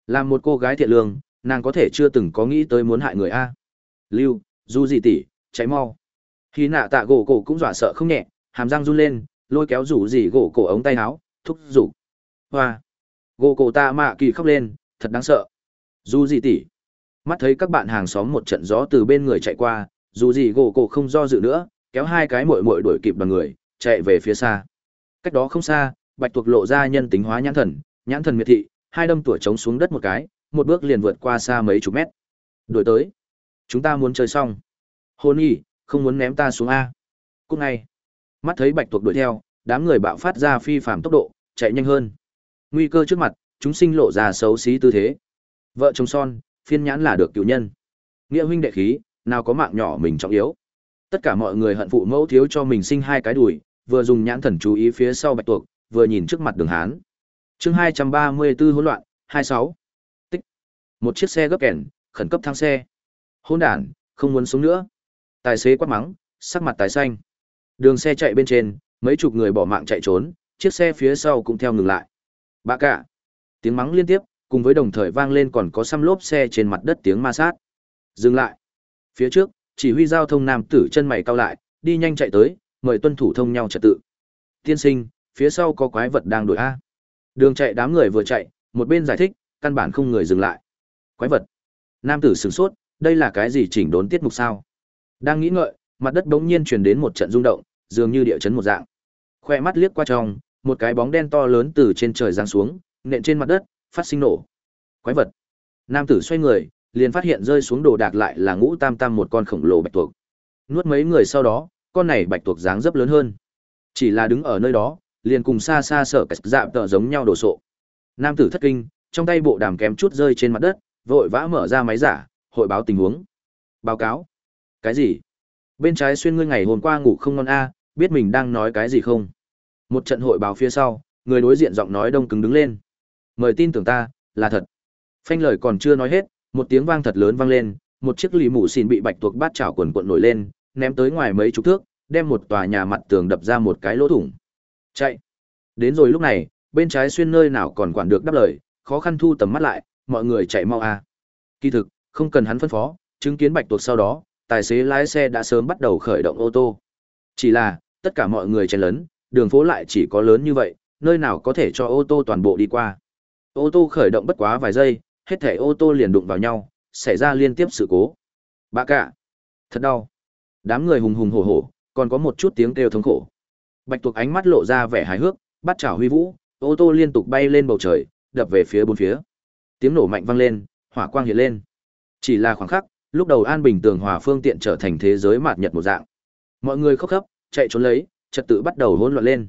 là một cô gái thiện lương nàng có thể chưa từng có nghĩ tới muốn hại người a lưu dù gì tỷ cháy mau khi nạ tạ gỗ cổ cũng dọa sợ không nhẹ, hàm răng run lên, lôi kéo rủ gì gỗ cổ ống tay áo, thúc rủ. Hoa. Gỗ cổ ta mạ kỳ khóc lên, thật đáng sợ. Dù gì tỷ. Mắt thấy các bạn hàng xóm một trận gió từ bên người chạy qua, dù gì gỗ cổ không do dự nữa, kéo hai cái muội muội đuổi kịp đoàn người, chạy về phía xa. Cách đó không xa, bạch tuộc lộ ra nhân tính hóa nhãn thần, nhãn thần miệt thị, hai đâm tuổi trống xuống đất một cái, một bước liền vượt qua xa mấy chục mét. Đuổi tới. Chúng ta muốn chơi xong. Hôn y, không muốn ném ta xuống a cúc ngay mắt thấy bạch tuộc đuổi theo đám người bạo phát ra phi phạm tốc độ chạy nhanh hơn nguy cơ trước mặt chúng sinh lộ ra xấu xí tư thế vợ chồng son phiên nhãn là được cựu nhân nghĩa huynh đệ khí nào có mạng nhỏ mình trọng yếu tất cả mọi người hận phụ mẫu thiếu cho mình sinh hai cái đùi vừa dùng nhãn thần chú ý phía sau bạch tuộc vừa nhìn trước mặt đường hán chương hai trăm ba mươi 234 hỗn loạn hai sáu tích một chiếc xe gấp kèn khẩn cấp thang xe hỗn đản không muốn sống nữa Tài xế quát mắng, sắc mặt tái xanh. Đường xe chạy bên trên, mấy chục người bỏ mạng chạy trốn, chiếc xe phía sau cũng theo ngừng lại. Bà cả. Tiếng mắng liên tiếp, cùng với đồng thời vang lên còn có xăm lốp xe trên mặt đất tiếng ma sát. Dừng lại. Phía trước, chỉ huy giao thông nam tử chân mày cao lại, đi nhanh chạy tới, mời tuân thủ thông nhau trật tự. Tiên sinh, phía sau có quái vật đang đuổi a. Đường chạy đám người vừa chạy, một bên giải thích, căn bản không người dừng lại. Quái vật. Nam tử sửng sốt, đây là cái gì chỉnh đốn tiết mục sao? Đang nghĩ ngợi, mặt đất bỗng nhiên truyền đến một trận rung động, dường như địa chấn một dạng. Khoe mắt liếc qua trong, một cái bóng đen to lớn từ trên trời giáng xuống, nện trên mặt đất, phát sinh nổ. Quái vật. Nam tử xoay người, liền phát hiện rơi xuống đồ đạc lại là ngũ tam tam một con khổng lồ bạch tuộc. Nuốt mấy người sau đó, con này bạch tuộc dáng dấp lớn hơn. Chỉ là đứng ở nơi đó, liền cùng xa xa sở cách dạm tợ giống nhau đồ sộ. Nam tử thất kinh, trong tay bộ đàm kém chút rơi trên mặt đất, vội vã mở ra máy giả, hội báo tình huống. Báo cáo. Cái gì? Bên trái xuyên ngươi ngày hôm qua ngủ không ngon a, biết mình đang nói cái gì không? Một trận hội báo phía sau, người đối diện giọng nói đông cứng đứng lên. Mời tin tưởng ta, là thật. Phanh lời còn chưa nói hết, một tiếng vang thật lớn vang lên, một chiếc lì mũ xin bị bạch tuộc bát chảo quần quận nổi lên, ném tới ngoài mấy chục thước, đem một tòa nhà mặt tường đập ra một cái lỗ thủng. Chạy. Đến rồi lúc này, bên trái xuyên nơi nào còn quản được đáp lời, khó khăn thu tầm mắt lại, mọi người chạy mau a. Kỳ thực, không cần hắn phân phó, chứng kiến bạch tuộc sau đó, tài xế lái xe đã sớm bắt đầu khởi động ô tô. Chỉ là, tất cả mọi người chen lấn, đường phố lại chỉ có lớn như vậy, nơi nào có thể cho ô tô toàn bộ đi qua. Ô tô khởi động bất quá vài giây, hết thảy ô tô liền đụng vào nhau, xảy ra liên tiếp sự cố. Bà cả, thật đau. Đám người hùng hùng hổ hổ, còn có một chút tiếng kêu thống khổ. Bạch tuộc ánh mắt lộ ra vẻ hài hước, bắt chảo huy vũ, ô tô liên tục bay lên bầu trời, đập về phía bốn phía. Tiếng nổ mạnh vang lên, hỏa quang hiện lên. Chỉ là khoảng khắc, lúc đầu an bình tường hòa phương tiện trở thành thế giới mạt nhật một dạng. Mọi người khóc khóc, chạy trốn lấy, trật tự bắt đầu hỗn loạn lên.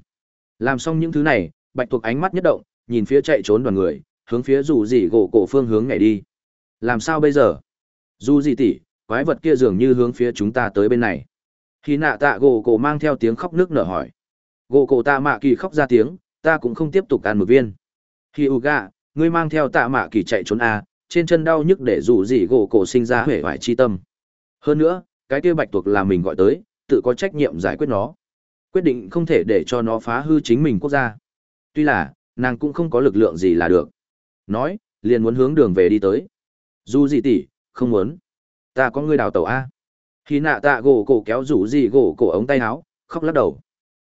Làm xong những thứ này, Bạch tuộc ánh mắt nhất động, nhìn phía chạy trốn đoàn người, hướng phía dù gì gỗ cổ phương hướng nhảy đi. Làm sao bây giờ? Dù gì tỷ, quái vật kia dường như hướng phía chúng ta tới bên này. Khi nạ tạ gỗ cổ mang theo tiếng khóc nước nở hỏi. Gỗ cổ tạ mạ kỳ khóc ra tiếng, ta cũng không tiếp tục ăn một viên. Khi Uga, ngươi mang theo tạ mạ kỳ chạy trốn à, trên chân đau nhức để dù gì gỗ cổ sinh ra huệ hoại chi tâm. Hơn nữa, cái kia bạch tuộc là mình gọi tới, tự có trách nhiệm giải quyết nó. Quyết định không thể để cho nó phá hư chính mình quốc gia. Tuy là, nàng cũng không có lực lượng gì là được. Nói, liền muốn hướng đường về đi tới. Dù gì tỷ, không muốn. Ta có người đào tẩu A. Khi nạ tạ gỗ cổ kéo rủ gì gỗ cổ ống tay áo, khóc lắc đầu.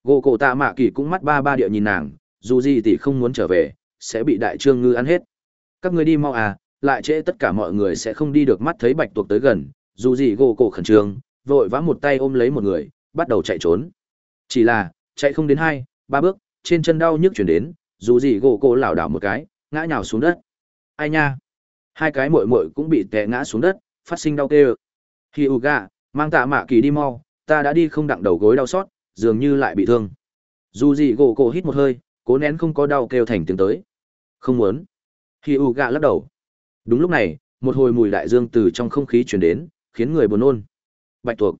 Gỗ cổ tạ mạ kỳ cũng mắt ba ba địa nhìn nàng, dù gì thì không muốn trở về, sẽ bị đại trương ngư ăn hết. Các ngươi đi mau à, lại trễ tất cả mọi người sẽ không đi được mắt thấy bạch tuộc tới gần, dù gì gỗ cổ khẩn trương, vội vã một tay ôm lấy một người, bắt đầu chạy trốn. Chỉ là, chạy không đến hai, ba bước, trên chân đau nhức chuyển đến, dù gì gỗ cổ lảo đảo một cái, ngã nhào xuống đất. Ai nha? Hai cái muội muội cũng bị té ngã xuống đất, phát sinh đau kêu. Hi Uga, mang tạ mạ kỳ đi mau, ta đã đi không đặng đầu gối đau xót, dường như lại bị thương. Dù gì gỗ cổ hít một hơi, cố nén không có đau kêu thành tiếng tới. Không muốn. Hi Uga lắc đầu. Đúng lúc này, một hồi mùi đại dương từ trong không khí truyền đến, khiến người buồn nôn. Bạch tuộc.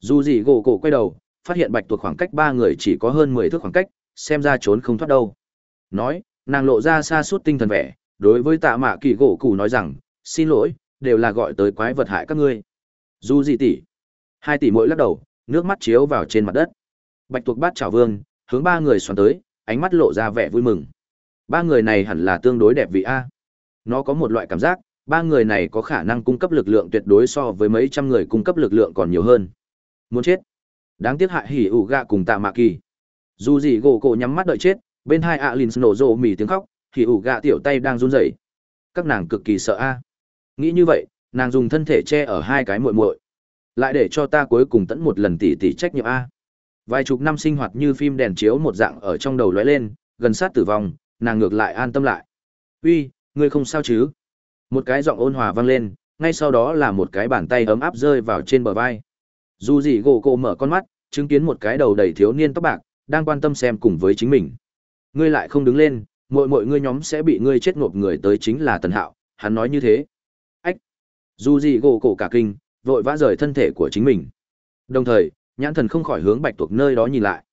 Dù gì gỗ cổ quay đầu, phát hiện bạch tuộc khoảng cách ba người chỉ có hơn mười thước khoảng cách, xem ra trốn không thoát đâu. Nói, nàng lộ ra xa suốt tinh thần vẻ, đối với tạ mạ kỳ gỗ cụ nói rằng, xin lỗi, đều là gọi tới quái vật hại các ngươi. Dù gì tỷ? Hai tỷ mỗi lắc đầu, nước mắt chiếu vào trên mặt đất. Bạch tuộc bát chào vương, hướng ba người xoắn tới, ánh mắt lộ ra vẻ vui mừng. Ba người này hẳn là tương đối đẹp vị A. Nó có một loại cảm giác, ba người này có khả năng cung cấp lực lượng tuyệt đối so với mấy trăm người cung cấp lực lượng còn nhiều hơn. Muốn chết. Đáng tiếc hại hỉ ủ gạ cùng tạ mạ kỳ. Dù gì gỗ cổ nhắm mắt đợi chết, bên hai alin nổ rộ mì tiếng khóc thì ủ gạ tiểu tay đang run rẩy các nàng cực kỳ sợ a nghĩ như vậy nàng dùng thân thể che ở hai cái muội muội. Lại để cho ta cuối cùng tẫn một lần tỉ tỉ trách nhiệm a. Vài chục năm sinh hoạt như phim đèn chiếu một dạng ở trong đầu lóe lên gần sát tử vong nàng ngược lại an tâm lại. Uy ngươi không sao chứ? Một cái giọng ôn hòa vang lên ngay sau đó là một cái bàn tay ấm áp rơi vào trên bờ vai. Dù gì gỗ cô mở con mắt chứng kiến một cái đầu đầy thiếu niên tóc bạc đang quan tâm xem cùng với chính mình. Ngươi lại không đứng lên, mọi mọi ngươi nhóm sẽ bị ngươi chết ngộp người tới chính là Tần Hạo, hắn nói như thế. Dù gì gỗ cổ cả kinh, vội vã rời thân thể của chính mình. Đồng thời, nhãn thần không khỏi hướng bạch tuộc nơi đó nhìn lại.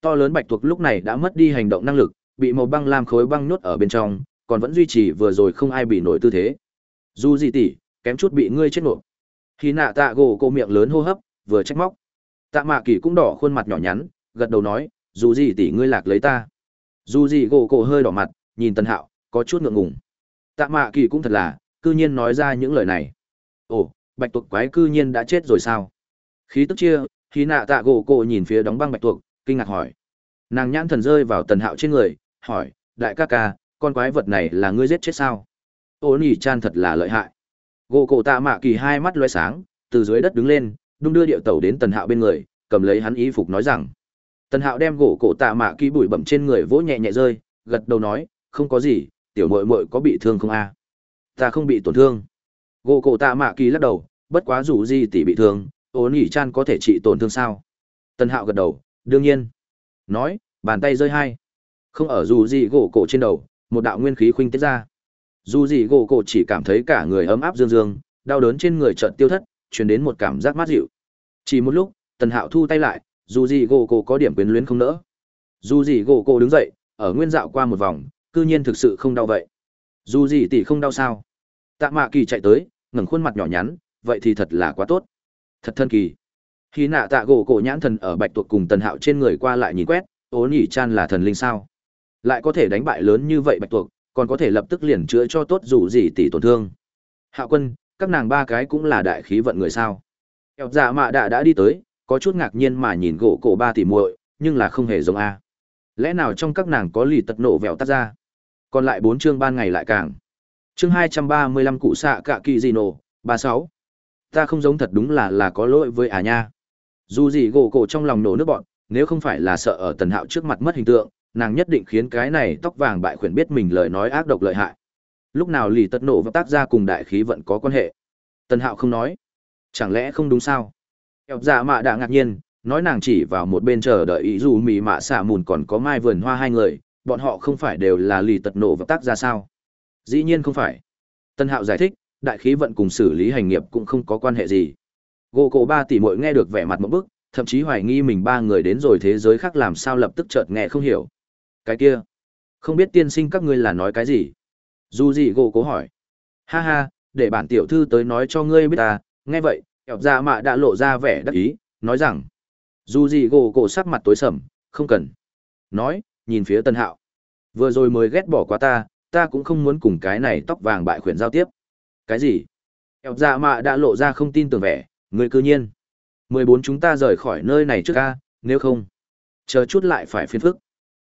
To lớn bạch tuộc lúc này đã mất đi hành động năng lực, bị màu băng làm khối băng nhốt ở bên trong, còn vẫn duy trì vừa rồi không ai bị nổi tư thế. Dù gì tỷ, kém chút bị ngươi chết nộp. Khi nạ tạ gỗ cổ miệng lớn hô hấp, vừa trách móc. Tạ mạ kỳ cũng đỏ khuôn mặt nhỏ nhắn, gật đầu nói, dù gì tỷ ngươi lạc lấy ta dù gì gỗ cổ hơi đỏ mặt nhìn tân hạo có chút ngượng ngùng tạ mạ kỳ cũng thật là cư nhiên nói ra những lời này ồ bạch tuộc quái cư nhiên đã chết rồi sao? Khí tức chia khí nạ tạ gỗ cổ nhìn phía đóng băng bạch tuộc kinh ngạc hỏi. Nàng nhãn thần rơi vào tần hạo trên người hỏi đại ca ca con quái vật này là ngươi giết chết sao? Ô nỉ chan thật là lợi hại. Gỗ cổ tạ mạ kỳ hai mắt loe sáng từ dưới đất đứng lên đung đưa điệu tẩu đến tần hạo bên người cầm lấy hắn y phục nói rằng. Tần Hạo đem gỗ cổ tạ mạ kỳ bụi bẩm trên người vỗ nhẹ nhẹ rơi, gật đầu nói, không có gì, tiểu muội muội có bị thương không a? Ta không bị tổn thương gỗ cổ tạ mạ kỳ lắc đầu, bất quá dù gì tỷ bị thương, ô nỉ chan có thể trị tổn thương sao? Tân hạo gật đầu, đương nhiên. Nói, bàn tay rơi hai. Không ở dù gì gỗ cổ trên đầu, một đạo nguyên khí khuynh tiết ra. Dù gì gỗ cổ chỉ cảm thấy cả người ấm áp dương dương, đau đớn trên người chợt tiêu thất chuyển đến một cảm giác mát dịu. Chỉ một lúc tần hạo thu tay lại, dù gì gỗ cổ có điểm quyến luyến không nỡ. Dù gì gỗ cổ đứng dậy, ở nguyên dạo qua một vòng, cư nhiên thực sự không đau vậy. Dù gì tỷ không đau sao? Tạ mạ kỳ chạy tới, ngẩng khuôn mặt nhỏ nhắn, vậy thì thật là quá tốt. Thật thân kỳ. Khi nạ tạ gỗ cổ nhãn thần ở bạch tuộc cùng tần hạo trên người qua lại nhìn quét ố nhỉ chan là thần linh sao? Lại có thể đánh bại lớn như vậy bạch tuộc, còn có thể lập tức liền chữa cho tốt dù gì tỷ tổn thương. Hạo quân, các nàng ba cái cũng là đại khí vận người sao? Eo dạ mạ đạ đã đi tới, có chút ngạc nhiên mà nhìn gỗ cổ ba tỷ muội, nhưng là không hề giống a. Lẽ nào trong các nàng có lì tật nổ vẹo tắt ra? Còn lại bốn chương ban ngày lại càng chương hai trăm ba mươi lăm cụ xạ cạ kỳ gì nổ ba sáu. Ta không giống thật đúng là là có lỗi với à nha. Dù gì gỗ cổ trong lòng nổ nước bọn, nếu không phải là sợ ở tần hạo trước mặt mất hình tượng, nàng nhất định khiến cái này tóc vàng bại khuyển biết mình lời nói ác độc lợi hại. Lúc nào lì tật nổ và tác ra cùng đại khí vận có quan hệ? Tần hạo không nói. Chẳng lẽ không đúng sao? Eo dạ mạ đã ngạc nhiên, nói nàng chỉ vào một bên chờ đợi ý dù mì mạ xạ mùn còn có mai vườn hoa hai người, bọn họ không phải đều là lì tật nổ và tác ra sao? Dĩ nhiên không phải. Tân hạo giải thích, đại khí vận cùng xử lý hành nghiệp cũng không có quan hệ gì. Gỗ cổ ba tỷ mội nghe được vẻ mặt một bức, thậm chí hoài nghi mình ba người đến rồi thế giới khác làm sao lập tức chợt nghe không hiểu. Cái kia, không biết tiên sinh các ngươi là nói cái gì? Dù gì gỗ cố hỏi. Ha ha, để bản tiểu thư tới nói cho ngươi biết ta. Nghe vậy, kẹo ra mạ đã lộ ra vẻ đắc ý, nói rằng, dù gì gỗ cổ sắc mặt tối sầm, không cần. Nói, nhìn phía tân hạo. Vừa rồi mới ghét bỏ quá ta ta cũng không muốn cùng cái này tóc vàng bại khuyển giao tiếp. Cái gì? Eo dạ mạ đã lộ ra không tin tưởng vẻ. Người cư nhiên. Mười bốn chúng ta rời khỏi nơi này trước ca, nếu không. Chờ chút lại phải phiền phức.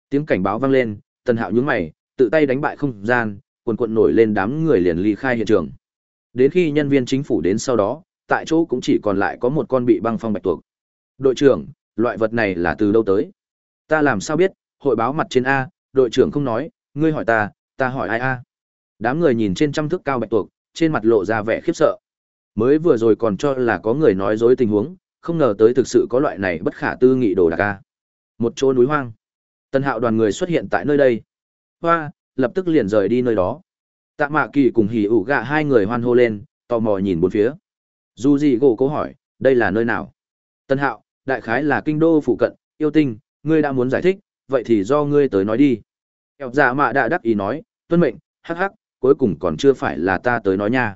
Tiếng cảnh báo vang lên, tần hạo nhướng mày, tự tay đánh bại không gian, quần quận nổi lên đám người liền ly khai hiện trường. Đến khi nhân viên chính phủ đến sau đó, tại chỗ cũng chỉ còn lại có một con bị băng phong bạch tuộc. Đội trưởng, loại vật này là từ đâu tới? Ta làm sao biết? Hội báo mặt trên a, đội trưởng không nói, ngươi hỏi ta ta hỏi ai a? Đám người nhìn trên trăm thước cao bạch tuộc, trên mặt lộ ra vẻ khiếp sợ. Mới vừa rồi còn cho là có người nói dối tình huống, không ngờ tới thực sự có loại này bất khả tư nghị đồ đạc ca một chỗ núi hoang. Tân hạo đoàn người xuất hiện tại nơi đây. Hoa, lập tức liền rời đi nơi đó. Tạ mạ kỳ cùng hỉ ủ gạ hai người hoan hô lên, tò mò nhìn bốn phía. Dù gì gỗ cố hỏi, đây là nơi nào? Tân hạo, đại khái là kinh đô phụ cận, yêu tinh, ngươi đã muốn giải thích, vậy thì do ngươi tới nói đi. Kẹo dạ mạ đã đắc ý nói, tuân mệnh, hắc hắc, cuối cùng còn chưa phải là ta tới nói nha.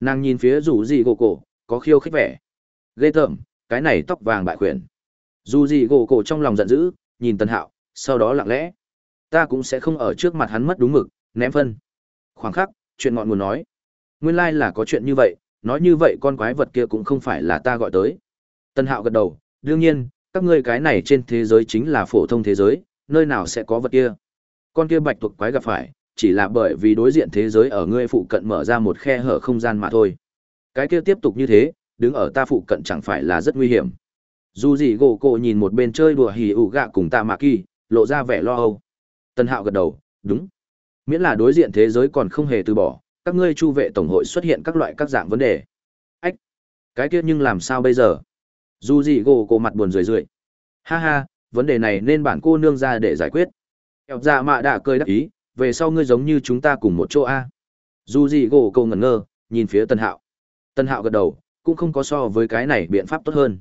Nàng nhìn phía rủ gì gỗ cổ, có khiêu khích vẻ. Ghê tởm, cái này tóc vàng bại khuyển. Dù gì gỗ cổ trong lòng giận dữ, nhìn tân hạo, sau đó lặng lẽ, ta cũng sẽ không ở trước mặt hắn mất đúng mực, ném phân. Khoảng khắc, chuyện ngọn nguồn nói, nguyên lai là có chuyện như vậy, nói như vậy con quái vật kia cũng không phải là ta gọi tới. Tân hạo gật đầu, đương nhiên, các ngươi cái này trên thế giới chính là phổ thông thế giới, nơi nào sẽ có vật kia? Con kia bạch tuộc quái gặp phải, chỉ là bởi vì đối diện thế giới ở ngươi phụ cận mở ra một khe hở không gian mà thôi. Cái kia tiếp tục như thế, đứng ở ta phụ cận chẳng phải là rất nguy hiểm. Dù gì gỗ cổ nhìn một bên chơi đùa hì ủ gạ cùng tạ mạ kỳ, lộ ra vẻ lo âu. Tân hạo gật đầu, đúng. Miễn là đối diện thế giới còn không hề từ bỏ, các ngươi chu vệ tổng hội xuất hiện các loại các dạng vấn đề. Ách. Cái kia nhưng làm sao bây giờ? Dù gì gỗ cổ mặt buồn rười rượi. Ha ha, vấn đề này nên bản cô nương ra để giải quyết eo dạ mạ đã cười đắc ý, về sau ngươi giống như chúng ta cùng một chỗ a. Dù gì gỗ cổ ngẩn ngơ, nhìn phía tân hạo. Tân hạo gật đầu, cũng không có so với cái này biện pháp tốt hơn.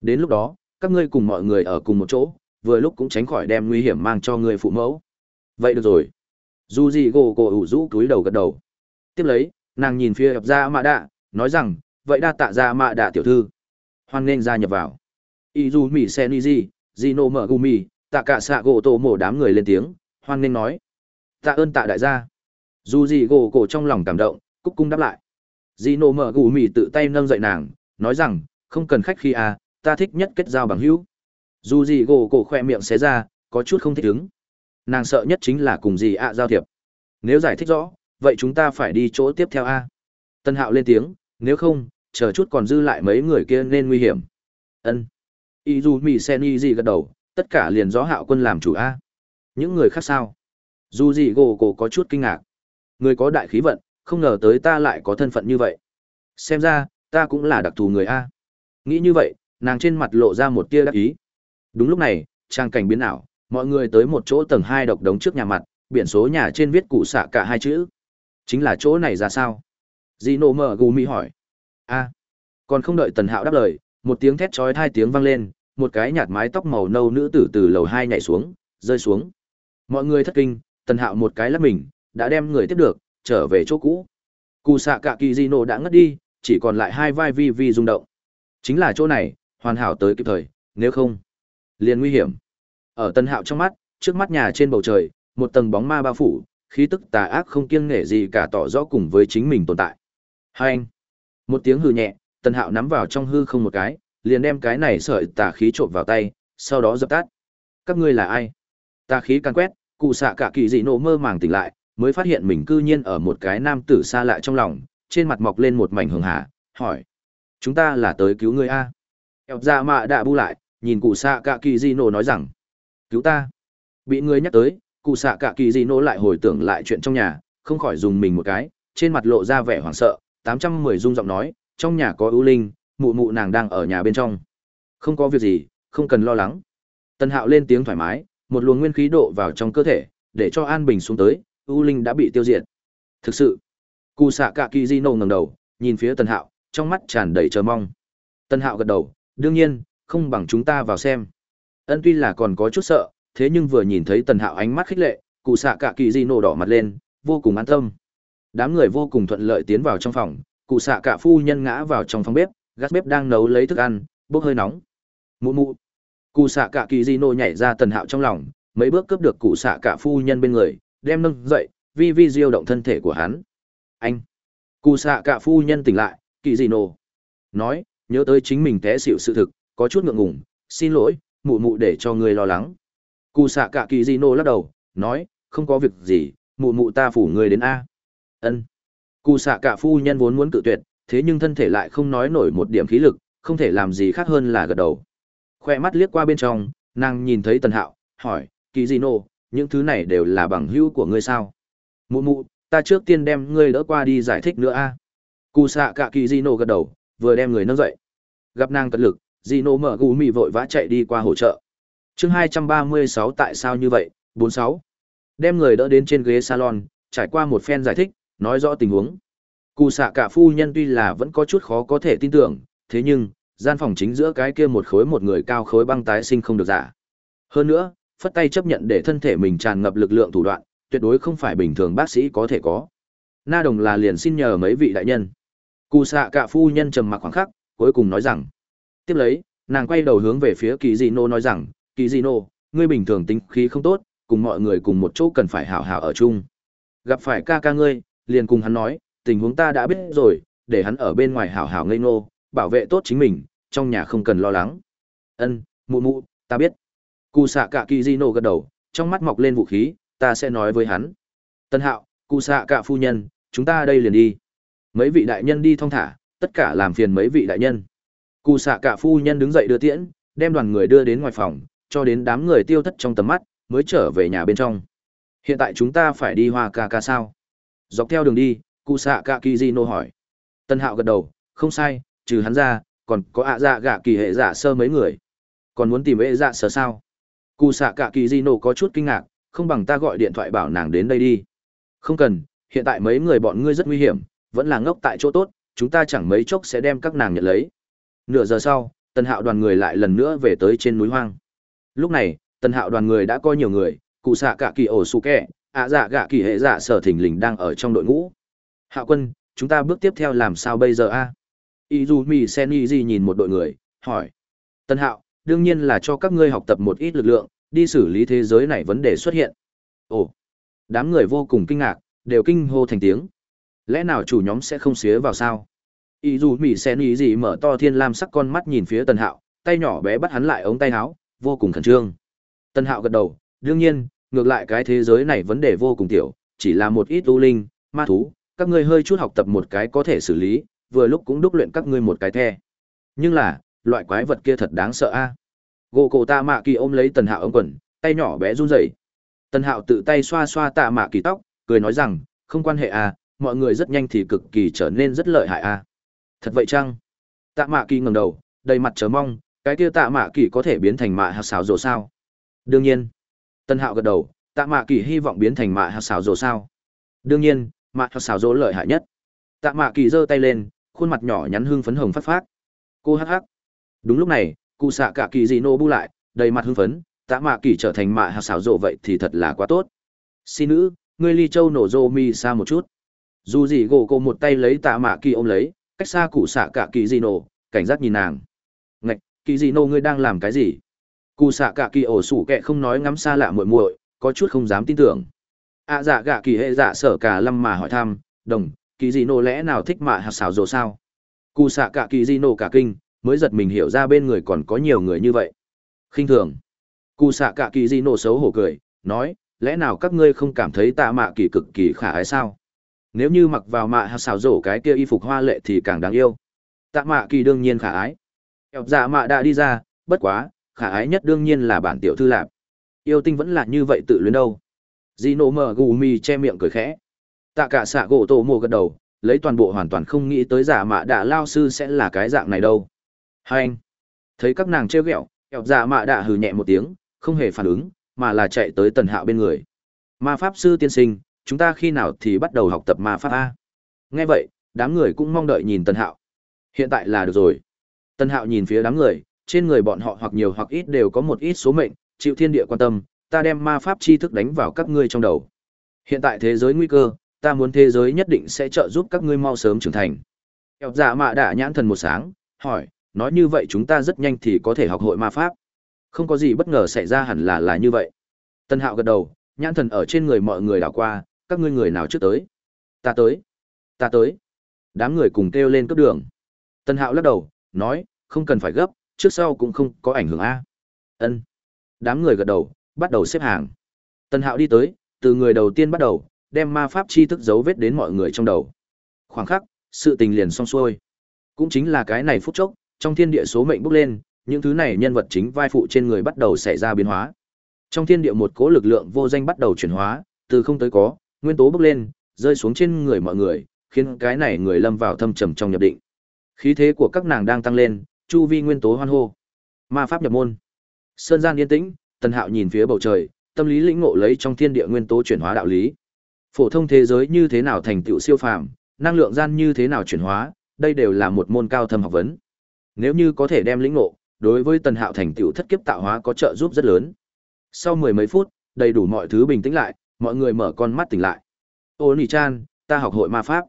Đến lúc đó, các ngươi cùng mọi người ở cùng một chỗ, vừa lúc cũng tránh khỏi đem nguy hiểm mang cho người phụ mẫu. Vậy được rồi. Dù gì gỗ cổ ủ rũ túi đầu gật đầu. Tiếp lấy, nàng nhìn phía ập ra dạ mạ đạ, nói rằng, vậy đa tạ ra mạ đạ tiểu thư. Hoan nên gia nhập vào. Y dù mỹ sen y di di nô mở gumi tạ cả xạ gỗ tổ mổ đám người lên tiếng, hoan nên nói. Tạ ơn tạ đại gia. Dù gì gỗ cổ trong lòng cảm động, cúc cung đáp lại. Dì nổ mở gù mì tự tay nâng dậy nàng, nói rằng, không cần khách khi à ta thích nhất kết giao bằng hữu. Dù gì gỗ cổ khoe miệng xé ra, có chút không thích ứng. Nàng sợ nhất chính là cùng gì ạ giao thiệp. Nếu giải thích rõ, vậy chúng ta phải đi chỗ tiếp theo a. Tân hạo lên tiếng, nếu không, chờ chút còn dư lại mấy người kia nên nguy hiểm. Ân. Y dù mì sen y gì gật đầu tất cả liền gió hạo quân làm chủ a những người khác sao dù gì gồ cổ có chút kinh ngạc người có đại khí vận không ngờ tới ta lại có thân phận như vậy Xem ra, ta cũng là đặc thù người A. Nghĩ như vậy, nàng trên mặt lộ ra một tia đắc ý. Đúng lúc này, trang cảnh biến ảo, mọi người tới một chỗ tầng hai độc đống trước nhà mặt, biển số nhà trên viết cụ xạ cả hai chữ. Chính là chỗ này ra sao? Gino mở gù mi hỏi. A. Còn không đợi Tần Hạo đáp lời, một tiếng thét chói hai tiếng vang lên, một cái nhạt mái tóc màu nâu nữ tử từ lầu hai nhảy xuống, rơi xuống. Mọi người thất kinh, Tần Hạo một cái lắc mình, đã đem người tiếp được, trở về chỗ cũ. cù xạ cả kỳ di Gino đã ngất đi, chỉ còn lại hai vai vi vi rung động. Chính là chỗ này, hoàn hảo tới kịp thời, nếu không, liền nguy hiểm. Ở Tân Hạo trong mắt, trước mắt nhà trên bầu trời, một tầng bóng ma bao phủ, khí tức tà ác không kiêng nể gì cả tỏ rõ cùng với chính mình tồn tại. Hai anh. Một tiếng hư nhẹ, Tân Hạo nắm vào trong hư không một cái, liền đem cái này sợi tà khí trộn vào tay, sau đó dập tắt. Các ngươi là ai? Tà khí càn quét, cụ xạ cả kỳ dị nổ mơ màng tỉnh lại, mới phát hiện mình cư nhiên ở một cái nam tử xa lạ trong lòng, trên mặt mọc lên một mảnh hường hà, hỏi. Chúng ta là tới cứu ngươi A. Eo ra mạ đã bu lại, nhìn cụ xạ cả kỳ dị nổ nói rằng. Cứu ta. Bị ngươi nhắc tới, cụ xạ cả kỳ dị nổ lại hồi tưởng lại chuyện trong nhà, không khỏi dùng mình một cái, trên mặt lộ ra vẻ hoảng sợ, 810 dung giọng nói, trong nhà có ưu linh, mụ mụ nàng đang ở nhà bên trong. Không có việc gì, không cần lo lắng. Tần Hạo lên tiếng thoải mái, một luồng nguyên khí độ vào trong cơ thể, để cho an bình xuống tới, u linh đã bị tiêu diệt. Thực sự, Cụ xạ cả kỳ di nổ ngẩng đầu, nhìn phía Tần Hạo, trong mắt tràn đầy chờ mong. Tần Hạo gật đầu, đương nhiên, không bằng chúng ta vào xem. Ân tuy là còn có chút sợ, thế nhưng vừa nhìn thấy Tần Hạo ánh mắt khích lệ, cụ xạ cả kỳ di nổ đỏ mặt lên, vô cùng an tâm. Đám người vô cùng thuận lợi tiến vào trong phòng, cụ xạ cả phu nhân ngã vào trong phòng bếp, gác bếp đang nấu lấy thức ăn, bốc hơi nóng. Mụ mụ. Cụ xạ cả kỳ di Nô nhảy ra Tần Hạo trong lòng, mấy bước cướp được cụ xạ cả phu nhân bên người, đem nâng dậy, vi vi diêu động thân thể của hắn anh cụ xạ cả phu nhân tỉnh lại kỳ di nô. nói nhớ tới chính mình té xịu sự thực có chút ngượng ngùng xin lỗi mụ mụ để cho ngươi lo lắng cụ xạ cả kỳ di Nô lắc đầu nói không có việc gì mụ mụ ta phủ người đến a ân cụ xạ cả phu nhân vốn muốn cự tuyệt thế nhưng thân thể lại không nói nổi một điểm khí lực không thể làm gì khác hơn là gật đầu. Khoe mắt liếc qua bên trong nàng nhìn thấy tần hạo hỏi kỳ gì nô, những thứ này đều là bằng hữu của ngươi sao? Mụ mụ ta trước tiên đem ngươi đỡ qua đi giải thích nữa a. Cụ xạ Cả kỳ gì nô gật đầu vừa đem người nâng dậy. Gặp nàng cật lực gì nô mở gù mì vội vã chạy đi qua hỗ trợ chương hai trăm ba mươi sáu tại sao như vậy? bốn sáu. Đem người đỡ đến trên ghế salon trải qua một phen giải thích nói rõ tình huống cụ xạ cả phu nhân tuy là vẫn có chút khó có thể tin tưởng thế nhưng gian phòng chính giữa cái kia một khối một người cao khối băng tái sinh không được giả hơn nữa phất tay chấp nhận để thân thể mình tràn ngập lực lượng thủ đoạn tuyệt đối không phải bình thường bác sĩ có thể có. Na đồng là liền xin nhờ mấy vị đại nhân. Cụ xạ cả phu nhân trầm mặc khoảng khắc, cuối cùng nói rằng. Tiếp lấy, nàng quay đầu hướng về phía kỳ dị nô nói rằng, kỳ dị nô, ngươi bình thường tính khí không tốt, cùng mọi người cùng một chỗ cần phải hảo hảo ở chung. Gặp phải ca ca ngươi, liền cùng hắn nói, tình huống ta đã biết rồi, để hắn ở bên ngoài hảo hảo ngây ngô, bảo vệ tốt chính mình, trong nhà không cần lo lắng. Ân, mụ mụ, ta biết. Cụ xạ cả kỳ dị gật đầu, trong mắt mọc lên vũ khí, ta sẽ nói với hắn. Tân hạo cụ xạ cả phu nhân chúng ta đây liền đi. Mấy vị đại nhân đi thong thả tất cả làm phiền mấy vị đại nhân. Cụ xạ cả phu nhân đứng dậy đưa tiễn đem đoàn người đưa đến ngoài phòng cho đến đám người tiêu thất trong tầm mắt mới trở về nhà bên trong. Hiện tại chúng ta phải đi hoa ca ca sao? Dọc theo đường đi cụ xạ cả kỳ di nô hỏi tân hạo gật đầu không sai trừ hắn ra còn có ạ dạ gạ kỳ hệ dạ sơ mấy người còn muốn tìm hệ dạ sơ sao cụ xạ cả kỳ di nô có chút kinh ngạc không bằng ta gọi điện thoại bảo nàng đến đây đi. Không cần, hiện tại mấy người bọn ngươi rất nguy hiểm, vẫn là ngốc tại chỗ tốt, chúng ta chẳng mấy chốc sẽ đem các nàng nhận lấy. Nửa giờ sau, Tần Hạo đoàn người lại lần nữa về tới trên núi hoang. Lúc này, Tần Hạo đoàn người đã có nhiều người, cụ xạ cả kỳ ổ su kẹ, ạ dạ gạ kỳ hệ dạ sở thỉnh lình đang ở trong đội ngũ. Hạ quân, chúng ta bước tiếp theo làm sao bây giờ a? À? Izumi gì nhìn một đội người, hỏi. Tần Hạo, đương nhiên là cho các ngươi học tập một ít lực lượng, đi xử lý thế giới này vấn đề xuất hiện. Ồ, đám người vô cùng kinh ngạc, đều kinh hô thành tiếng. Lẽ nào chủ nhóm sẽ không xía vào sao? Ý dù mỉ sen ý gì mở to thiên lam sắc con mắt nhìn phía tần hạo, tay nhỏ bé bắt hắn lại ống tay áo, vô cùng khẩn trương. Tần hạo gật đầu, đương nhiên, ngược lại cái thế giới này vấn đề vô cùng tiểu, chỉ là một ít u linh, ma thú, các ngươi hơi chút học tập một cái có thể xử lý, vừa lúc cũng đúc luyện các ngươi một cái the. Nhưng là, loại quái vật kia thật đáng sợ a gỗ cổ tạ mạ kỳ ôm lấy tần hạo ống quần tay nhỏ bé run rẩy tần hạo tự tay xoa xoa tạ mạ kỳ tóc cười nói rằng không quan hệ à mọi người rất nhanh thì cực kỳ trở nên rất lợi hại à Thật vậy chăng? Tạ Mạ Kỳ ngẩng đầu, đầy mặt chờ mong, cái kia Tạ Mạ Kỳ có thể biến thành mạ hạt xào rồ sao? Đương nhiên. Tân Hạo gật đầu, Tạ Mạ Kỳ hy vọng biến thành mạ hạt xào rồ sao? Đương nhiên, mạ hoặc xảo rồ lợi hại nhất. Tạ Mạ Kỳ giơ tay lên, khuôn mặt nhỏ nhắn hưng phấn hồng phát phát. Cô hắc hắc. Đúng lúc này, cụ xạ cả kỳ dị nô bu lại, đầy mặt hưng phấn, Tạ Mạ Kỳ trở thành mạ hoặc xảo rồ vậy thì thật là quá tốt. Xin nữ, ngươi ly châu nổ rô mi xa một chút dù gì gỗ cô một tay lấy tạ mạ kỳ ôm lấy cách xa cụ xạ cả kỳ dị nổ cảnh giác nhìn nàng ngạch kỳ dị nô ngươi đang làm cái gì cụ xạ cả kỳ ổ sủ kệ không nói ngắm xa lạ muội muội có chút không dám tin tưởng ạ dạ gạ kỳ hệ dạ sở cả lâm mà hỏi thăm, đồng, kỳ dị nổ lẽ nào thích mạ hạt xảo rồ sao? Cụ xạ cả kỳ dị nổ cả kinh, mới giật mình hiểu ra bên người còn có nhiều người như vậy. Khinh thường. Cụ xạ cả kỳ dị nổ xấu hổ cười, nói, lẽ nào các ngươi không cảm thấy tạ mạ kỳ cực kỳ khả ái sao? Nếu như mặc vào mạ hạt xảo rổ cái kia y phục hoa lệ thì càng đáng yêu. Tạ mạ kỳ đương nhiên khả ái. Ẹp dạ mạ đã đi ra, bất quá, khả ái nhất đương nhiên là bản tiểu thư lạp. Yêu tinh vẫn là như vậy tự luyến đâu dì nổ mờ gù mì che miệng cười khẽ. Tạ cả xạ gỗ tổ mồ gật đầu, lấy toàn bộ hoàn toàn không nghĩ tới giả mạ đạ lao sư sẽ là cái dạng này đâu. Hai anh, thấy các nàng trêu ghẹo ẹp giả mạ đạ hừ nhẹ một tiếng, không hề phản ứng, mà là chạy tới tần hạo bên người. Ma pháp sư tiên sinh, chúng ta khi nào thì bắt đầu học tập ma pháp a? Nghe vậy, đám người cũng mong đợi nhìn tần hạo. Hiện tại là được rồi. Tần hạo nhìn phía đám người, trên người bọn họ hoặc nhiều hoặc ít đều có một ít số mệnh, chịu thiên địa quan tâm ta đem ma pháp tri thức đánh vào các ngươi trong đầu. Hiện tại thế giới nguy cơ, ta muốn thế giới nhất định sẽ trợ giúp các ngươi mau sớm trưởng thành. Eo giả dạ mạ đã nhãn thần một sáng, hỏi, nói như vậy chúng ta rất nhanh thì có thể học hội ma pháp. Không có gì bất ngờ xảy ra hẳn là là như vậy. Tân hạo gật đầu, nhãn thần ở trên người mọi người đảo qua, các ngươi người nào trước tới? Ta tới. Ta tới. Đám người cùng kêu lên cấp đường. Tân hạo lắc đầu, nói, không cần phải gấp, trước sau cũng không có ảnh hưởng a. Ân. Đám người gật đầu bắt đầu xếp hàng tân hạo đi tới từ người đầu tiên bắt đầu đem ma pháp chi thức dấu vết đến mọi người trong đầu khoảng khắc sự tình liền xong xuôi cũng chính là cái này phút chốc trong thiên địa số mệnh bốc lên những thứ này nhân vật chính vai phụ trên người bắt đầu xảy ra biến hóa trong thiên địa một cố lực lượng vô danh bắt đầu chuyển hóa từ không tới có nguyên tố bốc lên, rơi xuống trên người mọi người, khiến cái này người lâm vào thâm trầm trong nhập định. Khí thế của các nàng đang tăng lên, chu vi nguyên tố hoan hô. Ma pháp nhập môn. Sơn gian yên tĩnh, Tần Hạo nhìn phía bầu trời, tâm lý lĩnh ngộ lấy trong thiên địa nguyên tố chuyển hóa đạo lý. Phổ thông thế giới như thế nào thành tựu siêu phàm, năng lượng gian như thế nào chuyển hóa, đây đều là một môn cao thâm học vấn. Nếu như có thể đem lĩnh ngộ, đối với Tần Hạo thành tựu thất kiếp tạo hóa có trợ giúp rất lớn. Sau mười mấy phút, đầy đủ mọi thứ bình tĩnh lại, mọi người mở con mắt tỉnh lại ô nỉ chan ta học hội ma pháp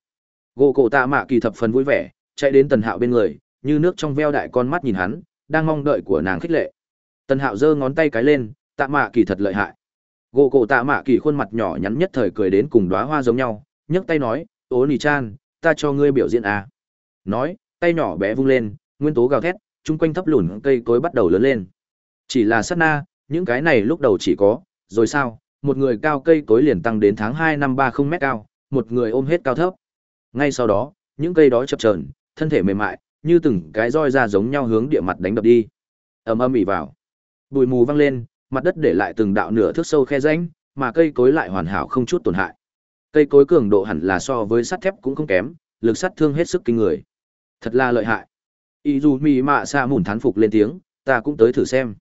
gỗ cổ tạ mạ kỳ thập phần vui vẻ chạy đến tần hạo bên người như nước trong veo đại con mắt nhìn hắn đang mong đợi của nàng khích lệ tần hạo giơ ngón tay cái lên tạ mạ kỳ thật lợi hại gỗ cổ tạ mạ kỳ khuôn mặt nhỏ nhắn nhất thời cười đến cùng đoá hoa giống nhau nhấc tay nói ố nỉ chan ta cho ngươi biểu diễn à. nói tay nhỏ bé vung lên nguyên tố gào thét chung quanh thấp lùn cây cối bắt đầu lớn lên chỉ là sát na những cái này lúc đầu chỉ có rồi sao một người cao cây cối liền tăng đến tháng hai năm ba không mét cao, một người ôm hết cao thấp. Ngay sau đó, những cây đó chập trờn thân thể mềm mại, như từng cái roi ra giống nhau hướng địa mặt đánh đập đi. Ầm ầm ỉ vào. Bụi mù văng lên, mặt đất để lại từng đạo nửa thước sâu khe rãnh, mà cây cối lại hoàn hảo không chút tổn hại. Cây cối cường độ hẳn là so với sắt thép cũng không kém, lực sát thương hết sức kinh người. Thật là lợi hại. Izumi Mạ xa mùn thán phục lên tiếng, ta cũng tới thử xem.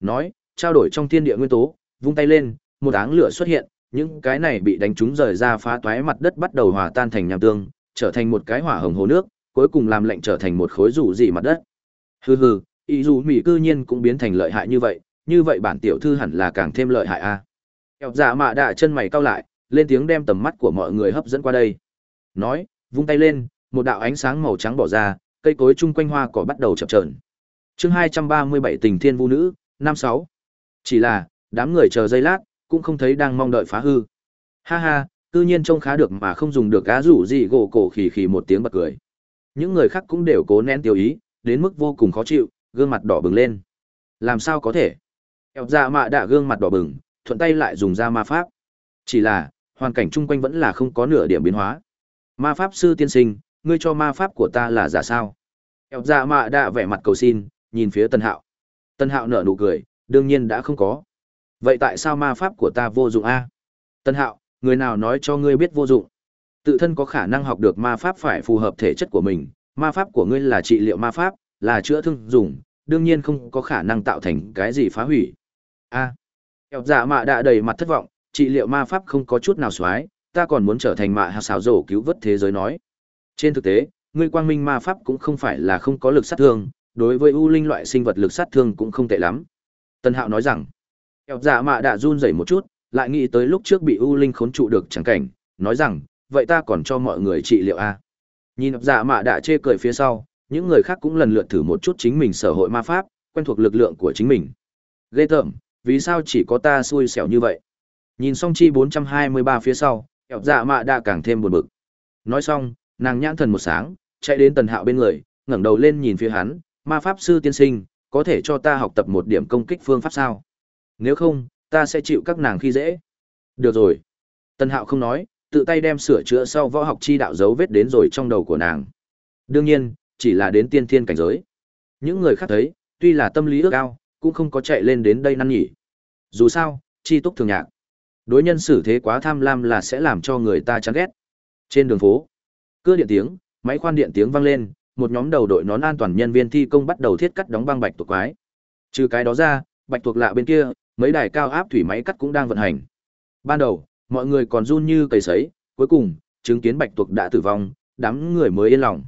Nói, trao đổi trong thiên địa nguyên tố, vung tay lên, một áng lửa xuất hiện, những cái này bị đánh trúng rời ra phá toái mặt đất bắt đầu hòa tan thành nham tương, trở thành một cái hỏa hồng hồ nước, cuối cùng làm lệnh trở thành một khối rủ dị mặt đất. Hừ hừ, ý dù mỹ cư nhiên cũng biến thành lợi hại như vậy, như vậy bản tiểu thư hẳn là càng thêm lợi hại a. À. Kẹo dạ mạ đạ chân mày cau lại, lên tiếng đem tầm mắt của mọi người hấp dẫn qua đây. Nói, vung tay lên, một đạo ánh sáng màu trắng bỏ ra, cây cối chung quanh hoa cỏ bắt đầu chập trờn Chương 237 Tình Thiên Vũ Nữ, năm sáu. Chỉ là, đám người chờ giây lát, cũng không thấy đang mong đợi phá hư. Ha ha, tự nhiên trông khá được mà không dùng được cá rủ gì gỗ cổ khỉ khỉ một tiếng bật cười. Những người khác cũng đều cố nén tiêu ý, đến mức vô cùng khó chịu, gương mặt đỏ bừng lên. Làm sao có thể? Eo ra mạ đã gương mặt đỏ bừng, thuận tay lại dùng ra ma pháp. Chỉ là, hoàn cảnh chung quanh vẫn là không có nửa điểm biến hóa. Ma pháp sư tiên sinh, ngươi cho ma pháp của ta là giả sao? Eo ra mạ đã vẻ mặt cầu xin, nhìn phía Tân Hạo. Tân Hạo nở nụ cười, đương nhiên đã không có. Vậy tại sao ma pháp của ta vô dụng a? Tân Hạo, người nào nói cho ngươi biết vô dụng? Tự thân có khả năng học được ma pháp phải phù hợp thể chất của mình, Ma pháp của ngươi là trị liệu ma pháp, là chữa thương dùng, đương nhiên không có khả năng tạo thành cái gì phá hủy. A. À, dạ mạ đã đầy mặt thất vọng, trị liệu ma pháp không có chút nào xoái, ta còn muốn trở thành mạ hạ xảo rổ cứu vớt thế giới nói. Trên thực tế, ngươi quang minh ma pháp cũng không phải là không có lực sát thương, đối với u linh loại sinh vật lực sát thương cũng không tệ lắm. Tân Hạo nói rằng, Kẹo dạ mạ đã run rẩy một chút, lại nghĩ tới lúc trước bị u linh khốn trụ được chẳng cảnh, nói rằng, vậy ta còn cho mọi người trị liệu a. Nhìn dạ mạ đã chê cười phía sau, những người khác cũng lần lượt thử một chút chính mình sở hội ma pháp, quen thuộc lực lượng của chính mình. Ghê tởm, vì sao chỉ có ta xui xẻo như vậy? Nhìn xong chi 423 phía sau, kẹo dạ mạ đã càng thêm buồn bực. Nói xong, nàng nhãn thần một sáng, chạy đến tần hạo bên người, ngẩng đầu lên nhìn phía hắn, ma pháp sư tiên sinh, có thể cho ta học tập một điểm công kích phương pháp sao? Nếu không, ta sẽ chịu các nàng khi dễ. Được rồi. Tần hạo không nói, tự tay đem sửa chữa sau võ học chi đạo dấu vết đến rồi trong đầu của nàng. Đương nhiên, chỉ là đến tiên thiên cảnh giới. Những người khác thấy, tuy là tâm lý ước ao, cũng không có chạy lên đến đây năn nhỉ. Dù sao, chi túc thường nhạc. Đối nhân xử thế quá tham lam là sẽ làm cho người ta chán ghét. Trên đường phố, cưa điện tiếng, máy khoan điện tiếng vang lên, một nhóm đầu đội nón an toàn nhân viên thi công bắt đầu thiết cắt đóng băng bạch tuộc quái. Trừ cái đó ra, bạch tuộc lạ bên kia, mấy đài cao áp thủy máy cắt cũng đang vận hành. Ban đầu, mọi người còn run như cầy sấy, cuối cùng, chứng kiến bạch tuộc đã tử vong, đám người mới yên lòng.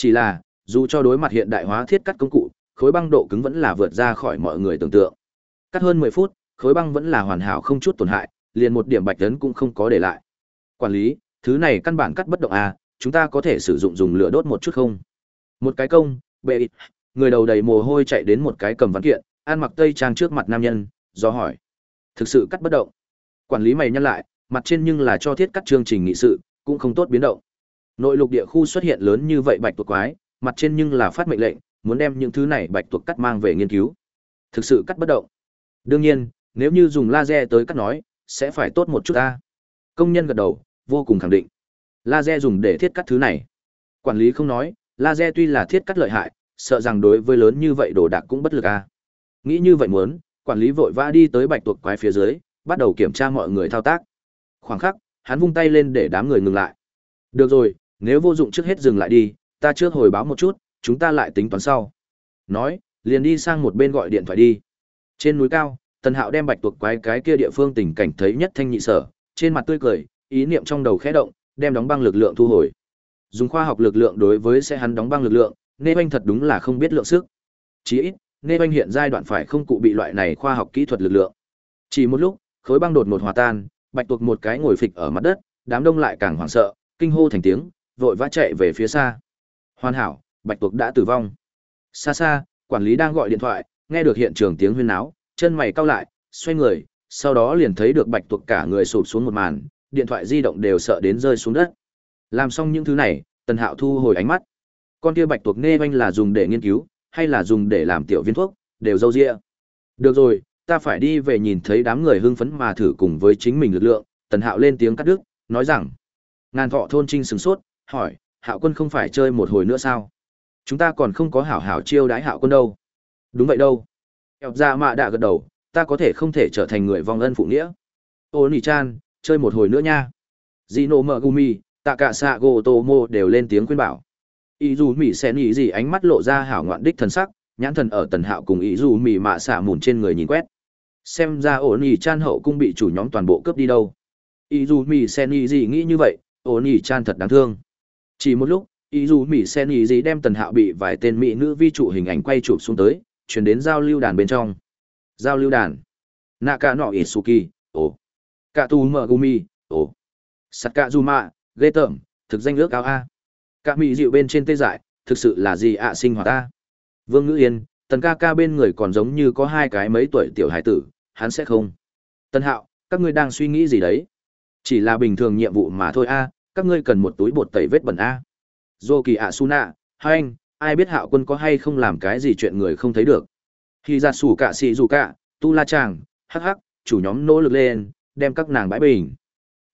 Chỉ là, dù cho đối mặt hiện đại hóa thiết cắt công cụ, khối băng độ cứng vẫn là vượt ra khỏi mọi người tưởng tượng. Cắt hơn 10 phút, khối băng vẫn là hoàn hảo không chút tổn hại, liền một điểm bạch tấn cũng không có để lại. Quản lý, thứ này căn bản cắt bất động à, chúng ta có thể sử dụng dùng lửa đốt một chút không? Một cái công, bệ ít, người đầu đầy mồ hôi chạy đến một cái cầm văn kiện, ăn mặc tây trang trước mặt nam nhân, do hỏi. Thực sự cắt bất động. Quản lý mày nhăn lại, mặt trên nhưng là cho thiết cắt chương trình nghị sự, cũng không tốt biến động. Nội lục địa khu xuất hiện lớn như vậy bạch tuộc quái, mặt trên nhưng là phát mệnh lệnh, muốn đem những thứ này bạch tuộc cắt mang về nghiên cứu. Thực sự cắt bất động. Đương nhiên, nếu như dùng laser tới cắt nói, sẽ phải tốt một chút ta. Công nhân gật đầu, vô cùng khẳng định. Laser dùng để thiết cắt thứ này. Quản lý không nói, laser tuy là thiết cắt lợi hại, sợ rằng đối với lớn như vậy đồ đạc cũng bất lực a. Nghĩ như vậy muốn, quản lý vội vã đi tới bạch tuộc quái phía dưới, bắt đầu kiểm tra mọi người thao tác. Khoảng khắc, hắn vung tay lên để đám người ngừng lại. Được rồi, nếu vô dụng trước hết dừng lại đi, ta trước hồi báo một chút, chúng ta lại tính toán sau. Nói, liền đi sang một bên gọi điện thoại đi. Trên núi cao, Tần Hạo đem bạch tuộc quái cái kia địa phương tình cảnh thấy nhất thanh nhị sở, trên mặt tươi cười, ý niệm trong đầu khẽ động, đem đóng băng lực lượng thu hồi. Dùng khoa học lực lượng đối với sẽ hắn đóng băng lực lượng, nê anh thật đúng là không biết lượng sức. Chỉ ít, nê anh hiện giai đoạn phải không cụ bị loại này khoa học kỹ thuật lực lượng. Chỉ một lúc, khối băng đột một hòa tan, bạch tuộc một cái ngồi phịch ở mặt đất, đám đông lại càng hoảng sợ, kinh hô thành tiếng, vội vã chạy về phía xa. Hoàn hảo, bạch tuộc đã tử vong. Xa xa, quản lý đang gọi điện thoại, nghe được hiện trường tiếng huyên náo, chân mày cau lại, xoay người, sau đó liền thấy được bạch tuộc cả người sụp xuống một màn, điện thoại di động đều sợ đến rơi xuống đất. Làm xong những thứ này, Tần Hạo thu hồi ánh mắt. Con kia bạch tuộc nê anh là dùng để nghiên cứu, hay là dùng để làm tiểu viên thuốc, đều dâu dịa. Được rồi, ta phải đi về nhìn thấy đám người hưng phấn mà thử cùng với chính mình lực lượng. Tần Hạo lên tiếng cắt đứt, nói rằng, ngàn thọ thôn trinh sừng sốt, hỏi, Hạo quân không phải chơi một hồi nữa sao? Chúng ta còn không có hảo hảo chiêu đái Hạo quân đâu. Đúng vậy đâu. Kẹo ra mạ đã gật đầu, ta có thể không thể trở thành người vong ân phụ nghĩa. Ô nỉ chan, chơi một hồi nữa nha. Zino Megumi, tạ cả xạ gỗ tô mô đều lên tiếng khuyên bảo. Ý dù mỉ xen ý gì ánh mắt lộ ra hảo ngoạn đích thần sắc, nhãn thần ở tần hạo cùng ý dù mỉ mạ xạ mùn trên người nhìn quét. Xem ra ổn ý chan hậu cung bị chủ nhóm toàn bộ cướp đi đâu. Ý dù mỉ xen ý gì nghĩ như vậy, ổn ý chan thật đáng thương. Chỉ một lúc, ý dù mỹ sen ý gì đem tần hạo bị vài tên mỹ nữ vi trụ hình ảnh quay chụp xuống tới, chuyển đến giao lưu đàn bên trong. Giao lưu đàn. Naka no Isuki, ồ. Cả tu mở gumi, ồ. Sakazuma, ghê tởm, thực danh ước cao A. Cả mỹ dịu bên trên tê dại, thực sự là gì ạ à sinh hoạt ta. Vương Ngữ Yên, tần ca ca bên người còn giống như có hai cái mấy tuổi tiểu hải tử, hắn sẽ không. Tân hạo, các ngươi đang suy nghĩ gì đấy? Chỉ là bình thường nhiệm vụ mà thôi a, các ngươi cần một túi bột tẩy vết bẩn a. Dô kỳ ạ su nạ, hai anh, ai biết hạo quân có hay không làm cái gì chuyện người không thấy được. Khi ra sủ cả xì dù cả, tu la chàng, hắc hắc, chủ nhóm nỗ lực lên, đem các nàng bãi bình.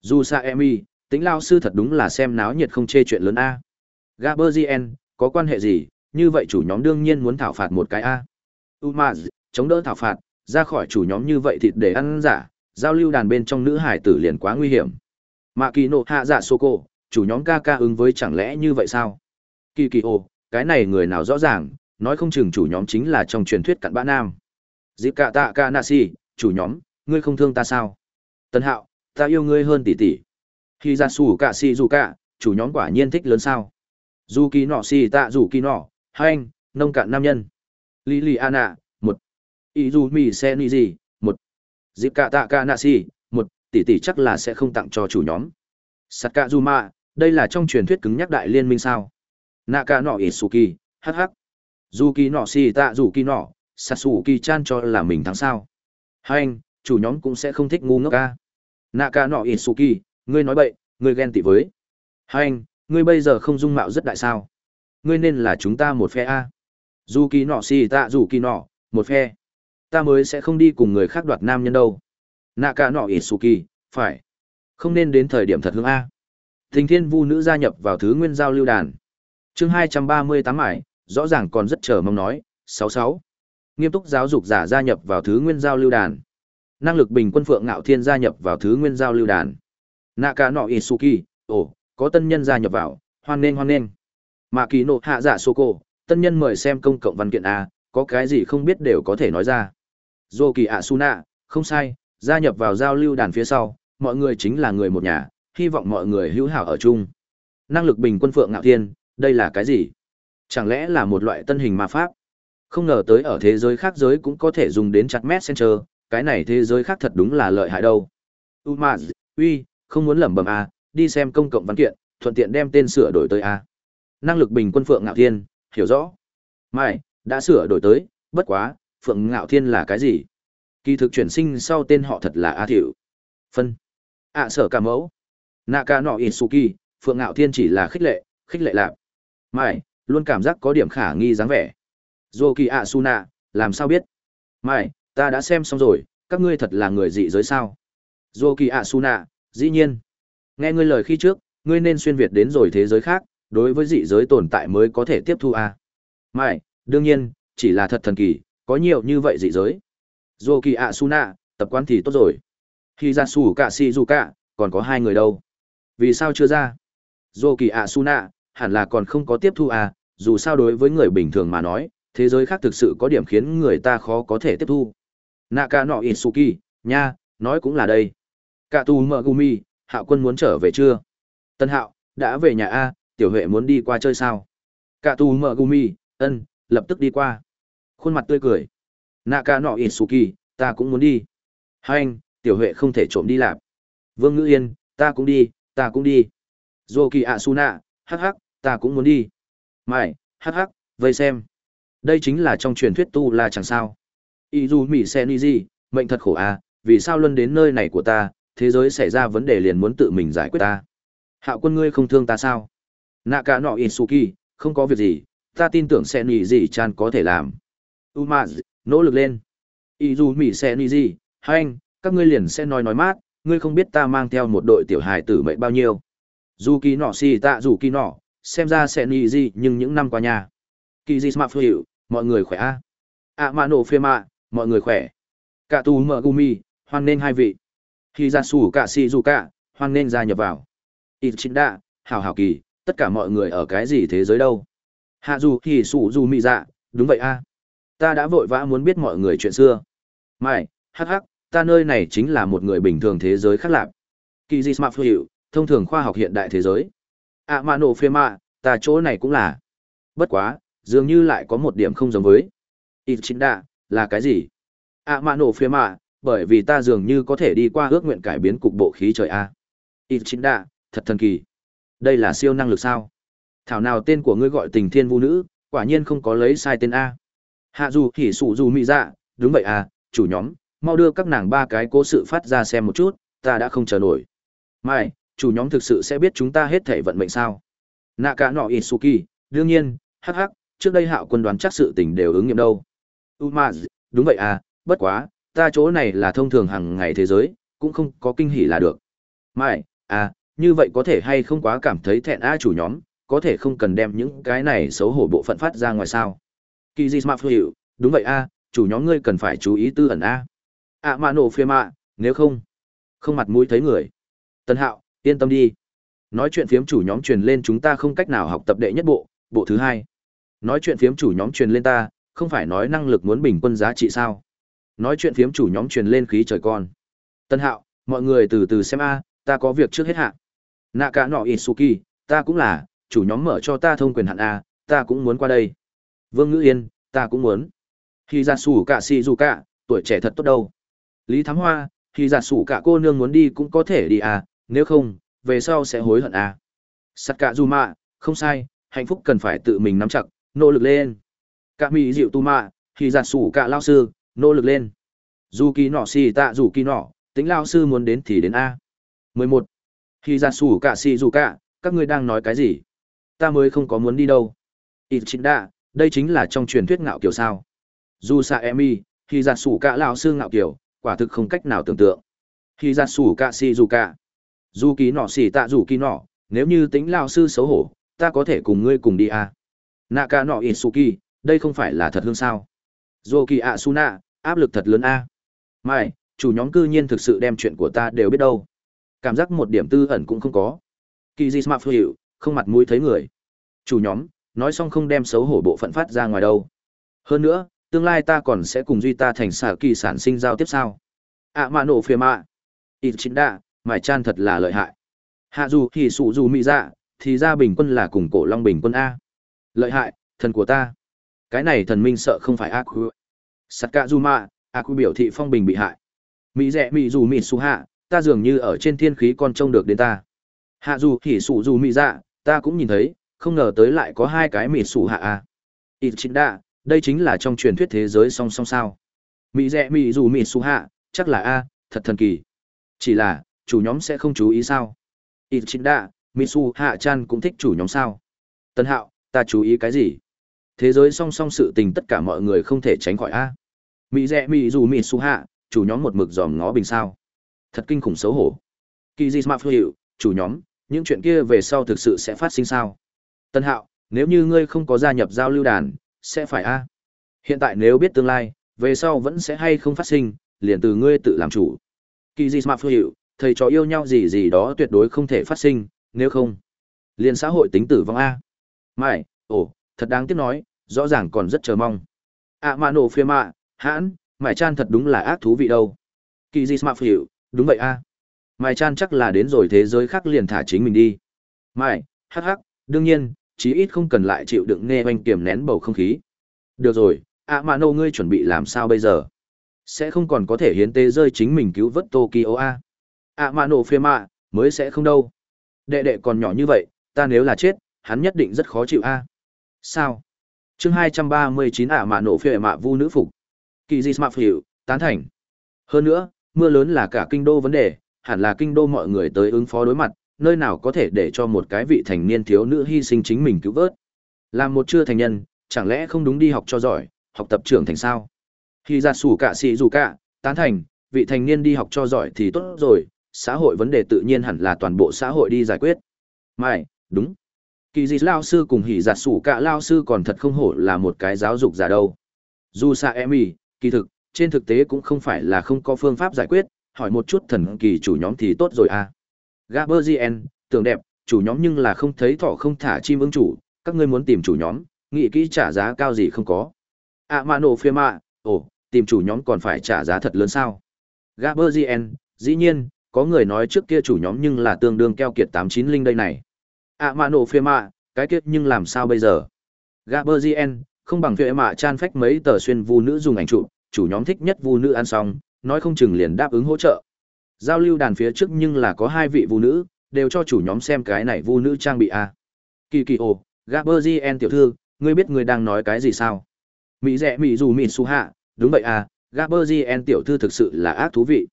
Dù sa emi, tính lao sư thật đúng là xem náo nhiệt không chê chuyện lớn a. Gaberzien, có quan hệ gì, như vậy chủ nhóm đương nhiên muốn thảo phạt một cái a. Umaz, chống đỡ thảo phạt, ra khỏi chủ nhóm như vậy thịt để ăn giả, giao lưu đàn bên trong nữ hải tử liền quá nguy hiểm. Mạ kỳ nộ hạ dạ sô cô, chủ nhóm ca ca ứng với chẳng lẽ như vậy sao? kỳ kỳ ồ cái này người nào rõ ràng nói không chừng chủ nhóm chính là trong truyền thuyết cặn bã nam. Dịp cạ tạ ca Na si chủ nhóm ngươi không thương ta sao? Tân hạo ta yêu ngươi hơn tỷ tỷ. Khi dạ ra xù cạ si dù cạ chủ nhóm quả nhiên thích lớn sao? Dù kỳ nọ si tạ dù kỳ nọ hai anh nông cạn nam nhân. Li li ana một. Ý dù mi xe ni gì một. Dịp cạ tạ ca Na si tỷ tỷ chắc là sẽ không tặng cho chủ nhóm. Sắt cạ đây là trong truyền thuyết cứng nhắc đại liên minh sao? Naka nọ isuki hh dù kỳ nọ si tạ dù kỳ nọ sasu kỳ chan cho là mình thắng sao? Hai anh, chủ nhóm cũng sẽ không thích ngu ngốc ca naka nọ isuki ngươi nói bậy, ngươi ghen tị với. Hai anh, ngươi bây giờ không dung mạo rất đại sao? Ngươi nên là chúng ta một phe a. Dù kỳ nọ xì tạ dù kỳ nọ một phe. Ta mới sẽ không đi cùng người khác đoạt nam nhân đâu. Nạ cả nọ isuki phải. Không nên đến thời điểm thật hương a. Tình thiên vu nữ gia nhập vào thứ nguyên giao lưu đàn. Chương hai trăm ba mươi tám mải rõ ràng còn rất chờ mong nói, sáu sáu. Nghiêm túc giáo dục giả gia nhập vào thứ nguyên giao lưu đàn. Năng lực bình quân phượng ngạo thiên gia nhập vào thứ nguyên giao lưu đàn. Cả nọ isuki ồ, có tân nhân gia nhập vào, hoan nghênh hoan nghênh. Mạ kỳ nộ hạ giả sô cô tân nhân mời xem công cộng văn kiện a, có cái gì không biết đều có thể nói ra. Dô kỳ ạ su nạ không sai gia nhập vào giao lưu đàn phía sau mọi người chính là người một nhà hy vọng mọi người hữu hảo ở chung. Năng lực bình quân phượng ngạo thiên đây là cái gì? Chẳng lẽ là một loại tân hình ma pháp? Không ngờ tới ở thế giới khác giới cũng có thể dùng đến chặt messenger cái này thế giới khác thật đúng là lợi hại đâu. Umaz uy không muốn lẩm bẩm à, đi xem công cộng văn kiện thuận tiện đem tên sửa đổi tới a năng lực bình quân phượng ngạo thiên hiểu rõ. Mai đã sửa đổi tới bất quá phượng ngạo thiên là cái gì? Kỳ thực chuyển sinh sau tên họ thật là a thiệu. Phân. Ạ sở cả mẫu. Naka nọ isuki, phượng ngạo thiên chỉ là khích lệ khích lệ lạp mai luôn cảm giác có điểm khả nghi dáng vẻ. Dô kỳ ạ su nạ làm sao biết? Mai ta đã xem xong rồi, các ngươi thật là người dị giới sao? Dô kỳ ạ su nạ dĩ nhiên. Nghe ngươi lời khi trước, ngươi nên xuyên việt đến rồi thế giới khác, đối với dị giới tồn tại mới có thể tiếp thu à. mai đương nhiên, chỉ là thật thần kỳ, có nhiều như vậy dị giới dô kỳ ạ su nạ tập quán thì tốt rồi khi ra su cả si du cả còn có hai người đâu vì sao chưa ra dô kỳ ạ su nạ hẳn là còn không có tiếp thu à, dù sao đối với người bình thường mà nói, thế giới khác thực sự có điểm khiến người ta khó có thể tiếp thu. Naka no Isuki, nha, nói cũng là đây. Cả tu mở gumi, hạo quân muốn trở về chưa? Tân hạo, đã về nhà A, tiểu huệ muốn đi qua chơi sao? Cả tu mở gumi, ân, lập tức đi qua. Khuôn mặt tươi cười. Naka no Isuki, ta cũng muốn đi. Hai anh, tiểu huệ không thể trộm đi lạp. Vương Ngữ Yên, ta cũng đi, ta cũng đi. Zoki Asuna, hắc hắc, ta cũng muốn đi. Mai, hắc hắc, vây xem. Đây chính là trong truyền thuyết tu là chẳng sao. Y dù mỹ xe ni gì, mệnh thật khổ à, vì sao luân đến nơi này của ta, thế giới xảy ra vấn đề liền muốn tự mình giải quyết ta. Hạo quân ngươi không thương ta sao? Nạ cả nọ Isuki, không có việc gì, ta tin tưởng xe ni gì chan có thể làm. Umaz, nỗ lực lên. ý dù mỉ xe ni gì, hai anh, các ngươi liền sẽ nói nói mát, ngươi không biết ta mang theo một đội tiểu hài tử mệnh bao nhiêu. Dù kỳ nọ xì tạ dù kỳ nọ, xem ra sẽ ni gì nhưng những năm qua nhà. Kỳ gì smart hiệu mọi người khỏe a ạ mạ nổ phê mạ mọi người khỏe. Cả tù mở gumi hoan nên hai vị. Khi ra sủ cả si dù cả hoan nên gia nhập vào. Ít chính đạ hào hào kỳ tất cả mọi người ở cái gì thế giới đâu? Hạ dù thì sủ dù mị dạ đúng vậy a ta đã vội vã muốn biết mọi người chuyện xưa. Mai hắc hắc, ta nơi này chính là một người bình thường thế giới khác lạp. Kỳ di smart hiệu thông thường khoa học hiện đại thế giới. À, Ạ mạ nổ phê mạ ta chỗ này cũng là. Bất quá, dường như lại có một điểm không giống với. Ít chính đạ là cái gì? À, Ạ mạ nổ phê mạ bởi vì ta dường như có thể đi qua ước nguyện cải biến cục bộ khí trời a. Ít chính đạ thật thần kỳ. Đây là siêu năng lực sao? Thảo nào tên của ngươi gọi tình thiên vũ nữ, quả nhiên không có lấy sai tên a hạ dù hỉ sụ dù mỹ dạ đúng vậy à chủ nhóm, mau đưa các nàng ba cái cố sự phát ra xem một chút, ta đã không chờ nổi. Mai, chủ nhóm thực sự sẽ biết chúng ta hết thể vận mệnh sao? Nạ cả nọ isuki đương nhiên, hắc hắc, trước đây hạo quân đoán chắc sự tình đều ứng nghiệm đâu. Umaz, đúng vậy à bất quá, ta chỗ này là thông thường hàng ngày thế giới, cũng không có kinh hỉ là được. Mai à như vậy có thể hay không quá cảm thấy thẹn a chủ nhóm, có thể không cần đem những cái này xấu hổ bộ phận phát ra ngoài sao? Kỳ di smart hiệu? Đúng vậy a, chủ nhóm ngươi cần phải chú ý tư ẩn a. À, Ạ mạ nổ phê mạ nếu không không mặt mũi thấy người. Tân hạo, yên tâm đi. Nói chuyện phiếm chủ nhóm truyền lên chúng ta không cách nào học tập đệ nhất bộ bộ thứ hai. Nói chuyện phiếm chủ nhóm truyền lên ta, không phải nói năng lực muốn bình quân giá trị sao? Nói chuyện phiếm chủ nhóm truyền lên khí trời con. Tân hạo, mọi người từ từ xem a, ta có việc trước hết hạ. Nạ cả nọ isuki ta cũng là, chủ nhóm mở cho ta thông quyền hạn a, ta cũng muốn qua đây vương ngữ yên, ta cũng muốn. Khi ra sủ cả si dù cả tuổi trẻ thật tốt đâu. Lý thám hoa khi giả sủ cả cô nương muốn đi cũng có thể đi à nếu không, về sau sẽ hối hận à. Sắt cả dù mạ không sai, hạnh phúc cần phải tự mình nắm chặt, nỗ lực lên. Cả mỹ dịu tu mạ khi giả sủ cả lao sư, nỗ lực lên. Dù kỳ nọ xì tạ dù kỳ nọ tính lao sư muốn đến thì đến a. 11. khi giả sủ cả xì dù cả các ngươi đang nói cái gì? Ta mới không có muốn đi đâu. Ít chính đã đây chính là trong truyền thuyết ngạo kiểu sao. Dù xạ em y khi giả sủ cả lao sư ngạo kiểu, quả thực không cách nào tưởng tượng. Khi giả sủ cả si dù cả. Dù kỳ nọ xỉ tạ dù kỳ nọ, nếu như tính lao sư xấu hổ, ta có thể cùng ngươi cùng đi à. naka nọ ít xụ kỳ đây không phải là thật hương sao. Dô kỳ ạ su nạ áp lực thật lớn a. À. mai, chủ nhóm cư nhiên thực sự đem chuyện của ta đều biết đâu. Cảm giác một điểm tư ẩn cũng không có. Kỳ di smart hiệu, không mặt mũi thấy người. Chủ nhóm nói xong không đem xấu hổ bộ phận phát ra ngoài đâu. Hơn nữa tương lai ta còn sẽ cùng duy ta thành xà kỳ sản sinh giao tiếp sao? Ạ à, mạ nổ phiềm ạ ít chính đạ mải chan thật là lợi hại. Hạ dù thì sụ dù mỹ dạ thì ra bình quân là cùng cổ long bình quân a. Lợi hại thần của ta. Cái này thần minh sợ không phải ác hứa sắt cả dù mạ ác quy biểu thị phong bình bị hại. Mỹ rẽ mỹ dù mỹ su hạ ta dường như ở trên thiên khí con trông được đến ta. Hạ dù thì sụ dù mỹ dạ ta cũng nhìn thấy không ngờ tới lại có hai cái mỹ sủ hạ a ít chính đạ đây chính là trong truyền thuyết thế giới song song sao. Mỹ rẽ mỹ dù mỹ su hạ, chắc là a, thật thần kỳ. Chỉ là, chủ nhóm sẽ không chú ý sao? Ít chính đạ mỹ su hạ chan cũng thích chủ nhóm sao? Tân hạo, ta chú ý cái gì? Thế giới song song sự tình tất cả mọi người không thể tránh khỏi a. Mỹ rẽ mỹ dù mỹ su hạ, chủ nhóm một mực dòm ngó bình sao? Thật kinh khủng xấu hổ. Kỳ di smart hiệu chủ nhóm, những chuyện kia về sau thực sự sẽ phát sinh sao? Tân hạo nếu như ngươi không có gia nhập giao lưu đàn sẽ phải a. Hiện tại nếu biết tương lai về sau vẫn sẽ hay không phát sinh liền từ ngươi tự làm chủ. Kỳ di smart hiệu thầy trò yêu nhau gì gì đó tuyệt đối không thể phát sinh nếu không liền xã hội tính tử vong a. Mày, ồ thật đáng tiếc nói rõ ràng còn rất chờ mong. À mà nổ phía mạ hãn mải chan thật đúng là ác thú vị đâu. Kỳ di smart hiệu đúng vậy a. Mải chan chắc là đến rồi thế giới khác liền thả chính mình đi. Mày, hắc hắc đương nhiên chí ít không cần lại chịu đựng nghe oanh kiềm nén bầu không khí. Được rồi, ạ mạ nổ ngươi chuẩn bị làm sao bây giờ? Sẽ không còn có thể hiến tế rơi chính mình cứu vớt tokyo a ạ mạ nổ phê mạ, mới sẽ không đâu. Đệ đệ còn nhỏ như vậy, ta nếu là chết, hắn nhất định rất khó chịu a sao? Chương hai trăm ba mươi chín ả mạ nổ phê mạ vu nữ phục. Kỳ di smart hiệu tán thành. Hơn nữa, mưa lớn là cả kinh đô vấn đề, hẳn là kinh đô mọi người tới ứng phó đối mặt nơi nào có thể để cho một cái vị thành niên thiếu nữ hy sinh chính mình cứu vớt? Làm một chưa thành nhân chẳng lẽ không đúng đi học cho giỏi học tập trưởng thành sao? Khi ra sủ cả sĩ dù cả tán thành vị thành niên đi học cho giỏi thì tốt rồi xã hội vấn đề tự nhiên hẳn là toàn bộ xã hội đi giải quyết. Mai đúng. Kỳ dị lao sư cùng hỉ giặt sủ cả lao sư còn thật không hổ là một cái giáo dục giả đâu. Dù xa em ý, kỳ thực trên thực tế cũng không phải là không có phương pháp giải quyết hỏi một chút thần kỳ chủ nhóm thì tốt rồi à gaberzien tưởng đẹp, chủ nhóm nhưng là không thấy thỏ không thả chim ưng chủ, các ngươi muốn tìm chủ nhóm, nghĩ kỹ trả giá cao gì không có. À mà nổ phê mạ, ồ, tìm chủ nhóm còn phải trả giá thật lớn sao? Gaberzien dĩ nhiên, có người nói trước kia chủ nhóm nhưng là tương đương keo kiệt tám chín linh đây này. À mà nổ phê mạ, cái kiếp nhưng làm sao bây giờ? Gaberzien không bằng phê mạ chan phách mấy tờ xuyên vu nữ dùng ảnh trụ chủ nhóm thích nhất vu nữ ăn xong, nói không chừng liền đáp ứng hỗ trợ giao lưu đàn phía trước nhưng là có hai vị vũ nữ, đều cho chủ nhóm xem cái này vũ nữ trang bị a. À. kỳ kỳ ồ gaberzien tiểu thư, ngươi biết ngươi đang nói cái gì sao? Mỹ rẽ mỹ dù mỹ su hạ, đúng vậy à gaberzien tiểu thư thực sự là ác thú vị.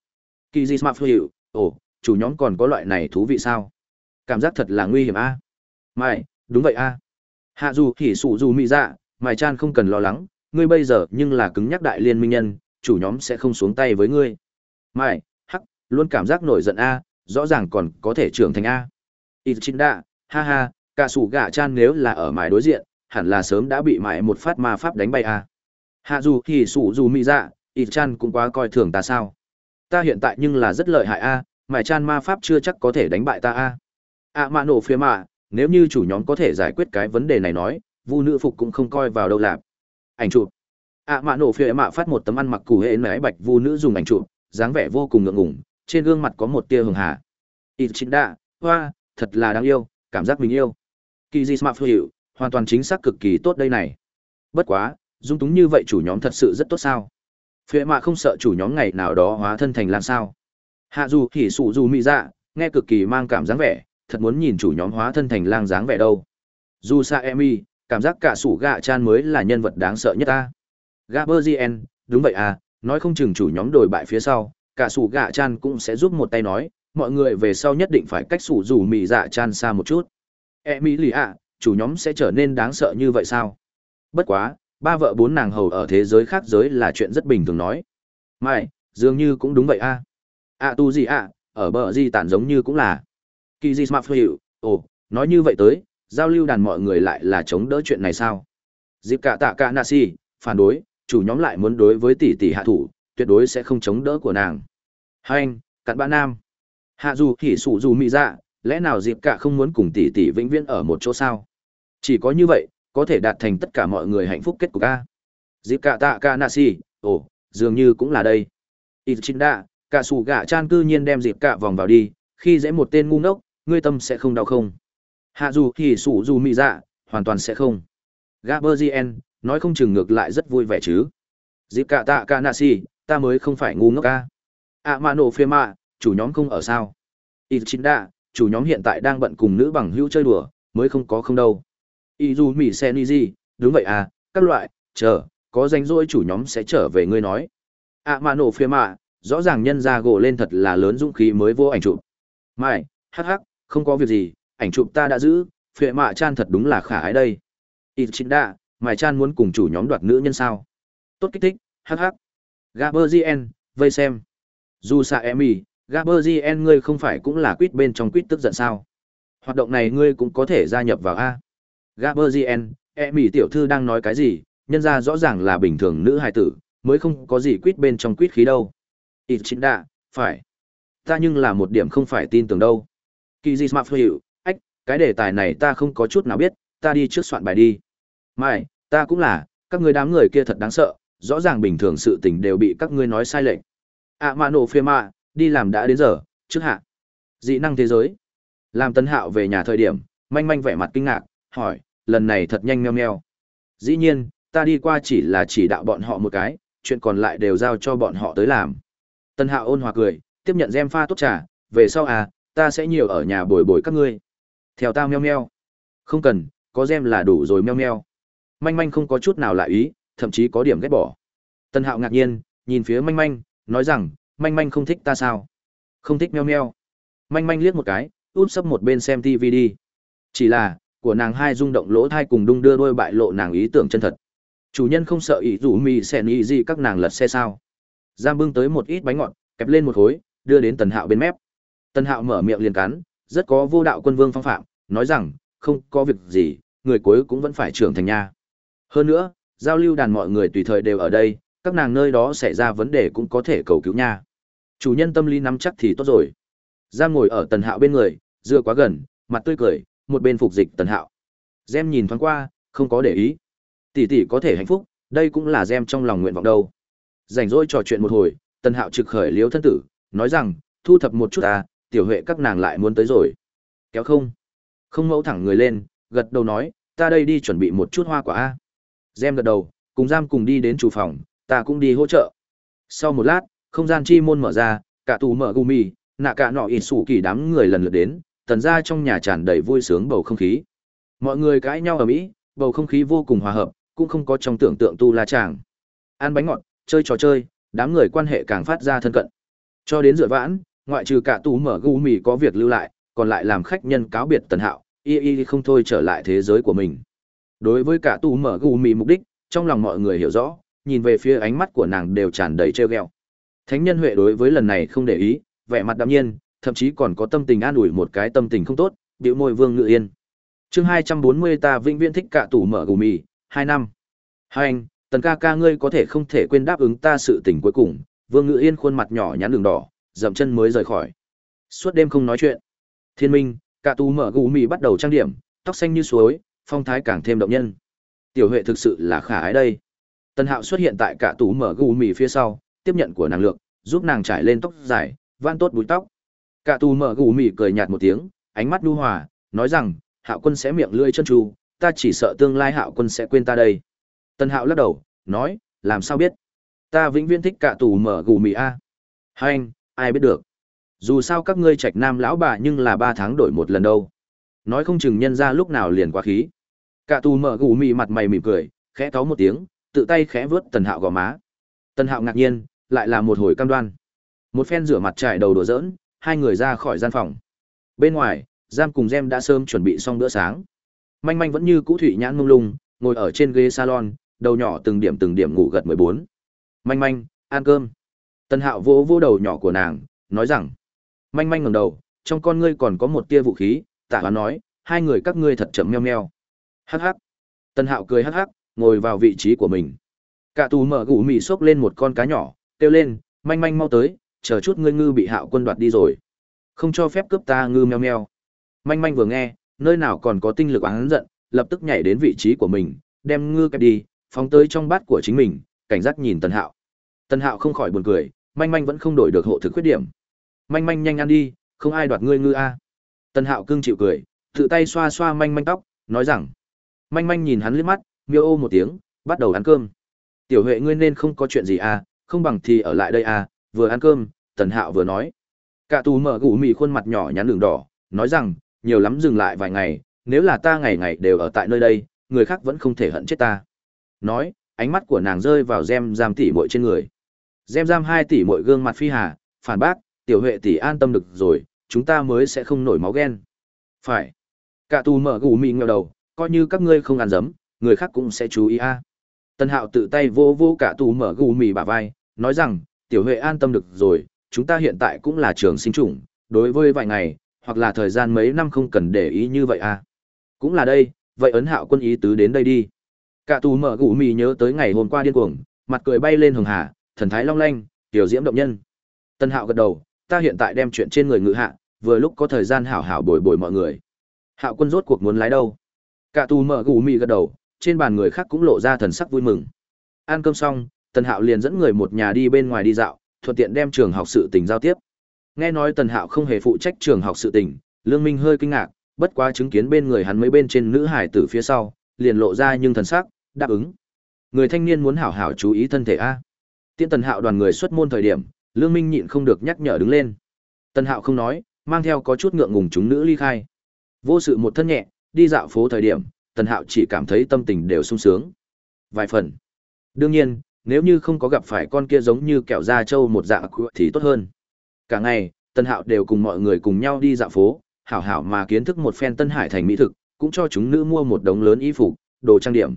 Kỳ di smart hiệu ồ, chủ nhóm còn có loại này thú vị sao? Cảm giác thật là nguy hiểm a. Mày, đúng vậy a. Hạ dù hỉ sụ dù mỹ dạ mày chan không cần lo lắng, ngươi bây giờ nhưng là cứng nhắc đại liên minh nhân, chủ nhóm sẽ không xuống tay với ngươi. Mày luôn cảm giác nổi giận a, rõ ràng còn có thể trưởng thành a. Ít chín đa ha ha cả sủ gạ chan nếu là ở mài đối diện, hẳn là sớm đã bị mãi một phát ma pháp đánh bay a. Hạ dù thì sủ dù mỹ dạ ít chan cũng quá coi thường ta sao? Ta hiện tại nhưng là rất lợi hại a mãi chan ma pháp chưa chắc có thể đánh bại ta a. A mạ nổ phía mạ, nếu như chủ nhóm có thể giải quyết cái vấn đề này nói, vu nữ phục cũng không coi vào đâu lạp ảnh chụp. Ạ mạ nổ phía mạ phát một tấm ăn mặc củ hệ nái bạch vu nữ dùng ảnh chụp, dáng vẻ vô cùng ngượng ngùng trên gương mặt có một tia hường hà. Ít chính đạ hoa, thật là đáng yêu, cảm giác mình yêu. Kỳ di smart hiệu hoàn toàn chính xác cực kỳ tốt đây này. Bất quá, dung túng như vậy chủ nhóm thật sự rất tốt sao? Phía mạ không sợ chủ nhóm ngày nào đó hóa thân thành làm sao? Hạ dù hỉ sụ dù mỹ dạ nghe cực kỳ mang cảm dáng vẻ, thật muốn nhìn chủ nhóm hóa thân thành lang dáng vẻ đâu. Dù sa emi cảm giác cả sủ gạ chan mới là nhân vật đáng sợ nhất ta. Gaberzien đúng vậy à nói không chừng chủ nhóm đổi bại phía sau cả sủ gạ chan cũng sẽ giúp một tay nói, mọi người về sau nhất định phải cách sủ dù mì dạ chan xa một chút. Emi lì ạ, chủ nhóm sẽ trở nên đáng sợ như vậy sao? Bất quá, ba vợ bốn nàng hầu ở thế giới khác giới là chuyện rất bình thường nói. Mai dường như cũng đúng vậy a. À. ạ tu gì ạ, ở bờ di tản giống như cũng là. Kỳ di smart hiệu ồ, nói như vậy tới, giao lưu đàn mọi người lại là chống đỡ chuyện này sao? Dịp cả tạ cả nasi phản đối, chủ nhóm lại muốn đối với tỷ tỷ hạ thủ tuyệt đối sẽ không chống đỡ của nàng. Hai anh, cặn bã nam. Hạ dù hỉ sụ dù mỹ dạ lẽ nào dịp cả không muốn cùng tỷ tỷ vĩnh viễn ở một chỗ sao? Chỉ có như vậy, có thể đạt thành tất cả mọi người hạnh phúc kết cục a. Dịp cả tạ ca na si ồ, dường như cũng là đây. Ít chính đạ cả sủ gạ chan cư nhiên đem dịp cả vòng vào đi, khi dễ một tên ngu ngốc, ngươi tâm sẽ không đau không? Hạ dù hỉ sủ dù mị dạ hoàn toàn sẽ không. Gaberzien nói không chừng ngược lại rất vui vẻ chứ. Dịp cả tạ ca na si ta mới không phải ngu ngốc ca. À, Ạ mạ nổ phê mạ chủ nhóm không ở sao? Ít chín đa chủ nhóm hiện tại đang bận cùng nữ bằng hữu chơi đùa, mới không có không đâu. Y dù mỹ xe ni gì đúng vậy à các loại, chờ, có danh rỗi chủ nhóm sẽ trở về ngươi nói. À, Ạ mạ nổ phê mạ rõ ràng nhân ra gỗ lên thật là lớn dũng khí mới vô ảnh chụp. Mai hắc hắc, không có việc gì, ảnh chụp ta đã giữ phệ mạ chan thật đúng là khả ái đây. Ít chính đa mài chan muốn cùng chủ nhóm đoạt nữ nhân sao? Tốt kích thích, hắc hắc gaberzien vây xem. Dù xạ em y gaberzien ngươi không phải cũng là quýt bên trong quýt tức giận sao? Hoạt động này ngươi cũng có thể gia nhập vào a. Gaberzien em tiểu thư đang nói cái gì? Nhân ra rõ ràng là bình thường nữ hài tử, mới không có gì quýt bên trong quýt khí đâu. Ít chính đa phải. Ta nhưng là một điểm không phải tin tưởng đâu. Kỳ di hiệu ách, cái đề tài này ta không có chút nào biết, ta đi trước soạn bài đi. Mai ta cũng là, các người đám người kia thật đáng sợ rõ ràng bình thường sự tình đều bị các ngươi nói sai lệch. À, Ạ mạ nổ phê mạ, đi làm đã đến giờ, trước hạ. Dị năng thế giới. Làm tân hạo về nhà thời điểm, manh manh vẻ mặt kinh ngạc, hỏi, lần này thật nhanh meo meo. Dĩ nhiên, ta đi qua chỉ là chỉ đạo bọn họ một cái, chuyện còn lại đều giao cho bọn họ tới làm. Tân hạo ôn hòa cười, tiếp nhận gem pha tốt trà, về sau à ta sẽ nhiều ở nhà bồi bồi các ngươi. Theo ta meo meo. Không cần, có gem là đủ rồi meo meo. Manh manh không có chút nào lại ý thậm chí có điểm ghét bỏ. Tân hạo ngạc nhiên, nhìn phía manh manh, nói rằng, manh manh không thích ta sao? Không thích meo meo. Manh manh liếc một cái, úp sấp một bên xem tv đi. Chỉ là, của nàng hai rung động lỗ thai cùng đung đưa đôi bại lộ nàng ý tưởng chân thật. Chủ nhân không sợ ý rủ mì xèn ý gì các nàng lật xe sao? Giam bưng tới một ít bánh ngọt, kẹp lên một khối, đưa đến tần hạo bên mép. Tần hạo mở miệng liền cắn, rất có vô đạo quân vương phong phạm, nói rằng, không có việc gì, người cuối cũng vẫn phải trưởng thành nha. Hơn nữa giao lưu đàn mọi người tùy thời đều ở đây, các nàng nơi đó xảy ra vấn đề cũng có thể cầu cứu nha. Chủ nhân tâm lý nắm chắc thì tốt rồi. Giang ngồi ở tần hạo bên người, dựa quá gần, mặt tươi cười, một bên phục dịch tần hạo. Gem nhìn thoáng qua, không có để ý. Tỷ tỷ có thể hạnh phúc, đây cũng là gem trong lòng nguyện vọng đâu. Rảnh rỗi trò chuyện một hồi, tần hạo trực khởi liếu thân tử, nói rằng, thu thập một chút à tiểu huệ các nàng lại muốn tới rồi. Kéo không? Không mẫu thẳng người lên, gật đầu nói, ta đây đi chuẩn bị một chút hoa quả a gem gật đầu, cùng giam cùng đi đến chủ phòng, ta cũng đi hỗ trợ. Sau một lát, không gian chi môn mở ra, cả tù mở gumi nạ cả nọ ỉ sủ kỳ đám người lần lượt đến, tần ra trong nhà tràn đầy vui sướng bầu không khí. Mọi người cãi nhau ở mỹ, bầu không khí vô cùng hòa hợp, cũng không có trong tưởng tượng tu la chàng. Ăn bánh ngọt, chơi trò chơi, đám người quan hệ càng phát ra thân cận. Cho đến dựa vãn, ngoại trừ cả tù mở gu mì có việc lưu lại, còn lại làm khách nhân cáo biệt tần hạo, y y không thôi trở lại thế giới của mình đối với cả tù mở gù mì mục đích, trong lòng mọi người hiểu rõ, nhìn về phía ánh mắt của nàng đều tràn đầy treo gheo thánh nhân huệ đối với lần này không để ý, vẻ mặt đạm nhiên, thậm chí còn có tâm tình an ủi một cái tâm tình không tốt điệu môi vương ngự yên. Chương hai trăm bốn mươi ta vĩnh viễn thích cả tủ mở gù mì, hai năm. Hai anh, tần ca ca ngươi có thể không thể quên đáp ứng ta sự tình cuối cùng, vương ngự yên khuôn mặt nhỏ nhắn đường đỏ, dậm chân mới rời khỏi. Suốt đêm không nói chuyện. Thiên minh, cả tù mở gù mì bắt đầu trang điểm, tóc xanh như suối phong thái càng thêm động nhân. Tiểu huệ thực sự là khả ái đây. Tân hạo xuất hiện tại cả tủ mở gù mì phía sau, tiếp nhận của nàng lượng giúp nàng trải lên tóc dài van tốt búi tóc. Cả tù mở gù mì cười nhạt một tiếng, ánh mắt nhu hòa, nói rằng, hạo quân sẽ miệng lưỡi chân tru, ta chỉ sợ tương lai hạo quân sẽ quên ta đây. Tân hạo lắc đầu, nói, làm sao biết? Ta vĩnh viễn thích cả tù mở gù mì a. Hai anh ai biết được? Dù sao các ngươi trạch nam lão bà nhưng là ba tháng đổi một lần đâu nói không chừng nhân ra lúc nào liền quá khí. Cả tù mở gù mị mặt mày mỉm cười, khẽ cáu một tiếng, tự tay khẽ vớt tần hạo gò má. Tần hạo ngạc nhiên, lại là một hồi cam đoan. Một phen rửa mặt trải đầu đùa giỡn, hai người ra khỏi gian phòng. Bên ngoài, giam cùng gem đã sớm chuẩn bị xong bữa sáng. Manh manh vẫn như cũ thủy nhãn mông lung, ngồi ở trên ghế salon, đầu nhỏ từng điểm từng điểm ngủ gật mười bốn. Manh manh, ăn cơm. Tần hạo vỗ vỗ đầu nhỏ của nàng, nói rằng, manh manh ngẩng đầu, trong con ngươi còn có một tia vũ khí tả hoán nói, hai người các ngươi thật chậm meo meo. Hắc hắc. Tần hạo cười hắc hắc, ngồi vào vị trí của mình. Cả tù mở gù mì xốc lên một con cá nhỏ, kêu lên, manh manh mau tới, chờ chút ngươi ngư bị hạo quân đoạt đi rồi. Không cho phép cướp ta ngư meo meo. Manh manh vừa nghe, nơi nào còn có tinh lực oán giận, lập tức nhảy đến vị trí của mình, đem ngư kẹp đi, phóng tới trong bát của chính mình, cảnh giác nhìn tần hạo. Tần hạo không khỏi buồn cười, manh manh vẫn không đổi được hộ thực khuyết điểm. Manh manh nhanh ăn đi, không ai đoạt ngươi ngư a tần hạo cương chịu cười, tự tay xoa xoa manh manh tóc, nói rằng, manh manh nhìn hắn liếc mắt, miêu ô một tiếng, bắt đầu ăn cơm. Tiểu huệ ngươi nên không có chuyện gì à không bằng thì ở lại đây à vừa ăn cơm, tần hạo vừa nói. Cả tù mở gù mì khuôn mặt nhỏ nhắn đường đỏ, nói rằng, nhiều lắm dừng lại vài ngày, nếu là ta ngày ngày đều ở tại nơi đây, người khác vẫn không thể hận chết ta. Nói, ánh mắt của nàng rơi vào gem giam tỷ muội trên người. Gem giam hai tỷ muội gương mặt phi hà, phản bác, tiểu huệ tỷ an tâm được rồi chúng ta mới sẽ không nổi máu ghen. Phải. Cả tù mở gù mì nghèo đầu, coi như các ngươi không ăn dấm, người khác cũng sẽ chú ý a. Tân hạo tự tay vô vô cả tù mở gù mì bả vai, nói rằng, tiểu huệ an tâm được rồi, chúng ta hiện tại cũng là trường sinh chủng, đối với vài ngày, hoặc là thời gian mấy năm không cần để ý như vậy a. Cũng là đây, vậy ấn hạo quân ý tứ đến đây đi. Cả tù mở gù mì nhớ tới ngày hôm qua điên cuồng, mặt cười bay lên hường hà, thần thái long lanh, tiểu diễm động nhân. Tân hạo gật đầu, ta hiện tại đem chuyện trên người ngự hạ vừa lúc có thời gian hảo hảo bồi bồi mọi người. Hạo quân rốt cuộc muốn lái đâu? Cả tù mở gù mì gật đầu, trên bàn người khác cũng lộ ra thần sắc vui mừng. Ăn cơm xong, tần hạo liền dẫn người một nhà đi bên ngoài đi dạo, thuận tiện đem trường học sự tình giao tiếp. Nghe nói tần hạo không hề phụ trách trường học sự tình, lương minh hơi kinh ngạc, bất quá chứng kiến bên người hắn mấy bên trên nữ hải tử phía sau, liền lộ ra nhưng thần sắc, đáp ứng. Người thanh niên muốn hảo hảo chú ý thân thể a. Tiễn tần hạo đoàn người xuất môn thời điểm, lương minh nhịn không được nhắc nhở đứng lên. Tần hạo không nói mang theo có chút ngượng ngùng chúng nữ ly khai. Vô sự một thân nhẹ, đi dạo phố thời điểm, tần hạo chỉ cảm thấy tâm tình đều sung sướng. Vài phần. Đương nhiên, nếu như không có gặp phải con kia giống như kẹo da trâu một dạng thì tốt hơn. Cả ngày, tần hạo đều cùng mọi người cùng nhau đi dạo phố, hảo hảo mà kiến thức một phen tân hải thành mỹ thực, cũng cho chúng nữ mua một đống lớn y phục, đồ trang điểm.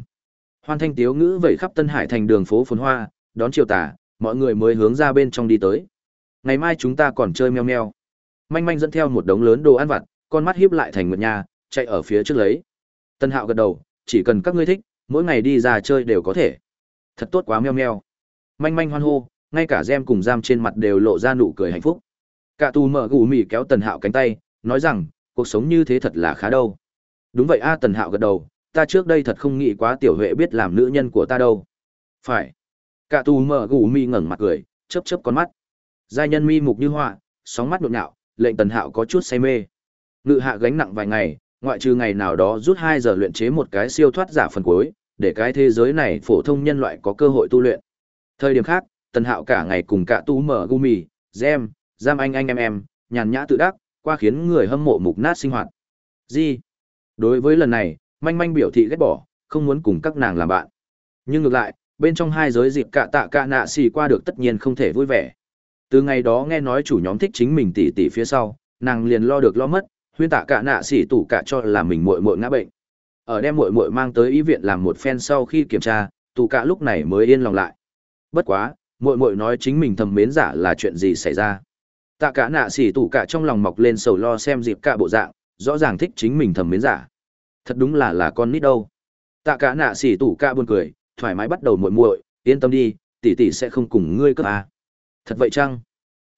Hoan thanh tiếu ngữ vẩy khắp tân hải thành đường phố phồn hoa, đón chiều tà, mọi người mới hướng ra bên trong đi tới. Ngày mai chúng ta còn chơi meo meo manh manh dẫn theo một đống lớn đồ ăn vặt, con mắt hiếp lại thành một nhà chạy ở phía trước lấy. Tân hạo gật đầu, chỉ cần các ngươi thích, mỗi ngày đi ra chơi đều có thể. Thật tốt quá meo meo. Manh manh hoan hô, ngay cả gem cùng giam trên mặt đều lộ ra nụ cười hạnh phúc. Cả tù mở gù mì kéo tần hạo cánh tay, nói rằng, cuộc sống như thế thật là khá đâu. Đúng vậy a, tần hạo gật đầu, ta trước đây thật không nghĩ quá tiểu huệ biết làm nữ nhân của ta đâu. Phải. Cả tù mở gù mì ngẩng mặt cười, chớp chớp con mắt. Giai nhân mi mục như họa, sóng mắt nhộn nhạo lệnh tần hạo có chút say mê. Ngự hạ gánh nặng vài ngày ngoại trừ ngày nào đó rút hai giờ luyện chế một cái siêu thoát giả phần cuối để cái thế giới này phổ thông nhân loại có cơ hội tu luyện. Thời điểm khác tần hạo cả ngày cùng cả tú mở gumi, gem giam anh anh em em nhàn nhã tự đắc qua khiến người hâm mộ mục nát sinh hoạt. Gì đối với lần này manh manh biểu thị ghét bỏ không muốn cùng các nàng làm bạn. Nhưng ngược lại bên trong hai giới dịp cả tạ cả nạ xì qua được tất nhiên không thể vui vẻ từ ngày đó nghe nói chủ nhóm thích chính mình tỉ tỉ phía sau, nàng liền lo được lo mất, huyên tạ cạ nạ xỉ tủ cả cho là mình muội muội ngã bệnh. Ở đem muội muội mang tới y viện làm một phen sau khi kiểm tra, tủ cả lúc này mới yên lòng lại. Bất quá, muội muội nói chính mình thầm mến giả là chuyện gì xảy ra. Tạ cả nạ xỉ tủ cả trong lòng mọc lên sầu lo xem dịp cả bộ dạng, rõ ràng thích chính mình thầm mến giả. Thật đúng là là con nít đâu. Tạ cả nạ xỉ tủ cả buồn cười, thoải mái bắt đầu muội muội, yên tâm đi tỷ tỷ sẽ không cùng ngươi cướp à thật vậy chăng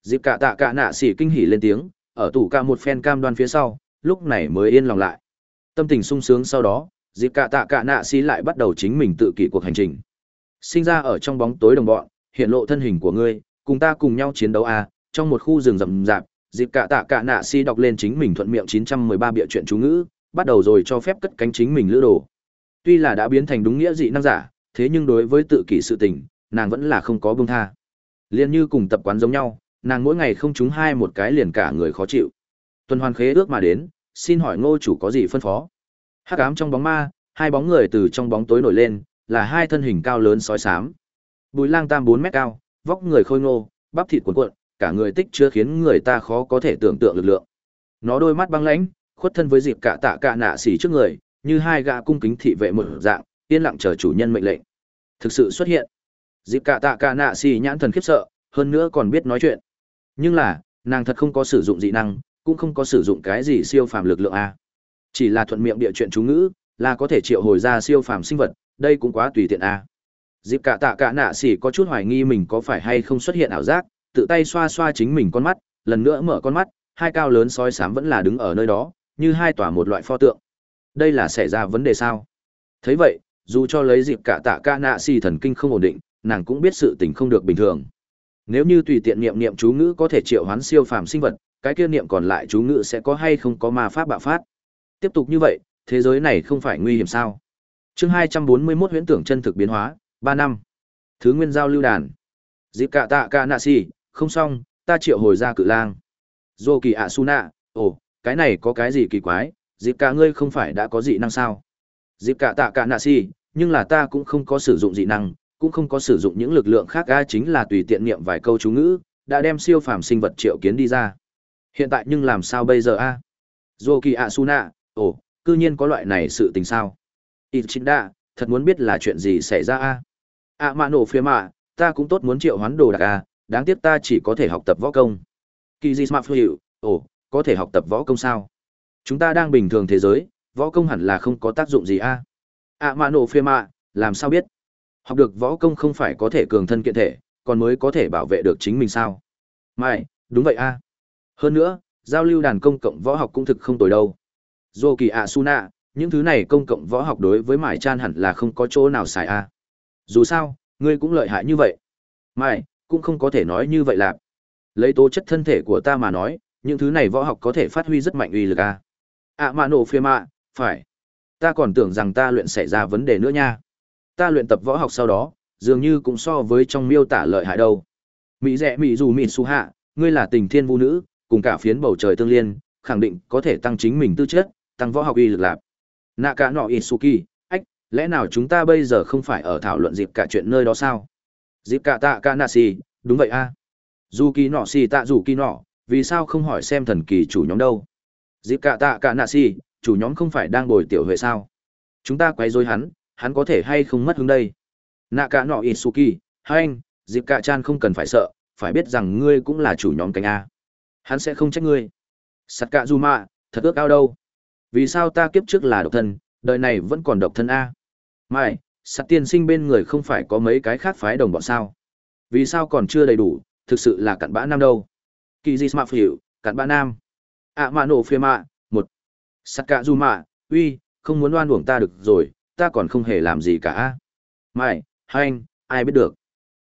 dịp cả tạ cả nạ xỉ kinh hỉ lên tiếng ở tủ cả một phen cam đoan phía sau lúc này mới yên lòng lại. Tâm tình sung sướng sau đó, dịp cả tạ cả nạ xỉ lại bắt đầu chính mình tự kỷ cuộc hành trình. Sinh ra ở trong bóng tối đồng bọn, hiện lộ thân hình của ngươi, cùng ta cùng nhau chiến đấu à, trong một khu rừng rậm rạp, dịp cả tạ cả nạ xỉ đọc lên chính mình thuận miệng 913 bịa chuyện chú ngữ, bắt đầu rồi cho phép cất cánh chính mình lữ đồ. Tuy là đã biến thành đúng nghĩa dị năng giả, thế nhưng đối với tự kỷ sự tình, nàng vẫn là không có buông tha. Liên như cùng tập quán giống nhau, nàng mỗi ngày không trúng hai một cái liền cả người khó chịu. Tuần hoàn khế ước mà đến, xin hỏi ngô chủ có gì phân phó? Hắc ám trong bóng ma, hai bóng người từ trong bóng tối nổi lên, là hai thân hình cao lớn sói xám. Bùi lang tam bốn mét cao, vóc người khôi ngô, bắp thịt cuộn cuộn, cả người tích chưa khiến người ta khó có thể tưởng tượng lực lượng. Nó đôi mắt băng lãnh, khuất thân với dịp cả tạ cả nạ xỉ trước người, như hai gã cung kính thị vệ một dạng, yên lặng chờ chủ nhân mệnh lệnh. Thực sự xuất hiện. Dịp cả tạ cả nạ xì nhãn thần khiếp sợ, hơn nữa còn biết nói chuyện. Nhưng là, nàng thật không có sử dụng dị năng, cũng không có sử dụng cái gì siêu phàm lực lượng a. Chỉ là thuận miệng địa chuyện chú ngữ, là có thể triệu hồi ra siêu phàm sinh vật, đây cũng quá tùy tiện a. Dịp cả tạ cả nạ xì có chút hoài nghi mình có phải hay không xuất hiện ảo giác, tự tay xoa xoa chính mình con mắt, lần nữa mở con mắt, hai cao lớn soi sám vẫn là đứng ở nơi đó, như hai tòa một loại pho tượng. Đây là xảy ra vấn đề sao? Thấy vậy, dù cho lấy dịp cả tạ ca nạ xì thần kinh không ổn định, nàng cũng biết sự tình không được bình thường. Nếu như tùy tiện niệm niệm chú ngữ có thể triệu hoán siêu phàm sinh vật, cái kia niệm còn lại chú ngữ sẽ có hay không có ma pháp bạo phát. Tiếp tục như vậy, thế giới này không phải nguy hiểm sao? Chương 241 huyễn tưởng chân thực biến hóa, 3 năm. Thứ nguyên giao lưu đàn. Dịp cả tạ cả nạ si, không xong, ta triệu hồi ra cự lang. Dô kỳ ạ su nạ, ồ, cái này có cái gì kỳ quái, dịp cả ngươi không phải đã có dị năng sao? Dịp cả tạ cả nạ si, nhưng là ta cũng không có sử dụng dị năng, cũng không có sử dụng những lực lượng khác ga chính là tùy tiện niệm vài câu chú ngữ, đã đem siêu phàm sinh vật triệu kiến đi ra. Hiện tại nhưng làm sao bây giờ a? Dô kỳ ạ su nạ, ồ, cư nhiên có loại này sự tình sao? Ít chính đa, thật muốn biết là chuyện gì xảy ra a? ạ mạ nổ phía mạ, ta cũng tốt muốn triệu hoán đồ đặc a, đáng tiếc ta chỉ có thể học tập võ công. Kỳ gì smart ồ, có thể học tập võ công sao? Chúng ta đang bình thường thế giới, võ công hẳn là không có tác dụng gì a. À mạ nổ phía mạ, làm sao biết? Học được võ công không phải có thể cường thân kiện thể, còn mới có thể bảo vệ được chính mình sao? Mai, đúng vậy a. Hơn nữa, giao lưu đàn công cộng võ học cũng thực không tồi đâu. Dô kỳ ạ Suna, những thứ này công cộng võ học đối với Mải Chan hẳn là không có chỗ nào xài a. Dù sao, ngươi cũng lợi hại như vậy. Mai, cũng không có thể nói như vậy lạp. Lấy tố chất thân thể của ta mà nói, những thứ này võ học có thể phát huy rất mạnh uy lực a. À. ạ mạ nổ phê mạ, phải. Ta còn tưởng rằng ta luyện xảy ra vấn đề nữa nha. Ta luyện tập võ học sau đó, dường như cũng so với trong miêu tả lợi hại đâu. Mỹ rẻ mỹ dù mỹ su hạ, ngươi là tình thiên vũ nữ, cùng cả phiến bầu trời tương liên, khẳng định có thể tăng chính mình tư chất, tăng võ học y lực lạp. Nạ cả nọ Isuki, ách, lẽ nào chúng ta bây giờ không phải ở thảo luận dịp cả chuyện nơi đó sao? Dịp cả tạ cả nạ xì đúng vậy a dù kỳ nọ xì tạ dù kỳ nọ vì sao không hỏi xem thần kỳ chủ nhóm đâu dịp cả tạ cả nạ xì chủ nhóm không phải đang bồi tiểu huệ sao chúng ta quấy dối hắn hắn có thể hay không mất hứng đây nạ cả nọ isuki hai anh dịp cả chan không cần phải sợ phải biết rằng ngươi cũng là chủ nhóm cánh a hắn sẽ không trách ngươi sắt cả dù mạ thật ước ao đâu vì sao ta kiếp trước là độc thân đời này vẫn còn độc thân a mai sắt tiên sinh bên người không phải có mấy cái khác phái đồng bọn sao vì sao còn chưa đầy đủ, thực sự là cặn bã nam đâu. Kỳ di smart phiểu, cặn bã nam. À mạ nổ phê mạ, một. sắt cả dù mạ, uy, không muốn oan uổng ta được rồi, ta còn không hề làm gì cả. Mày, hai anh, ai biết được.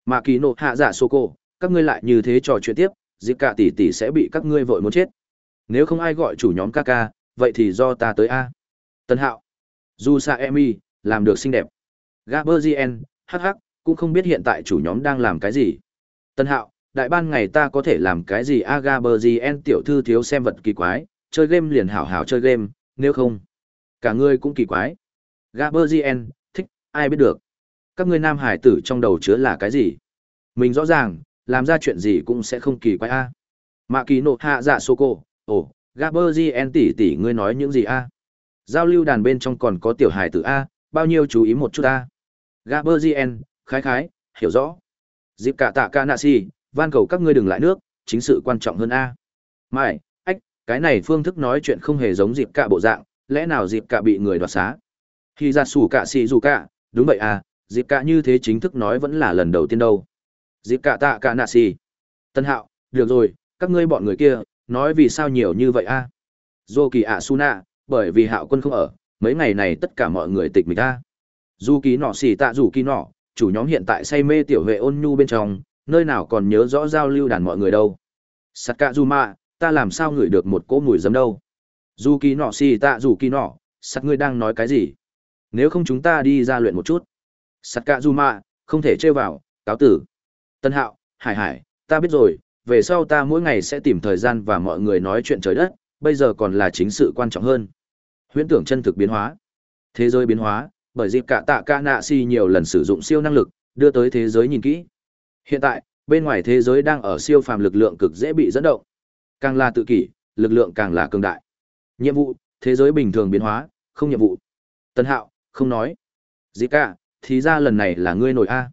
Mà kỳ nộ hạ Dạ sô cô, các ngươi lại như thế trò chuyện tiếp, dịp cả tỷ tỷ sẽ bị các ngươi vội muốn chết. Nếu không ai gọi chủ nhóm ca ca, vậy thì do ta tới A. Tân hạo. Du Sa Emi, làm được xinh đẹp. Gaberzien, hắc hắc, cũng không biết hiện tại chủ nhóm đang làm cái gì. Tân hạo, đại ban ngày ta có thể làm cái gì aga bờ gì tiểu thư thiếu xem vật kỳ quái, chơi game liền hảo hảo chơi game, nếu không, cả ngươi cũng kỳ quái. Gaberzien, thích, ai biết được. Các ngươi nam hải tử trong đầu chứa là cái gì? Mình rõ ràng, làm ra chuyện gì cũng sẽ không kỳ quái a. Mạ kỳ nộ hạ dạ sô cô, ồ, Gaberzien tỷ tỷ ngươi nói những gì a? Giao lưu đàn bên trong còn có tiểu hải tử a, bao nhiêu chú ý một chút a. Gaberzien, khái khái hiểu rõ dịp cả tạ ca nạ si van cầu các ngươi đừng lại nước chính sự quan trọng hơn a mai ách cái này phương thức nói chuyện không hề giống dịp cả bộ dạng lẽ nào dịp cả bị người đoạt xá khi ra sủ cả xì dù cả, đúng vậy à dịp cả như thế chính thức nói vẫn là lần đầu tiên đâu. Dịp cả tạ cả nạ xì. Tân hạo, được rồi, các ngươi bọn người kia, nói vì sao nhiều như vậy a dô kỳ ạ su nạ bởi vì hạo quân không ở, mấy ngày này tất cả mọi người tịch mịch ta dù kỳ nọ xì tạ dù kỳ nọ, chủ nhóm hiện tại say mê tiểu huệ ôn nhu bên trong, nơi nào còn nhớ rõ giao lưu đàn mọi người đâu. Sắt cạ dù mạ ta làm sao ngửi được một cỗ mùi giấm đâu? Dù kỳ nọ xì tạ dù kỳ nọ, sắt ngươi đang nói cái gì? Nếu không chúng ta đi ra luyện một chút. Sắt cạ dù mạ không thể chơi vào, cáo tử. Tân hạo, hải hải, ta biết rồi, về sau ta mỗi ngày sẽ tìm thời gian và mọi người nói chuyện trời đất, bây giờ còn là chính sự quan trọng hơn. Huyễn tưởng chân thực biến hóa. Thế giới biến hóa, bởi dịp cả tạ ca nạ si nhiều lần sử dụng siêu năng lực, đưa tới thế giới nhìn kỹ. Hiện tại, bên ngoài thế giới đang ở siêu phàm lực lượng cực dễ bị dẫn động. Càng là tự kỷ, lực lượng càng là cường đại. Nhiệm vụ, thế giới bình thường biến hóa, không nhiệm vụ. Tân hạo không nói. Dịp cả, thì ra lần này là ngươi nổi a.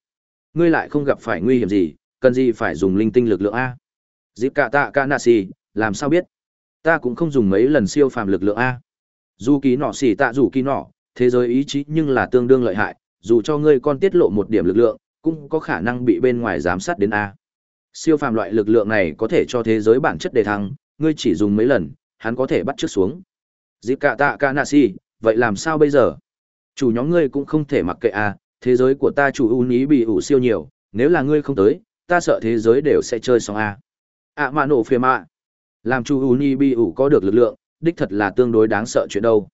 Ngươi lại không gặp phải nguy hiểm gì, cần gì phải dùng linh tinh lực lượng a? Dịp cả tạ ca nạ xì, làm sao biết? Ta cũng không dùng mấy lần siêu phàm lực lượng a. Dù ký nọ xì tạ dù ký nọ, thế giới ý chí nhưng là tương đương lợi hại, dù cho ngươi con tiết lộ một điểm lực lượng, cũng có khả năng bị bên ngoài giám sát đến a. Siêu phàm loại lực lượng này có thể cho thế giới bản chất đề thăng, ngươi chỉ dùng mấy lần, hắn có thể bắt trước xuống. Dịp cả tạ ca nạ si vậy làm sao bây giờ? Chủ nhóm ngươi cũng không thể mặc kệ à thế giới của ta chủ ưu ní bị ủ siêu nhiều, nếu là ngươi không tới, ta sợ thế giới đều sẽ chơi xong a À mà nổ phiềm ạ làm chủ u ní bị ủ có được lực lượng, đích thật là tương đối đáng sợ chuyện đâu.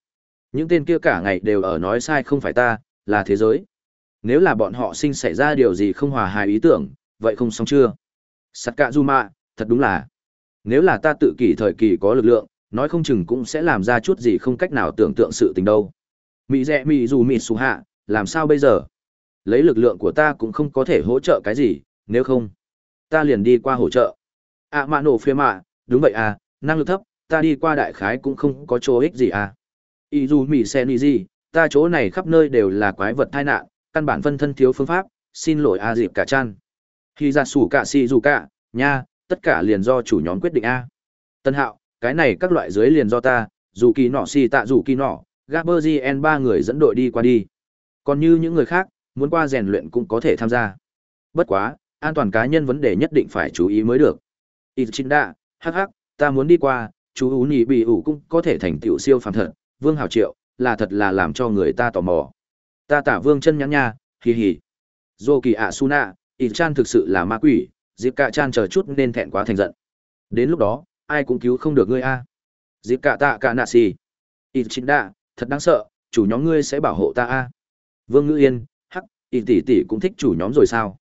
Những tên kia cả ngày đều ở nói sai không phải ta, là thế giới. Nếu là bọn họ sinh xảy ra điều gì không hòa hài ý tưởng, vậy không xong chưa? Sắt cạ du mạ thật đúng là. Nếu là ta tự kỷ thời kỳ có lực lượng, nói không chừng cũng sẽ làm ra chút gì không cách nào tưởng tượng sự tình đâu mỹ rẽ mỹ dù mịt xù hạ làm sao bây giờ? Lấy lực lượng của ta cũng không có thể hỗ trợ cái gì nếu không ta liền đi qua hỗ trợ. Ạ à, mạ nổ phía mạ đúng vậy à năng lực thấp ta đi qua đại khái cũng không có chỗ ích gì à. Ý dù mỹ sen ý gì ta chỗ này khắp nơi đều là quái vật tai nạn căn bản phân thân thiếu phương pháp xin lỗi a dịp cả chăn khi ra sủ cả si dù cả nha tất cả liền do chủ nhóm quyết định a tân hạo cái này các loại dưới liền do ta dù kỳ nọ si tạ dù kỳ nọ gaberzien ba người dẫn đội đi qua đi. Còn như những người khác muốn qua rèn luyện cũng có thể tham gia. Bất quá an toàn cá nhân vấn đề nhất định phải chú ý mới được. Ichinda, đa hắc hắc ta muốn đi qua chú ú nhị bì ủ cũng có thể thành tựu siêu phàm thật. Vương hào triệu là thật là làm cho người ta tò mò. Ta tả vương chân nhắn nha hì hì. Dô kỳ ạ su nạ ít thực sự là ma quỷ dịp cạ chan chờ chút nên thẹn quá thành giận. Đến lúc đó ai cũng cứu không được ngươi a. Dịp cạ tạ cạ nạ xì Ichinda, đa thật đáng sợ, chủ nhóm ngươi sẽ bảo hộ ta a. Vương ngữ yên, hắc ít tỷ tỷ cũng thích chủ nhóm rồi sao?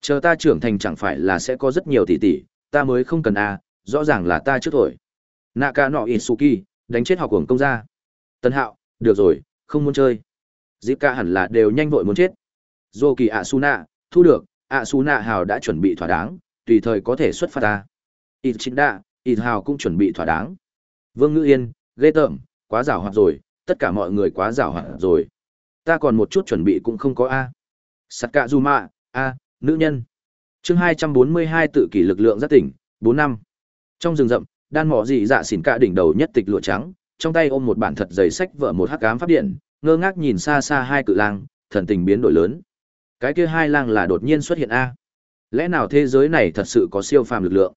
Chờ ta trưởng thành chẳng phải là sẽ có rất nhiều tỷ tỷ, ta mới không cần a, rõ ràng là ta trước thổi naka nọ isuki, đánh chết học hưởng công gia. Tân hạo, được rồi, không muốn chơi. Dịp ca hẳn là đều nhanh vội muốn chết. Dô kỳ ạ su nạ thu được ạ su nạ hào đã chuẩn bị thỏa đáng, tùy thời có thể xuất phát ta ít chính đạ ít hào cũng chuẩn bị thỏa đáng. Vương ngữ yên, ghê tởm, quá giảo hoạt rồi tất cả mọi người quá rào hoạt rồi. Ta còn một chút chuẩn bị cũng không có a. Sắt cạ du mạ a, nữ nhân. Chương hai trăm bốn mươi hai tự kỷ lực lượng giác tỉnh, bốn năm. Trong rừng rậm, đan mỏ dị dạ xỉn cả đỉnh đầu nhất tịch lụa trắng, trong tay ôm một bản thật dày sách vở một hắc ám pháp điện, ngơ ngác nhìn xa xa hai cự lang, thần tình biến đổi lớn. Cái kia hai lang là đột nhiên xuất hiện a. Lẽ nào thế giới này thật sự có siêu phàm lực lượng?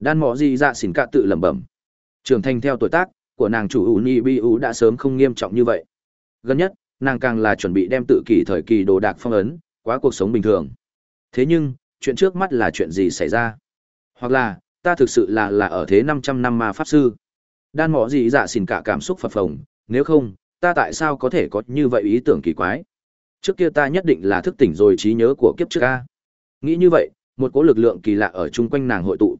Đan mỏ dị dạ xỉn cả tự lẩm bẩm. Trưởng thành theo tuổi tác của nàng chủ ủ ni bi ủ đã sớm không nghiêm trọng như vậy gần nhất nàng càng là chuẩn bị đem tự kỷ thời kỳ đồ đạc phong ấn quá cuộc sống bình thường thế nhưng chuyện trước mắt là chuyện gì xảy ra hoặc là ta thực sự là là ở thế 500 năm ma pháp sư. Đan mỏ gì dạ xỉn cả cảm xúc phập phồng, nếu không, ta tại sao có thể có như vậy ý tưởng kỳ quái? Trước kia ta nhất định là thức tỉnh rồi trí nhớ của kiếp trước a. Nghĩ như vậy, một cỗ lực lượng kỳ lạ ở chung quanh nàng hội tụ.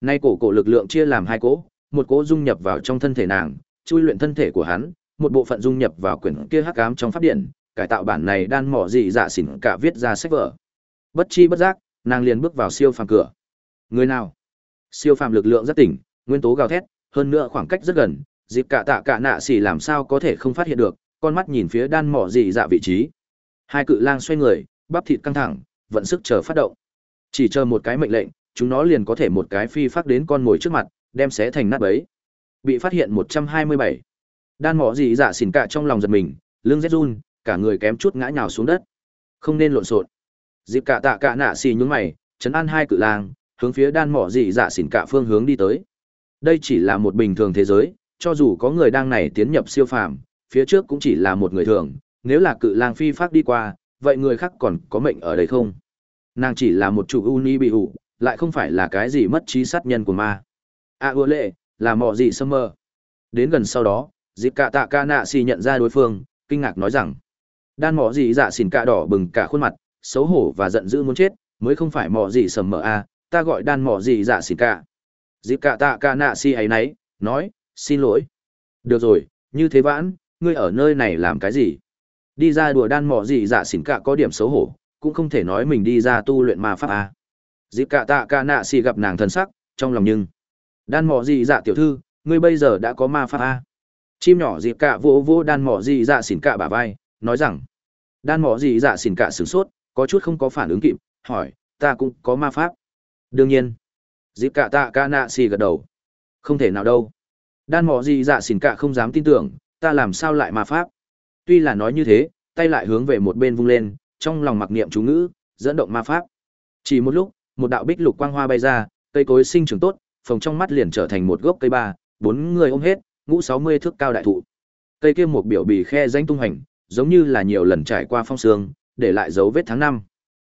Nay cổ cổ lực lượng chia làm hai cỗ, một cỗ dung nhập vào trong thân thể nàng, chui luyện thân thể của hắn, một bộ phận dung nhập vào quyển kia hắc ám trong pháp điện, cải tạo bản này đan mỏ gì dạ xỉn cả viết ra sách vở. Bất chi bất giác, nàng liền bước vào siêu phàm cửa. Người nào? siêu phàm lực lượng rất tỉnh nguyên tố gào thét hơn nữa khoảng cách rất gần dịp cả tạ cả nạ xỉ làm sao có thể không phát hiện được con mắt nhìn phía đan mỏ dị dạ vị trí hai cự lang xoay người bắp thịt căng thẳng vận sức chờ phát động chỉ chờ một cái mệnh lệnh chúng nó liền có thể một cái phi phát đến con mồi trước mặt đem xé thành nát bấy bị phát hiện 127. đan mỏ gì dạ xỉn cả trong lòng giật mình lưng rét run cả người kém chút ngã nhào xuống đất không nên lộn xộn dịp cả tạ cả nạ xì nhún mày chấn an hai cự lang hướng phía đan mỏ gì dạ xỉn cả phương hướng đi tới đây chỉ là một bình thường thế giới cho dù có người đang này tiến nhập siêu phàm, phía trước cũng chỉ là một người thường, nếu là cự lang phi phát đi qua, vậy người khác còn có mệnh ở đây không? Nàng chỉ là một chủ uni bị hủ, lại không phải là cái gì mất trí sát nhân của ma. À ưa lệ, là mọ gì sơ mơ. Đến gần sau đó, dịp cả tạ ca nạ xì nhận ra đối phương, kinh ngạc nói rằng, đan mọ gì dạ xỉn cả đỏ bừng cả khuôn mặt, xấu hổ và giận dữ muốn chết, mới không phải mọ gì sầm mờ a, à, ta gọi đan mọ gì dạ xỉn cả. Dịp cả tạ ca nạ xì ấy nấy, nói, xin lỗi. Được rồi, như thế vãn, ngươi ở nơi này làm cái gì? Đi ra đùa đan mọ gì dạ xỉn cả có điểm xấu hổ, cũng không thể nói mình đi ra tu luyện ma pháp à. a. Dịp cả tạ ca nạ xì gặp nàng thân sắc, trong lòng nhưng. Đan Mỏ Dị dạ tiểu thư, ngươi bây giờ đã có ma pháp a. Chim nhỏ dịp cả vỗ vỗ đan Mỏ Dị dạ xỉn cả bả vai, nói rằng. Đan Mỏ Dị dạ xỉn cả sửng sốt, có chút không có phản ứng kịp, hỏi, ta cũng có ma pháp. Đương nhiên. Dịp cả tạ ca nạ xì gật đầu. Không thể nào đâu. Đan Mỏ Dị dạ xỉn cả không dám tin tưởng, ta làm sao lại ma pháp. Tuy là nói như thế, tay lại hướng về một bên vung lên, trong lòng mặc niệm chú ngữ, dẫn động ma pháp. Chỉ một lúc, một đạo bích lục quang hoa bay ra, cây cối sinh trưởng tốt, phòng trong mắt liền trở thành một gốc cây ba, bốn người ôm hết, ngũ sáu mươi thước cao đại thụ. Cây kia một biểu bì khe danh tung hành, giống như là nhiều lần trải qua phong sương, để lại dấu vết tháng năm.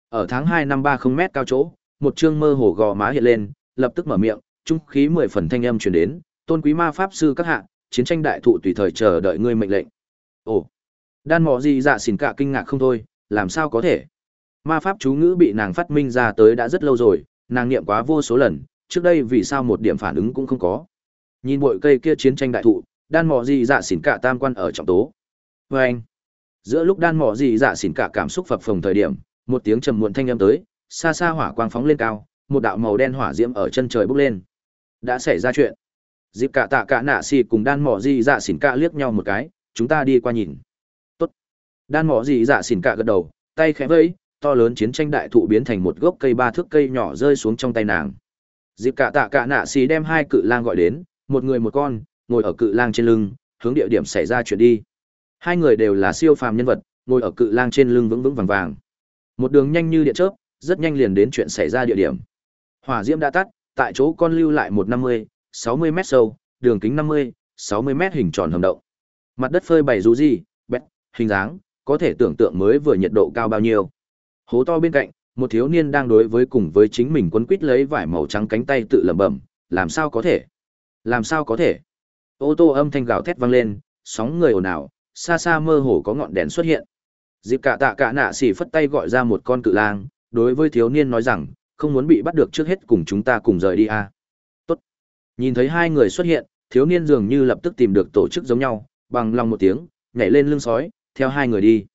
Ở tháng hai năm ba không mét cao chỗ, một trương mơ hồ gò má hiện lên, lập tức mở miệng, trung khí mười phần thanh âm truyền đến, tôn quý ma pháp sư các hạ, chiến tranh đại thụ tùy thời chờ đợi ngươi mệnh lệnh. Ồ, đan mò gì dạ xỉn cả kinh ngạc không thôi, làm sao có thể? Ma pháp chú ngữ bị nàng phát minh ra tới đã rất lâu rồi, nàng niệm quá vô số lần, trước đây vì sao một điểm phản ứng cũng không có. Nhìn bụi cây kia chiến tranh đại thụ, đan mò dị dạ xỉn cả tam quan ở trọng tố. vê anh, giữa lúc đan mò dị dạ xỉn cả cảm xúc phập phồng thời điểm, một tiếng trầm muộn thanh âm tới, xa xa hỏa quang phóng lên cao, một đạo màu đen hỏa diễm ở chân trời bốc lên. Đã xảy ra chuyện. Dịp cả tạ cả nạ xì cùng đan mỏ dị dạ xỉn cả liếc nhau một cái, chúng ta đi qua nhìn. Tốt. Đan mỏ dị dạ xỉn cả gật đầu, tay khẽ vẫy, to lớn chiến tranh đại thụ biến thành một gốc cây ba thước cây nhỏ rơi xuống trong tay nàng. Dịp cả tạ cả nạ xì đem hai cự lang gọi đến, một người một con, ngồi ở cự lang trên lưng, hướng địa điểm xảy ra chuyện đi. Hai người đều là siêu phàm nhân vật, ngồi ở cự lang trên lưng vững vững vàng vàng. Một đường nhanh như điện chớp, rất nhanh liền đến chuyện xảy ra địa điểm. Hỏa diễm đã tắt, tại chỗ con lưu lại một năm mươi, sáu mươi mét sâu, đường kính năm mươi, sáu mươi mét hình tròn hầm động. Mặt đất phơi bày rú gì, bét, hình dáng, có thể tưởng tượng mới vừa nhiệt độ cao bao nhiêu. Hố to bên cạnh, một thiếu niên đang đối với cùng với chính mình quấn quít lấy vải màu trắng cánh tay tự lẩm bẩm, làm sao có thể? Làm sao có thể? Ô tô âm thanh gào thét vang lên, sóng người ồn ào, xa xa mơ hồ có ngọn đèn xuất hiện. Dịp cả tạ cả nạ xỉ phất tay gọi ra một con cự lang, đối với thiếu niên nói rằng, không muốn bị bắt được trước hết cùng chúng ta cùng rời đi à. Tốt. Nhìn thấy hai người xuất hiện, thiếu niên dường như lập tức tìm được tổ chức giống nhau, bằng lòng một tiếng, nhảy lên lưng sói, theo hai người đi.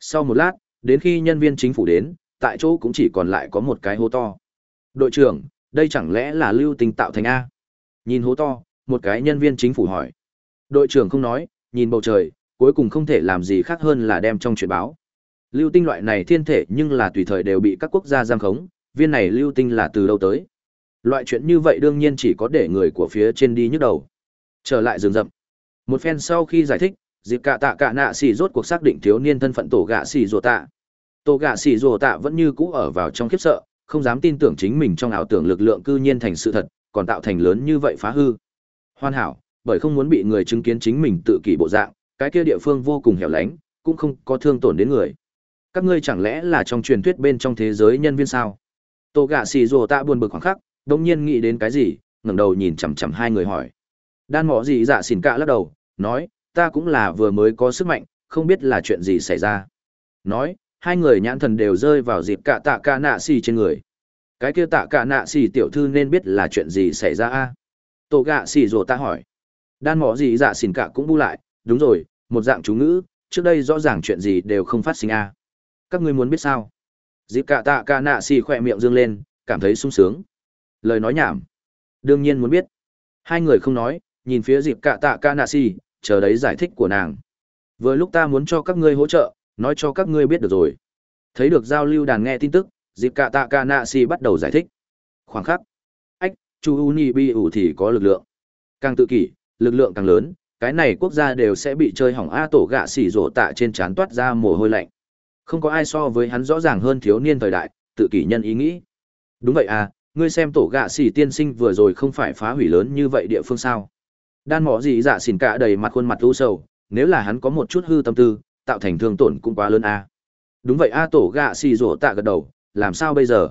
Sau một lát, đến khi nhân viên chính phủ đến, tại chỗ cũng chỉ còn lại có một cái hố to. Đội trưởng, đây chẳng lẽ là lưu tình tạo thành A? Nhìn hố to, một cái nhân viên chính phủ hỏi. Đội trưởng không nói, nhìn bầu trời, cuối cùng không thể làm gì khác hơn là đem trong chuyện báo. Lưu tinh loại này thiên thể nhưng là tùy thời đều bị các quốc gia giam khống, viên này lưu tinh là từ đâu tới. Loại chuyện như vậy đương nhiên chỉ có để người của phía trên đi nhức đầu. Trở lại rừng rậm. Một phen sau khi giải thích, dịp cả tạ cả nạ xì rốt cuộc xác định thiếu niên thân phận tổ gạ xì rùa tạ. Tô gạ xỉ rùa tạ vẫn như cũ ở vào trong khiếp sợ, không dám tin tưởng chính mình trong ảo tưởng lực lượng cư nhiên thành sự thật, còn tạo thành lớn như vậy phá hư. Hoàn hảo, bởi không muốn bị người chứng kiến chính mình tự kỷ bộ dạng, cái kia địa phương vô cùng hẻo lánh, cũng không có thương tổn đến người. Các ngươi chẳng lẽ là trong truyền thuyết bên trong thế giới nhân viên sao? Tô gạ xỉ rùa tạ buồn bực khoảng khắc, đông nhiên nghĩ đến cái gì, ngẩng đầu nhìn chằm chằm hai người hỏi. Đan mỏ gì dạ xỉn cạ lắc đầu, nói, ta cũng là vừa mới có sức mạnh, không biết là chuyện gì xảy ra. Nói, hai người nhãn thần đều rơi vào dịp cạ tạ cả nạ xì trên người. Cái kia tạ cả nạ xì tiểu thư nên biết là chuyện gì xảy ra a Tổ gạ xì rồ ta hỏi. Đan mỏ gì dạ xỉn cả cũng bu lại, đúng rồi, một dạng chú ngữ, trước đây rõ ràng chuyện gì đều không phát sinh a Các ngươi muốn biết sao? Dịp cạ tạ cả nạ xì khỏe miệng dương lên, cảm thấy sung sướng. Lời nói nhảm. Đương nhiên muốn biết. Hai người không nói, nhìn phía dịp cạ tạ cả nạ xì, chờ đấy giải thích của nàng. Vừa lúc ta muốn cho các ngươi hỗ trợ, nói cho các ngươi biết được rồi. Thấy được giao lưu đàn nghe tin tức, dịp cạ tạ ca nạ si bắt đầu giải thích. Khoảng khắc. Ách, chu uni bi ủ thì có lực lượng. Càng tự kỷ, lực lượng càng lớn, cái này quốc gia đều sẽ bị chơi hỏng A tổ gạ xỉ rổ tạ trên trán toát ra mồ hôi lạnh. Không có ai so với hắn rõ ràng hơn thiếu niên thời đại, tự kỷ nhân ý nghĩ. Đúng vậy à, ngươi xem tổ gạ xỉ tiên sinh vừa rồi không phải phá hủy lớn như vậy địa phương sao đan mỏ dị dạ xỉn cả đầy mặt khuôn mặt u sầu nếu là hắn có một chút hư tâm tư tạo thành thương tổn cũng quá lớn a. Đúng vậy, a tổ gạ xì rổ tạ gật đầu, làm sao bây giờ?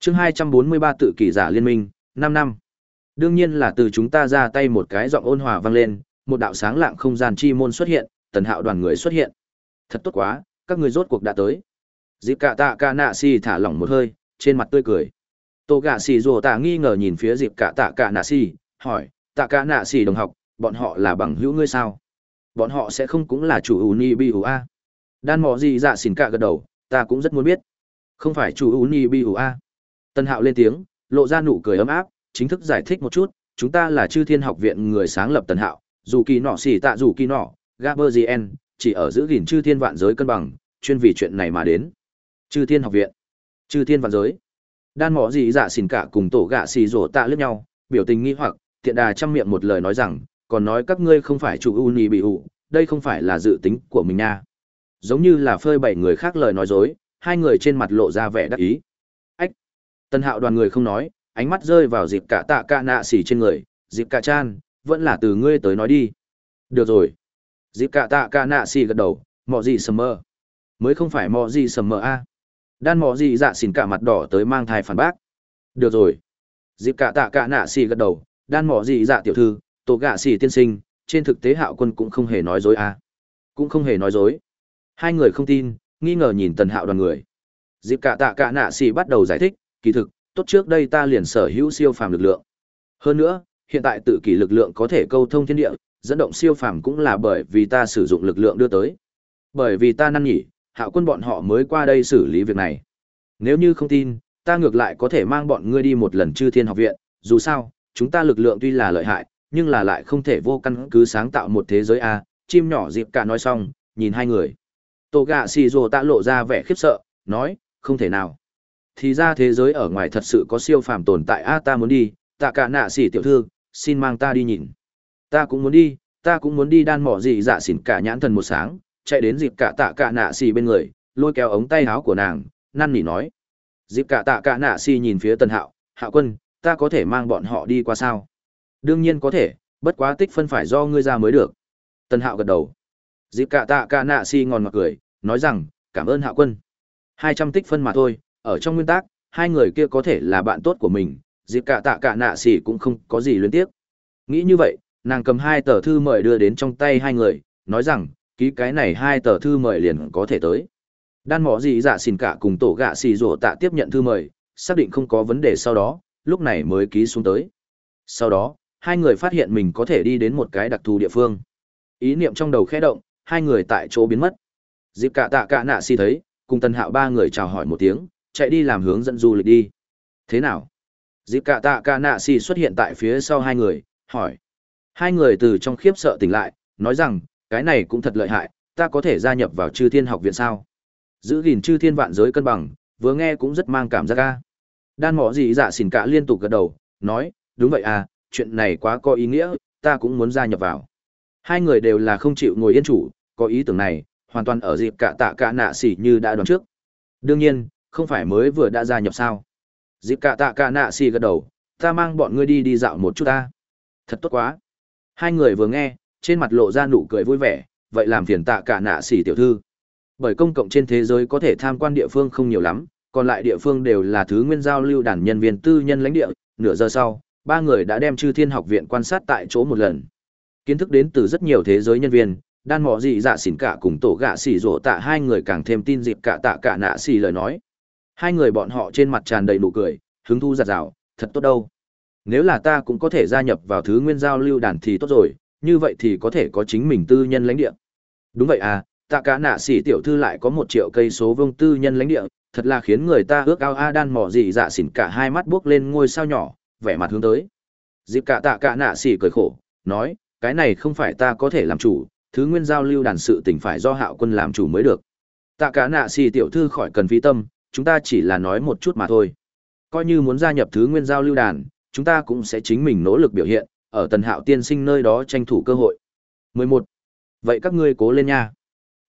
Chương hai trăm bốn mươi ba tự kỷ giả liên minh, năm năm. Đương nhiên là từ chúng ta ra tay một cái giọng ôn hòa vang lên, một đạo sáng lạng không gian chi môn xuất hiện, tần hạo đoàn người xuất hiện. Thật tốt quá, các người rốt cuộc đã tới. Dịp cạ tạ ca nạ xì thả lỏng một hơi, trên mặt tươi cười. Tổ gạ xì rổ tạ nghi ngờ nhìn phía dịp cạ tạ ca nạ xì, hỏi, tạ ca nạ xì đồng học, bọn họ là bằng hữu ngươi sao? Bọn họ sẽ không cũng là chủ Uni ni bi ủ a. Đan mò gì dạ xỉn cả gật đầu, ta cũng rất muốn biết. Không phải chủ Uni ni bi a. Tân hạo lên tiếng, lộ ra nụ cười ấm áp, chính thức giải thích một chút, chúng ta là chư thiên học viện người sáng lập tần hạo, dù kỳ nọ xỉ tạ dù kỳ nọ gaberzien chỉ ở giữ gìn chư thiên vạn giới cân bằng, chuyên vì chuyện này mà đến. Chư thiên học viện, chư thiên vạn giới. Đan mỏ gì dạ xỉn cả cùng tổ gạ xì rổ tạ lướt nhau, biểu tình nghi hoặc, Tiện đà chăm miệng một lời nói rằng còn nói các ngươi không phải chủ uni bị ủ đây không phải là dự tính của mình nha. Giống như là phơi bảy người khác lời nói dối, hai người trên mặt lộ ra vẻ đắc ý. Ách! Tân hạo đoàn người không nói, ánh mắt rơi vào dịp cả tạ Cả nạ xỉ trên người. Dịp cả chan, vẫn là từ ngươi tới nói đi. Được rồi. Dịp cả tạ Cả nạ xỉ gật đầu. Mọ gì sầm mơ. Mới không phải mọ gì sầm mơ a. Đan mọ gì dạ xỉn cả mặt đỏ tới mang thai phản bác. Được rồi. Dịp cả tạ Cả nạ xỉ gật đầu. Đan mọ gì dạ tiểu thư tổ gạ xỉ tiên sinh, trên thực tế hạo quân cũng không hề nói dối à? cũng không hề nói dối. Hai người không tin, nghi ngờ nhìn tần hạo đoàn người. Dịp cả tạ cả nạ xỉ bắt đầu giải thích, kỳ thực, tốt trước đây ta liền sở hữu siêu phàm lực lượng. Hơn nữa, hiện tại tự kỷ lực lượng có thể câu thông thiên địa, dẫn động siêu phàm cũng là bởi vì ta sử dụng lực lượng đưa tới. Bởi vì ta năn nhỉ, hạo quân bọn họ mới qua đây xử lý việc này. Nếu như không tin, ta ngược lại có thể mang bọn ngươi đi một lần chư thiên học viện. Dù sao, chúng ta lực lượng tuy là lợi hại nhưng là lại không thể vô căn cứ sáng tạo một thế giới a, chim nhỏ dịp cả nói xong, nhìn hai người. Tổ gạ xì rồ tạ lộ ra vẻ khiếp sợ, nói, không thể nào. Thì ra thế giới ở ngoài thật sự có siêu phàm tồn tại a, ta muốn đi, tạ cả nạ xỉ tiểu thư, xin mang ta đi nhìn. Ta cũng muốn đi, ta cũng muốn đi đan mỏ gì dạ xỉn cả nhãn thần một sáng, chạy đến dịp cả tạ cả nạ xỉ bên người, lôi kéo ống tay áo của nàng, năn nỉ nói. Dịp cả tạ cả nạ xỉ nhìn phía tần hạo hạo quân, ta có thể mang bọn họ đi qua sao? Đương nhiên có thể bất quá tích phân phải do ngươi ra mới được tần hạo gật đầu dịp cả tạ cả nạ Si ngon mặt cười nói rằng cảm ơn hạo quân hai trăm tích phân mà thôi ở trong nguyên tắc, hai người kia có thể là bạn tốt của mình, dịp cả tạ cả nạ xỉ cũng không có gì liên tiếp Nghĩ như vậy, nàng cầm hai tờ thư mời đưa đến trong tay hai người, nói rằng, ký cái này hai tờ thư mời liền có thể tới. Đan mỏ Dị dạ xin cả cùng tổ gạ xì rổ tạ tiếp nhận thư mời, xác định không có vấn đề sau đó, lúc này mới ký xuống tới. Sau đó, hai người phát hiện mình có thể đi đến một cái đặc thù địa phương. Ý niệm trong đầu khẽ động, hai người tại chỗ biến mất. Dịp cả tạ cả nạ si thấy, cùng tần hạo ba người chào hỏi một tiếng, chạy đi làm hướng dẫn du lịch đi. Thế nào? Dịp cả tạ cả nạ si xuất hiện tại phía sau hai người, hỏi. Hai người từ trong khiếp sợ tỉnh lại, nói rằng, cái này cũng thật lợi hại, ta có thể gia nhập vào chư thiên học viện sao? Giữ gìn chư thiên vạn giới cân bằng, vừa nghe cũng rất mang cảm giác ca. Đan mỏ gì dạ xỉn cả liên tục gật đầu, nói, đúng vậy à, chuyện này quá có ý nghĩa, ta cũng muốn gia nhập vào. Hai người đều là không chịu ngồi yên chủ, có ý tưởng này, hoàn toàn ở dịp cả tạ cả nạ xỉ như đã đoán trước. Đương nhiên, không phải mới vừa đã gia nhập sao dịp cả tạ cả nạ xỉ gật đầu ta mang bọn ngươi đi đi dạo một chút ta thật tốt quá hai người vừa nghe trên mặt lộ ra nụ cười vui vẻ vậy làm phiền tạ cả nạ xỉ tiểu thư bởi công cộng trên thế giới có thể tham quan địa phương không nhiều lắm còn lại địa phương đều là thứ nguyên giao lưu đàn nhân viên tư nhân lãnh địa nửa giờ sau ba người đã đem chư thiên học viện quan sát tại chỗ một lần kiến thức đến từ rất nhiều thế giới nhân viên đan mò dị dạ xỉn cả cùng tổ gạ xỉ rổ tạ hai người càng thêm tin dịp cả tạ cả nạ xỉ lời nói Hai người bọn họ trên mặt tràn đầy nụ cười, hứng thu giạt rào, thật tốt đâu. Nếu là ta cũng có thể gia nhập vào thứ nguyên giao lưu đàn thì tốt rồi, như vậy thì có thể có chính mình tư nhân lãnh địa. Đúng vậy à, tạ cả nạ xỉ tiểu thư lại có một triệu cây số vương tư nhân lãnh địa, thật là khiến người ta ước ao a đan mỏ Dị dạ xỉn cả hai mắt buốc lên ngôi sao nhỏ, vẻ mặt hướng tới. Dịp cạ tạ cạ nạ xỉ cười khổ, nói, cái này không phải ta có thể làm chủ, thứ nguyên giao lưu đàn sự tỉnh phải do hạo quân làm chủ mới được. Tạ cả nạ xì tiểu thư khỏi cần phí tâm, chúng ta chỉ là nói một chút mà thôi. Coi như muốn gia nhập thứ nguyên giao lưu đàn, chúng ta cũng sẽ chính mình nỗ lực biểu hiện, ở tần hạo tiên sinh nơi đó tranh thủ cơ hội. 11. Vậy các ngươi cố lên nha.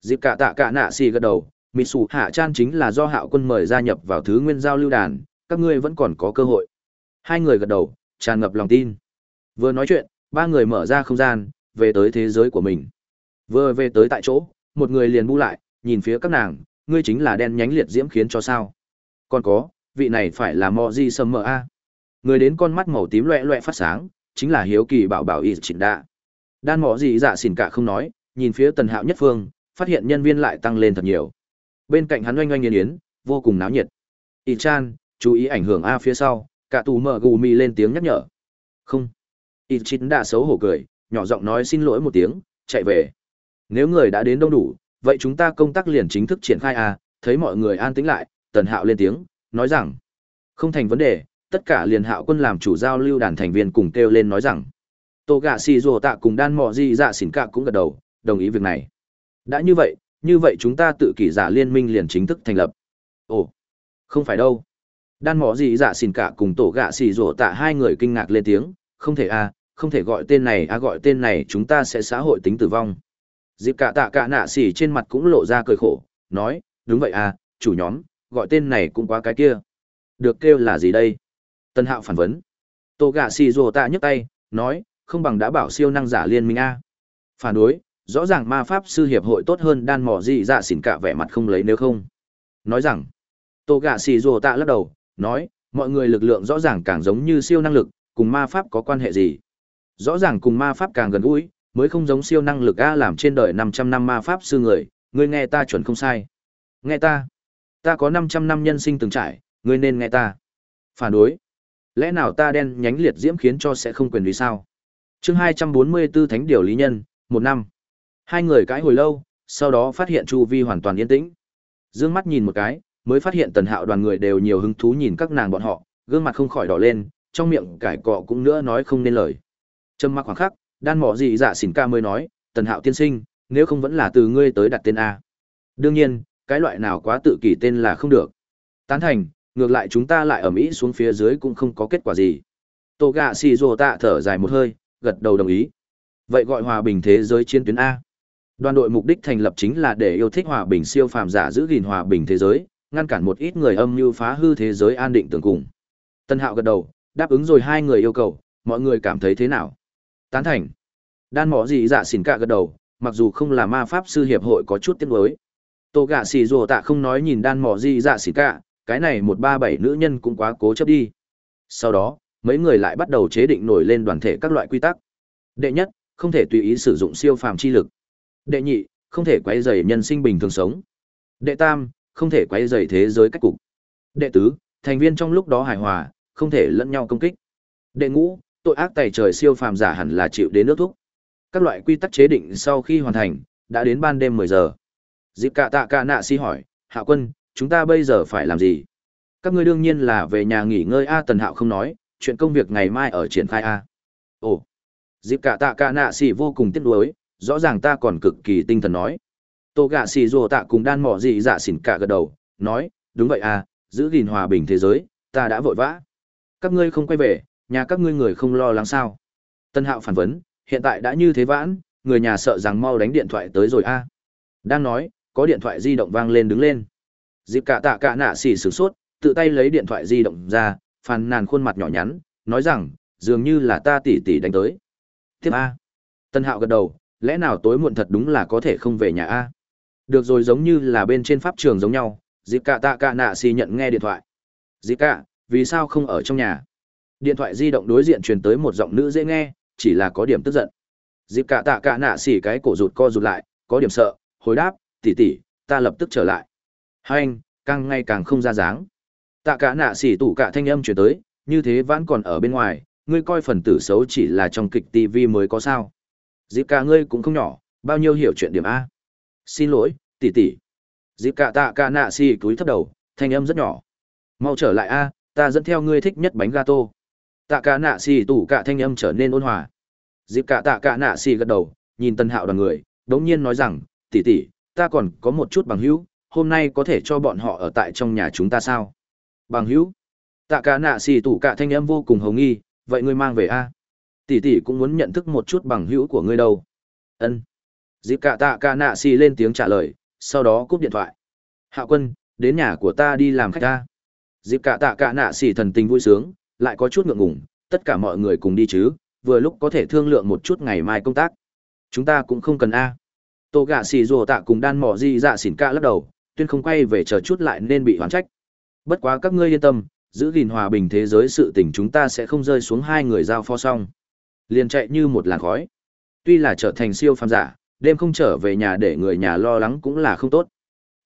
Dịp cả tạ cả nạ xì gật đầu, mỹ sủ hạ chan chính là do hạo quân mời gia nhập vào thứ nguyên giao lưu đàn, các ngươi vẫn còn có cơ hội. Hai người gật đầu, tràn ngập lòng tin. Vừa nói chuyện, ba người mở ra không gian, về tới thế giới của mình. Vừa về tới tại chỗ, một người liền bu lại, nhìn phía các nàng, ngươi chính là đen nhánh liệt diễm khiến cho sao? Còn có, vị này phải là mò Di sầm Mờ A. Người đến con mắt màu tím loẹ loẹ phát sáng, chính là hiếu kỳ bảo bảo y trịnh đạ Đan mò Di dạ xỉn cả không nói, nhìn phía tần hạo nhất phương, phát hiện nhân viên lại tăng lên thật nhiều. Bên cạnh hắn oanh oanh yên yến, vô cùng náo nhiệt. Y chan, chú ý ảnh hưởng A phía sau, cả tù mở gù mì lên tiếng nhắc nhở. Không. ít chín đã xấu hổ cười, nhỏ giọng nói xin lỗi một tiếng, chạy về. Nếu người đã đến đông đủ, vậy chúng ta công tác liền chính thức triển khai A, thấy mọi người an tĩnh lại, tần hạo lên tiếng, nói rằng, không thành vấn đề, tất cả liền hạo quân làm chủ giao lưu đàn thành viên cùng kêu lên nói rằng, tô gạ xì rồ tạ cùng đan mò di dạ xỉn cạ cũng gật đầu, đồng ý việc này. Đã như vậy, như vậy chúng ta tự kỷ giả liên minh liền chính thức thành lập. Ồ, không phải đâu. Đan mỏ dị dạ xỉn cả cùng tổ gạ xì rổ tạ hai người kinh ngạc lên tiếng, không thể a, không thể gọi tên này a gọi tên này chúng ta sẽ xã hội tính tử vong. Dịp cả tạ cả nạ xỉ trên mặt cũng lộ ra cười khổ, nói, đúng vậy a, chủ nhóm, gọi tên này cũng quá cái kia. Được kêu là gì đây? Tân hạo phản vấn. Tổ gạ xì rổ tạ nhấc tay, nói, không bằng đã bảo siêu năng giả liên minh a. Phản đối, rõ ràng ma pháp sư hiệp hội tốt hơn đan mỏ dị dạ xỉn cả vẻ mặt không lấy nếu không. Nói rằng, tổ gạ xì rồ tạ lắc đầu, nói, mọi người lực lượng rõ ràng càng giống như siêu năng lực, cùng ma pháp có quan hệ gì? Rõ ràng cùng ma pháp càng gần gũi, mới không giống siêu năng lực A làm trên đời 500 năm ma pháp sư người, ngươi nghe ta chuẩn không sai. Nghe ta. Ta có 500 năm nhân sinh từng trải, ngươi nên nghe ta. Phản đối. Lẽ nào ta đen nhánh liệt diễm khiến cho sẽ không quyền vì sao? chương 244 Thánh Điều Lý Nhân, một năm. Hai người cãi hồi lâu, sau đó phát hiện chu vi hoàn toàn yên tĩnh. Dương mắt nhìn một cái, mới phát hiện tần hạo đoàn người đều nhiều hứng thú nhìn các nàng bọn họ, gương mặt không khỏi đỏ lên, trong miệng cải cọ cũng nữa nói không nên lời. Trầm mặc khoảng khắc, đan mỏ gì dạ xỉn ca mới nói, tần hạo tiên sinh, nếu không vẫn là từ ngươi tới đặt tên A. Đương nhiên, cái loại nào quá tự kỷ tên là không được. Tán thành, ngược lại chúng ta lại ở Mỹ xuống phía dưới cũng không có kết quả gì. Tô gạ xì rồ tạ thở dài một hơi, gật đầu đồng ý. Vậy gọi hòa bình thế giới chiến tuyến A. Đoàn đội mục đích thành lập chính là để yêu thích hòa bình siêu phàm giả giữ gìn hòa bình thế giới, ngăn cản một ít người âm mưu phá hư thế giới an định tường cùng. Tân Hạo gật đầu, đáp ứng rồi hai người yêu cầu, mọi người cảm thấy thế nào? Tán thành. Đan mỏ gì dạ xỉn cả gật đầu, mặc dù không là ma pháp sư hiệp hội có chút tiếng đối. Tô gạ xỉ rùa tạ không nói nhìn đan mỏ gì dạ xỉn cả, cái này một ba bảy nữ nhân cũng quá cố chấp đi. Sau đó, mấy người lại bắt đầu chế định nổi lên đoàn thể các loại quy tắc. Đệ nhất, không thể tùy ý sử dụng siêu phàm chi lực. Đệ nhị, không thể quấy rầy nhân sinh bình thường sống. Đệ tam, không thể quay dày thế giới cách cục. Đệ tứ, thành viên trong lúc đó hài hòa, không thể lẫn nhau công kích. Đệ ngũ, tội ác tày trời siêu phàm giả hẳn là chịu đến nước thúc. Các loại quy tắc chế định sau khi hoàn thành, đã đến ban đêm 10 giờ. Dịp cả tạ cả nạ si hỏi, Hạ quân, chúng ta bây giờ phải làm gì? Các ngươi đương nhiên là về nhà nghỉ ngơi A Tần Hạo không nói, chuyện công việc ngày mai ở triển khai A. Ồ, dịp cả tạ cả nạ si vô cùng tiếc nuối, rõ ràng ta còn cực kỳ tinh thần nói. Tô gạ xì rùa tạ cùng đan mỏ gì dạ xỉn cả gật đầu, nói, đúng vậy à, giữ gìn hòa bình thế giới, ta đã vội vã. Các ngươi không quay về, nhà các ngươi người không lo lắng sao. Tân hạo phản vấn, hiện tại đã như thế vãn, người nhà sợ rằng mau đánh điện thoại tới rồi a. À. Đang nói, có điện thoại di động vang lên đứng lên. Dịp cả tạ cả nạ xỉ sửng sốt, tự tay lấy điện thoại di động ra, phàn nàn khuôn mặt nhỏ nhắn, nói rằng, dường như là ta tỉ tỉ đánh tới. Tiếp A. Tân hạo gật đầu, lẽ nào tối muộn thật đúng là có thể không về nhà A. Được rồi giống như là bên trên pháp trường giống nhau, dịp cả tạ cả nạ xì nhận nghe điện thoại. Dịp cả, vì sao không ở trong nhà? Điện thoại di động đối diện truyền tới một giọng nữ dễ nghe, chỉ là có điểm tức giận. Dịp cả tạ cả nạ xì cái cổ rụt co rụt lại, có điểm sợ, hồi đáp, tỷ tỷ, ta lập tức trở lại. Hai anh, càng ngày càng không ra dáng. Tạ cả nạ xì tủ cả thanh âm truyền tới, như thế vẫn còn ở bên ngoài, ngươi coi phần tử xấu chỉ là trong kịch TV mới có sao. Dịp cả ngươi cũng không nhỏ, bao nhiêu hiểu chuyện điểm A xin lỗi tỉ tỉ dịp cạ tạ cạ nạ xì cúi thấp đầu, thanh âm rất nhỏ. Mau trở lại a, ta dẫn theo ngươi thích nhất bánh gato. Tạ cạ nạ xì tủ cạ thanh âm trở nên ôn hòa. Dịp cạ tạ cạ nạ xì gật đầu, nhìn tân hạo đoàn người, đống nhiên nói rằng tỉ tỉ ta còn có một chút bằng hữu, hôm nay có thể cho bọn họ ở tại trong nhà chúng ta sao? Bằng hữu? Tạ cạ nạ xì tủ cạ thanh âm vô cùng hầu nghi, vậy ngươi mang về a? Tỷ tỷ cũng muốn nhận thức một chút bằng hữu của ngươi đâu. Ân dịp cả tạ cả nạ xì lên tiếng trả lời, sau đó cúp điện thoại. Hạ quân, đến nhà của ta đi làm khách ta. Dịp cả tạ cả nạ xì thần tình vui sướng, lại có chút ngượng ngùng. tất cả mọi người cùng đi chứ, vừa lúc có thể thương lượng một chút ngày mai công tác. Chúng ta cũng không cần a. Tô gạ xì rùa tạ cùng đan mỏ di dạ xỉn ca lắc đầu, tuyên không quay về chờ chút lại nên bị hoán trách. Bất quá các ngươi yên tâm, giữ gìn hòa bình thế giới sự tình chúng ta sẽ không rơi xuống hai người giao pho xong. Liền chạy như một làn khói. Tuy là trở thành siêu phàm giả đêm không trở về nhà để người nhà lo lắng cũng là không tốt.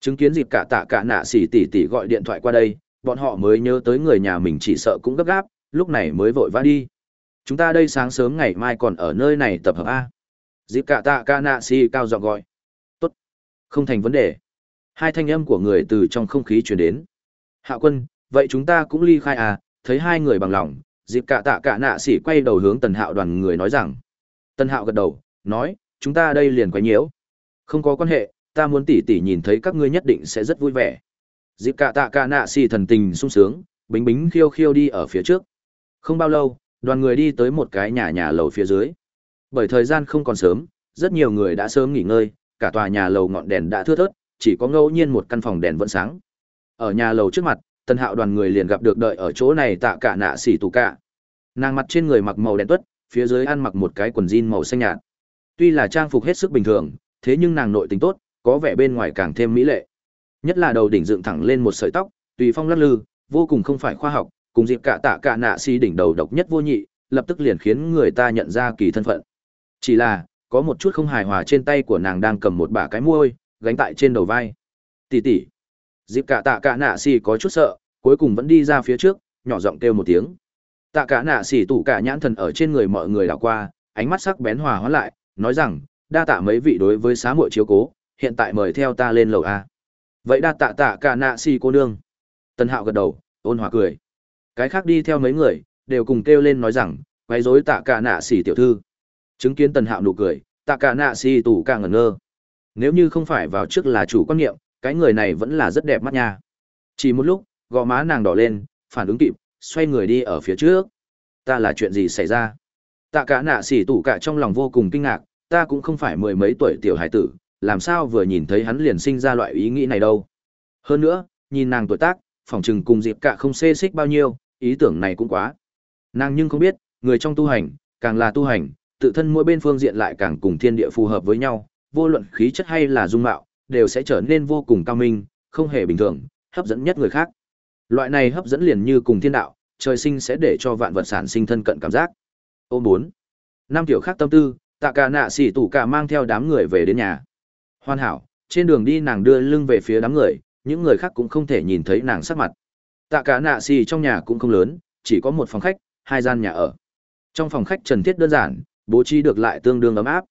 Chứng kiến dịp cả tạ cả nạ xỉ tỉ tỉ gọi điện thoại qua đây, bọn họ mới nhớ tới người nhà mình chỉ sợ cũng gấp gáp, lúc này mới vội vã đi. Chúng ta đây sáng sớm ngày mai còn ở nơi này tập hợp a. Dịp cả tạ cả nạ xỉ cao giọng gọi. Tốt. Không thành vấn đề. Hai thanh âm của người từ trong không khí chuyển đến. Hạ quân, vậy chúng ta cũng ly khai à? Thấy hai người bằng lòng, dịp cả tạ cả nạ xỉ quay đầu hướng tần hạo đoàn người nói rằng. Tần hạo gật đầu, nói chúng ta đây liền quấy nhiễu. Không có quan hệ, ta muốn tỷ tỷ nhìn thấy các ngươi nhất định sẽ rất vui vẻ. Dịp cả tạ cả nạ xì thần tình sung sướng, bính bính khiêu khiêu đi ở phía trước. Không bao lâu, đoàn người đi tới một cái nhà nhà lầu phía dưới. Bởi thời gian không còn sớm, rất nhiều người đã sớm nghỉ ngơi, cả tòa nhà lầu ngọn đèn đã thưa thớt, chỉ có ngẫu nhiên một căn phòng đèn vẫn sáng. Ở nhà lầu trước mặt tân hạo đoàn người liền gặp được đợi ở chỗ này tạ cả nạ xỉ tù cả. Nàng mặt trên người mặc màu đen tuất, phía dưới ăn mặc một cái quần jean màu xanh nhạt tuy là trang phục hết sức bình thường, thế nhưng nàng nội tính tốt, có vẻ bên ngoài càng thêm mỹ lệ. Nhất là đầu đỉnh dựng thẳng lên một sợi tóc, tùy phong lắc lư, vô cùng không phải khoa học, cùng dịp cả tạ cả nạ Si đỉnh đầu độc nhất vô nhị, lập tức liền khiến người ta nhận ra kỳ thân phận. Chỉ là, có một chút không hài hòa trên tay của nàng đang cầm một bả cái môi gánh tại trên đầu vai. Tỉ tỉ. Dịp cả tạ cả nạ Si có chút sợ, cuối cùng vẫn đi ra phía trước, nhỏ giọng kêu một tiếng. Tạ cả nạ Si tủ cả nhãn thần ở trên người mọi người đảo qua, ánh mắt sắc bén hòa hóa lại nói rằng đa tạ mấy vị đối với xá muội chiếu cố hiện tại mời theo ta lên lầu a vậy đa tạ tạ cả nạ xì cô nương tân hạo gật đầu ôn hòa cười cái khác đi theo mấy người đều cùng kêu lên nói rằng quấy rối tạ cả nạ xì tiểu thư chứng kiến tần hạo nụ cười tạ cả nạ xì tủ càng ngẩn ngơ nếu như không phải vào trước là chủ quan niệm cái người này vẫn là rất đẹp mắt nha. Chỉ một lúc, gò má nàng đỏ lên, phản ứng kịp, xoay người đi ở phía trước. Ta là chuyện gì xảy ra? Tạ cả nạ xỉ tủ cả trong lòng vô cùng kinh ngạc, ta cũng không phải mười mấy tuổi tiểu hải tử, làm sao vừa nhìn thấy hắn liền sinh ra loại ý nghĩ này đâu. Hơn nữa, nhìn nàng tuổi tác, phỏng chừng cùng dịp cả không xê xích bao nhiêu, ý tưởng này cũng quá. Nàng nhưng không biết, người trong tu hành, càng là tu hành, tự thân mỗi bên phương diện lại càng cùng thiên địa phù hợp với nhau, vô luận khí chất hay là dung mạo, đều sẽ trở nên vô cùng cao minh, không hề bình thường, hấp dẫn nhất người khác. Loại này hấp dẫn liền như cùng thiên đạo, trời sinh sẽ để cho vạn vật sản sinh thân cận cảm giác. Ôm bốn. Năm tiểu khác tâm tư, tạ cả nạ xỉ tủ cả mang theo đám người về đến nhà. Hoàn hảo, trên đường đi nàng đưa lưng về phía đám người, những người khác cũng không thể nhìn thấy nàng sắc mặt. Tạ cả nạ xỉ trong nhà cũng không lớn, chỉ có một phòng khách, hai gian nhà ở. Trong phòng khách trần thiết đơn giản, bố trí được lại tương đương ấm áp.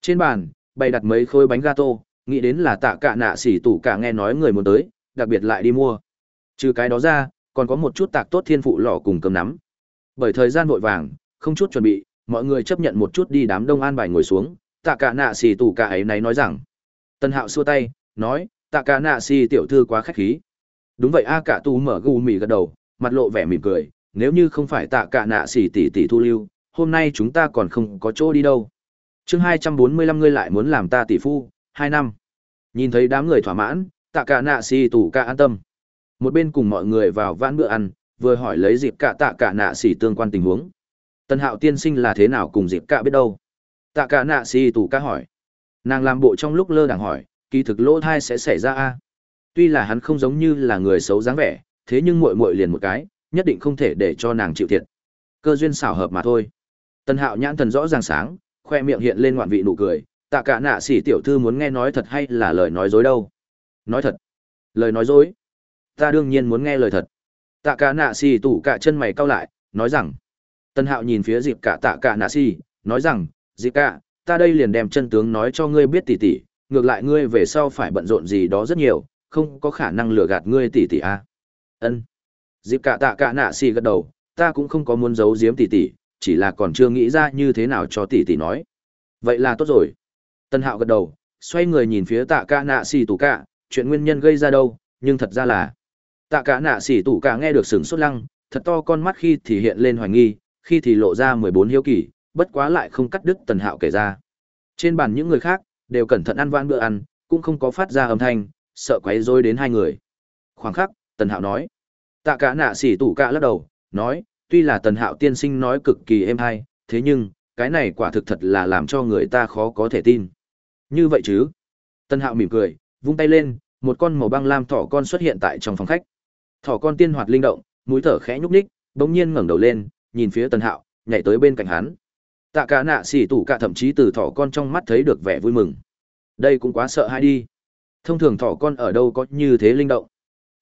Trên bàn, bày đặt mấy khối bánh gato, nghĩ đến là tạ cả nạ xỉ tủ cả nghe nói người muốn tới, đặc biệt lại đi mua. Trừ cái đó ra, còn có một chút tạc tốt thiên phụ lọ cùng cơm nắm. Bởi thời gian vội vàng, không chút chuẩn bị, mọi người chấp nhận một chút đi đám đông an bài ngồi xuống, tạ cả nạ xì tủ cả ấy này nói rằng. Tân hạo xua tay, nói, tạ cả nạ xì tiểu thư quá khách khí. Đúng vậy a cả tu mở gu mì gật đầu, mặt lộ vẻ mỉm cười, nếu như không phải tạ cả nạ xì tỷ tỷ thu lưu, hôm nay chúng ta còn không có chỗ đi đâu. chương hai trăm bốn mươi lăm ngươi lại muốn làm ta tỷ phu, hai năm nhìn thấy đám người thỏa mãn tạ cả nạ xì tủ cả an tâm một bên cùng mọi người vào vãn bữa ăn vừa hỏi lấy dịp cả tạ cả nạ xì tương quan tình huống tân hạo tiên sinh là thế nào cùng dịp cả biết đâu? Tạ cả nạ xì tủ cả hỏi. Nàng làm bộ trong lúc lơ đảng hỏi, kỳ thực lỗ thai sẽ xảy ra a. Tuy là hắn không giống như là người xấu dáng vẻ, thế nhưng mội mội liền một cái, nhất định không thể để cho nàng chịu thiệt. Cơ duyên xảo hợp mà thôi. Tân hạo nhãn thần rõ ràng sáng, khoe miệng hiện lên ngoạn vị nụ cười. Tạ cả nạ xỉ tiểu thư muốn nghe nói thật hay là lời nói dối đâu? Nói thật. Lời nói dối? Ta đương nhiên muốn nghe lời thật. Tạ cả nạ xỉ tủ cả chân mày cau lại, nói rằng tân hạo nhìn phía dịp cả tạ cả nạ Si, nói rằng dịp cả ta đây liền đem chân tướng nói cho ngươi biết tỉ tỉ ngược lại ngươi về sau phải bận rộn gì đó rất nhiều không có khả năng lừa gạt ngươi tỉ tỉ a à. ân. Dịp cả tạ cả nạ Si gật đầu ta cũng không có muốn giấu giếm tỉ tỉ chỉ là còn chưa nghĩ ra như thế nào cho tỉ tỉ nói. Vậy là tốt rồi. Tân Hạo gật đầu, xoay người nhìn phía tạ cả nạ Si tủ cả, chuyện nguyên nhân gây ra đâu, nhưng thật ra là tạ cả nạ Si tủ cả nghe được sừng sốt lăng, thật to con mắt khi thì hiện lên hoài nghi, khi thì lộ ra mười bốn hiếu kỳ, bất quá lại không cắt đứt Tần Hạo kể ra. Trên bàn những người khác đều cẩn thận ăn vãn bữa ăn, cũng không có phát ra âm thanh, sợ quấy rối đến hai người. Khoảng khắc, Tần Hạo nói. Tạ cả nạ Sĩ tủ cả lắc đầu, nói, tuy là Tần Hạo tiên sinh nói cực kỳ êm hay, thế nhưng, cái này quả thực thật là làm cho người ta khó có thể tin. Như vậy chứ? tần Hạo mỉm cười, vung tay lên, một con màu băng lam thỏ con xuất hiện tại trong phòng khách. Thỏ con tiên hoạt linh động, mũi thở khẽ nhúc nhích, bỗng nhiên ngẩng đầu lên, nhìn phía Tân Hạo, nhảy tới bên cạnh hắn. Tạ Cả Nạ xỉ tủ cả thậm chí từ thỏ con trong mắt thấy được vẻ vui mừng. Đây cũng quá sợ hãi đi. Thông thường thỏ con ở đâu có như thế linh động.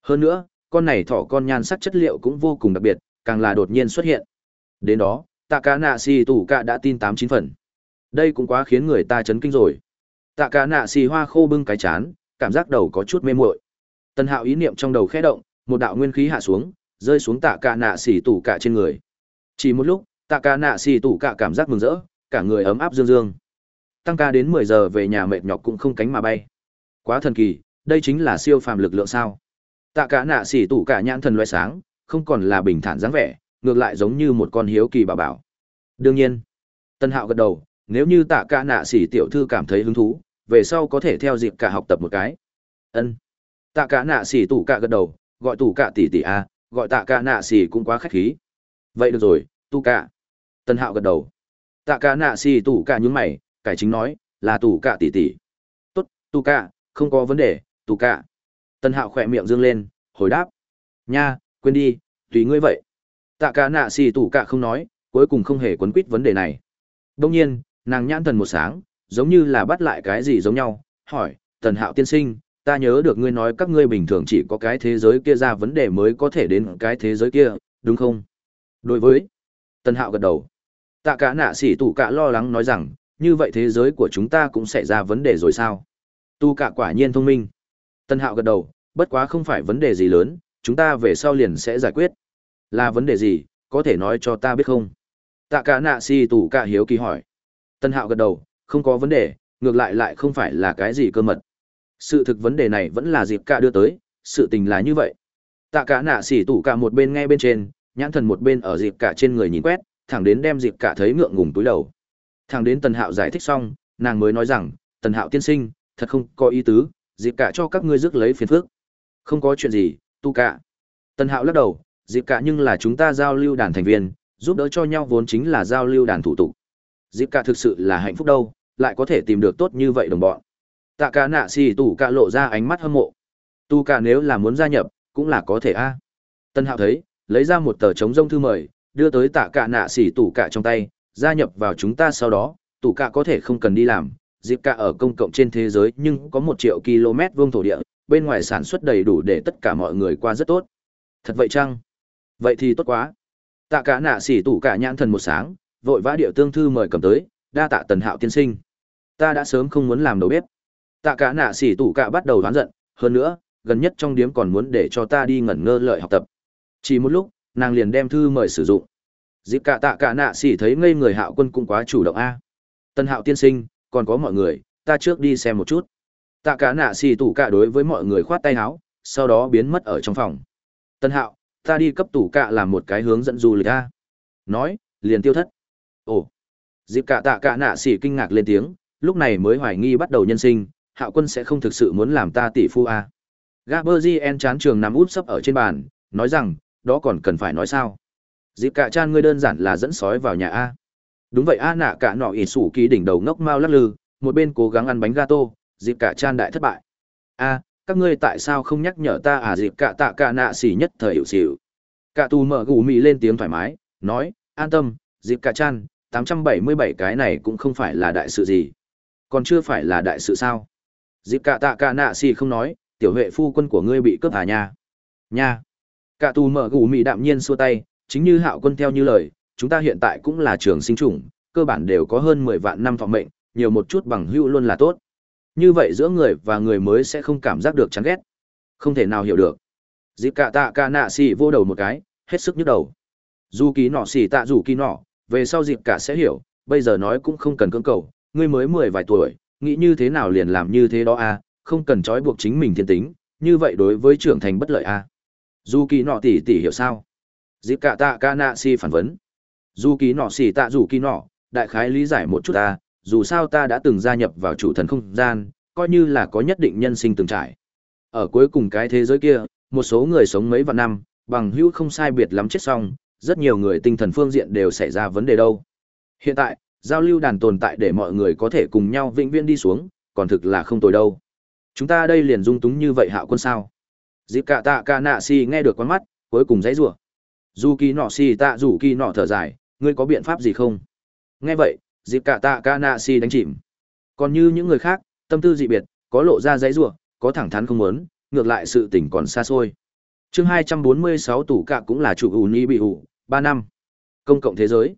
Hơn nữa, con này thỏ con nhan sắc chất liệu cũng vô cùng đặc biệt, càng là đột nhiên xuất hiện. Đến đó, Tạ Cả Nạ xỉ tủ cả đã tin tám chín phần. Đây cũng quá khiến người ta chấn kinh rồi. Tạ Cả Nạ xỉ hoa khô bưng cái chán, cảm giác đầu có chút mê muội. Tân Hạo ý niệm trong đầu khẽ động, một đạo nguyên khí hạ xuống, rơi xuống Tạ Cả Nạ xỉ tủ cả trên người. Chỉ một lúc, Tạ Cả Nạ xì tủ cả cảm giác mừng rỡ, cả người ấm áp dương dương. Tăng ca đến 10 giờ về nhà mệt nhọc cũng không cánh mà bay. Quá thần kỳ, đây chính là siêu phàm lực lượng sao? Tạ Cả Nạ xỉ tủ cả nhãn thần loại sáng, không còn là bình thản dáng vẻ, ngược lại giống như một con hiếu kỳ bảo bảo. Đương nhiên, Tân Hạo gật đầu, nếu như Tạ Cả Nạ xỉ tiểu thư cảm thấy hứng thú, về sau có thể theo dịp cả học tập một cái. Ân. Tạ Cả Nạ xỉ tủ cả gật đầu, gọi tủ cả tỷ tỷ a, gọi Tạ Cả Nạ xỉ cũng quá khách khí. Vậy được rồi, tu cả. Tân Hạo gật đầu. Tạ Cả Nạ xì tủ cả nhúng mày, cải chính nói, là tủ cả tỷ tỷ. Tốt, tu cả, không có vấn đề, tu cả. Tân Hạo khỏe miệng dương lên, hồi đáp. Nha, quên đi, tùy ngươi vậy. Tạ Cả Nạ xì tủ cả không nói, cuối cùng không hề quấn quýt vấn đề này. Đông nhiên, nàng nhãn thần một sáng, giống như là bắt lại cái gì giống nhau, hỏi, Tần Hạo tiên sinh, ta nhớ được ngươi nói các ngươi bình thường chỉ có cái thế giới kia ra vấn đề mới có thể đến cái thế giới kia, đúng không? Đối với, tân Hạo gật đầu. Tạ cả nạ sỉ tủ cả lo lắng nói rằng, như vậy thế giới của chúng ta cũng sẽ ra vấn đề rồi sao? Tu cả quả nhiên thông minh. tân Hạo gật đầu, bất quá không phải vấn đề gì lớn, chúng ta về sau liền sẽ giải quyết. Là vấn đề gì, có thể nói cho ta biết không? Tạ cả nạ xỉ tủ cả hiếu kỳ hỏi. Tân hạo gật đầu, không có vấn đề, ngược lại lại không phải là cái gì cơ mật. Sự thực vấn đề này vẫn là dịp cả đưa tới, sự tình là như vậy. Tạ cả nạ xỉ tủ cả một bên nghe bên trên, nhãn thần một bên ở dịp cả trên người nhìn quét, thẳng đến đem dịp cả thấy ngượng ngùng túi đầu. Thẳng đến Tần Hạo giải thích xong, nàng mới nói rằng, Tần Hạo tiên sinh, thật không có ý tứ, dịp cả cho các ngươi rước lấy phiền phức. Không có chuyện gì, tu cả. Tần Hạo lắc đầu, dịp cả nhưng là chúng ta giao lưu đàn thành viên, giúp đỡ cho nhau vốn chính là giao lưu đàn thủ tục. Dịp cả thực sự là hạnh phúc đâu, lại có thể tìm được tốt như vậy đồng bọn. Tạ cả nạ xì tủ cả lộ ra ánh mắt hâm mộ. Tu cả nếu là muốn gia nhập, cũng là có thể a. Tân Hạo thấy, lấy ra một tờ chống rông thư mời, đưa tới tạ cả nạ xì tủ cả trong tay, gia nhập vào chúng ta sau đó, tủ cả có thể không cần đi làm. Dịp cả ở công cộng trên thế giới nhưng có một triệu km vuông thổ địa, bên ngoài sản xuất đầy đủ để tất cả mọi người qua rất tốt. Thật vậy chăng? Vậy thì tốt quá. Tạ cả nạ xỉ tủ cả nhãn thần một sáng, vội vã điệu tương thư mời cầm tới, đa tạ tần hạo tiên sinh. Ta đã sớm không muốn làm đầu bếp. Tạ cả nạ xỉ tủ cả bắt đầu đoán giận, hơn nữa, gần nhất trong điếm còn muốn để cho ta đi ngẩn ngơ lợi học tập. Chỉ một lúc, nàng liền đem thư mời sử dụng. Dịp cả tạ cả nạ xỉ thấy ngây người hạo quân cũng quá chủ động a. tân hạo tiên sinh, còn có mọi người, ta trước đi xem một chút. Tạ cả nạ xỉ tủ cả đối với mọi người khoát tay áo, sau đó biến mất ở trong phòng. Tân hạo, ta đi cấp tủ cạ làm một cái hướng dẫn du lịch a nói liền tiêu thất ồ dịp cạ tạ cạ nạ xỉ kinh ngạc lên tiếng lúc này mới hoài nghi bắt đầu nhân sinh hạo quân sẽ không thực sự muốn làm ta tỷ phu a gaberzien chán trường nằm út sấp ở trên bàn nói rằng đó còn cần phải nói sao? Dịp cạ chan ngươi đơn giản là dẫn sói vào nhà a. Đúng vậy a, nạ cạ nọ ỉ sủ kỳ đỉnh đầu ngốc mao lắc lư, một bên cố gắng ăn bánh gato, dịp cạ chan đại thất bại. A, các ngươi tại sao không nhắc nhở ta à dịp cả tạ cả nạ xỉ nhất thời hiệu xỉu. Cả tù mở gù mị lên tiếng thoải mái, nói, an tâm, dịp cả chan, tám trăm bảy mươi bảy cái này cũng không phải là đại sự gì. Còn chưa phải là đại sự sao? Dịp cả tạ cả nạ xỉ không nói, tiểu huệ phu quân của ngươi bị cướp à nha. Nha cả tù mở gù mị đạm nhiên xua tay, chính như hạo quân theo như lời, chúng ta hiện tại cũng là trường sinh chủng, cơ bản đều có hơn mười vạn năm thọ mệnh, nhiều một chút bằng hữu luôn là tốt. Như vậy giữa người và người mới sẽ không cảm giác được chán ghét. Không thể nào hiểu được. Dịp cả tạ ca nạ xì vô đầu một cái, hết sức nhức đầu. Dù ký nọ xì tạ dù ký nọ, về sau dịp cả sẽ hiểu, bây giờ nói cũng không cần cưỡng cầu, ngươi mới mười vài tuổi, nghĩ như thế nào liền làm như thế đó à không cần trói buộc chính mình thiên tính, như vậy đối với trưởng thành bất lợi à dù kỳ nọ tỉ tỉ hiểu sao dịp cả tạ ca nạ si phản vấn dù kỳ nọ xì tạ dù kỳ nọ đại khái lý giải một chút ta. dù sao ta đã từng gia nhập vào chủ thần không gian, coi như là có nhất định nhân sinh từng trải. Ở cuối cùng cái thế giới kia, một số người sống mấy vạn năm, bằng hữu không sai biệt lắm chết xong, rất nhiều người tinh thần phương diện đều xảy ra vấn đề đâu. Hiện tại, giao lưu đàn tồn tại để mọi người có thể cùng nhau vĩnh viễn đi xuống, còn thực là không tồi đâu. Chúng ta đây liền dung túng như vậy hạo quân sao? Dịp cả tạ ca nạ si nghe được con mắt, cuối cùng dãy rủa. Dù kỳ nọ si tạ dù kỳ nọ thở dài, ngươi có biện pháp gì không? Nghe vậy, dịp cả tạ ca nạ si đánh chìm. Còn như những người khác, tâm tư dị biệt, có lộ ra dãy rủa, có thẳng thắn không muốn, ngược lại sự tình còn xa xôi. Chương 246 tủ cạ cũng là chủ ủ ni bị ủ, ba năm. Công cộng thế giới.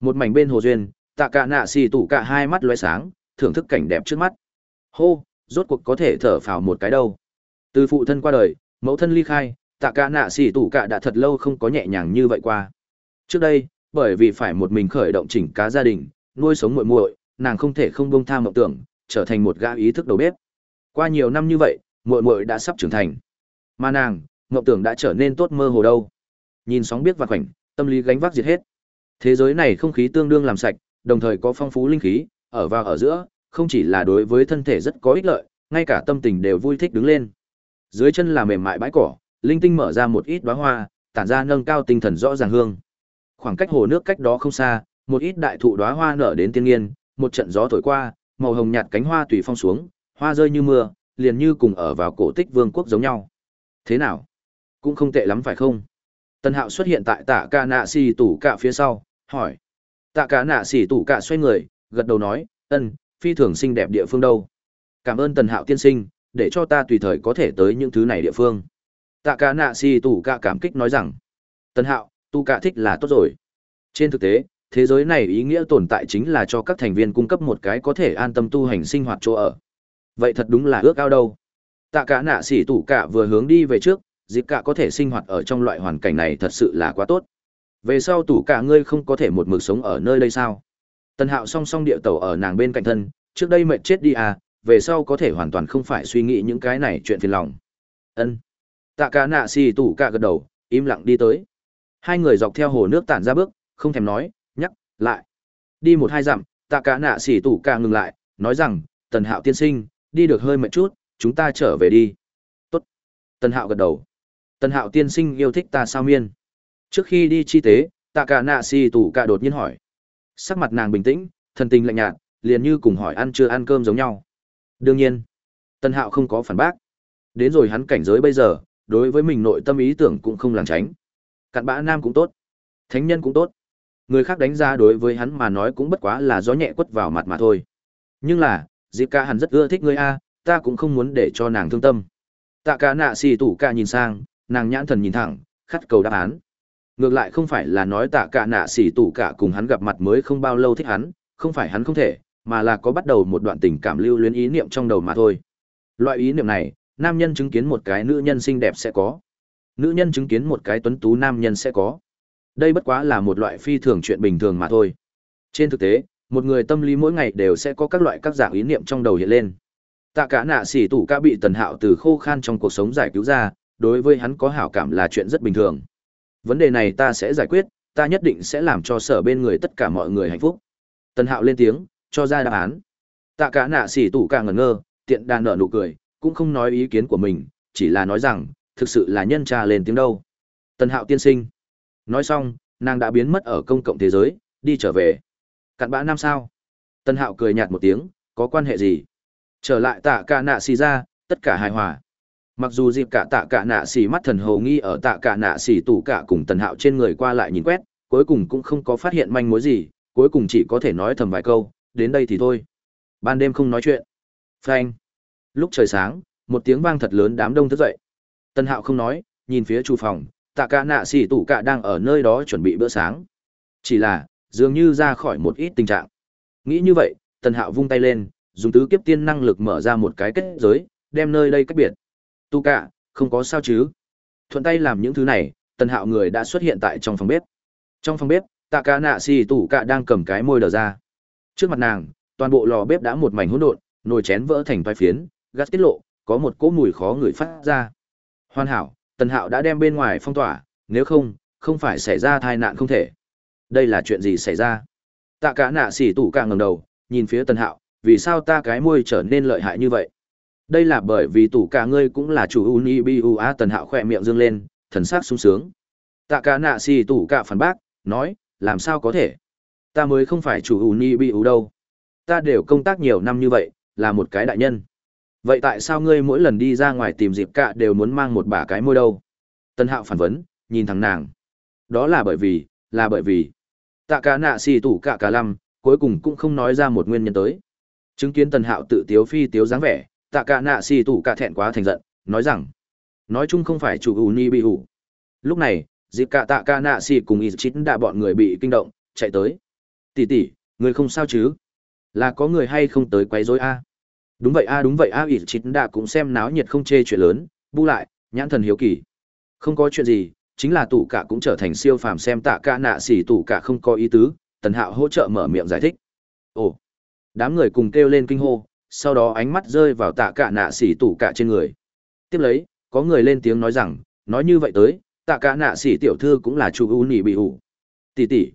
Một mảnh bên hồ duyên, tạ cạ nạ xì tủ cạ hai mắt lóe sáng, thưởng thức cảnh đẹp trước mắt. Hô, rốt cuộc có thể thở phào một cái đâu. Từ phụ thân qua đời, mẫu thân ly khai, tạ cả nạ xỉ tủ cạ đã thật lâu không có nhẹ nhàng như vậy qua. Trước đây, bởi vì phải một mình khởi động chỉnh cá gia đình, nuôi sống muội muội, nàng không thể không bông tham mộng tưởng, trở thành một gã ý thức đầu bếp. Qua nhiều năm như vậy, muội muội đã sắp trưởng thành. Mà nàng, mộng tưởng đã trở nên tốt mơ hồ đâu. Nhìn sóng biết và khoảnh, tâm lý gánh vác diệt hết. Thế giới này không khí tương đương làm sạch, đồng thời có phong phú linh khí, ở vào ở giữa, không chỉ là đối với thân thể rất có ích lợi, ngay cả tâm tình đều vui thích đứng lên. Dưới chân là mềm mại bãi cỏ, linh tinh mở ra một ít đóa hoa, tản ra nâng cao tinh thần rõ ràng hương. Khoảng cách hồ nước cách đó không xa, một ít đại thụ đóa hoa nở đến tiên nghiên, một trận gió thổi qua, màu hồng nhạt cánh hoa tùy phong xuống, hoa rơi như mưa, liền như cùng ở vào cổ tích vương quốc giống nhau. Thế nào? Cũng không tệ lắm phải không? Tân Hạo xuất hiện tại tạ ca nạ xì tủ cạ phía sau, hỏi. Tạ ca nạ xì tủ cạ xoay người, gật đầu nói, ân, phi thường xinh đẹp địa phương đâu. Cảm ơn Tần Hạo tiên sinh, để cho ta tùy thời có thể tới những thứ này địa phương. Tạ Cả nạ xì tù cả cảm kích nói rằng, Tần Hạo, tu cả thích là tốt rồi. Trên thực tế, thế giới này ý nghĩa tồn tại chính là cho các thành viên cung cấp một cái có thể an tâm tu hành sinh hoạt chỗ ở. Vậy thật đúng là ước ao đâu. Tạ cả nạ xỉ tủ cả vừa hướng đi về trước, dịp cả có thể sinh hoạt ở trong loại hoàn cảnh này thật sự là quá tốt. Về sau tủ cả ngươi không có thể một mực sống ở nơi đây sao? Tần Hạo song song địa tàu ở nàng bên cạnh thân, trước đây mệt chết đi à, về sau có thể hoàn toàn không phải suy nghĩ những cái này chuyện phiền lòng. Ân. Tạ cả nạ xì tủ cả gật đầu, im lặng đi tới. Hai người dọc theo hồ nước tản ra bước, không thèm nói, nhắc, lại. Đi một hai dặm, tạ cả nạ xì tủ cả ngừng lại, nói rằng, Tần Hạo tiên sinh, đi được hơi mệt chút, chúng ta trở về đi. Tốt. Tần Hạo gật đầu. Tần Hạo tiên sinh yêu thích ta sao miên? Trước khi đi chi tế, tạ cả nạ xì tủ cả đột nhiên hỏi. Sắc mặt nàng bình tĩnh, thần tình lạnh nhạt, liền như cùng hỏi ăn chưa ăn cơm giống nhau. Đương nhiên, tân Hạo không có phản bác. Đến rồi hắn cảnh giới bây giờ, đối với mình nội tâm ý tưởng cũng không làng tránh. Cặn bã nam cũng tốt, thánh nhân cũng tốt. Người khác đánh giá đối với hắn mà nói cũng bất quá là gió nhẹ quất vào mặt mà thôi. Nhưng là, diệp ca hẳn rất ưa thích ngươi a ta cũng không muốn để cho nàng thương tâm tạ cả nạ xì tủ ca nhìn sang nàng nhãn thần nhìn thẳng khắt cầu đáp án ngược lại không phải là nói tạ cả nạ xì tủ cả cùng hắn gặp mặt mới không bao lâu thích hắn không phải hắn không thể mà là có bắt đầu một đoạn tình cảm lưu luyến ý niệm trong đầu mà thôi. Loại ý niệm này, nam nhân chứng kiến một cái nữ nhân xinh đẹp sẽ có. Nữ nhân chứng kiến một cái tuấn tú nam nhân sẽ có. Đây bất quá là một loại phi thường chuyện bình thường mà thôi. Trên thực tế, một người tâm lý mỗi ngày đều sẽ có các loại các dạng ý niệm trong đầu hiện lên. Tạ cả nạ xỉ tủ ca bị tần hạo từ khô khan trong cuộc sống giải cứu ra, đối với hắn có hảo cảm là chuyện rất bình thường. Vấn đề này ta sẽ giải quyết, ta nhất định sẽ làm cho sở bên người tất cả mọi người hạnh phúc. Tần hạo lên tiếng cho ra đáp án tạ cả nạ xỉ tủ cả ngẩn ngơ tiện đàn nở nụ cười cũng không nói ý kiến của mình chỉ là nói rằng thực sự là nhân trà lên tiếng đâu tần hạo tiên sinh nói xong nàng đã biến mất ở công cộng thế giới đi trở về Cặn bã nam sao? Tân Hạo cười nhạt một tiếng, có quan hệ gì? Trở lại tạ cả nạ xì ra, tất cả hài hòa. Mặc dù dịp cả tạ cả nạ xì mắt thần hồ nghi ở tạ cả nạ xì tủ cả cùng Tần Hạo trên người qua lại nhìn quét, cuối cùng cũng không có phát hiện manh mối gì, cuối cùng chỉ có thể nói thầm vài câu, đến đây thì thôi. Ban đêm không nói chuyện. Phanh. Lúc trời sáng, một tiếng vang thật lớn đám đông thức dậy. Tần Hạo không nói, nhìn phía chủ phòng, tạ cả nạ xì tủ cả đang ở nơi đó chuẩn bị bữa sáng. Chỉ là, dường như ra khỏi một ít tình trạng. Nghĩ như vậy, Tần Hạo vung tay lên, dùng tứ kiếp tiên năng lực mở ra một cái kết giới, đem nơi đây cách biệt. Tu cả, không có sao chứ? Thuận tay làm những thứ này, Tần Hạo người đã xuất hiện tại trong phòng bếp. Trong phòng bếp, Tạ Cả Nạ Xì tủ cả đang cầm cái môi đờ ra. Trước mặt nàng, toàn bộ lò bếp đã một mảnh hỗn độn, nồi chén vỡ thành vài phiến, gas tiết lộ, có một cỗ mùi khó người phát ra. Hoàn hảo, Tần Hạo đã đem bên ngoài phong tỏa, nếu không, không phải xảy ra tai nạn không thể. Đây là chuyện gì xảy ra? Tạ cả nạ xỉ tủ cả ngầm đầu nhìn phía tần hạo vì sao ta cái môi trở nên lợi hại như vậy? Đây là bởi vì tủ cả ngươi cũng là chủ uni u a tần hạo khỏe miệng dương lên thần s ắ c sung sướng. Tạ cả nạ xỉ tủ cả phản bác nói làm sao có thể? Ta mới không phải chủ ủ ni bị ủ đâu. Ta đều công tác nhiều năm như vậy, là một cái đại nhân. Vậy tại sao ngươi mỗi lần đi ra ngoài tìm dịp cạ đều muốn mang một bả cái môi đâu? Tân hạo phản vấn, nhìn thằng nàng. Đó là bởi vì, là bởi vì. Tạ cả nạ xì tủ cả cả lăm, cuối cùng cũng không nói ra một nguyên nhân tới. Chứng kiến tần hạo tự tiếu phi tiếu dáng vẻ, tạ cả nạ xì tủ cả thẹn quá thành giận, nói rằng, nói chung không phải chủ ủ ni bị ủ lúc này, dịp cả tạ cả nạ xì cùng Y chín đã bọn người bị kinh động, chạy tới. Tỷ tỷ, người không sao chứ? Là có người hay không tới quấy rối a? Đúng vậy a đúng vậy a ỷ chín đã cũng xem náo nhiệt không chê chuyện lớn bu lại nhãn thần hiếu kỳ. Không có chuyện gì chính là tủ cả cũng trở thành siêu phàm xem tạ cả nạ xỉ tủ cả không có ý tứ tần hạo hỗ trợ mở miệng giải thích. Ồ đám người cùng kêu lên kinh hô sau đó ánh mắt rơi vào tạ cả nạ xỉ tủ cả trên người. Tiếp lấy có người lên tiếng nói rằng nói như vậy tới tạ cả nạ xỉ tiểu thư cũng là chủ ưu nỉ bị ủ. Tỉ tỉ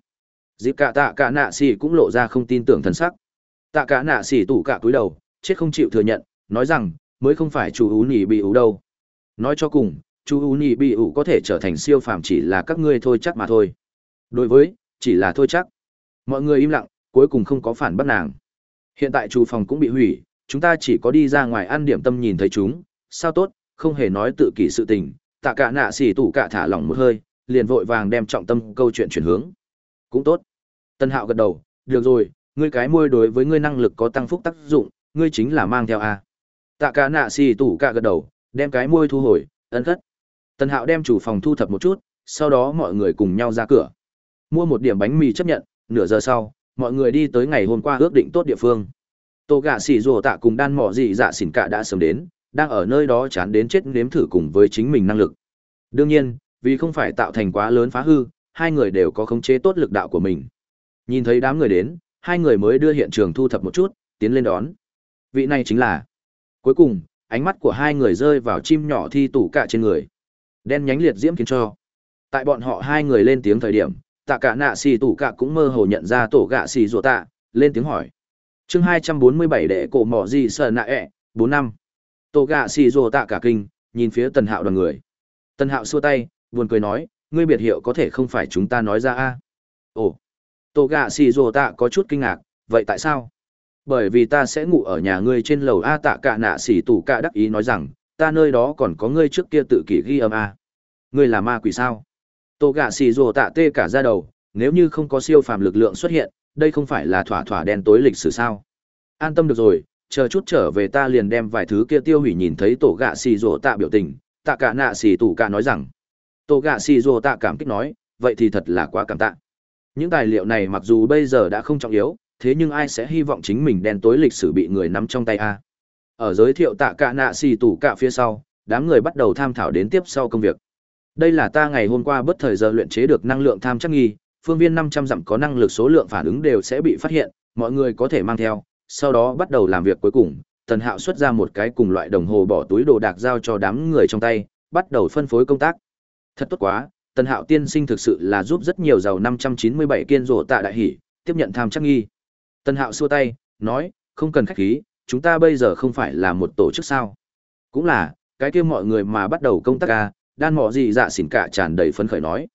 dịp cả tạ cả nạ xỉ cũng lộ ra không tin tưởng thần sắc. Tạ cả nạ xỉ tủ cả cúi đầu, chết không chịu thừa nhận, nói rằng, mới không phải chú ú nỉ bị ú đâu. Nói cho cùng, chú ú nhị bị ú có thể trở thành siêu phàm chỉ là các ngươi thôi chắc mà thôi. Đối với, chỉ là thôi chắc. Mọi người im lặng, cuối cùng không có phản bắt nàng. Hiện tại chủ phòng cũng bị hủy, chúng ta chỉ có đi ra ngoài ăn điểm tâm nhìn thấy chúng. Sao tốt, không hề nói tự kỷ sự tình. Tạ cả nạ xỉ tủ cả thả lỏng một hơi, liền vội vàng đem trọng tâm câu chuyện chuyển hướng. Cũng tốt tân hạo gật đầu được rồi ngươi cái môi đối với ngươi năng lực có tăng phúc tác dụng ngươi chính là mang theo a tạ cả nạ xỉ tủ cả gật đầu đem cái môi thu hồi ấn thất. Tần Hạo đem chủ phòng thu thập một chút, sau đó mọi người cùng nhau ra cửa. Mua một điểm bánh mì chấp nhận, nửa giờ sau, mọi người đi tới ngày hôm qua ước định tốt địa phương. Tô gạ xỉ rùa tạ cùng đan mỏ dị dạ xỉn cả đã sớm đến, đang ở nơi đó chán đến chết nếm thử cùng với chính mình năng lực. Đương nhiên, vì không phải tạo thành quá lớn phá hư, hai người đều có khống chế tốt lực đạo của mình. Nhìn thấy đám người đến, hai người mới đưa hiện trường thu thập một chút, tiến lên đón. Vị này chính là. Cuối cùng, ánh mắt của hai người rơi vào chim nhỏ thi tủ cả trên người. Đen nhánh liệt diễm khiến cho. Tại bọn họ hai người lên tiếng thời điểm tạ cả nạ xì tủ cả cũng mơ hồ nhận ra tổ gạ xì rùa tạ lên tiếng hỏi. Chương hai trăm bốn mươi bảy đệ cổ mỏ gì sờ nạ ẹ bốn năm. Tổ gạ xì rùa tạ cả kinh nhìn phía tần hạo đoàn người. Tần hạo xua tay buồn cười nói ngươi biệt hiệu có thể không phải chúng ta nói ra a? Ồ tổ gạ xì rùa tạ có chút kinh ngạc, vậy tại sao? Bởi vì ta sẽ ngủ ở nhà ngươi trên lầu a tạ cả nạ xì tủ cả đắc ý nói rằng, ta nơi đó còn có ngươi trước kia tự kỷ ghi âm a. Ngươi là ma quỷ sao? Tổ gạ xì rồ tạ tê cả ra đầu, nếu như không có siêu phàm lực lượng xuất hiện, đây không phải là thỏa thỏa đen tối lịch sử sao? An tâm được rồi, chờ chút trở về ta liền đem vài thứ kia tiêu hủy nhìn thấy tổ gạ xì rồ tạ biểu tình, tạ cả nạ xì tủ cả nói rằng. Tổ gạ xì rồ tạ cảm kích nói, vậy thì thật là quá cảm tạ những tài liệu này mặc dù bây giờ đã không trọng yếu thế nhưng ai sẽ hy vọng chính mình đen tối lịch sử bị người nắm trong tay a ở giới thiệu tạ cả nạ xì tủ cả phía sau, đám người bắt đầu tham thảo đến tiếp sau công việc. Đây là ta ngày hôm qua bất thời giờ luyện chế được năng lượng tham chắc nghi, phương viên 500 dặm có năng lực số lượng phản ứng đều sẽ bị phát hiện, mọi người có thể mang theo, sau đó bắt đầu làm việc cuối cùng. Tần Hạo xuất ra một cái cùng loại đồng hồ bỏ túi đồ đạc giao cho đám người trong tay, bắt đầu phân phối công tác. Thật tốt quá, Tần Hạo tiên sinh thực sự là giúp rất nhiều giàu 597 kiên rổ tạ đại hỷ, tiếp nhận tham chắc nghi. Tần Hạo xua tay, nói, không cần khách khí, chúng ta bây giờ không phải là một tổ chức sao? Cũng là cái kia mọi người mà bắt đầu công tác ca, đan mọ gì dạ xỉn cả tràn đầy phấn khởi nói.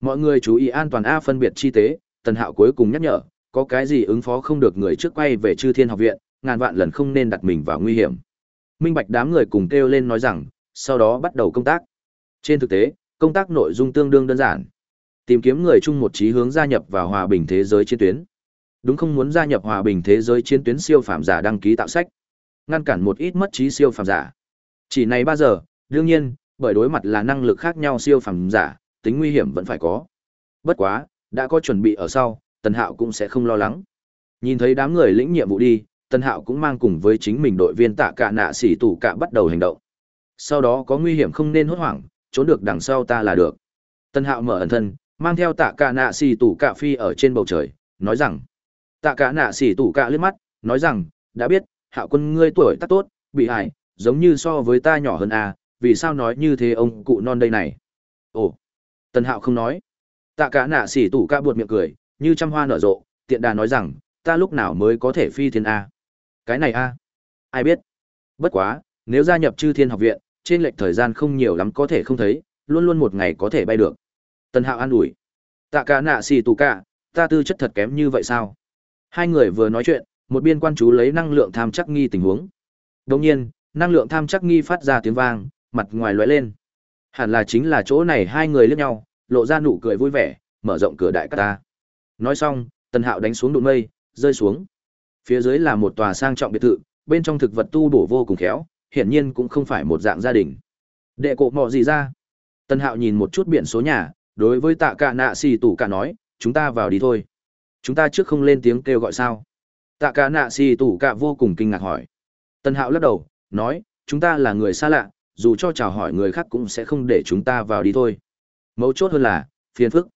Mọi người chú ý an toàn a phân biệt chi tế tần hạo cuối cùng nhắc nhở có cái gì ứng phó không được người trước quay về chư thiên học viện ngàn vạn lần không nên đặt mình vào nguy hiểm. Minh bạch đám người cùng kêu lên nói rằng sau đó bắt đầu công tác. Trên thực tế công tác nội dung tương đương đơn giản tìm kiếm người chung một trí hướng gia nhập vào hòa bình thế giới chiến tuyến Đúng không muốn gia nhập hòa bình thế giới chiến tuyến siêu phàm giả đăng ký tạo sách. Ngăn cản một ít mất trí siêu phàm giả. Chỉ này ba giờ, đương nhiên, bởi đối mặt là năng lực khác nhau siêu phàm giả, tính nguy hiểm vẫn phải có. Bất quá, đã có chuẩn bị ở sau, Tần Hạo cũng sẽ không lo lắng. Nhìn thấy đám người lĩnh nhiệm vụ đi, Tần Hạo cũng mang cùng với chính mình đội viên tạ cả nạ xỉ tủ cả bắt đầu hành động. Sau đó có nguy hiểm không nên hốt hoảng, trốn được đằng sau ta là được. Tân Hạo mở ẩn thân, mang theo tạ cả nạ xì tủ cả phi ở trên bầu trời, nói rằng: tạ cả nạ xì tủ cả liếc mắt nói rằng đã biết hạo quân ngươi tuổi tác tốt bị hại giống như so với ta nhỏ hơn à vì sao nói như thế ông cụ non đây này? Ồ. Tân hạo không nói. Tạ cả nạ xì tủ cả buột miệng cười như trăm hoa nở rộ tiện đà nói rằng ta lúc nào mới có thể phi thiên a? Cái này a? Ai biết. Bất quá nếu gia nhập chư thiên học viện trên lệch thời gian không nhiều lắm có thể không thấy luôn luôn một ngày có thể bay được tần hạo an ủi tạ cả nạ xì tù cả Ta tư chất thật kém như vậy sao? Hai người vừa nói chuyện, một biên quan chú lấy năng lượng tham chắc nghi tình huống. Đồng nhiên, năng lượng tham chắc nghi phát ra tiếng vang, mặt ngoài lóe lên. Hẳn là chính là chỗ này hai người liếc nhau, lộ ra nụ cười vui vẻ, mở rộng cửa đại ca ta. Nói xong, Tần Hạo đánh xuống đụng mây, rơi xuống. Phía dưới là một tòa sang trọng biệt thự, bên trong thực vật tu bổ vô cùng khéo, hiển nhiên cũng không phải một dạng gia đình. Đệ cổ mọ gì ra? Tần Hạo nhìn một chút biển số nhà, đối với tạ cả nạ xì tủ cả nói, chúng ta vào đi thôi. Chúng ta trước không lên tiếng kêu gọi sao? Tạ cả nạ xì tủ cả vô cùng kinh ngạc hỏi. Tần Hạo lắc đầu, nói, chúng ta là người xa lạ, dù cho chào hỏi người khác cũng sẽ không để chúng ta vào đi thôi. Mấu chốt hơn là, phiền phức.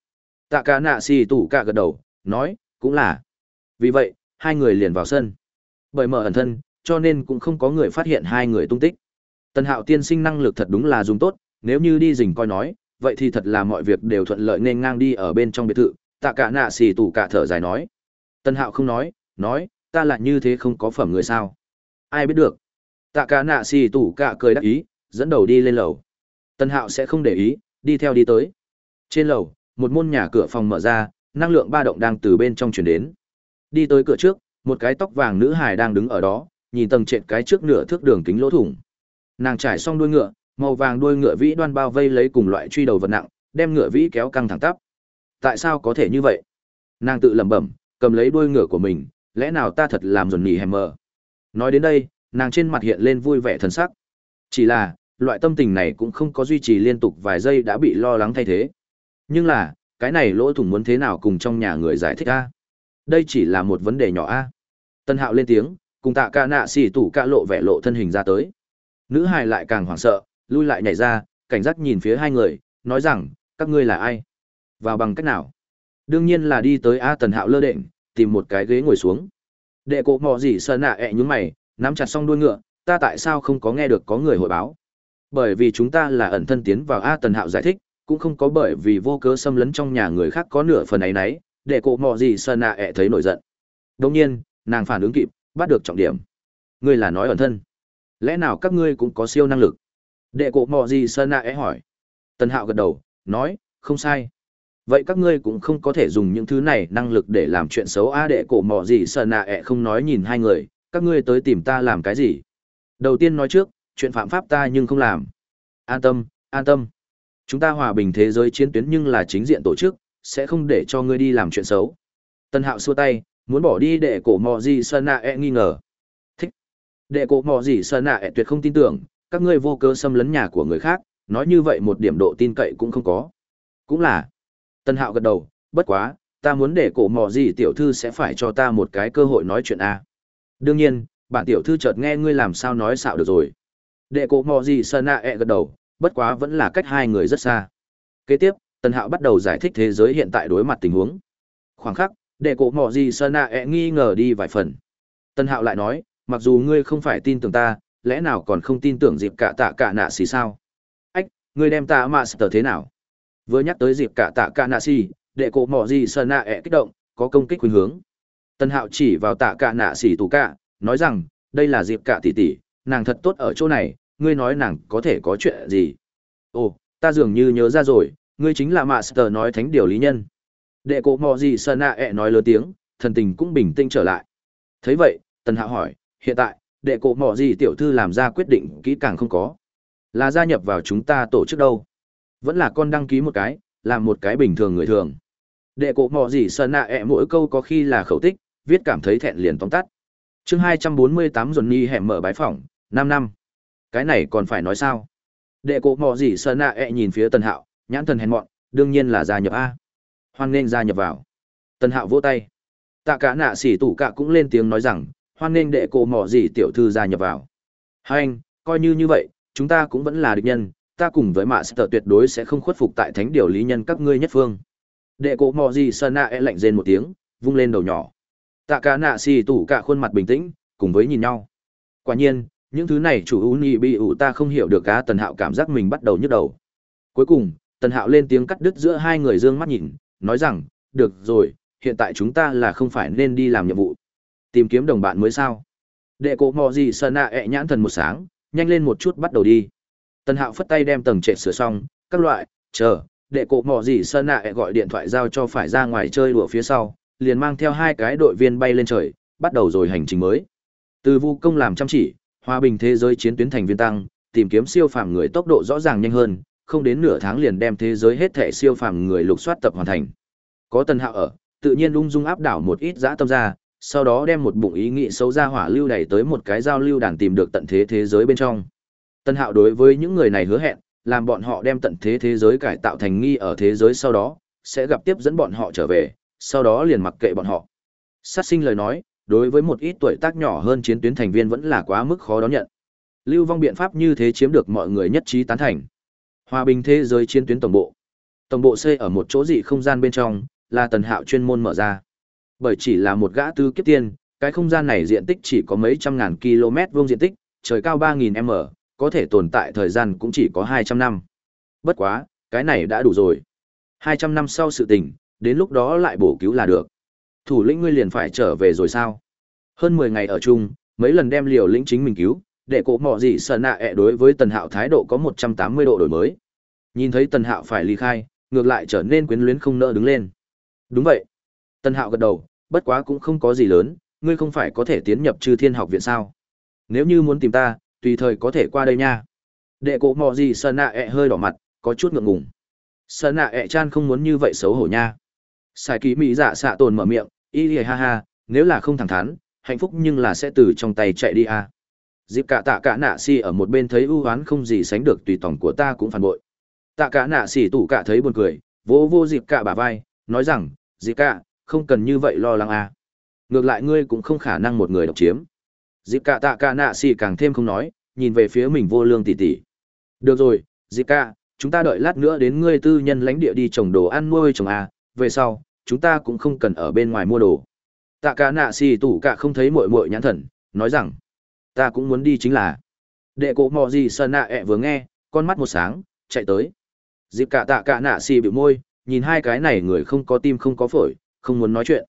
Tạ cả nạ xì tủ cả gật đầu, nói, cũng là. Vì vậy, hai người liền vào sân. Bởi mở ẩn thân, cho nên cũng không có người phát hiện hai người tung tích. Tần Hạo tiên sinh năng lực thật đúng là dùng tốt, nếu như đi rình coi nói, vậy thì thật là mọi việc đều thuận lợi nên ngang đi ở bên trong biệt thự, tạ cả nạ xì tủ cả thở dài nói. Tần Hạo không nói, nói, ta lại như thế không có phẩm người sao. Ai biết được. Tạ cả nạ xì tủ cả cười đắc ý, dẫn đầu đi lên lầu. Tần Hạo sẽ không để ý, đi theo đi tới. Trên lầu, một môn nhà cửa phòng mở ra, năng lượng ba động đang từ bên trong chuyển đến. Đi tới cửa trước, một cái tóc vàng nữ hài đang đứng ở đó, nhìn tầng trệt cái trước nửa thước đường kính lỗ thủng. Nàng trải xong đuôi ngựa, màu vàng đuôi ngựa vĩ đoan bao vây lấy cùng loại truy đầu vật nặng, đem ngựa vĩ kéo căng thẳng tắp. Tại sao có thể như vậy? Nàng tự lẩm bẩm, cầm lấy đuôi ngựa của mình, lẽ nào ta thật làm dồn nhỉ hèm mờ? Nói đến đây, nàng trên mặt hiện lên vui vẻ thần sắc. Chỉ là, loại tâm tình này cũng không có duy trì liên tục vài giây đã bị lo lắng thay thế. Nhưng là, cái này lỗ thủng muốn thế nào cùng trong nhà người giải thích a? Đây chỉ là một vấn đề nhỏ a. Tân Hạo lên tiếng, cùng tạ ca nạ xỉ tủ ca lộ vẻ lộ thân hình ra tới. Nữ hài lại càng hoảng sợ, lui lại nhảy ra, cảnh giác nhìn phía hai người, nói rằng, các ngươi là ai? Vào bằng cách nào? Đương nhiên là đi tới A Tần Hạo lơ đệnh, tìm một cái ghế ngồi xuống. Đệ cộ mò gì sơn nạ ẹ nhúng mày, nắm chặt xong đuôi ngựa, ta tại sao không có nghe được có người hội báo? Bởi vì chúng ta là ẩn thân tiến vào A Tần Hạo giải thích, cũng không có bởi vì vô cớ xâm lấn trong nhà người khác có nửa phần ấy nấy, để cộ mò gì sơn nạ ẹ thấy nổi giận. đông nhiên, nàng phản ứng kịp, bắt được trọng điểm. Ngươi là nói ẩn thân. Lẽ nào các ngươi cũng có siêu năng lực? Đệ cổ mò gì sơn nạ é hỏi. Tần Hạo gật đầu, nói, không sai. Vậy các ngươi cũng không có thể dùng những thứ này năng lực để làm chuyện xấu a đệ cổ mò gì sơn nạ é không nói nhìn hai người, các ngươi tới tìm ta làm cái gì? Đầu tiên nói trước, chuyện phạm pháp ta nhưng không làm. An tâm, an tâm. Chúng ta hòa bình thế giới chiến tuyến nhưng là chính diện tổ chức, sẽ không để cho ngươi đi làm chuyện xấu. Tân Hạo xua tay, muốn bỏ đi đệ cổ mò gì sơn nạ e nghi ngờ. Thích. Đệ cổ mò gì sơn nạ e tuyệt không tin tưởng, các ngươi vô cơ xâm lấn nhà của người khác, nói như vậy một điểm độ tin cậy cũng không có. Cũng là. Tân Hạo gật đầu, bất quá, ta muốn để cổ mò gì tiểu thư sẽ phải cho ta một cái cơ hội nói chuyện a. Đương nhiên, bản tiểu thư chợt nghe ngươi làm sao nói xạo được rồi. Đệ cổ mò gì sơn nạ e gật đầu, bất quá vẫn là cách hai người rất xa. Kế tiếp, tân Hạo bắt đầu giải thích thế giới hiện tại đối mặt tình huống. Khoảng khắc, để cổ mỏ gì sơn nạ ẹ nghi ngờ đi vài phần. Tần Hạo lại nói, mặc dù ngươi không phải tin tưởng ta, lẽ nào còn không tin tưởng dịp cả tạ cả nạ xì sao? Ách, ngươi đem ta mà sờ thế nào? Vừa nhắc tới dịp cả tạ cả nạ xì, đệ cổ mỏ gì sơn nạ ẹ kích động, có công kích khuynh hướng. Tần Hạo chỉ vào tạ cả nạ xì tù cả, nói rằng, đây là dịp cả tỷ tỷ, nàng thật tốt ở chỗ này, ngươi nói nàng có thể có chuyện gì? Ồ, ta dường như nhớ ra rồi, ngươi chính là Master nói thánh điều lý nhân. Đệ cổ mò gì sơn nạ ẹ nói lớn tiếng, thần tình cũng bình tĩnh trở lại. thấy vậy, Tần Hạ hỏi, hiện tại, đệ cổ mò gì tiểu thư làm ra quyết định kỹ càng không có. Là gia nhập vào chúng ta tổ chức đâu? Vẫn là con đăng ký một cái, làm một cái bình thường người thường. Đệ cổ mò gì sơn nạ ẹ mỗi câu có khi là khẩu tích, viết cảm thấy thẹn liền tóm tắt. chương 248 Dồn Nhi hẻm mở bái phỏng, năm năm. Cái này còn phải nói sao? Đệ cổ mò gì sơn nạ ẹ nhìn phía Tần Hạo, nhãn thần hèn mọn, đương nhiên là gia nhập A. Hoan nên gia nhập vào. Tần Hạo vỗ tay. Tạ cả nạ xỉ tủ cả cũng lên tiếng nói rằng, hoan nên đệ cổ mỏ gì tiểu thư gia nhập vào. Hai anh, coi như như vậy, chúng ta cũng vẫn là địch nhân, ta cùng với mạ sợ tuyệt đối sẽ không khuất phục tại thánh điều lý nhân các ngươi nhất phương. Đệ cổ mỏ gì sơn nạ e lạnh rên một tiếng, vung lên đầu nhỏ. Tạ cả nạ xỉ tủ cả khuôn mặt bình tĩnh, cùng với nhìn nhau. Quả nhiên, những thứ này chủ ưu nhị bị ủ ta không hiểu được cá tần hạo cảm giác mình bắt đầu nhức đầu. Cuối cùng, Tần Hạo lên tiếng cắt đứt giữa hai người dương mắt nhìn, nói rằng, được rồi, hiện tại chúng ta là không phải nên đi làm nhiệm vụ. Tìm kiếm đồng bạn mới sao. Đệ cổ mò gì sờ nạ ẹ nhãn thần một sáng, nhanh lên một chút bắt đầu đi. Tần Hạo phất tay đem tầng trệ sửa xong, các loại, chờ, đệ cổ mò gì sờ nạ gọi điện thoại giao cho phải ra ngoài chơi đùa phía sau liền mang theo hai cái đội viên bay lên trời bắt đầu rồi hành trình mới từ vu công làm chăm chỉ hòa bình thế giới chiến tuyến thành viên tăng tìm kiếm siêu phàm người tốc độ rõ ràng nhanh hơn không đến nửa tháng liền đem thế giới hết thẻ siêu phàm người lục soát tập hoàn thành có tần hạo ở tự nhiên ung dung áp đảo một ít dã tâm ra sau đó đem một bụng ý nghĩ xấu ra hỏa lưu đẩy tới một cái giao lưu đàn tìm được tận thế thế giới bên trong Tần Hạo đối với những người này hứa hẹn, làm bọn họ đem tận thế thế giới cải tạo thành nghi ở thế giới sau đó, sẽ gặp tiếp dẫn bọn họ trở về, sau đó liền mặc kệ bọn họ. Sát sinh lời nói, đối với một ít tuổi tác nhỏ hơn chiến tuyến thành viên vẫn là quá mức khó đón nhận. Lưu vong biện pháp như thế chiếm được mọi người nhất trí tán thành. Hòa bình thế giới chiến tuyến tổng bộ. Tổng bộ xây ở một chỗ dị không gian bên trong, là Tần Hạo chuyên môn mở ra. Bởi chỉ là một gã tư kiếp tiên, cái không gian này diện tích chỉ có mấy trăm ngàn km vuông diện tích, trời cao 3000 m, có thể tồn tại thời gian cũng chỉ có 200 năm. Bất quá, cái này đã đủ rồi. 200 năm sau sự tình, đến lúc đó lại bổ cứu là được. Thủ lĩnh ngươi liền phải trở về rồi sao? Hơn 10 ngày ở chung, mấy lần đem liều lĩnh chính mình cứu, để cổ mỏ gì sợ nạ ẹ đối với Tần Hạo thái độ có 180 độ đổi mới. Nhìn thấy Tần Hạo phải ly khai, ngược lại trở nên quyến luyến không nỡ đứng lên. Đúng vậy. Tần Hạo gật đầu, bất quá cũng không có gì lớn, ngươi không phải có thể tiến nhập Chư Thiên học viện sao? Nếu như muốn tìm ta, tùy thời có thể qua đây nha đệ cổ mò gì sợ nạ ẹ hơi đỏ mặt có chút ngượng ngùng sợ nạ ẹ chan không muốn như vậy xấu hổ nha sài ký mỹ dạ xạ tồn mở miệng y ha ha nếu là không thẳng thắn hạnh phúc nhưng là sẽ từ trong tay chạy đi à dịp cả tạ cả nạ si ở một bên thấy ưu oán không gì sánh được tùy tòng của ta cũng phản bội. Tạ cả nạ xì tủ cả thấy buồn cười vô vô dịp cả bà vai nói rằng dịp cả không cần như vậy lo lắng à. ngược lại ngươi cũng không khả năng một người độc chiếm. Dịp cả tạ cả nạ xì càng thêm không nói nhìn về phía mình vô lương tỉ tỉ. Được rồi dịp cả chúng ta đợi lát nữa đến ngươi tư nhân lãnh địa đi trồng đồ ăn nuôi trồng à, về sau chúng ta cũng không cần ở bên ngoài mua đồ. Tạ cả nạ xì tủ cả không thấy mội mội nhãn thần nói rằng ta cũng muốn đi chính là đệ cổ mò gì sơn nạ ẹ vừa nghe con mắt một sáng chạy tới dịp cả tạ cả nạ xì bị môi nhìn hai cái này người không có tim không có phổi không muốn nói chuyện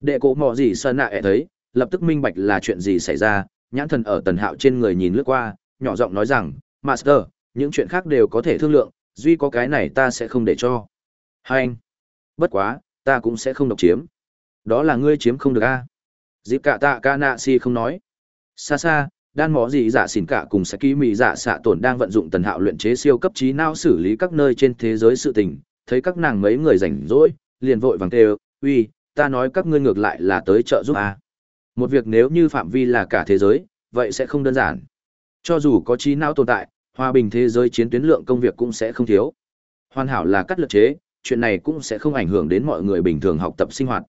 đệ cổ mò gì sơn nạ ẹ thấy lập tức minh bạch là chuyện gì xảy ra, nhãn thần ở tần hạo trên người nhìn lướt qua, nhỏ giọng nói rằng, Master, những chuyện khác đều có thể thương lượng, duy có cái này ta sẽ không để cho. Hai anh, bất quá, ta cũng sẽ không độc chiếm. Đó là ngươi chiếm không được a Dịp cả tạ ca nạ si không nói. Xa xa, đan mỏ dị giả dạ xỉn cả cùng sẽ ký mị giả dạ xạ tổn đang vận dụng tần hạo luyện chế siêu cấp trí não xử lý các nơi trên thế giới sự tình, thấy các nàng mấy người rảnh rỗi, liền vội vàng kêu, uy, ta nói các ngươi ngược lại là tới trợ giúp a một việc nếu như phạm vi là cả thế giới, vậy sẽ không đơn giản. Cho dù có trí não tồn tại, hòa bình thế giới chiến tuyến lượng công việc cũng sẽ không thiếu. Hoàn hảo là cắt lượt chế, chuyện này cũng sẽ không ảnh hưởng đến mọi người bình thường học tập sinh hoạt.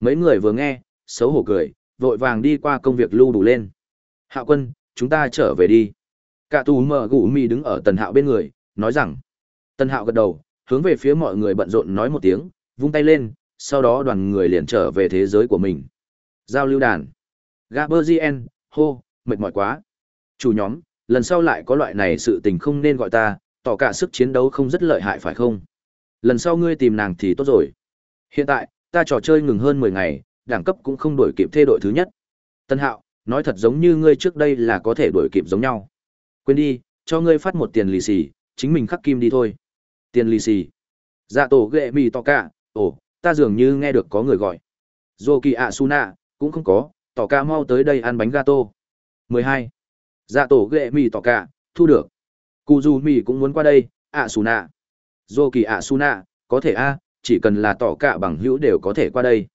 Mấy người vừa nghe, xấu hổ cười, vội vàng đi qua công việc lưu đủ lên. Hạo quân, chúng ta trở về đi. Cả tù mờ gũ mì đứng ở tần hạo bên người, nói rằng. Tần hạo gật đầu, hướng về phía mọi người bận rộn nói một tiếng, vung tay lên, sau đó đoàn người liền trở về thế giới của mình. Giao lưu đàn. Gaberzien, hô, mệt mỏi quá. Chủ nhóm, lần sau lại có loại này sự tình không nên gọi ta, tỏ cả sức chiến đấu không rất lợi hại phải không? Lần sau ngươi tìm nàng thì tốt rồi. Hiện tại, ta trò chơi ngừng hơn 10 ngày, đẳng cấp cũng không đổi kịp thê đội thứ nhất. Tân Hạo, nói thật giống như ngươi trước đây là có thể đổi kịp giống nhau. Quên đi, cho ngươi phát một tiền lì xì, chính mình khắc kim đi thôi. Tiền lì xì. Dạ tổ ghệ mì to cả, ồ, ta dường như nghe được có người gọi. Dô kỳ ạ Suna, cũng không có tỏ ca mau tới đây ăn bánh gato 12. dạ tổ ghệ mì tỏ ca thu được cụ dù mì cũng muốn qua đây ạ xù nạ dô kỳ ạ xù có thể a chỉ cần là tỏ cả bằng hữu đều có thể qua đây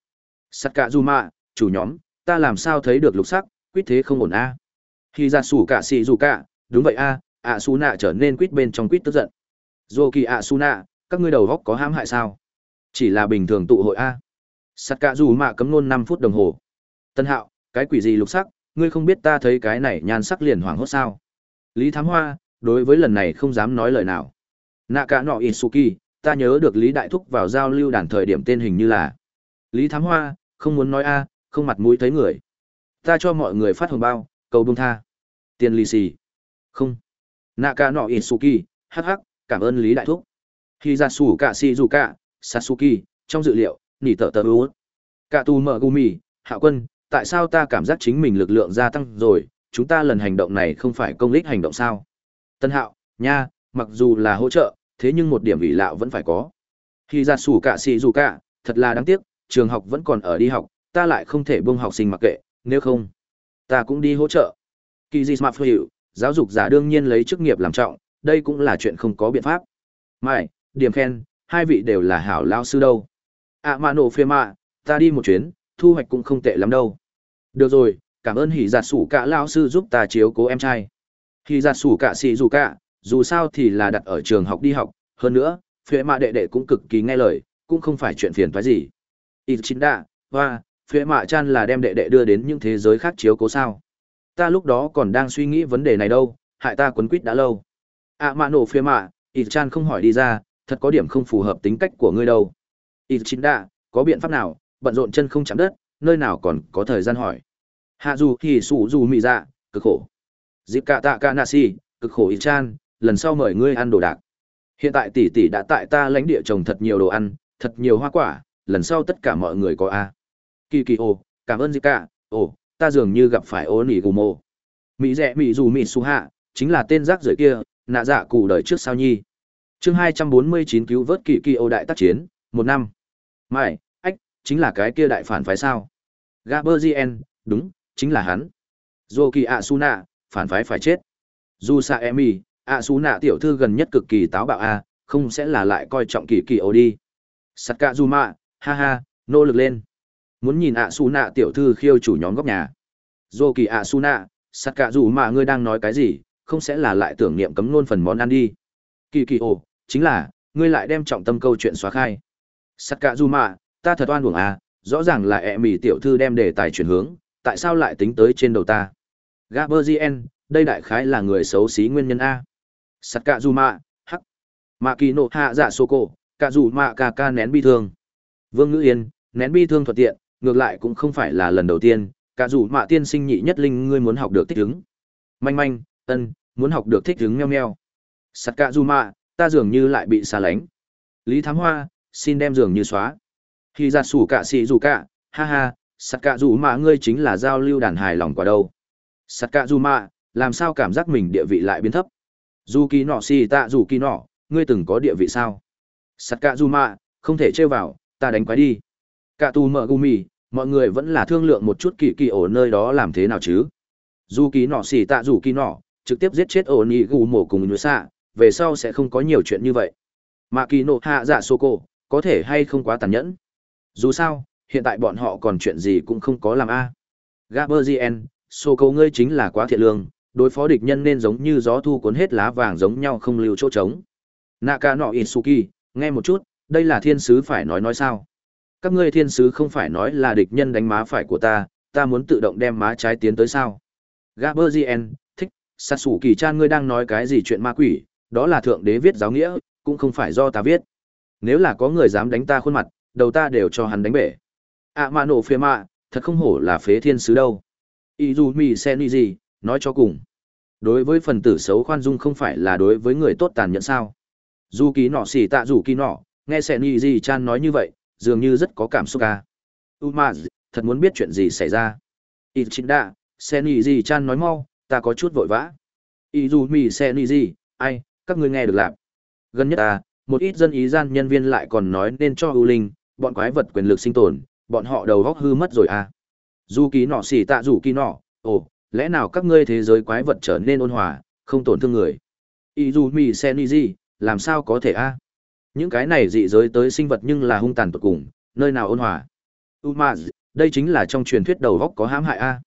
sắt cả dù mạ chủ nhóm ta làm sao thấy được lục sắc quýt thế không ổn a khi ra sủ cả xì dù cả đúng vậy a ạ su nạ trở nên quýt bên trong quýt tức giận dù kỳ ạ su nạ các ngươi đầu góc có hãm hại sao chỉ là bình thường tụ hội a sắt cả dù mạ cấm nôn năm phút đồng hồ Tân Hạo, cái quỷ gì lục sắc, ngươi không biết ta thấy cái này nhan sắc liền hoảng hốt sao? Lý Thám Hoa, đối với lần này không dám nói lời nào. Nạ cả nọ Isuki, ta nhớ được Lý Đại Thúc vào giao lưu đàn thời điểm tên hình như là Lý Thám Hoa, không muốn nói a, không mặt mũi thấy người. Ta cho mọi người phát hồng bao, cầu buông tha. Tiền lì xì. Không. Nạ ca nọ ít su kỳ hh cảm ơn Lý Đại Thúc. Khi ra sủ cả Shizuka, Sasuki, trong dự liệu, nỉ tờ tờ ưu. Cả tu mở gumi, hạ quân, tại sao ta cảm giác chính mình lực lượng gia tăng rồi, chúng ta lần hành động này không phải công lích hành động sao? Tân Hạo, nha, mặc dù là hỗ trợ, thế nhưng một điểm ủy lạo vẫn phải có. Khi ra sủ cả si dù cả, thật là đáng tiếc, trường học vẫn còn ở đi học, ta lại không thể buông học sinh mặc kệ, nếu không, ta cũng đi hỗ trợ. Kỳ gì Smart hiểu, giáo dục giả đương nhiên lấy chức nghiệp làm trọng, đây cũng là chuyện không có biện pháp. Mai, điểm khen, hai vị đều là hảo lao sư đâu. À mà nổ phê mạ, ta đi một chuyến, thu hoạch cũng không tệ lắm đâu. Được rồi, cảm ơn hỉ giặt sủ cả lao sư giúp ta chiếu cố em trai. Hỉ giặt sủ cả xì dù cả, dù sao thì là đặt ở trường học đi học, hơn nữa, phê mạ đệ đệ cũng cực kỳ nghe lời, cũng không phải chuyện phiền toái gì. Ít chính đạ, hoa, Phía mạ chan là đem đệ đệ đưa đến những thế giới khác chiếu cố sao. Ta lúc đó còn đang suy nghĩ vấn đề này đâu, hại ta quấn quýt đã lâu. À mạ nổ phê mạ, ít chan không hỏi đi ra, thật có điểm không phù hợp tính cách của ngươi đâu. Ít chín đạ, có biện pháp nào, bận rộn chân không chạm đất, nơi nào còn có thời gian hỏi. Hạ dù thì sủ dù mị dạ, cực khổ. Dịp cả tạ ca nasi, cực khổ ít chan, lần sau mời ngươi ăn đồ đạc. Hiện tại tỷ tỷ đã tại ta lãnh địa trồng thật nhiều đồ ăn, thật nhiều hoa quả, lần sau tất cả mọi người có a. Kỳ kỳ ồ, cảm ơn gì cả. ồ, ta dường như gặp phải ô nỉ gù mộ Mỹ rẻ mỹ dù mỹ su hạ, chính là tên rác rưởi kia, nạ dạ cụ đời trước sao nhi. chương hai trăm bốn mươi chín cứu vớt kỳ kỳ ồ đại tác chiến, một năm. Mai, ách, chính là cái kia đại phản phái sao. Gaberzien, đúng, chính là hắn. Zoki Asuna, phản phái phải chết. Dù Sa Emi, nạ tiểu thư gần nhất cực kỳ táo bạo a, không sẽ là lại coi trọng kỳ kỳ ồ đi. Sakazuma, ha ha, nỗ lực lên. Muốn nhìn Asuna tiểu thư khiêu chủ nhóm góc nhà. Zoki Asuna, Sakazuma ngươi đang nói cái gì, không sẽ là lại tưởng niệm cấm nôn phần món ăn đi. Kỳ kỳ ồ, chính là, ngươi lại đem trọng tâm câu chuyện xóa khai. Sakazuma, ta thật oan uổng à, rõ ràng là ẹ mỉ tiểu thư đem đề tài chuyển hướng, tại sao lại tính tới trên đầu ta? Gaberzien, đây đại khái là người xấu xí nguyên nhân A. Sakazuma, hắc. Mạ kỳ nộ hạ dạ sô cổ, cả dù mà ca ca nén bi thương. Vương Ngữ Yên, nén bi thương thuận tiện, ngược lại cũng không phải là lần đầu tiên, cả dù mạ tiên sinh nhị nhất linh ngươi muốn học được thích ứng. Manh manh, ân, muốn học được thích ứng meo meo. Sakazuma, ta dường như lại bị xa lánh. Lý Thám Hoa, xin đem dường như xóa. Khi ra sủ cả xì dù cả, ha ha, Sakazuma ngươi chính là giao lưu đàn hài lòng quả đâu. Sakazuma, làm sao cảm giác mình địa vị lại biến thấp? Dù kỳ nọ xì tạ dù kỳ nọ, ngươi từng có địa vị sao? Sakazuma, không thể chơi vào, ta đánh quái đi. Cả tù mở gumi, mọi người vẫn là thương lượng một chút kỳ kỳ ổ nơi đó làm thế nào chứ? Dù kỳ nọ xì tạ dù kỳ nọ, trực tiếp giết chết ổ nị gù mổ cùng núi xạ, về sau sẽ không có nhiều chuyện như vậy. Mà kỳ nộ hạ dạ sô cô có thể hay không quá tàn nhẫn. Dù sao, hiện tại bọn họ còn chuyện gì cũng không có làm a. À. Gaberzien, sô cô ngươi chính là quá thiện lương, đối phó địch nhân nên giống như gió thu cuốn hết lá vàng giống nhau không lưu chỗ trống. Naka nọ Isuki, nghe một chút, đây là thiên sứ phải nói nói sao? Các ngươi thiên sứ không phải nói là địch nhân đánh má phải của ta, ta muốn tự động đem má trái tiến tới sao? Gaberzien, thích, sát sủ kỳ chan ngươi đang nói cái gì chuyện ma quỷ, đó là thượng đế viết giáo nghĩa, cũng không phải do ta viết. Nếu là có người dám đánh ta khuôn mặt, đầu ta đều cho hắn đánh bể. À mà nổ phê mạ, thật không hổ là phế thiên sứ đâu. Ý dù sen gì, nói cho cùng. Đối với phần tử xấu khoan dung không phải là đối với người tốt tàn nhẫn sao. Dù ký nọ xỉ tạ dù ký nọ, nghe sen gì chan nói như vậy, dường như rất có cảm xúc ca. Umaz, thật muốn biết chuyện gì xảy ra. Ít chính đạ, sen gì chan nói mau, ta có chút vội vã. Ý dù mì sen gì, ai, các ngươi nghe được lạp. Gần nhất ta, một ít dân ý gian nhân viên lại còn nói nên cho ưu linh, bọn quái vật quyền lực sinh tồn, bọn họ đầu góc hư mất rồi à. Dù ký nọ xỉ tạ dù ký nọ, ồ, lẽ nào các ngươi thế giới quái vật trở nên ôn hòa, không tổn thương người. Ý dù mì sen gì, làm sao có thể a? Những cái này dị giới tới sinh vật nhưng là hung tàn tột cùng, nơi nào ôn hòa. Umaz, đây chính là trong truyền thuyết đầu góc có hãm hại a.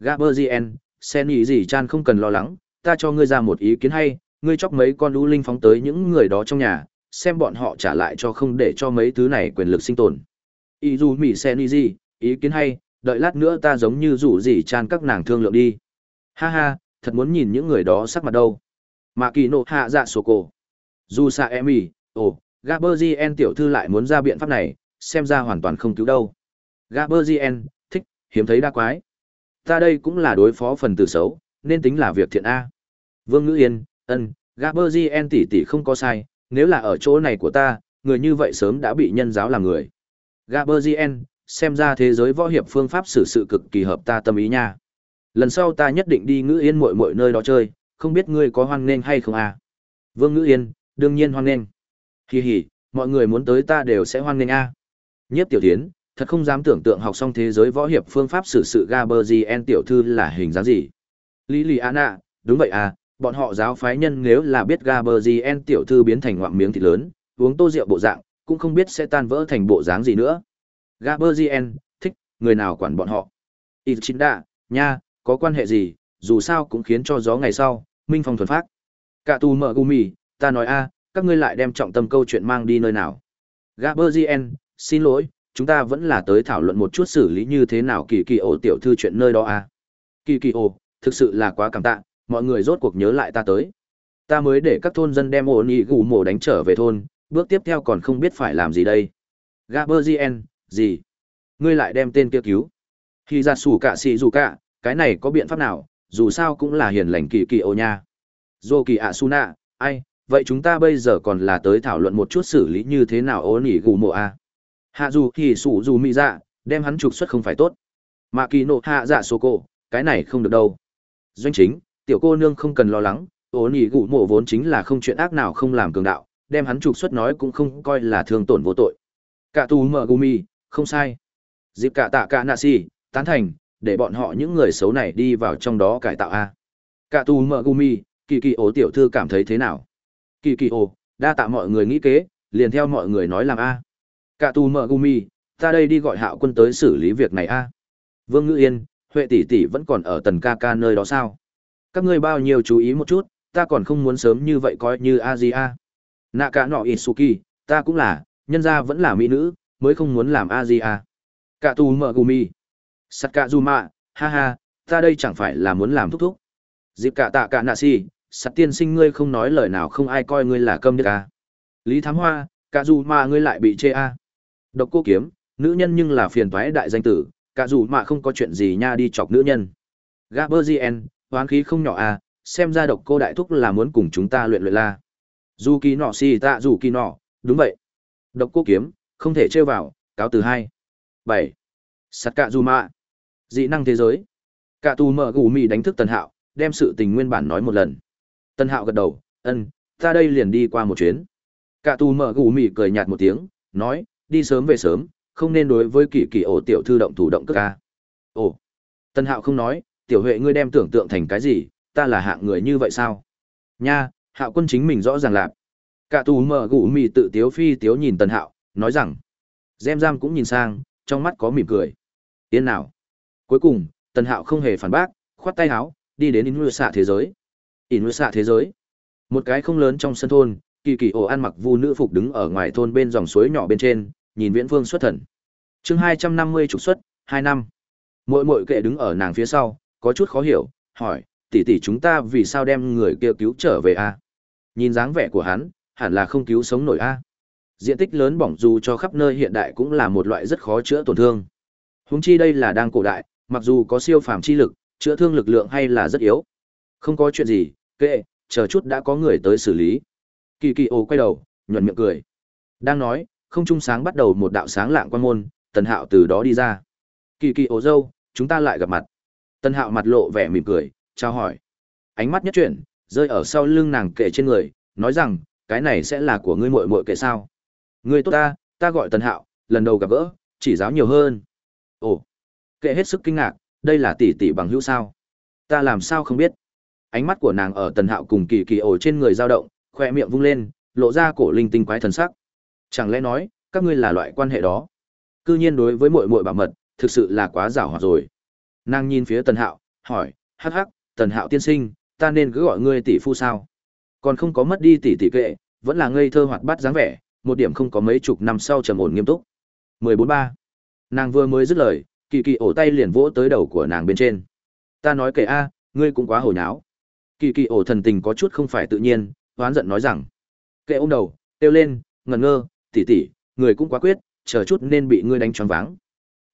Gaberzien, sen ý gì chan không cần lo lắng, ta cho ngươi ra một ý kiến hay, ngươi chọc mấy con lũ linh phóng tới những người đó trong nhà, xem bọn họ trả lại cho không để cho mấy thứ này quyền lực sinh tồn. Ý dù mỉ sen ý gì, ý kiến hay, đợi lát nữa ta giống như rủ gì chan các nàng thương lượng đi. Ha ha, thật muốn nhìn những người đó sắc mặt đâu. mà kỳ nộ hạ dạ sổ cổ. Dù xa em ý, ồ, Gaberzien tiểu thư lại muốn ra biện pháp này, xem ra hoàn toàn không cứu đâu. Gaberzien, thích, hiếm thấy đa quái. Ta đây cũng là đối phó phần tử xấu, nên tính là việc thiện A. Vương Ngữ Yên, ân, Gaberzien tỷ tỷ không có sai, nếu là ở chỗ này của ta, người như vậy sớm đã bị nhân giáo làm người. Gaberzien, xem ra thế giới võ hiệp phương pháp xử sự cực kỳ hợp ta tâm ý nha. Lần sau ta nhất định đi Ngữ Yên muội muội nơi đó chơi, không biết ngươi có hoan nghênh hay không à? Vương Ngữ Yên, đương nhiên hoan nghênh. Hì hì, mọi người muốn tới ta đều sẽ hoan nghênh a. Nhiếp tiểu Thiến, thật không dám tưởng tượng học xong thế giới võ hiệp phương pháp xử sự Gaberzien tiểu thư là hình dáng gì. Lý Lì Anna, đúng vậy à, bọn họ giáo phái nhân nếu là biết Gaberzien tiểu thư biến thành ngoạm miếng thịt lớn, uống tô rượu bộ dạng, cũng không biết sẽ tan vỡ thành bộ dáng gì nữa. Gaberzien, thích, người nào quản bọn họ. Ichinda, nha, có quan hệ gì, dù sao cũng khiến cho gió ngày sau, minh phong thuần phát. Cả tù mở gumi, ta nói a, các ngươi lại đem trọng tâm câu chuyện mang đi nơi nào. Gaberzien, xin lỗi, chúng ta vẫn là tới thảo luận một chút xử lý như thế nào kỳ kỳ ổ tiểu thư chuyện nơi đó à? Kỳ kỳ ổ, thực sự là quá cảm tạ, mọi người rốt cuộc nhớ lại ta tới. Ta mới để các thôn dân đem ổn ý gù mổ đánh trở về thôn, bước tiếp theo còn không biết phải làm gì đây. Gaberzien, gì? Ngươi lại đem tên kia cứu. Khi ra sủ cả xì dù cả, cái này có biện pháp nào, dù sao cũng là hiền lành kỳ kỳ ổ nha. Dô kỳ ạ su nạ, ai, vậy chúng ta bây giờ còn là tới thảo luận một chút xử lý như thế nào ố nỉ gù mộ a. Hạ dù thì sủ dù mỹ dạ, đem hắn trục xuất không phải tốt. Mà kỳ nộ hạ dạ số cổ, cái này không được đâu. Doanh chính, tiểu cô nương không cần lo lắng, ố nỉ gù mộ vốn chính là không chuyện ác nào không làm cường đạo, đem hắn trục xuất nói cũng không coi là thương tổn vô tội. Cả tù mở gumi, không sai. Dịp cả tạ cả nạ si, tán thành, để bọn họ những người xấu này đi vào trong đó cải tạo a cả tù mở gumi kỳ kỳ ố tiểu thư cảm thấy thế nào kỳ kỳ ồ, đa tạ mọi người nghĩ kế liền theo mọi người nói làm a. Cả tù mợ gumi ta đây đi gọi hạo quân tới xử lý việc này a. Vương ngữ yên huệ tỷ tỷ vẫn còn ở tần ca ca nơi đó sao? Các ngươi bao nhiêu chú ý một chút ta còn không muốn sớm như vậy coi như a di a. Nạ cả nọ isuki ta cũng là nhân gia vẫn là mỹ nữ mới không muốn làm a di a. Cả tù mợ gumi. Sắt cả du mạ ha ha ta đây chẳng phải là muốn làm thúc thúc. Dịp cả tạ cả nạ si sắt tiên sinh ngươi không nói lời nào không ai coi ngươi là câm được à. lý thám hoa, cả dù mà ngươi lại bị chê a à. độc cô kiếm, nữ nhân nhưng là phiền toái đại danh tử, cả dù mà không có chuyện gì nha đi chọc nữ nhân. Gaberzien hoán khí không nhỏ à xem ra độc cô đại thúc là muốn cùng chúng ta luyện luyện la. Dù kỳ nọ si tạ dù kỳ nọ, đúng vậy. Độc cô kiếm, không thể trêu vào, cáo từ hai. Bảy. Sắt cạ dù mạ dị năng thế giới. Cả tù mở gù mì đánh thức tần hạo, đem sự tình nguyên bản nói một lần. Tân hạo gật đầu "Ừm, ta đây liền đi qua một chuyến cả Tu mở gù mì cười nhạt một tiếng nói đi sớm về sớm không nên đối với kỳ kỳ ổ tiểu thư động thủ động cước a. ồ Tân hạo không nói tiểu huệ ngươi đem tưởng tượng thành cái gì ta là hạng người như vậy sao nha hạo quân chính mình rõ ràng là. cả Tu mở gù mì tự tiếu phi tiếu nhìn Tân hạo nói rằng gem giam cũng nhìn sang trong mắt có mỉm cười "Tiến nào Cuối cùng, Tân Hạo không hề phản bác, khoát tay áo, đi đến Inu xạ thế giới. Inu xạ thế giới. Một cái không lớn trong sân thôn, kỳ kỳ ổ ăn mặc vu nữ phục đứng ở ngoài thôn bên dòng suối nhỏ bên trên, nhìn Viễn Phương xuất thần. Chương hai trăm năm mươi trục xuất, hai năm. mỗi mỗi kệ đứng ở nàng phía sau, có chút khó hiểu, hỏi, tỷ tỷ chúng ta vì sao đem người kia cứu trở về a? Nhìn dáng vẻ của hắn, hẳn là không cứu sống nổi a. Diện tích lớn bỏng dù cho khắp nơi hiện đại cũng là một loại rất khó chữa tổn thương. húng chi đây là đang cổ đại, mặc dù có siêu phàm chi lực, chữa thương lực lượng hay là rất yếu. Không có chuyện gì, kệ, chờ chút đã có người tới xử lý. Kỳ kỳ ồ quay đầu, nhuận miệng cười. Đang nói, không trung sáng bắt đầu một đạo sáng lạng quan môn, tần hạo từ đó đi ra. Kỳ kỳ ồ dâu, chúng ta lại gặp mặt. Tần hạo mặt lộ vẻ mỉm cười, chào hỏi. Ánh mắt nhất chuyển, rơi ở sau lưng nàng kệ trên người, nói rằng, cái này sẽ là của ngươi muội muội kệ sao. Ngươi tốt ta, ta gọi tần hạo, lần đầu gặp gỡ, chỉ giáo nhiều hơn. Ồ, Kệ hết sức kinh ngạc, đây là tỷ tỷ bằng hữu sao? Ta làm sao không biết? Ánh mắt của nàng ở Tần Hạo cùng Kỳ Kỳ ổ trên người dao động, khoe miệng vung lên, lộ ra cổ linh tinh quái thần sắc. Chẳng lẽ nói, các ngươi là loại quan hệ đó? Cư nhiên đối với muội muội bảo mật, thực sự là quá giảo hoạt rồi. Nàng nhìn phía Tần Hạo, hỏi, hắc hắc, Tần Hạo tiên sinh, ta nên cứ gọi ngươi tỷ phu sao? Còn không có mất đi tỷ tỷ kệ, vẫn là ngây thơ hoạt bát dáng vẻ, một điểm không có mấy chục năm sau trầm ổn nghiêm túc. 143. Nàng vừa mới dứt lời, kỳ kỳ ổ tay liền vỗ tới đầu của nàng bên trên ta nói kể a ngươi cũng quá hồi nháo kỳ kỳ ổ thần tình có chút không phải tự nhiên oán giận nói rằng kệ ôm đầu kêu lên ngẩn ngơ tỉ tỉ người cũng quá quyết chờ chút nên bị ngươi đánh choáng váng.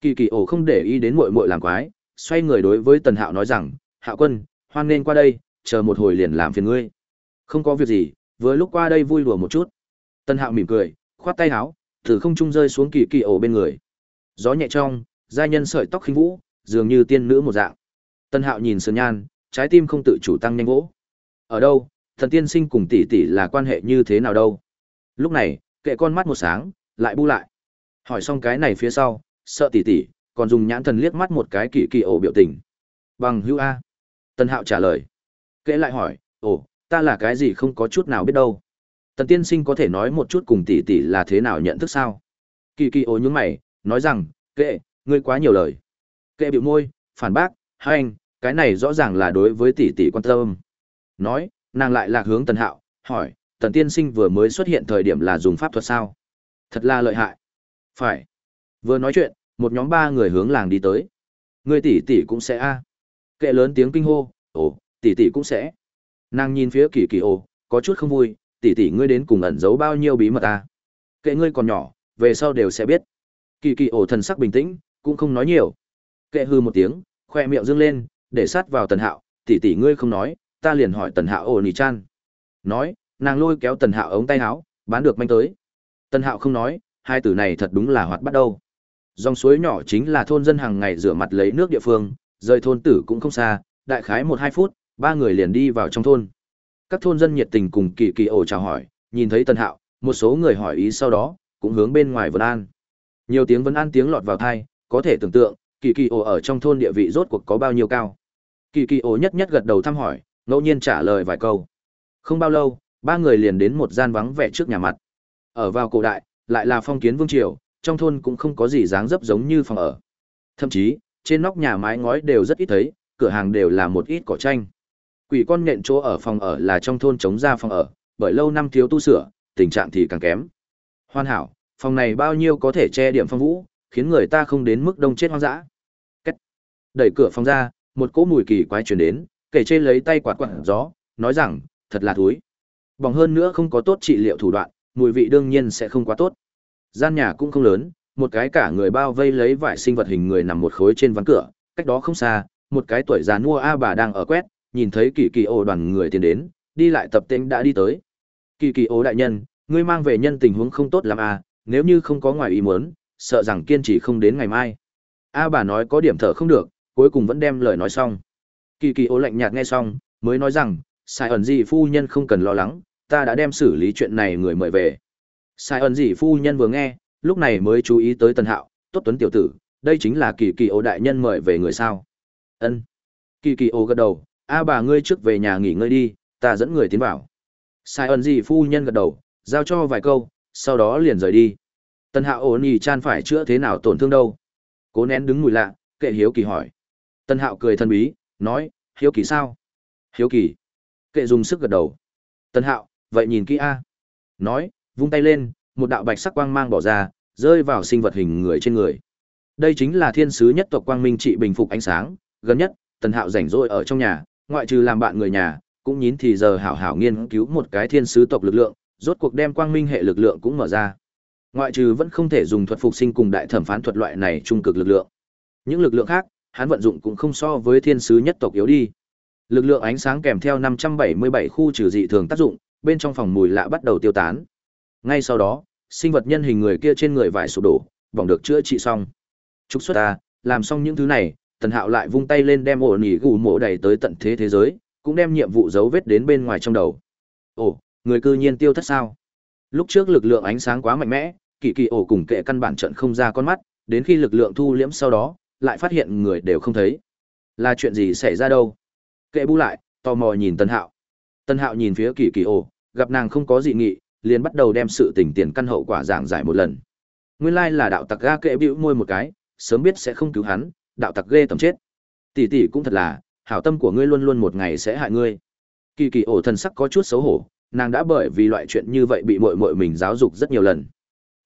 Kỳ kỳ ổ không để ý đến mội mội làm quái xoay người đối với tần hạo nói rằng hạo quân hoan nên qua đây chờ một hồi liền làm phiền ngươi. Không có việc gì vừa lúc qua đây vui đùa một chút. Tần hạo mỉm cười khoát tay áo thử không trung rơi xuống kỳ kỳ ổ bên người. Gió nhẹ trong giai nhân sợi tóc khinh vũ, dường như tiên nữ một dạng. Tân Hạo nhìn Sơn Nhan, trái tim không tự chủ tăng nhanh vỗ. Ở đâu? thần tiên sinh cùng tỷ tỷ là quan hệ như thế nào đâu? Lúc này, kệ con mắt một sáng, lại bu lại. Hỏi xong cái này phía sau, sợ tỷ tỷ, còn dùng nhãn thần liếc mắt một cái kỳ kỳ ổ biểu tình. Bằng hữu A. Tần Hạo trả lời. Kệ lại hỏi, ồ, ta là cái gì không có chút nào biết đâu. Tần tiên sinh có thể nói một chút cùng tỷ tỷ là thế nào nhận thức sao? Kỳ kỳ ổ nhướng mày, nói rằng, kệ, ngươi quá nhiều lời. Kệ biểu môi, phản bác, hai anh, cái này rõ ràng là đối với tỷ tỷ quan tâm. Nói, nàng lại lạc hướng Tần Hạo, hỏi, Tần tiên sinh vừa mới xuất hiện thời điểm là dùng pháp thuật sao? Thật là lợi hại. Phải. Vừa nói chuyện, một nhóm ba người hướng làng đi tới. Người tỷ tỷ cũng sẽ a. Kệ lớn tiếng kinh hô, ồ, tỷ tỷ cũng sẽ. Nàng nhìn phía kỳ kỳ ồ, có chút không vui, tỷ tỷ ngươi đến cùng ẩn giấu bao nhiêu bí mật a? Kệ ngươi còn nhỏ, về sau đều sẽ biết. Kỳ kỳ ồ thần sắc bình tĩnh, cũng không nói nhiều. Kệ hư một tiếng, khoe miệng dương lên, để sát vào tần hạo, tỷ tỷ ngươi không nói, ta liền hỏi tần hạo ồ nỉ chan. Nói, nàng lôi kéo tần hạo ống tay áo, bán được manh tới. Tần hạo không nói, hai từ này thật đúng là hoạt bắt đầu. Dòng suối nhỏ chính là thôn dân hàng ngày rửa mặt lấy nước địa phương, rời thôn tử cũng không xa, đại khái một hai phút, ba người liền đi vào trong thôn. Các thôn dân nhiệt tình cùng kỳ kỳ ổ chào hỏi, nhìn thấy Tần Hạo, một số người hỏi ý sau đó, cũng hướng bên ngoài vân an. Nhiều tiếng vân an tiếng lọt vào thai, có thể tưởng tượng, kỳ kỳ ổ ở trong thôn địa vị rốt cuộc có bao nhiêu cao. Kỳ kỳ ổ nhất nhất gật đầu thăm hỏi, ngẫu nhiên trả lời vài câu. Không bao lâu, ba người liền đến một gian vắng vẻ trước nhà mặt. Ở vào cổ đại, lại là phong kiến vương triều, trong thôn cũng không có gì dáng dấp giống như phòng ở. Thậm chí, trên nóc nhà mái ngói đều rất ít thấy, cửa hàng đều là một ít cỏ tranh. Quỷ con nện chỗ ở phòng ở là trong thôn chống ra phòng ở, bởi lâu năm thiếu tu sửa, tình trạng thì càng kém. Hoàn hảo, phòng này bao nhiêu có thể che điểm phong vũ, khiến người ta không đến mức đông chết hoang dã. Cách. Đẩy cửa phòng ra, một cỗ mùi kỳ quái truyền đến, kể trên lấy tay quạt quạt gió, nói rằng, thật là thối, Bỏng hơn nữa không có tốt trị liệu thủ đoạn, mùi vị đương nhiên sẽ không quá tốt. Gian nhà cũng không lớn, một cái cả người bao vây lấy vải sinh vật hình người nằm một khối trên ván cửa, cách đó không xa, một cái tuổi già mua A bà đang ở quét, nhìn thấy kỳ kỳ ô đoàn người tiến đến, đi lại tập tễnh đã đi tới. Kỳ kỳ ô đại nhân, ngươi mang về nhân tình huống không tốt lắm à, nếu như không có ngoài ý muốn, sợ rằng kiên trì không đến ngày mai. A bà nói có điểm thở không được, cuối cùng vẫn đem lời nói xong. Kỳ kỳ ô lạnh nhạt nghe xong, mới nói rằng, sai ẩn gì phu nhân không cần lo lắng, ta đã đem xử lý chuyện này người mời về. Sai ẩn gì phu nhân vừa nghe, lúc này mới chú ý tới Tần Hạo, tốt tuấn tiểu tử, đây chính là kỳ kỳ ô đại nhân mời về người sao. ân Kỳ kỳ ô gật đầu, a bà ngươi trước về nhà nghỉ ngơi đi, ta dẫn người tiến vào. Sai ẩn gì phu nhân gật đầu, giao cho vài câu, sau đó liền rời đi. Tần Hạo ổn ỉ chan phải chữa thế nào tổn thương đâu. Cố nén đứng mùi lạ, kệ hiếu kỳ hỏi. Tân Hạo cười thân bí, nói, hiếu kỳ sao? Hiếu kỳ. Kệ dùng sức gật đầu. Tân Hạo, vậy nhìn kỹ a. Nói, vung tay lên, một đạo bạch sắc quang mang bỏ ra, rơi vào sinh vật hình người trên người. Đây chính là thiên sứ nhất tộc quang minh trị bình phục ánh sáng, gần nhất, Tần Hạo rảnh rỗi ở trong nhà, ngoại trừ làm bạn người nhà, cũng nhín thì giờ hảo hảo nghiên cứu một cái thiên sứ tộc lực lượng, rốt cuộc đem quang minh hệ lực lượng cũng mở ra. Ngoại trừ vẫn không thể dùng thuật phục sinh cùng đại thẩm phán thuật loại này trung cực lực lượng. Những lực lượng khác, hắn vận dụng cũng không so với thiên sứ nhất tộc yếu đi. Lực lượng ánh sáng kèm theo 577 khu trừ dị thường tác dụng, bên trong phòng mùi lạ bắt đầu tiêu tán. Ngay sau đó, sinh vật nhân hình người kia trên người vải sụp đổ, vòng được chữa trị xong. Trúc xuất ta, làm xong những thứ này, Tần Hạo lại vung tay lên đem ổ nỉ gù mổ đầy tới tận thế thế giới, cũng đem nhiệm vụ dấu vết đến bên ngoài trong đầu. Ồ, người cư nhiên tiêu thất sao? Lúc trước lực lượng ánh sáng quá mạnh mẽ, kỳ kỳ ổ cùng kệ căn bản trận không ra con mắt, đến khi lực lượng thu liễm sau đó, lại phát hiện người đều không thấy. Là chuyện gì xảy ra đâu? Kệ bu lại, tò mò nhìn tân Hạo. tân Hạo nhìn phía kỳ kỳ ổ, gặp nàng không có dị nghị, liền bắt đầu đem sự tình tiền căn hậu quả giảng giải một lần. Nguyên lai là đạo tặc ga kệ bĩu môi một cái, sớm biết sẽ không cứu hắn, đạo tặc ghê tầm chết. Tỷ tỷ cũng thật là, hảo tâm của ngươi luôn luôn một ngày sẽ hại ngươi. Kỳ kỳ ổ thần sắc có chút xấu hổ, nàng đã bởi vì loại chuyện như vậy bị muội muội mình giáo dục rất nhiều lần.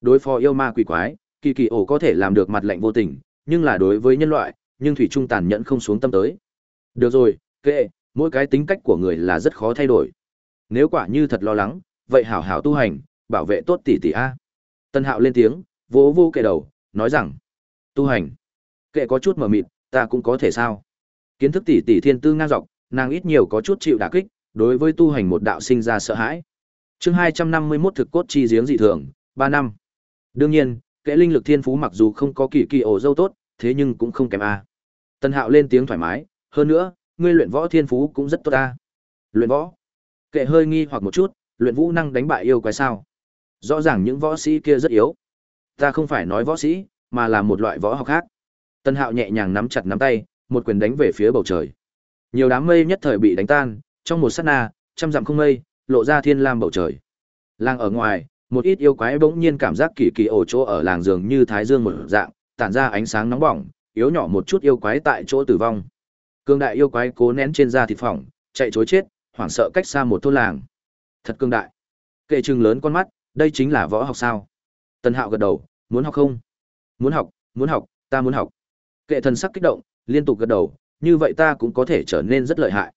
Đối phó yêu ma quỷ quái, kỳ kỳ ổ có thể làm được mặt lạnh vô tình, nhưng là đối với nhân loại, nhưng thủy trung tàn nhẫn không xuống tâm tới. Được rồi, kệ, mỗi cái tính cách của người là rất khó thay đổi. Nếu quả như thật lo lắng, vậy hảo hảo tu hành, bảo vệ tốt tỷ tỷ a. Tân Hạo lên tiếng, vỗ vô kệ đầu, nói rằng: "Tu hành?" Kệ có chút mở mịt, ta cũng có thể sao? Kiến thức tỷ tỷ thiên tư ngang dọc, nàng ít nhiều có chút chịu đả kích, đối với tu hành một đạo sinh ra sợ hãi. Chương 251 thực cốt chi giếng dị thường, ba năm. Đương nhiên, kẻ linh lực thiên phú mặc dù không có kỳ kỳ ổ dâu tốt, thế nhưng cũng không kém a. Tân Hạo lên tiếng thoải mái, hơn nữa, ngươi luyện võ thiên phú cũng rất tốt a. Luyện võ? Kệ hơi nghi hoặc một chút, luyện vũ năng đánh bại yêu quái sao? Rõ ràng những võ sĩ kia rất yếu. Ta không phải nói võ sĩ, mà là một loại võ học khác. Tân Hạo nhẹ nhàng nắm chặt nắm tay, một quyền đánh về phía bầu trời. Nhiều đám mây nhất thời bị đánh tan, trong một sát na, trăm dặm không mây, lộ ra thiên lam bầu trời. Làng ở ngoài, một ít yêu quái bỗng nhiên cảm giác kỳ kỳ ổ chỗ ở làng dường như thái dương một dạng, tản ra ánh sáng nóng bỏng, yếu nhỏ một chút yêu quái tại chỗ tử vong. Cương đại yêu quái cố nén trên da thịt phỏng, chạy chối chết, hoảng sợ cách xa một thôn làng. Thật cương đại. Kệ trừng lớn con mắt, đây chính là võ học sao? Tần Hạo gật đầu, muốn học không? Muốn học, muốn học, ta muốn học. Kệ thần sắc kích động, liên tục gật đầu, như vậy ta cũng có thể trở nên rất lợi hại.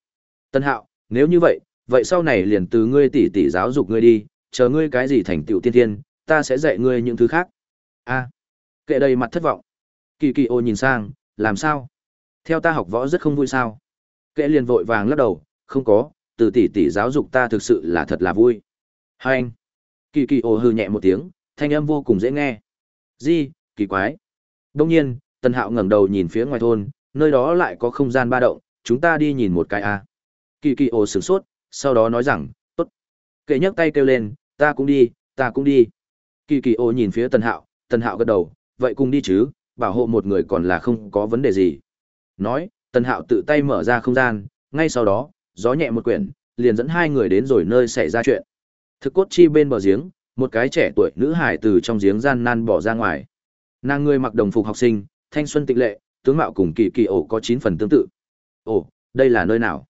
Tần Hạo, nếu như vậy, vậy sau này liền từ ngươi tỷ tỷ giáo dục ngươi đi, chờ ngươi cái gì thành tựu tiên thiên, ta sẽ dạy ngươi những thứ khác. A. Kệ đầy mặt thất vọng. Kỳ Kỳ ô nhìn sang, làm sao? Theo ta học võ rất không vui sao? Kệ liền vội vàng lắc đầu, không có, từ tỷ tỷ giáo dục ta thực sự là thật là vui. Hai anh. Kỳ Kỳ ô hừ nhẹ một tiếng, thanh âm vô cùng dễ nghe. Gì, kỳ quái. Đông nhiên, Tần Hạo ngẩng đầu nhìn phía ngoài thôn, nơi đó lại có không gian ba động, chúng ta đi nhìn một cái a. À. Kỳ Kỳ ô sửng sốt, sau đó nói rằng. Kệ nhấc tay kêu lên, ta cũng đi, ta cũng đi. Kỳ Kỳ ồ nhìn phía Tần Hạo, Tần Hạo gật đầu, vậy cùng đi chứ, bảo hộ một người còn là không có vấn đề gì. Nói, Tần Hạo tự tay mở ra không gian, ngay sau đó, gió nhẹ một quyển, liền dẫn hai người đến rồi nơi xảy ra chuyện. Thực cốt chi bên bờ giếng, một cái trẻ tuổi nữ hải từ trong giếng gian nan bỏ ra ngoài. Nàng người mặc đồng phục học sinh, thanh xuân tịnh lệ, tướng mạo cùng kỳ kỳ ổ có chín phần tương tự. Ồ, đây là nơi nào?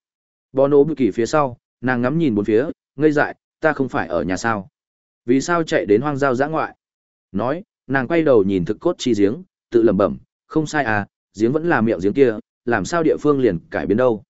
Bò nổ bự kỳ phía sau, nàng ngắm nhìn bốn phía, ngây dại, ta không phải ở nhà sao? Vì sao chạy đến hoang giao giã ngoại? Nói, nàng quay đầu nhìn thực cốt chi giếng, tự lẩm bẩm, không sai à, giếng vẫn là miệng giếng kia, làm sao địa phương liền cải biến đâu?